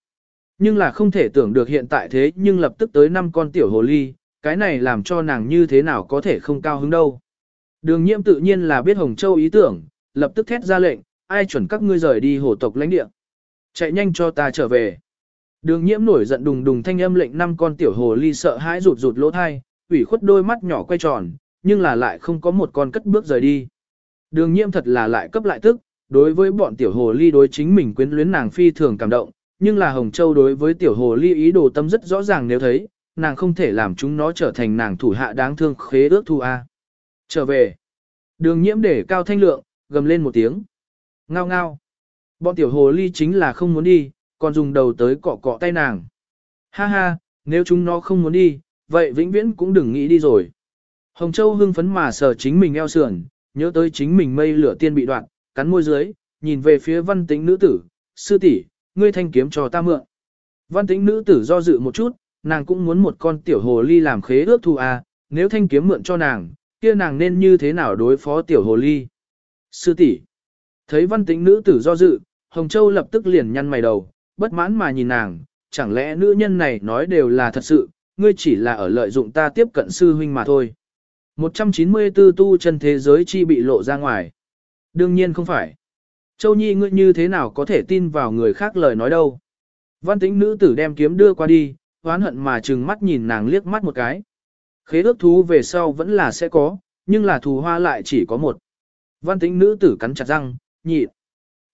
Nhưng là không thể tưởng được hiện tại thế nhưng lập tức tới năm con tiểu hồ ly, cái này làm cho nàng như thế nào có thể không cao hứng đâu. Đường nhiễm tự nhiên là biết Hồng Châu ý tưởng, lập tức thét ra lệnh, ai chuẩn các ngươi rời đi hồ tộc lãnh địa. Chạy nhanh cho ta trở về. Đường nhiễm nổi giận đùng đùng thanh âm lệnh năm con tiểu hồ ly sợ hãi rụt rụt lỗ thai, ủy khuất đôi mắt nhỏ quay tròn, nhưng là lại không có một con cất bước rời đi. Đường nhiễm thật là lại cấp lại tức, đối với bọn tiểu hồ ly đối chính mình quyến luyến nàng phi thường cảm động, nhưng là Hồng Châu đối với tiểu hồ ly ý đồ tâm rất rõ ràng nếu thấy, nàng không thể làm chúng nó trở thành nàng thủ hạ đáng thương khế ước thu A. Trở về. Đường nhiễm để cao thanh lượng, gầm lên một tiếng. Ngao ngao. Bọn tiểu hồ ly chính là không muốn đi, còn dùng đầu tới cọ cọ tay nàng. Ha ha, nếu chúng nó không muốn đi, vậy vĩnh viễn cũng đừng nghĩ đi rồi. Hồng Châu hưng phấn mà sờ chính mình eo sườn, nhớ tới chính mình mây lửa tiên bị đoạn, cắn môi dưới, nhìn về phía văn tính nữ tử, sư tỷ, ngươi thanh kiếm cho ta mượn. Văn tĩnh nữ tử do dự một chút, nàng cũng muốn một con tiểu hồ ly làm khế ước thù à, nếu thanh kiếm mượn cho nàng, kia nàng nên như thế nào đối phó tiểu hồ ly. Sư tỷ Thấy văn tĩnh nữ tử do dự, Hồng Châu lập tức liền nhăn mày đầu, bất mãn mà nhìn nàng, chẳng lẽ nữ nhân này nói đều là thật sự, ngươi chỉ là ở lợi dụng ta tiếp cận sư huynh mà thôi. 194 tu chân thế giới chi bị lộ ra ngoài. Đương nhiên không phải. Châu Nhi ngươi như thế nào có thể tin vào người khác lời nói đâu. Văn tĩnh nữ tử đem kiếm đưa qua đi, oán hận mà trừng mắt nhìn nàng liếc mắt một cái. Khế ước thú về sau vẫn là sẽ có, nhưng là thù hoa lại chỉ có một. Văn tĩnh nữ tử cắn chặt răng, nhị.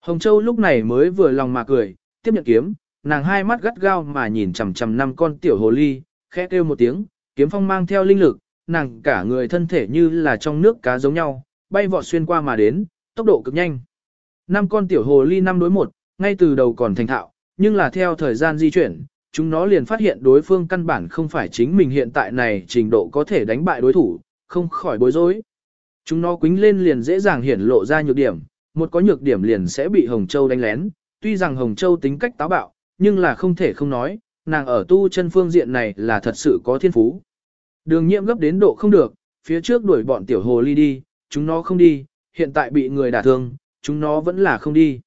Hồng Châu lúc này mới vừa lòng mà cười, tiếp nhận kiếm, nàng hai mắt gắt gao mà nhìn chằm chằm năm con tiểu hồ ly, khẽ kêu một tiếng, kiếm phong mang theo linh lực, nàng cả người thân thể như là trong nước cá giống nhau, bay vọt xuyên qua mà đến, tốc độ cực nhanh. Năm con tiểu hồ ly năm đối một, ngay từ đầu còn thành thạo, nhưng là theo thời gian di chuyển, chúng nó liền phát hiện đối phương căn bản không phải chính mình hiện tại này trình độ có thể đánh bại đối thủ, không khỏi bối rối. Chúng nó quính lên liền dễ dàng hiển lộ ra nhược điểm, một có nhược điểm liền sẽ bị Hồng Châu đánh lén, tuy rằng Hồng Châu tính cách táo bạo, nhưng là không thể không nói, nàng ở tu chân phương diện này là thật sự có thiên phú. Đường nhiễm gấp đến độ không được, phía trước đuổi bọn tiểu hồ ly đi, chúng nó không đi, hiện tại bị người đả thương, chúng nó vẫn là không đi.